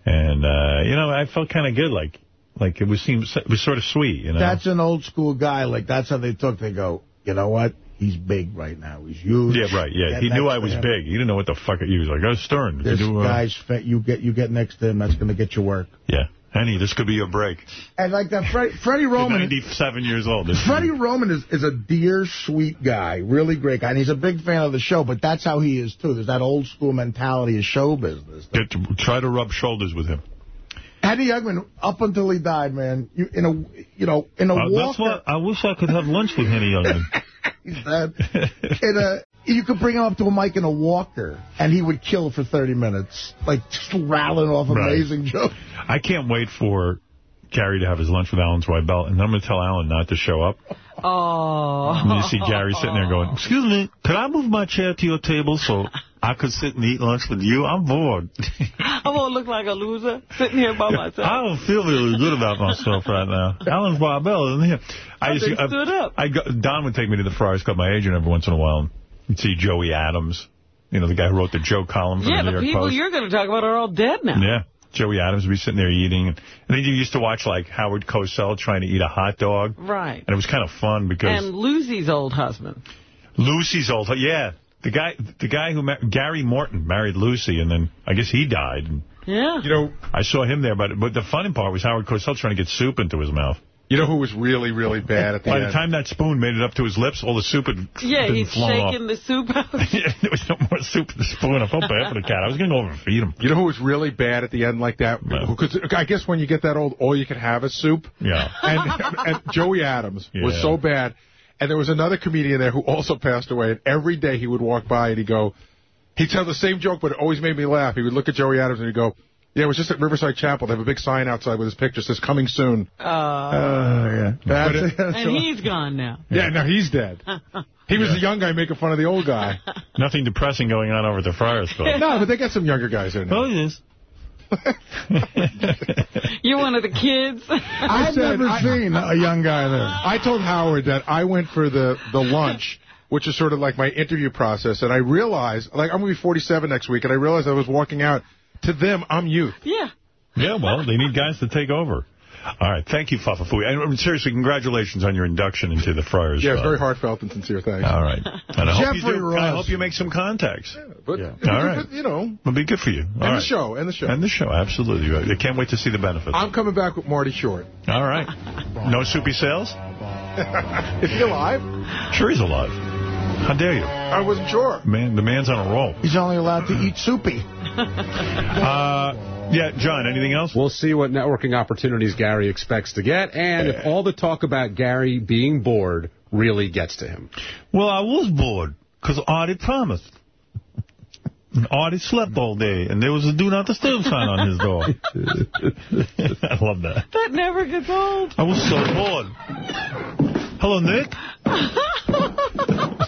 And, uh, you know, I felt kind of good. Like, like it was seems it was sort of sweet, you know. That's an old school guy. Like, that's how they took. They go, you know what? He's big right now. He's huge. yeah, right. Yeah, Get he knew I was him. big. He didn't know what the fuck. He was like, "Oh, Stern, This you do, uh, guy's fat. You get you get next to him. That's going to get you work. yeah, Henny, this could be your break." And like that, Fred, Freddie Roman. 97 years old. Freddie Roman is, is a dear, sweet guy, really great guy, and he's a big fan of the show. But that's how he is too. There's that old school mentality of show business. Get to, try to rub shoulders with him. Eddie Youngman, up until he died, man, you in a you know in a Uh, walker. that's why I wish I could have lunch with Henny Youngman. He's dead. in a, you could bring him up to a mic in a walker, and he would kill for 30 minutes, like just rattling off Right. amazing jokes. I can't wait for Gary to have his lunch with Alan Zweibel, and then I'm going to tell Alan not to show up. Oh. And you see Gary sitting there going, Excuse me, could I move my chair to your table so I could sit and eat lunch with you? I'm bored. I'm going to look like a loser sitting here by myself. I don't feel really good about myself right now. Alan Zweibel isn't here. I used just stood up. I go, Don would take me to the Friars Club, my agent, every once in a while. And you'd see Joey Adams, you know, the guy who wrote the Joe column for yeah, the New the York people you're going to talk about are all dead now. Yeah. Joey Adams would be sitting there eating. And then you used to watch, like, Howard Cosell trying to eat a hot dog. Right. And it was kind of fun because And Lucy's old husband. Lucy's old. Yeah. The guy the guy who, mar- Gary Morton, married Lucy, and then I guess he died. And Yeah. You know, I saw him there, but but the funny part was Howard Cosell trying to get soup into his mouth. You know who was really, really bad at the end. By end? the time that spoon made it up to his lips, all the soup had Yeah, been he's flown off. shaking the soup out. Yeah, there was no more soup in the spoon. I felt bad for the cat. I was going to go over and feed him. You know who was really bad at the end like that? Because I guess when you get that old, all you can have is soup. Yeah. And, and Joey Adams was so bad. And there was another comedian there who also passed away. And every day he would walk by and he'd go, he'd tell the same joke, but it always made me laugh. He would look at Joey Adams and he'd go, yeah, it was just at Riverside Chapel. They have a big sign outside with his picture says coming soon. Uh, yeah. But it- and he's gone now. yeah, no, he's dead. He was the young guy making fun of the old guy. Nothing depressing going on over at the Friars Club. no, but they got some younger guys in there. Oh, yes. You're one of the kids. I've said- never I- seen a young guy there. I told Howard that I went for the, the lunch, which is sort of like my interview process, and I realized, like, I'm going to be 47 next week, and I realized I was walking out. To them, I'm youth. Yeah. Yeah, well, they need guys to take over. All right. Thank you, Fafa Fooey. And I mean, seriously, congratulations on your induction into the Friars Yeah, Club. very heartfelt and sincere thanks. All right. And I hope, you Jeffrey do, I hope you make some contacts. But, All right. but, you know, It'll be good for you. All and right. the show, and the show. And the show, absolutely. I can't wait to see the benefits. I'm coming back with Marty Short. All right. No soupy sales? Is he alive? Sure he's alive. How dare you? I wasn't sure. Man, the man's on a roll. He's only allowed to eat soupy. Uh, yeah, John, anything else? We'll see what networking opportunities Gary expects to get, and if all the talk about Gary being bored really gets to him. Well, I was bored because Artie promised. And Artie slept all day, and there was a do not disturb sign on his door. I love that. That never gets old. I was so bored. Hello, Nick.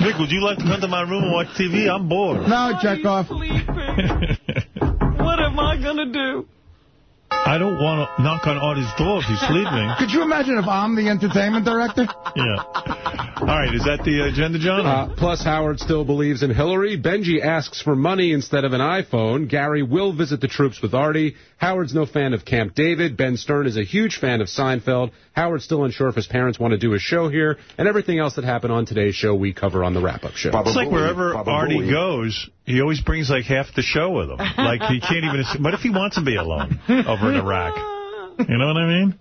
Nick, would you like to come to my room and watch TV? I'm bored. No, check off. What am I going to do? I don't want to knock on Artie's door if he's sleeping. Could you imagine if I'm the entertainment director? Yeah. All right, is that the agenda, John? Uh, plus, Howard still believes in Hillary. Benji asks for money instead of an iPhone. Gary will visit the troops with Artie. Howard's no fan of Camp David. Ben Stern is a huge fan of Seinfeld. Howard's still unsure if his parents want to do a show here. And everything else that happened on today's show, we cover on the wrap-up show. It's like wherever Artie goes, he always brings like half the show with him. Like he can't even. What if he wants to be alone over in Iraq? You know what I mean?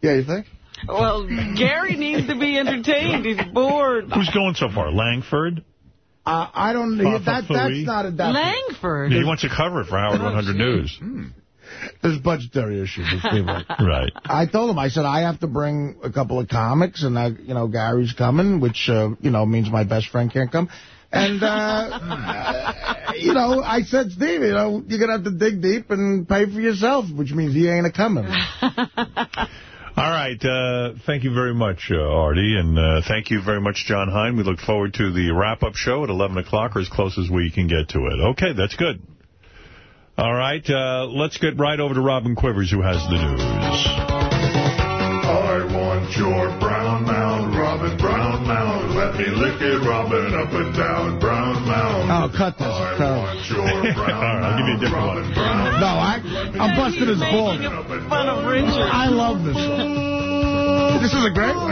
Yeah, you think? Well, Gary needs to be entertained. He's bored. Who's going so far? Langford? Uh, I don't. Papa That that's not a. That, Langford. Yeah, he wants to cover it for Howard 100 News. There's budgetary issues with people. Right. I told him, I said, I have to bring a couple of comics, and, I, you know, Gary's coming, which, uh, you know, means my best friend can't come. And, uh, you know, I said, Steve, you know, you're going to have to dig deep and pay for yourself, which means he ain't a coming. All right. Uh, thank you very much, uh, Artie. And uh, thank you very much, John Hein. We look forward to the wrap-up show at 11 o'clock or as close as we can get to it. Okay, that's good. All right. Uh, let's get right over to Robin Quivers, who has the news. I want your me lick Robin, up and down, brown mound. Oh, cut this. I Cut. want your brown All right, I'll give you a different one. No, I, I'm busting his balls. Fun of Richard. I love this. This is a great one.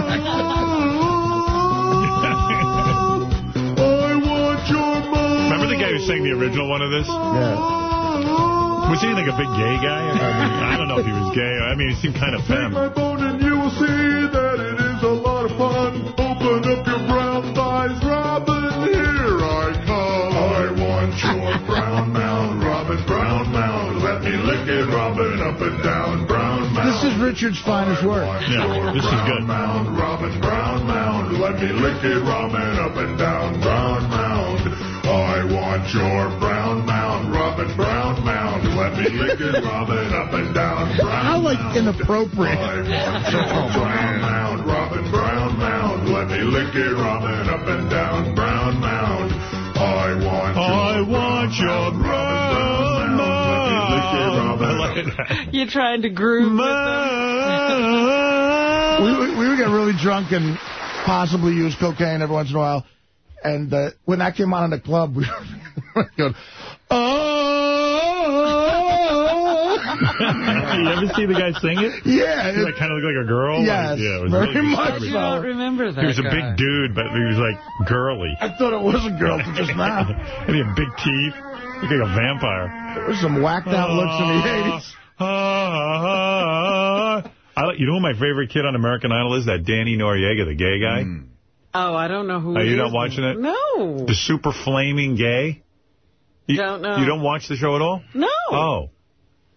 I want your mom. Remember the guy who sang the original one of this? Yeah. Was he like a big gay guy? I, mean, I don't know if he was gay. I mean, he seemed kind of femme. my bone and you will see that it is a lot of fun. Open up your brown thighs, Robin, here I come. I want your brown mound, Robin, brown mound. Let me lick it, Robin, up and down, brown mound. This is Richard's finest work. Yeah, this is good. Mound, Robin, brown mound. Let me lick it, Robin, up and down, brown mound. I want your brown mound, Robin, brown mound. Let me lick it, Robin, up and down, brown How, like, inappropriate. I want your brown mound, Robin, brown mound. Let me lick it, Robin, up and down, brown mound. I want your I want your brown mound. You're trying to groove with we, we, we would get really drunk and possibly use cocaine every once in a while. And uh, when that came on in the club, we were going, oh. you ever see the guy sing it? Yeah. He like, kind of looked like a girl. Yes, Like, yeah, it was very really much disturbing. so. I don't remember that He was a big dude, but he was like girly. I thought it was a girl to just now. and he had big teeth. Looked like a vampire. There was some whacked out looks in the ah, 80s. Ah, ah. I, you know who my favorite kid on American Idol is? That Danny Noriega, the gay guy. Hmm. Oh, I don't know who Are you is. not watching it? No. The super flaming gay? You, Don't know. You don't watch the show at all? No. Oh.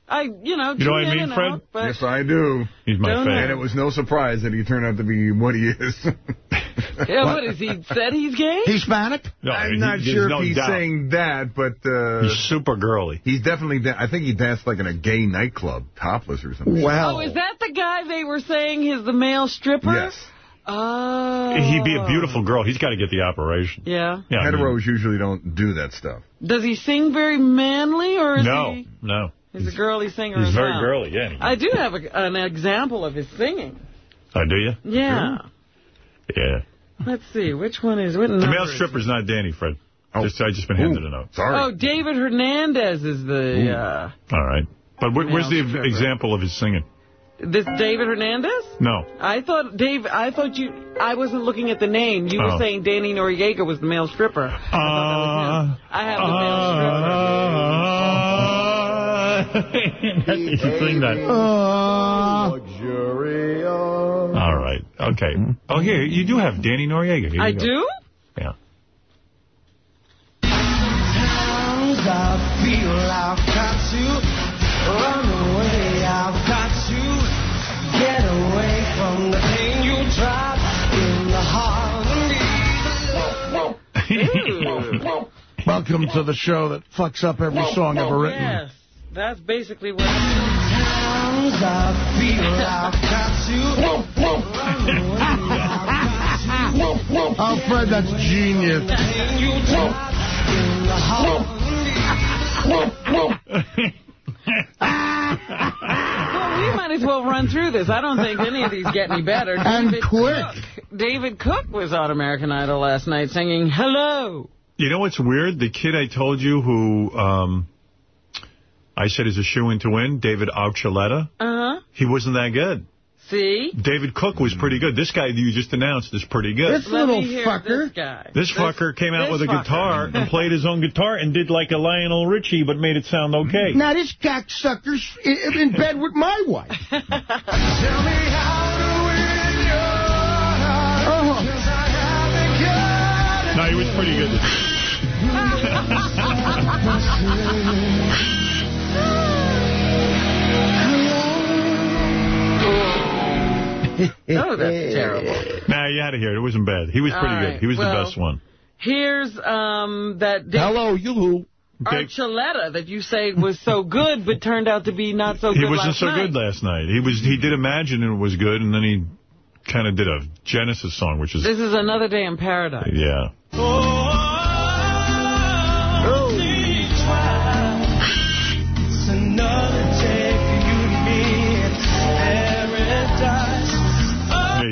I, you know, You know what I mean, and Fred? out, Yes, I do. He's my Don't. And it was no surprise that he turned out to be what he is. yeah, what is he said he's gay? Hispanic? No, I'm he- not there's sure no if he's doubt. saying that, but uh, He's super girly. he's definitely. I think he danced like in a gay nightclub, topless or something. Wow. Oh, is that the guy they were saying is the male stripper? Yes. Oh. He'd be a beautiful girl. He's got to get the operation. Yeah. Yeah, I mean- Heteros usually don't do that stuff. Does he sing very manly, or is No, he no. He's a girly singer He's as very well? girly, yeah. I do have a, an example of his singing. Oh, do you? Yeah. Yeah. Let's see, which one is what The number male is stripper's not Danny, Fred. Just, I just been handed a note. Sorry. Oh, David Hernandez is the uh, All right. But wh- where's the stripper. example of his singing? this David Hernandez. No. I thought Dave. I thought you. I wasn't looking at the name. You Oh. were saying Danny Noriega was the male stripper. I thought that was him. I have the male stripper. you should sing that. All right. Okay. Oh, here, you do have Danny Noriega. Here I you go. do. Yeah. I feel I've got to run away. I've got to get away from the pain you drop in the heart. Welcome to the show that fucks up every song ever written. Yes, that's basically what. Sometimes I feel I've got to run away. I've got to Oh, Fred, that's genius. the pain you drop in the heart Well, we might as well run through this. I don't think any of these get any better. And quick. Cook. David Cook was on American Idol last night singing "Hello." You know what's weird? The kid I told you who um, I said is a shoe-in to win, David Archuleta, Uh huh. he wasn't that good. See. David Cook was pretty good. This guy you just announced is pretty good. This Let little fucker. This guy. This fucker came out with a fucker. guitar and played his own guitar and did like a Lionel Richie, but made it sound okay. Now, this cocksucker's in, in bed with my wife. Tell me how to win your heart. Oh. 'Cause I No, he was pretty good. Oh, that's terrible. Nah, you had to hear it. It wasn't bad. He was pretty right, good. He was well- the best one. Here's um that Dick Hello, you. Archuleta that you say was so good, but turned out to be not so good He wasn't last so night. good last night. He was. He did imagine it was good, and then he kind of did a Genesis song, which is This is another day in paradise. yeah. It's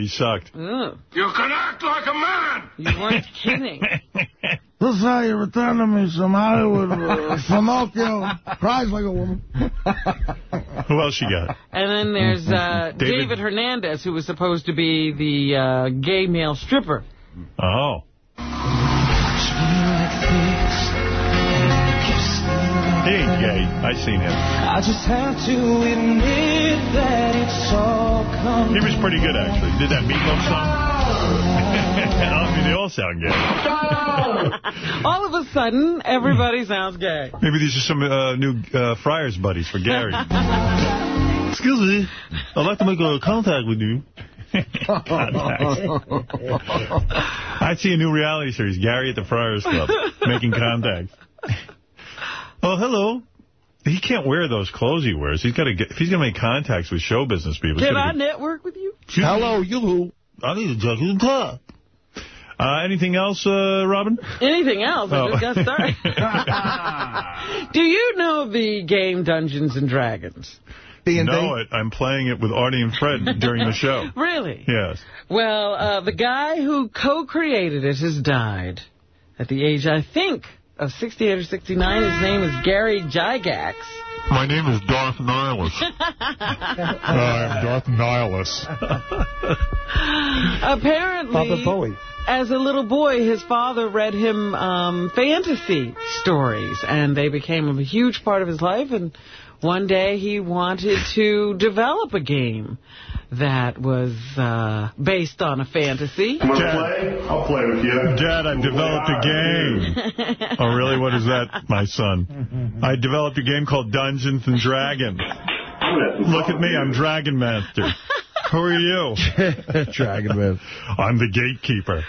he sucked. Ugh. You can act like a man. You weren't kidding. This is how you return to me some Hollywood uh, Pinocchio. Cries like a woman. Who else you got? And then there's uh, David- David. Hernandez, who was supposed to be the uh, gay male stripper. Oh. He ain't gay. I seen him. I just have to admit that it's all come. He was pretty good, actually. Did that Meatloaf song? I mean, they all sound gay. All of a sudden, everybody sounds gay. Maybe these are some uh, new uh, Friars buddies for Gary. Excuse me. I'd like to make a contact with you. I see a new reality series, Gary at the Friars Club, making contacts. Oh, hello. He can't wear those clothes he wears. He's got to get. If he's going to make contacts with show business people. Can I get- network with you? Hello, you. I need a jacket and tie. Uh, anything else, uh, Robin? Anything else? I Oh. just got started. Do you know the game Dungeons and Dragons? I know it. I'm playing it with Artie and Fred during the show. Really? Yes. Well, uh, the guy who co-created it has died at the age, I think, of 68 or 69. His name is Gary Gygax. My name is Darth Nihilus. I'm Darth Nihilus. Apparently, Baba Booey. as a little boy, his father read him um, fantasy stories, and they became a huge part of his life. And one day he wanted to develop a game that was uh, based on a fantasy. Dad, I'll play with you. Dad, I've developed a game. oh, really? What is that, my son? I developed a game called Dungeons and Dragons. Look at me, I'm Dragon Master. Who are you? Dragon Man. I'm the gatekeeper.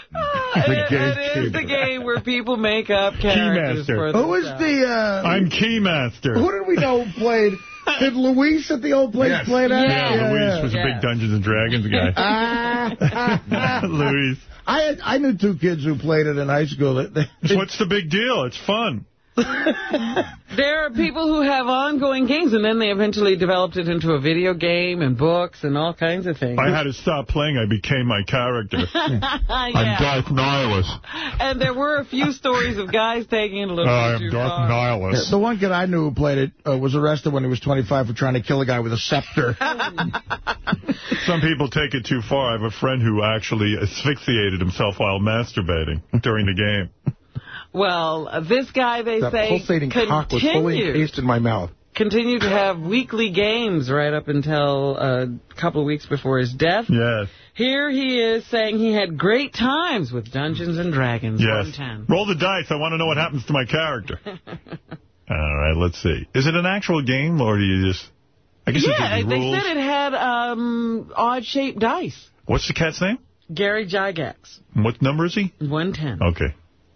It- it is the game where people make up characters Keymaster. for Who is the... Uh, I'm Keymaster. Who did we know played... Did Luis at the old place Yes. play that? Yeah, Luis was a big Dungeons and Dragons guy. Ah. Luis. I had, I knew two kids who played it in high school. That they, What's the big deal? It's fun. There are people who have ongoing games, and then they eventually developed it into a video game and books and all kinds of things. I had to stop playing. I became my character. I'm yeah. Darth Nihilus. And there were a few stories of guys taking it a little I'm too Darth far. Nihilus. The one kid I knew who played it uh, was arrested when he was 25 for trying to kill a guy with a scepter. Some people take it too far. I have a friend who actually asphyxiated himself while masturbating during the game. Well, uh, this guy, they That say, pulsating cock was fully continued, encased in my mouth. continued to have weekly games right up until uh, a couple of weeks before his death. Yes. Here he is saying he had great times with Dungeons and Dragons. Yes. 110. Roll the dice. I want to know what happens to my character. All right, let's see. Is it an actual game, or do you just... I guess yeah, they rules. said it had um, odd-shaped dice. What's the cat's name? Gary Gygax, What number is he? 110. Okay.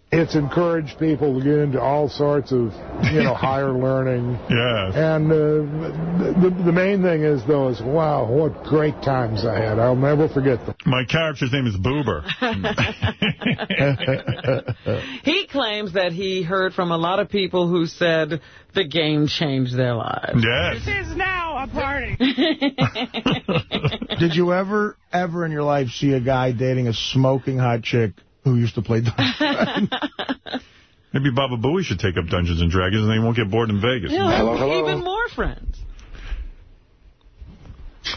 It's encouraged people to get into all sorts of, you know, higher learning. Yeah. And uh, the, the main thing is, though, is, wow, what great times I had. I'll never forget them. My character's name is Boober. He claims that he heard from a lot of people who said the game changed their lives. Yes. This is now a party. Did you ever, ever in your life see a guy dating a smoking hot chick who used to play Dungeons? Maybe Baba Booey should take up Dungeons and Dragons and they won't get bored in Vegas. Yeah, even more friends.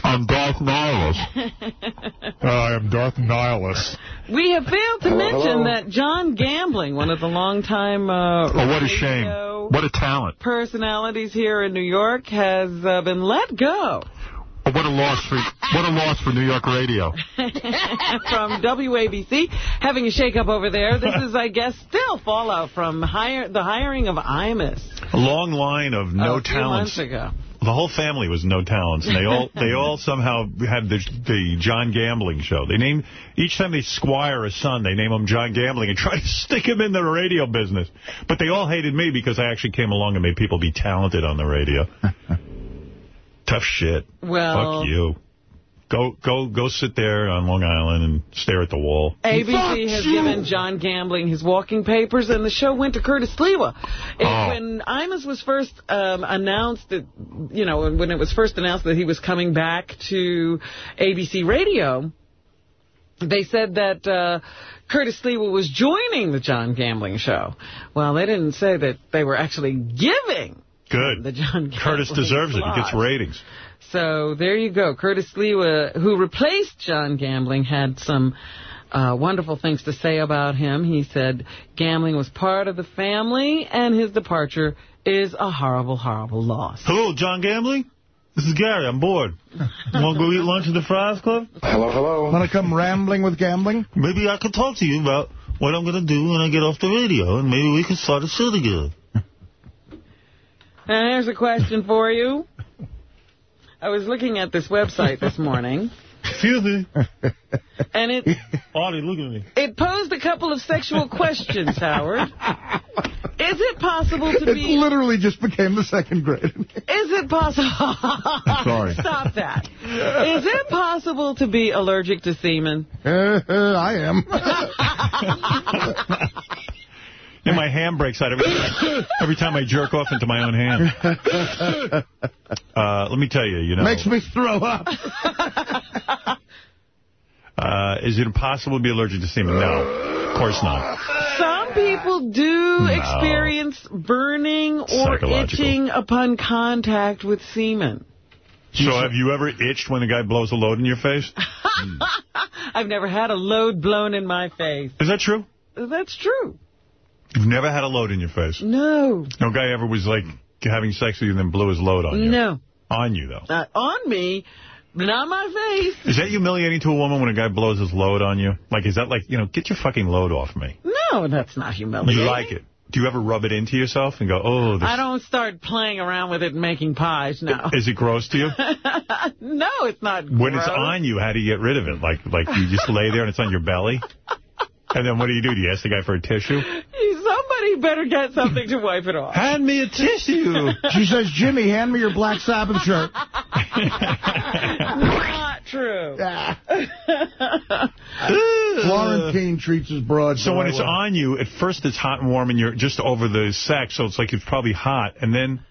I'm Darth Nihilus. I am Darth Nihilus. We have failed to Hello, mention hello. that John Gambling, one of the longtime uh, Oh, what a shame. What a talent. personalities here in New York, has uh, been let go Oh, What a loss for what a loss for New York radio. from WABC, having a shakeup over there. This is, I guess, still fallout from hire, the hiring of Imus A long line of no few talents months ago. The whole family was no talents, and they all they all somehow had the, the John Gambling show. They named each time they squire a son, they name him John Gambling and try to stick him in the radio business. But they all hated me because I actually came along and made people be talented on the radio. Tough shit. Well- Fuck you. Go go go sit there on Long Island and stare at the wall. ABC has given John Gambling his walking papers, and the show went to Curtis Sliwa. And Oh. When Imus was first um, announced that, you know, when it was first announced that he was coming back to ABC Radio, they said that uh, Curtis Sliwa was joining the John Gambling show. Well, they didn't say that they were actually giving Good. the John Gambling Curtis deserves it. He gets ratings. So there you go. Curtis Sliwa, who replaced John Gambling, had some uh, wonderful things to say about him. He said gambling was part of the family, and his departure is a horrible, horrible loss. Hello, John Gambling? This is Gary. I'm bored. Want to go eat lunch at the Fries Club? Hello, hello. Want to come rambling with gambling? Maybe I could talk to you about what I'm going to do when I get off the radio, and maybe we can start a show together. And here's a question for you. I was looking at this website this morning, Excuse me. and it Artie, look at me. it posed a couple of sexual questions, Howard. Is it possible to It be... literally just became the second grade. Is it possible... Sorry. Stop that. Is it possible to be allergic to semen? Uh, uh, I am. And my hand breaks out every time, every time I jerk off into my own hand. Uh, let me tell you, you know. Makes me throw up. Uh, is it impossible to be allergic to semen? No, of course not. Some people do experience burning or itching upon contact with semen. So have you ever itched when a guy blows a load in your face? I've never had a load blown in my face. Is that true? That's true. You've never had a load in your face? No. No guy ever was like having sex with you and then blew his load on you? No. On you, though. Not on me, not my face. Is that humiliating to a woman when a guy blows his load on you? Like, is that like, you know, get your fucking load off me? No, that's not humiliating. You like it? Do you ever rub it into yourself and go, oh, this... I don't start playing around with it and making pies, no. Is it gross to you? no, it's not When it's on you, how do you get rid of it? Like, like you just lay there and it's on your belly? And then what do you do? Do you ask the guy for a tissue? Somebody better get something to wipe it off. Hand me a tissue. She says, Jimmy, hand me your Black Sabbath shirt. Not true. Florentine treats his broad. So when it's on you, at first it's hot and warm and you're just over the sex, so it's like it's probably hot. And then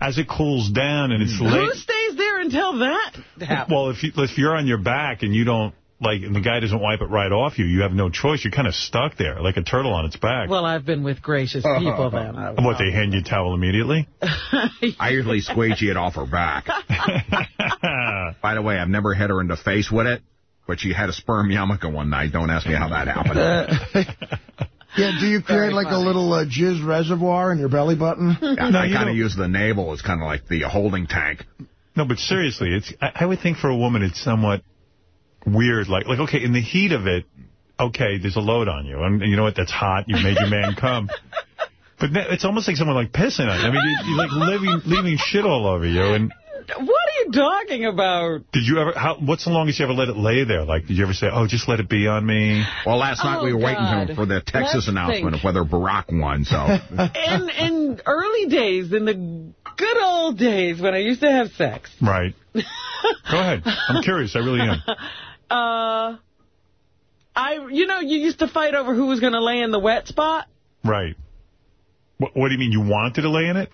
as it cools down and it's Who late... Who stays there until that happens? Well, if, you, if you're on your back and you don't, like, and the guy doesn't wipe it right off you, you have no choice. You're kind of stuck there, like a turtle on its back. Well, I've been with gracious people then. I- what, they hand you a towel immediately? I usually squeegee it off her back. By the way, I've never hit her in the face with it, but she had a sperm yarmulke one night. Don't ask me how that happened. Yeah, do you create like a little uh, jizz reservoir in your belly button? Yeah, I kind of use the navel as kind of like the holding tank. No, but seriously, it's. I, I would think for a woman it's somewhat weird. Like, like okay, in the heat of it, okay, there's a load on you, and you know what? That's hot. You made your man come. But it's almost like someone like pissing on you. I mean, you, you're like leaving, leaving shit all over you. And What are you talking about? did you ever? How? What's the longest you ever let it lay there? Like, did you ever say, "Oh, just let it be on me"? Well, last night we oh, were Oh, waiting for the Texas Let's announcement think. of whether Barack won. So In in early days, in the good old days when I used to have sex, Right. Go ahead. I'm curious. I really am. Uh, I you know you used to fight over who was going to lay in the wet spot. Right. What, what do you mean? You wanted to lay in it?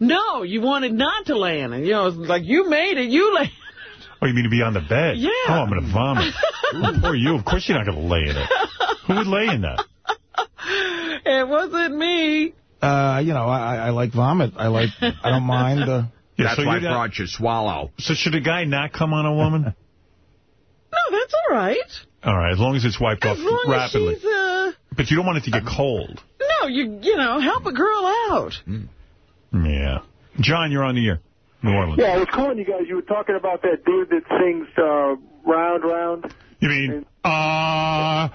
No, you wanted not to lay in it. You know, it's like you made it, you lay. Oh, you mean to be on the bed? Yeah. Oh, I'm going to vomit. Ooh, poor you. Of course you're not going to lay in it. Who would lay in that? It wasn't me. Uh, you know, I, I like vomit. I like. I don't mind. Uh, Yeah, that's so why you're not- broad should swallow. So should a guy not come on a woman? No, that's all right. All right, as long as it's wiped As off long rapidly. as she's uh, But you don't want it to get cold. no, you you know, help a girl out. Yeah. John, you're on the air. New Orleans. Yeah, I was calling you guys. You were talking about that dude that sings uh, Round Round. You mean, ah,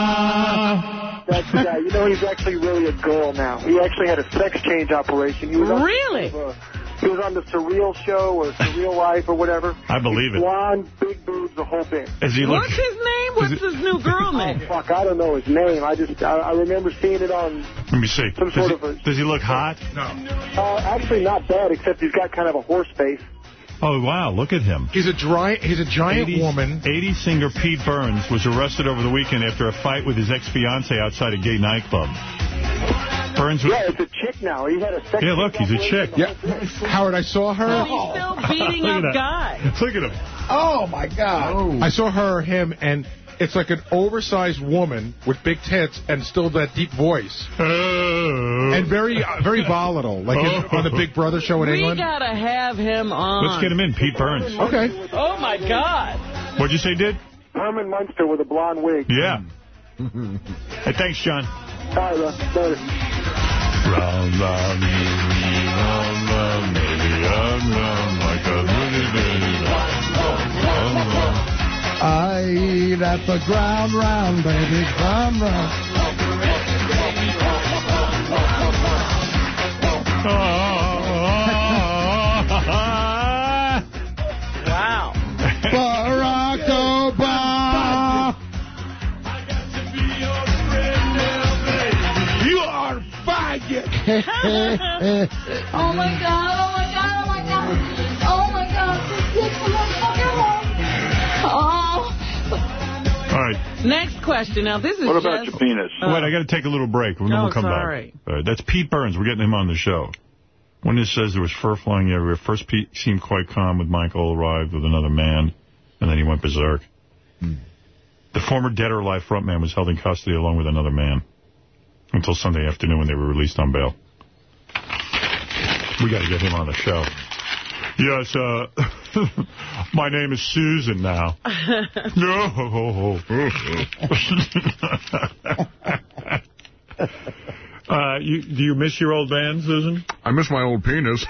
uh, That Yeah, you know he's actually really a girl now. He actually had a sex change operation. He was on Really? He was on the Surreal Show or Surreal Life or whatever. I believe it. Blonde, big boobs, the whole thing. Is he look? What's his name? What's his new girl name? Oh, fuck, I don't know his name. I just, I, I remember seeing it on, Let me see. Some Does sort he, of a- does he look hot? uh, actually not bad, except he's got kind of a horse face. Oh, wow, look at him. He's a dry, he's a giant 80s woman. 80s singer Pete Burns was arrested over the weekend after a fight with his ex-fiancee outside a gay nightclub. Burns was... Yeah, it's a chick now. He had a sex Yeah, look, he's a chick. Yeah. Howard, I saw her. So he's still beating Look at up guys. Look at him. Oh, my God. Oh. I saw her, him, and it's like an oversized woman with big tits and still that deep voice. And very uh, very volatile, like in, on the Big Brother show in We England. gotta have him on. Let's get him in, Pete Burns. Okay. Oh my God. What'd you say, did? Herman Munster with a blonde wig. Yeah. hey, thanks, John. All right, Russ. Later. Round, round, round, round, baby, round, round, like a I eat at the ground round, baby, ground round. Wow. Barack Obama. You are a faggot. Oh my god, Next question. Now, this is What about just... your penis? Uh, Wait, I got to take a little break. and then Oh, we'll come sorry. back. All right, that's Pete Burns. We're getting him on the show. When it says there was fur flying everywhere, first Pete seemed quite calm with Michael arrived with another man, and then he went berserk. Hmm. The former Dead or Alive frontman was held in custody along with another man until Sunday afternoon when they were released on bail. We got to get him on the show. Yes, uh, my name is Susan now. No. uh, you, do you miss your old band, Susan? I miss my old penis.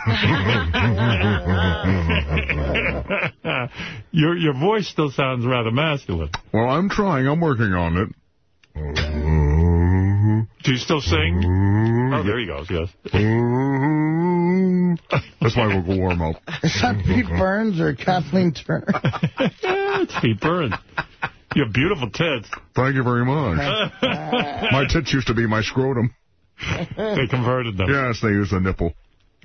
your your voice still sounds rather masculine. well, I'm trying. I'm working on it. Do you still sing? Oh, there he goes, yes. That's my vocal warm-up. Is that Pete Burns or Kathleen Turner? it's Pete Burns. You have beautiful tits. Thank you very much. my tits used to be my scrotum. They converted them. Yes, they use the nipple.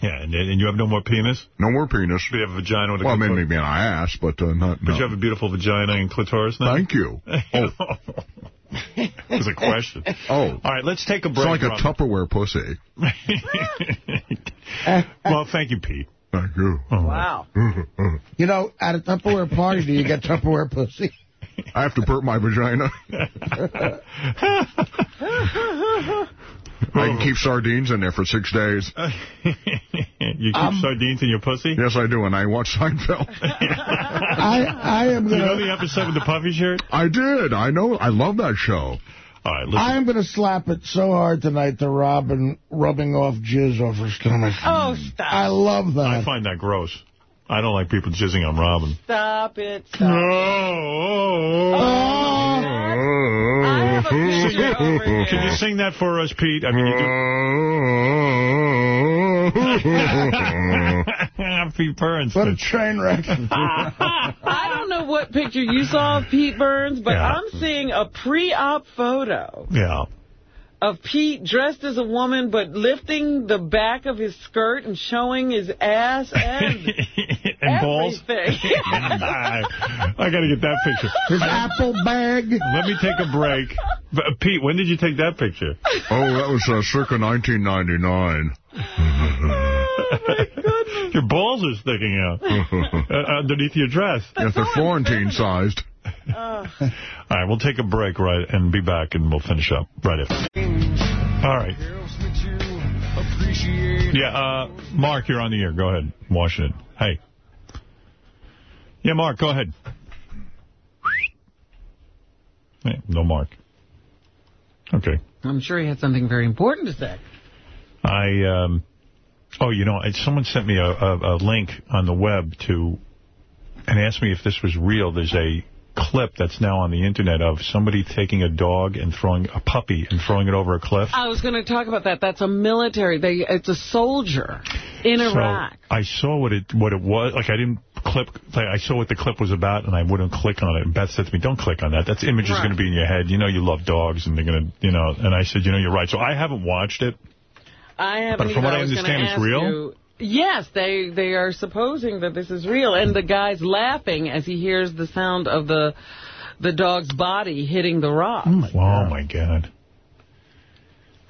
Yeah, and, and you have no more penis? No more penis. Do you have a vagina with a Well, clitoris? maybe an ass, but uh, not. But no. you have a beautiful vagina and clitoris now? Thank you. Oh, It was a question. oh. All right, let's take a break. It's like a Rob. Tupperware pussy. well, thank you, Pete. Thank you. Wow. You know, at a Tupperware party, do you get Tupperware pussy? I have to burp my vagina. I can keep sardines in there for six days. You keep Um, sardines in your pussy? Yes, I do, and I watch Seinfeld. I I am You know the episode with the puffy shirt? I did. I know. I love that show. All right, listen. I am gonna slap it so hard tonight to Robin rubbing off jizz off her stomach. Oh, stop. I love that. I find that gross. I don't like people jizzing on Robin. Stop it. Stop. Oh. oh. I have a picture over here. Can you sing that for us, Pete? I mean, you do. Pete Burns. What a train wreck. I don't know what picture you saw of Pete Burns, but Yeah. I'm seeing a pre-op photo Yeah. Of Pete dressed as a woman, but lifting the back of his skirt and showing his ass and and balls. I, I got to get that picture. His apple bag. Let me take a break. But, uh, Pete, when did you take that picture? Oh, that was uh, circa 1999. oh, Your balls are sticking out uh, underneath your dress. Yes, they're Florentine sized. All right, we'll take a break, right, and be back, and we'll finish up right after. All right. Yeah, uh, Mark, you're on the air. Go ahead, Washington. Hey. Yeah, Mark, go ahead. Hey, no Mark. Okay. I'm sure he had something very important to say. I, um, oh, you know, someone sent me a, a, a link on the web to, and asked me if this was real. There's a clip that's now on the internet of somebody taking a dog and throwing a puppy and throwing it over a cliff. I was going to talk about that. That's a military. They It's a soldier in So Iraq. I saw what it what it was. Like, I didn't clip. Like, I saw what the clip was about, and I wouldn't click on it. And Beth said to me, don't click on that. That image is going to be in your head. You know you love dogs, and they're going to, you know. And I said, you know, you're right. So I haven't watched it. I haven't But from either. what I gonna understand, it's real? you- Yes, they they are supposing that this is real, and the guy's laughing as he hears the sound of the the dog's body hitting the rock. Oh, oh, my God.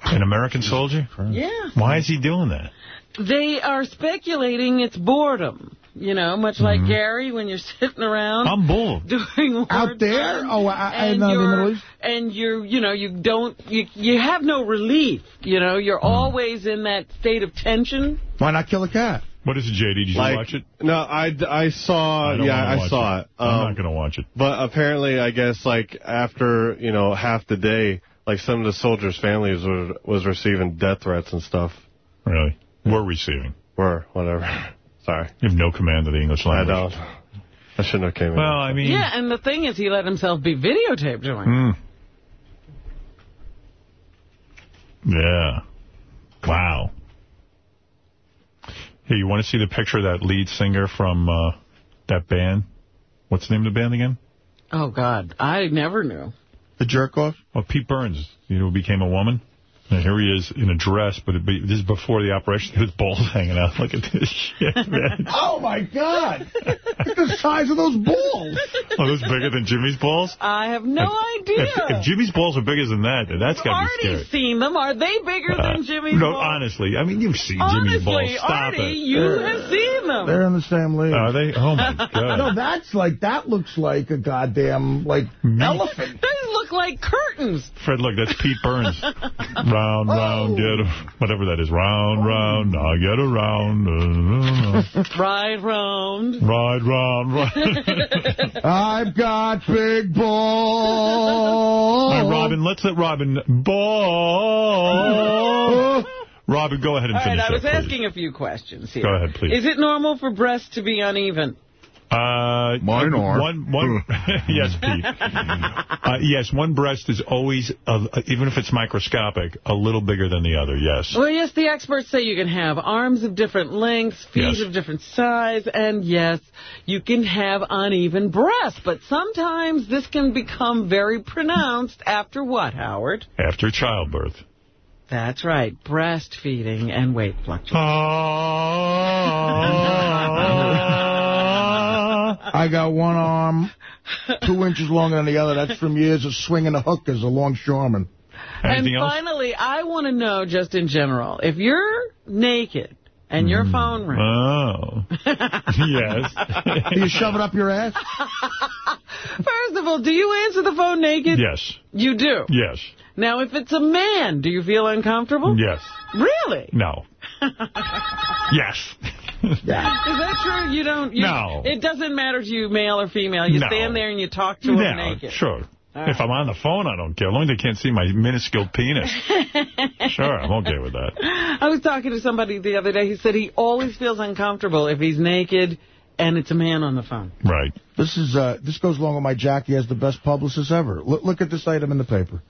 An American soldier? Yeah. Why is he doing that? They are speculating it's boredom. You know, much like Gary when you're sitting around. I'm bored. Doing Out there? wartime, Oh, I- I and know the you're- Middle East. And you're, you know, you don't, you, you have no relief. You know, you're Mm-hmm. always in that state of tension. Why not kill a cat? What is it, JD? Did you Like- watch it? No, I, I saw, I yeah, I saw it. it. I'm Um, not going to watch it. But apparently, I guess, like, after, you know, half the day, like, some of the soldiers' families were, was receiving death threats and stuff. Really? We're receiving. Were, whatever. Sorry. You have no command of the English language. I don't. I shouldn't have came in. Well, I mean... Yeah, and the thing is, he let himself be videotaped doing. Mm. Yeah. Wow. Hey, you want to see the picture of that lead singer from uh, that band? What's the name of the band again? Oh, God. I never knew. The jerk off? Oh, Pete Burns, you know, who became a woman. And here he is in a dress, but it, this is before the operation. His balls hanging out. Look at this shit, man. Oh, my God. Look at the size of those balls. Are those bigger than Jimmy's balls? I have no idea. If, if Jimmy's balls are bigger than that, then that's got to be Artie's scary. seen them. Are they bigger Uh, than Jimmy's no, balls? honestly. I mean, you've seen Jimmy's balls. Honestly, Stop Artie, it. you have seen them. They're in the same league. Are they? Oh, my God. No, that's like, that looks like a goddamn, like, elephant. They look like curtains. Fred, look, that's Pete Burns. Round, round, get a, whatever that is. Round, round, I get around. Uh, Ride round. ride, round, ride. I've got big balls. All right, Robin, let's let Robin ball. Robin, go ahead and All right, finish I was up, please. asking a few questions here. Go ahead, please. Is it normal for breasts to be uneven? Uh, Mine are. One, one, yes, Pete. Uh, yes, one breast is always, uh, even if it's microscopic, a little bigger than the other, yes. Well, yes, the experts say you can have arms of different lengths, feet Yes. of different size, and yes, you can have uneven breasts. But sometimes this can become very pronounced after what, Howard? After childbirth. That's right, breastfeeding and weight fluctuation. I got one arm two inches longer than the other. That's from years of swinging a hook as a longshoreman. and finally, I want to know, just in general, if you're naked and your hmm. phone rings, Oh. yes. Do you shove it up your ass? first of all, do you answer the phone naked? Yes. You do? Yes. Now, if it's a man, do you feel uncomfortable? Yes. Really? No. yes. Is that true? You don't... You, No. It doesn't matter to you, male or female. You No. stand there and you talk to them Yeah, naked. sure. All If I'm on the phone, I don't care. As long as they can't see my minuscule penis. sure, I'm okay with that. I was talking to somebody the other day. He said he always feels uncomfortable if he's naked and it's a man on the phone. Right. This is uh, this goes along with my Jackie has the best publicist ever. Look, look at this item in the paper.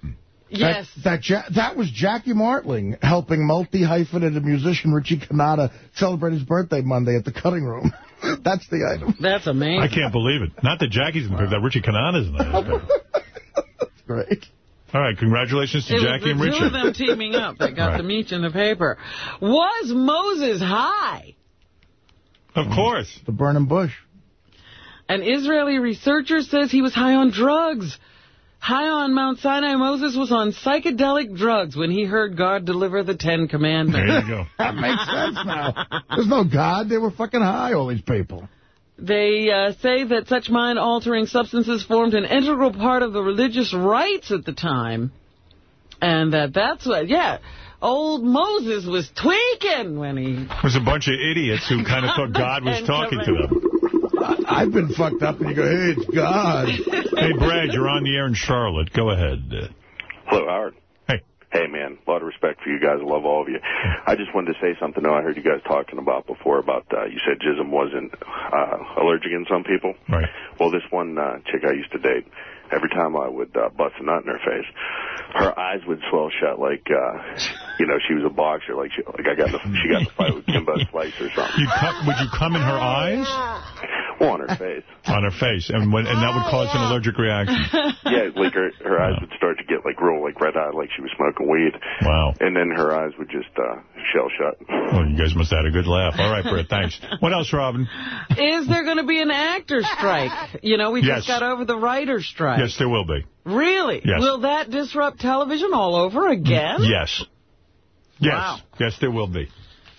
Yes. That that, ja that was Jackie Martling helping multi-hyphenated musician Richie Cannata celebrate his birthday Monday at the cutting room. That's the item. That's amazing. I can't believe it. Not that Jackie's in the paper, that Richie Cannata's in the paper. Great. All right, congratulations to It Jackie and was the two Richie. of them teaming up that got Right. the meet in the paper. Was Moses high? Of course. The burning bush. An Israeli researcher says he was high on drugs. High on Mount Sinai, Moses was on psychedelic drugs when he heard God deliver the Ten Commandments. There you go. That makes sense now. There's no God. They were fucking high, all these people. They uh, say that such mind-altering substances formed an integral part of the religious rites at the time. And that that's what, yeah, old Moses was tweaking when he... It was a bunch of idiots who kind of thought God was talking to them. I've been fucked up, and you go, hey, it's God. Hey, Brad, you're on the air in Charlotte. Go ahead. Hello, Howard. Hey. Hey, man. a lot of respect for you guys. I love all of you. I just wanted to say something. though. I heard you guys talking about before about uh, you said jism wasn't uh, allergic in some people. Right. Well, this one uh, chick I used to date, every time I would uh, bust a nut in her face, her eyes would swell shut like, uh, you know, she was a boxer. Like she, like I got in the, she got in a fight with Kimbo Slice or something. You come, would you come in her eyes? Well, on her face. On her face, and when, and that would cause an allergic reaction. Yeah, like her her eyes would start to get like real like red eye, like she was smoking weed. Wow. And then her eyes would just uh, shell shut. Well, you guys must have had a good laugh. All right, Brett, thanks. What else, Robin? Is there going to be an actor strike? You know, we Yes. just got over the writer's strike. Yes, there will be. Really? Yes. Will that disrupt television all over again? Yes. Yes. Wow. Yes, there will be.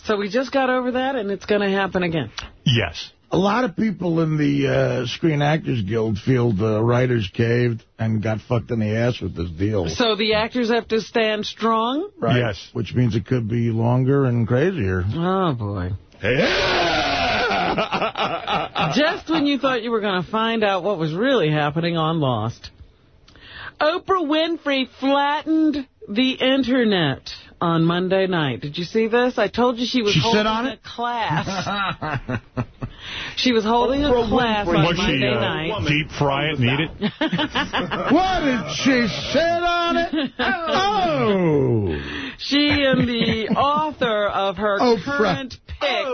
So we just got over that, and it's going to happen again. Yes. A lot of people in the uh, Screen Actors Guild feel the writers caved and got fucked in the ass with this deal. So the actors have to stand strong? Right? Yes. Which means it could be longer and crazier. Oh, boy. Just when you thought you were going to find out what was really happening on Lost. Oprah Winfrey flattened the Internet on Monday night. Did you see this? I told you she was She holding on a it? class. She was holding a class on Was Monday she uh, night. deep fry it and eat it? what did she sit on it? Oh! She and the author of her Oprah. current pick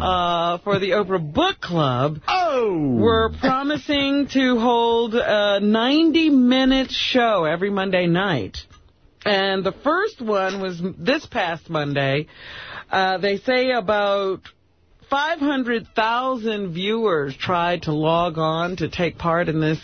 uh, for the Oprah Book Club oh. were promising to hold a 90-minute show every Monday night. And the first one was this past Monday. Uh, they say about 500,000 viewers tried to log on to take part in this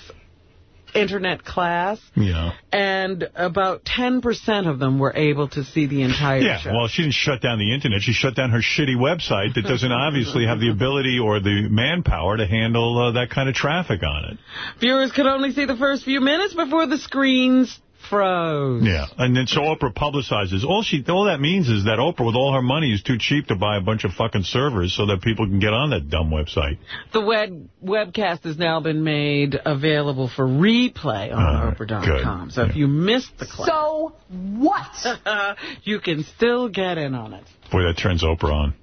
internet class. Yeah. And about 10% of them were able to see the entire Yeah, show. well, she didn't shut down the Internet. She shut down her shitty website that doesn't obviously have the ability or the manpower to handle uh, that kind of traffic on it. Viewers could only see the first few minutes before the screens froze. Yeah, and then so Oprah publicizes. All she, all that means is that Oprah, with all her money, is too cheap to buy a bunch of fucking servers so that people can get on that dumb website. The web webcast has now been made available for replay on ah, Oprah.com. good. So if you missed the class, So what? you can still get in on it. Boy, that turns Oprah on.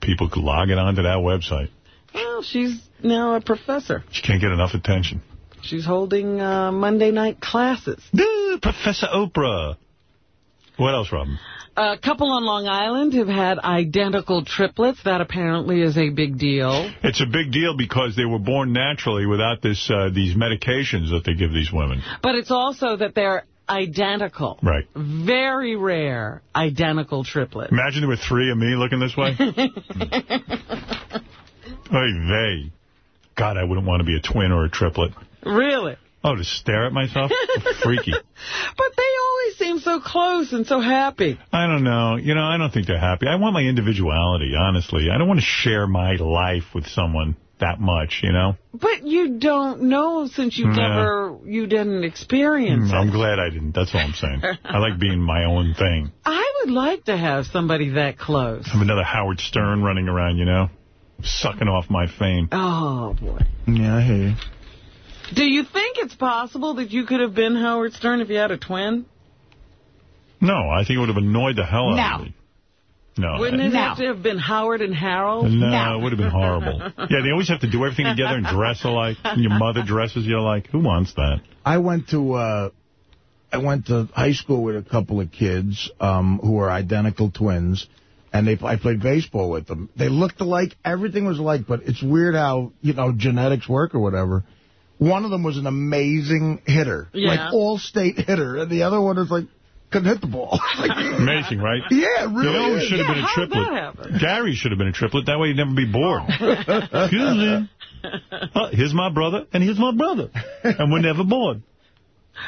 People could log it onto that website. Well, she's now a professor. She can't get enough attention. She's holding uh, Monday night classes. Professor Oprah. What else, Robin? A couple on Long Island have had identical triplets. That apparently is a big deal. It's a big deal because they were born naturally without this uh, these medications that they give these women. But it's also that they're identical. Right. Very rare identical triplets. Imagine there were three of me looking this way. Oy vey. God, I wouldn't want to be a twin or a triplet. Really? Oh, to stare at myself? Freaky. But they always seem so close and so happy. I don't know. You know, I don't think they're happy. I want my individuality, honestly. I don't want to share my life with someone that much, you know? But you don't know since you No. never, you didn't experience Mm, I'm it. glad I didn't. That's all I'm saying. I like being my own thing. I would like to have somebody that close. Have another Howard Stern running around, you know? Sucking off my fame. Oh, boy. Yeah, I hear you. Do you think it's possible that you could have been Howard Stern if you had a twin? No, I think it would have annoyed the hell out of me. No. Wouldn't it No. have to have been Howard and Harold? No, it would have been horrible. yeah, they always have to do everything together and dress alike. And your mother dresses you alike. Who wants that? I went to uh, I went to high school with a couple of kids um, who were identical twins, and they I played baseball with them. They looked alike. Everything was alike, but it's weird how you know genetics work or whatever. One of them was an amazing hitter, Yeah. like all-state hitter, and the other one is like couldn't hit the ball. Amazing, right? Yeah, really You know should have been a triplet? Gary should have been a triplet. That way he'd never be bored. Excuse me. Uh, here's my brother, and here's my brother. And we're never bored.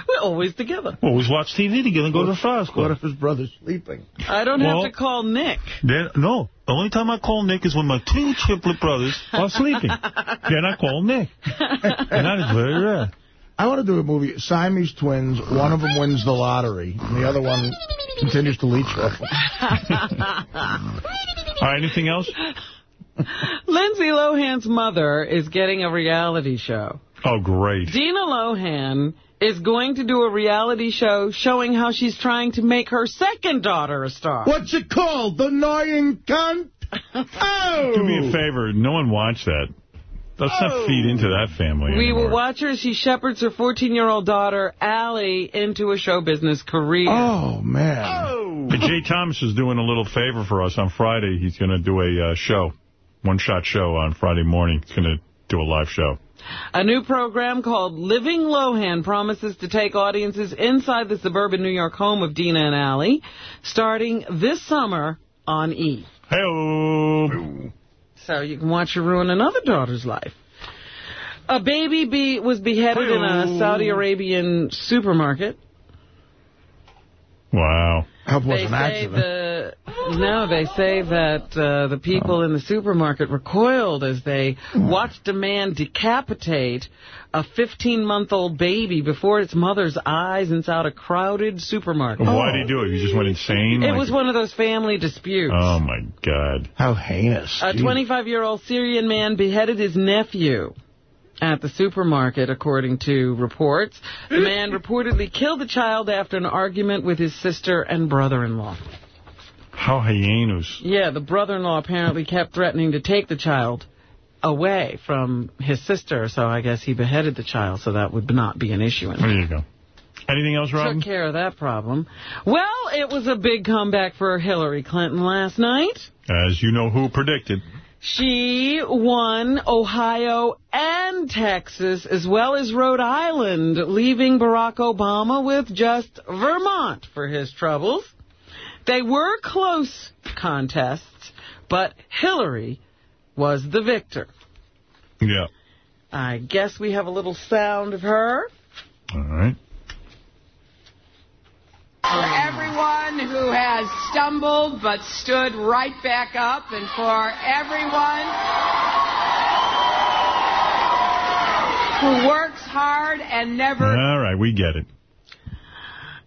We're always together. We always watch TV together and go to the Friars Club. What if his brother's sleeping? I don't Well- have to call Nick. Then, no, the only time I call Nick is when my two triplet brothers are sleeping. then I call Nick. And that is very rare. I want to do a movie, Siamese twins. One of them wins the lottery, and the other one continues to leech off them. All right, anything else? Lindsay Lohan's mother is getting a reality show. Oh, great. Dina Lohan is going to do a reality show showing how she's trying to make her second daughter a star. What's it called? The Annoying Cunt? Oh! Do me a favor. No one watch that. Let's not feed into that family We anymore. will watch her as she shepherds her 14-year-old daughter, Allie, into a show business career. Oh, man. Hey, Jay Thomas is doing a little favor for us on Friday. He's going to do a uh, show, one-shot show on Friday morning. He's going to do a live show. A new program called Living Lohan promises to take audiences inside the suburban New York home of Dina and Allie, starting this summer on E! Hey-oh. So you can watch her ruin another daughter's life. A baby be was beheaded in a Saudi Arabian supermarket. Wow. I was They an say accident. the no, they say that uh, the people in the supermarket recoiled as they watched a man decapitate a 15-month-old baby before its mother's eyes inside a crowded supermarket. Why did he do it? He just went insane? It Like- was one of those family disputes. Oh, my God. How heinous. A 25-year-old Syrian man beheaded his nephew at the supermarket, according to reports. The man reportedly killed the child after an argument with his sister and brother-in-law. How hyenas. Yeah, the brother-in-law apparently kept threatening to take the child away from his sister, so I guess he beheaded the child, so that would not be an issue There anymore. you go. Anything else, Robin? Took care of that problem. Well, it was a big comeback for Hillary Clinton last night. As you know who predicted. She won Ohio and Texas, as well as Rhode Island, leaving Barack Obama with just Vermont for his troubles. They were close contests, but Hillary was the victor. Yeah. I guess we have a little sound of her. All right. For everyone who has stumbled but stood right back up, and for everyone who works hard and never All right, we get it.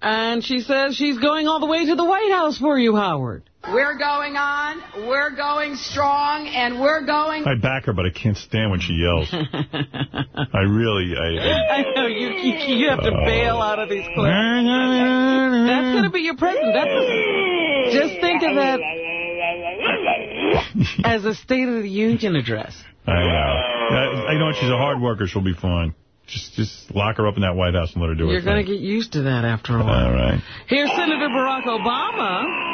And she says she's going all the way to the White House for you, Howard. We're going on, we're going strong, and we're going... I back her, but I can't stand when she yells. I really, I... I I know, you, you, you have to bail oh. out of these clips. That's going to be your present. That's a, just think of that as a State of the Union address. I know. I, I know she's a hard worker. She'll be fine. Just just lock her up in that White House and let her do it. You're her going to get used to that after a while. All right. Here's Senator Barack Obama.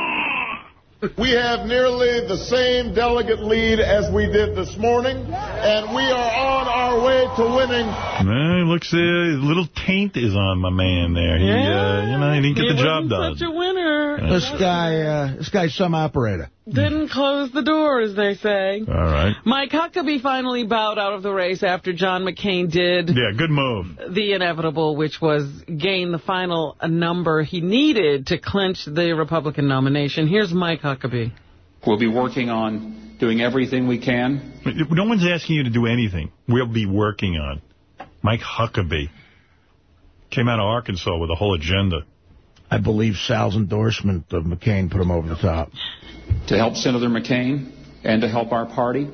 We have nearly the same delegate lead as we did this morning, and we are on our way to winning. Well, it looks uh, a little taint is on my man there. He, uh, you know, he didn't get He the job wasn't done. such a winner. This guy, uh, this guy's some operator. Didn't close the door, as they say. All right. Mike Huckabee finally bowed out of the race after John McCain did Yeah, good move. the inevitable, which was gain the final number he needed to clinch the Republican nomination. Here's Mike Huckabee. We'll be working on doing everything we can. No one's asking you to do anything. We'll be working on. Mike Huckabee came out of Arkansas with a whole agenda. I believe Sal's endorsement of McCain put him over the top. to help Senator McCain and to help our party.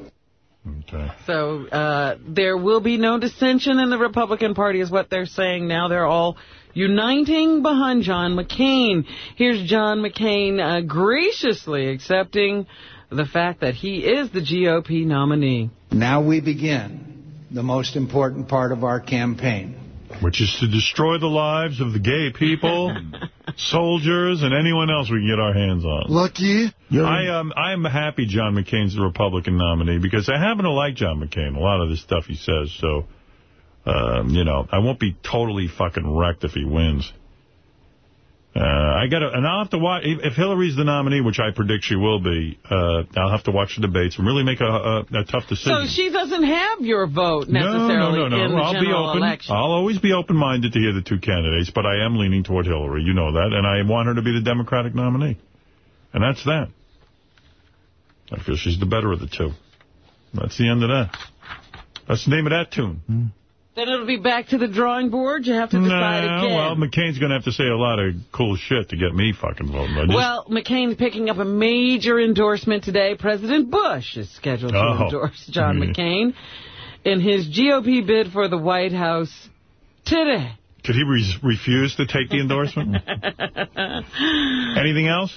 Okay. So uh, there will be no dissension in the Republican Party is what they're saying now. They're all uniting behind John McCain. Here's John McCain uh, graciously accepting the fact that he is the GOP nominee. Now we begin the most important part of our campaign. Which is to destroy the lives of the gay people, soldiers, and anyone else we can get our hands on. Lucky. I am I am happy John McCain's the Republican nominee because I happen to like John McCain, a lot of the stuff he says. So, um, you know, I won't be totally fucking wrecked if he wins. Uh, I got to, and I'll have to watch, if if Hillary's the nominee, which I predict she will be, uh, I'll have to watch the debates and really make a, a, a tough decision. So she doesn't have your vote No, necessarily no, no, no. in the I'll be general open. election. I'll always be open-minded to hear the two candidates, but I am leaning toward Hillary. You know that, and I want her to be the Democratic nominee. And that's that. I feel she's the better of the two. That's the end of that. That's the name of that tune. Then it'll be back to the drawing board. You have to decide Nah, again. well, McCain's going to have to say a lot of cool shit to get me fucking voting. Just- Well, McCain's picking up a major endorsement today. President Bush is scheduled to Oh. endorse John Yeah. McCain. in his GOP bid for the White House today. Could he re refuse to take the endorsement? Anything else?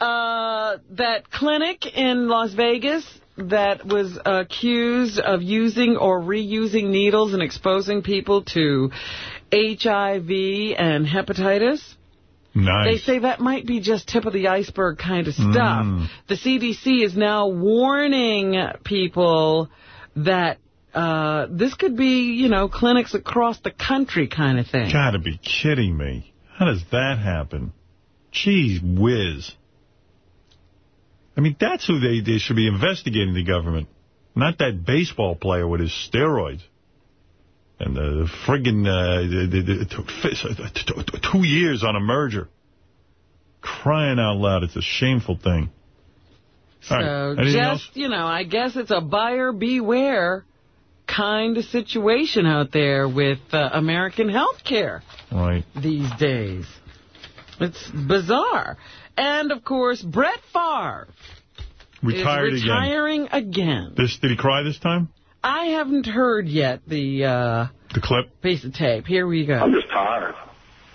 Uh, that clinic in Las Vegas that was accused of using or reusing needles and exposing people to HIV and hepatitis. Nice. They say that might be just tip of the iceberg kind of stuff. Mm. The CDC is now warning people that uh, this could be, you know, clinics across the country kind of thing. Gotta be kidding me. How does that happen? Jeez whiz. I mean, that's who they, they should be investigating, the government. Not that baseball player with his steroids. And the friggin' uh, the, the, the, it took two years on a merger. Crying out loud. It's a shameful thing. So right. Just, else? you know, I guess it's a buyer beware kind of situation out there with uh, American health care Right. these days. It's bizarre. And, of course, Brett Favre Retired is again. retiring again. This, did he cry this time? I haven't heard yet the uh, The clip? piece of tape. Here we go. I'm just tired.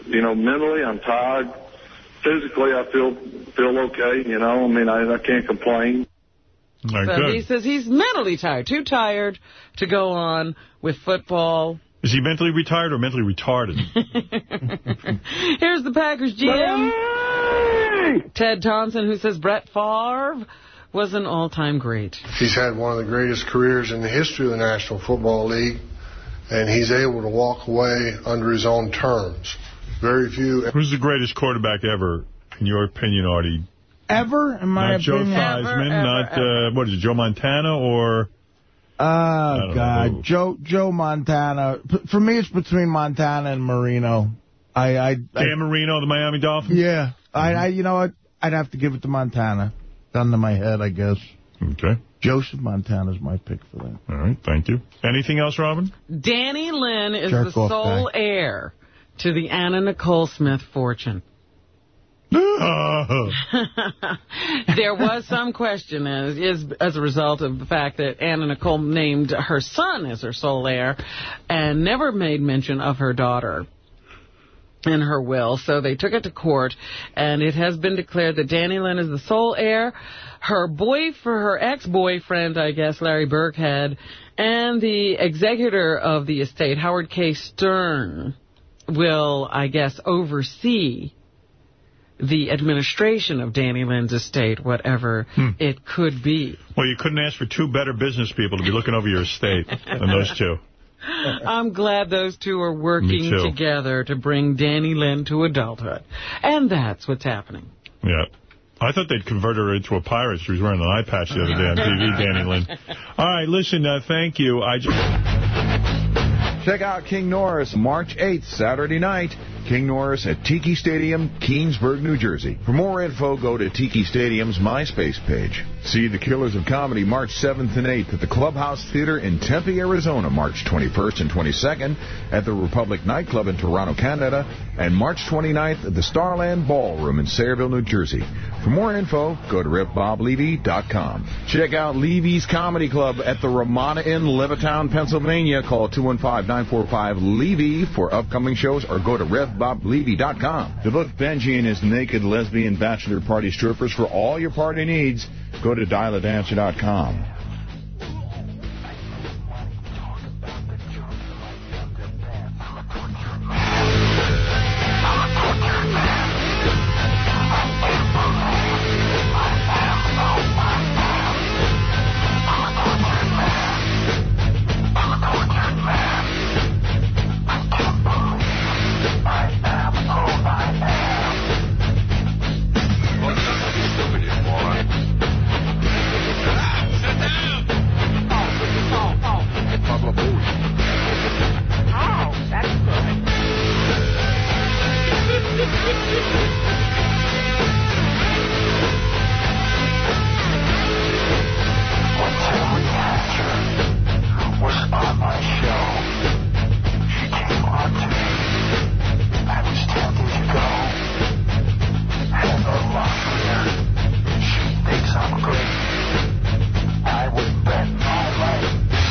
You know, mentally I'm tired. Physically I feel feel okay, you know. I mean, I, I can't complain. All right, so good. he says he's mentally tired, too tired to go on with football. Is he mentally retired or mentally retarded? Here's the Packers GM, Ted Thompson, who says Brett Favre was an all-time great. He's had one of the greatest careers in the history of the National Football League, and he's able to walk away under his own terms. Very few. Who's the greatest quarterback ever, in your opinion, Artie? Ever, in my not Joe opinion. Theismann, not, Uh, what is it, Joe Montana, or... Oh, God. know. Joe Joe Montana. For me, it's between Montana and Marino. I, I, I Dan Marino, the Miami Dolphins? Yeah. I, mm-hmm. I, you know what? I'd have to give it to Montana. Gun to my head, I guess. Okay. Joseph Montana's my pick for that. All right, thank you. Anything else, Robin? Dannielynn is Jerk the sole guy. heir to the Anna Nicole Smith fortune. there was some question as is as a result of the fact that Anna Nicole named her son as her sole heir and never made mention of her daughter in her will. So they took it to court, and it has been declared that Dannielynn is the sole heir. Her boy for her ex-boyfriend, I guess, Larry Birkhead, and the executor of the estate, Howard K. Stern, will, I guess, oversee the administration of Dannielynn's estate, whatever it could be. Well, you couldn't ask for two better business people to be looking over your estate than those two. I'm glad those two are working together to bring Dannielynn to adulthood. And that's what's happening. Yeah. I thought they'd convert her into a pirate. She was wearing an eye patch the other day on TV, Dannielynn. All right, listen, uh, thank you. I just... Check out King Norris March 8th, Saturday night. King Norris at Tiki Stadium, Keansburg, New Jersey. For more info, go to Tiki Stadium's MySpace page. See The Killers of Comedy March 7th and 8th at the Clubhouse Theater in Tempe, Arizona, March 21st and 22nd, at the Republic Nightclub in Toronto, Canada, and March 29th at the Starland Ballroom in Sayreville, New Jersey. For more info, go to RevBobLevy.com. Check out Levy's Comedy Club at the Ramada Inn, Levittown, Pennsylvania. Call 215-945-LEVY for upcoming shows or go to RevBobLevy.com. To book Benji and his naked lesbian bachelor party strippers for all your party needs, go to dialadancer.com.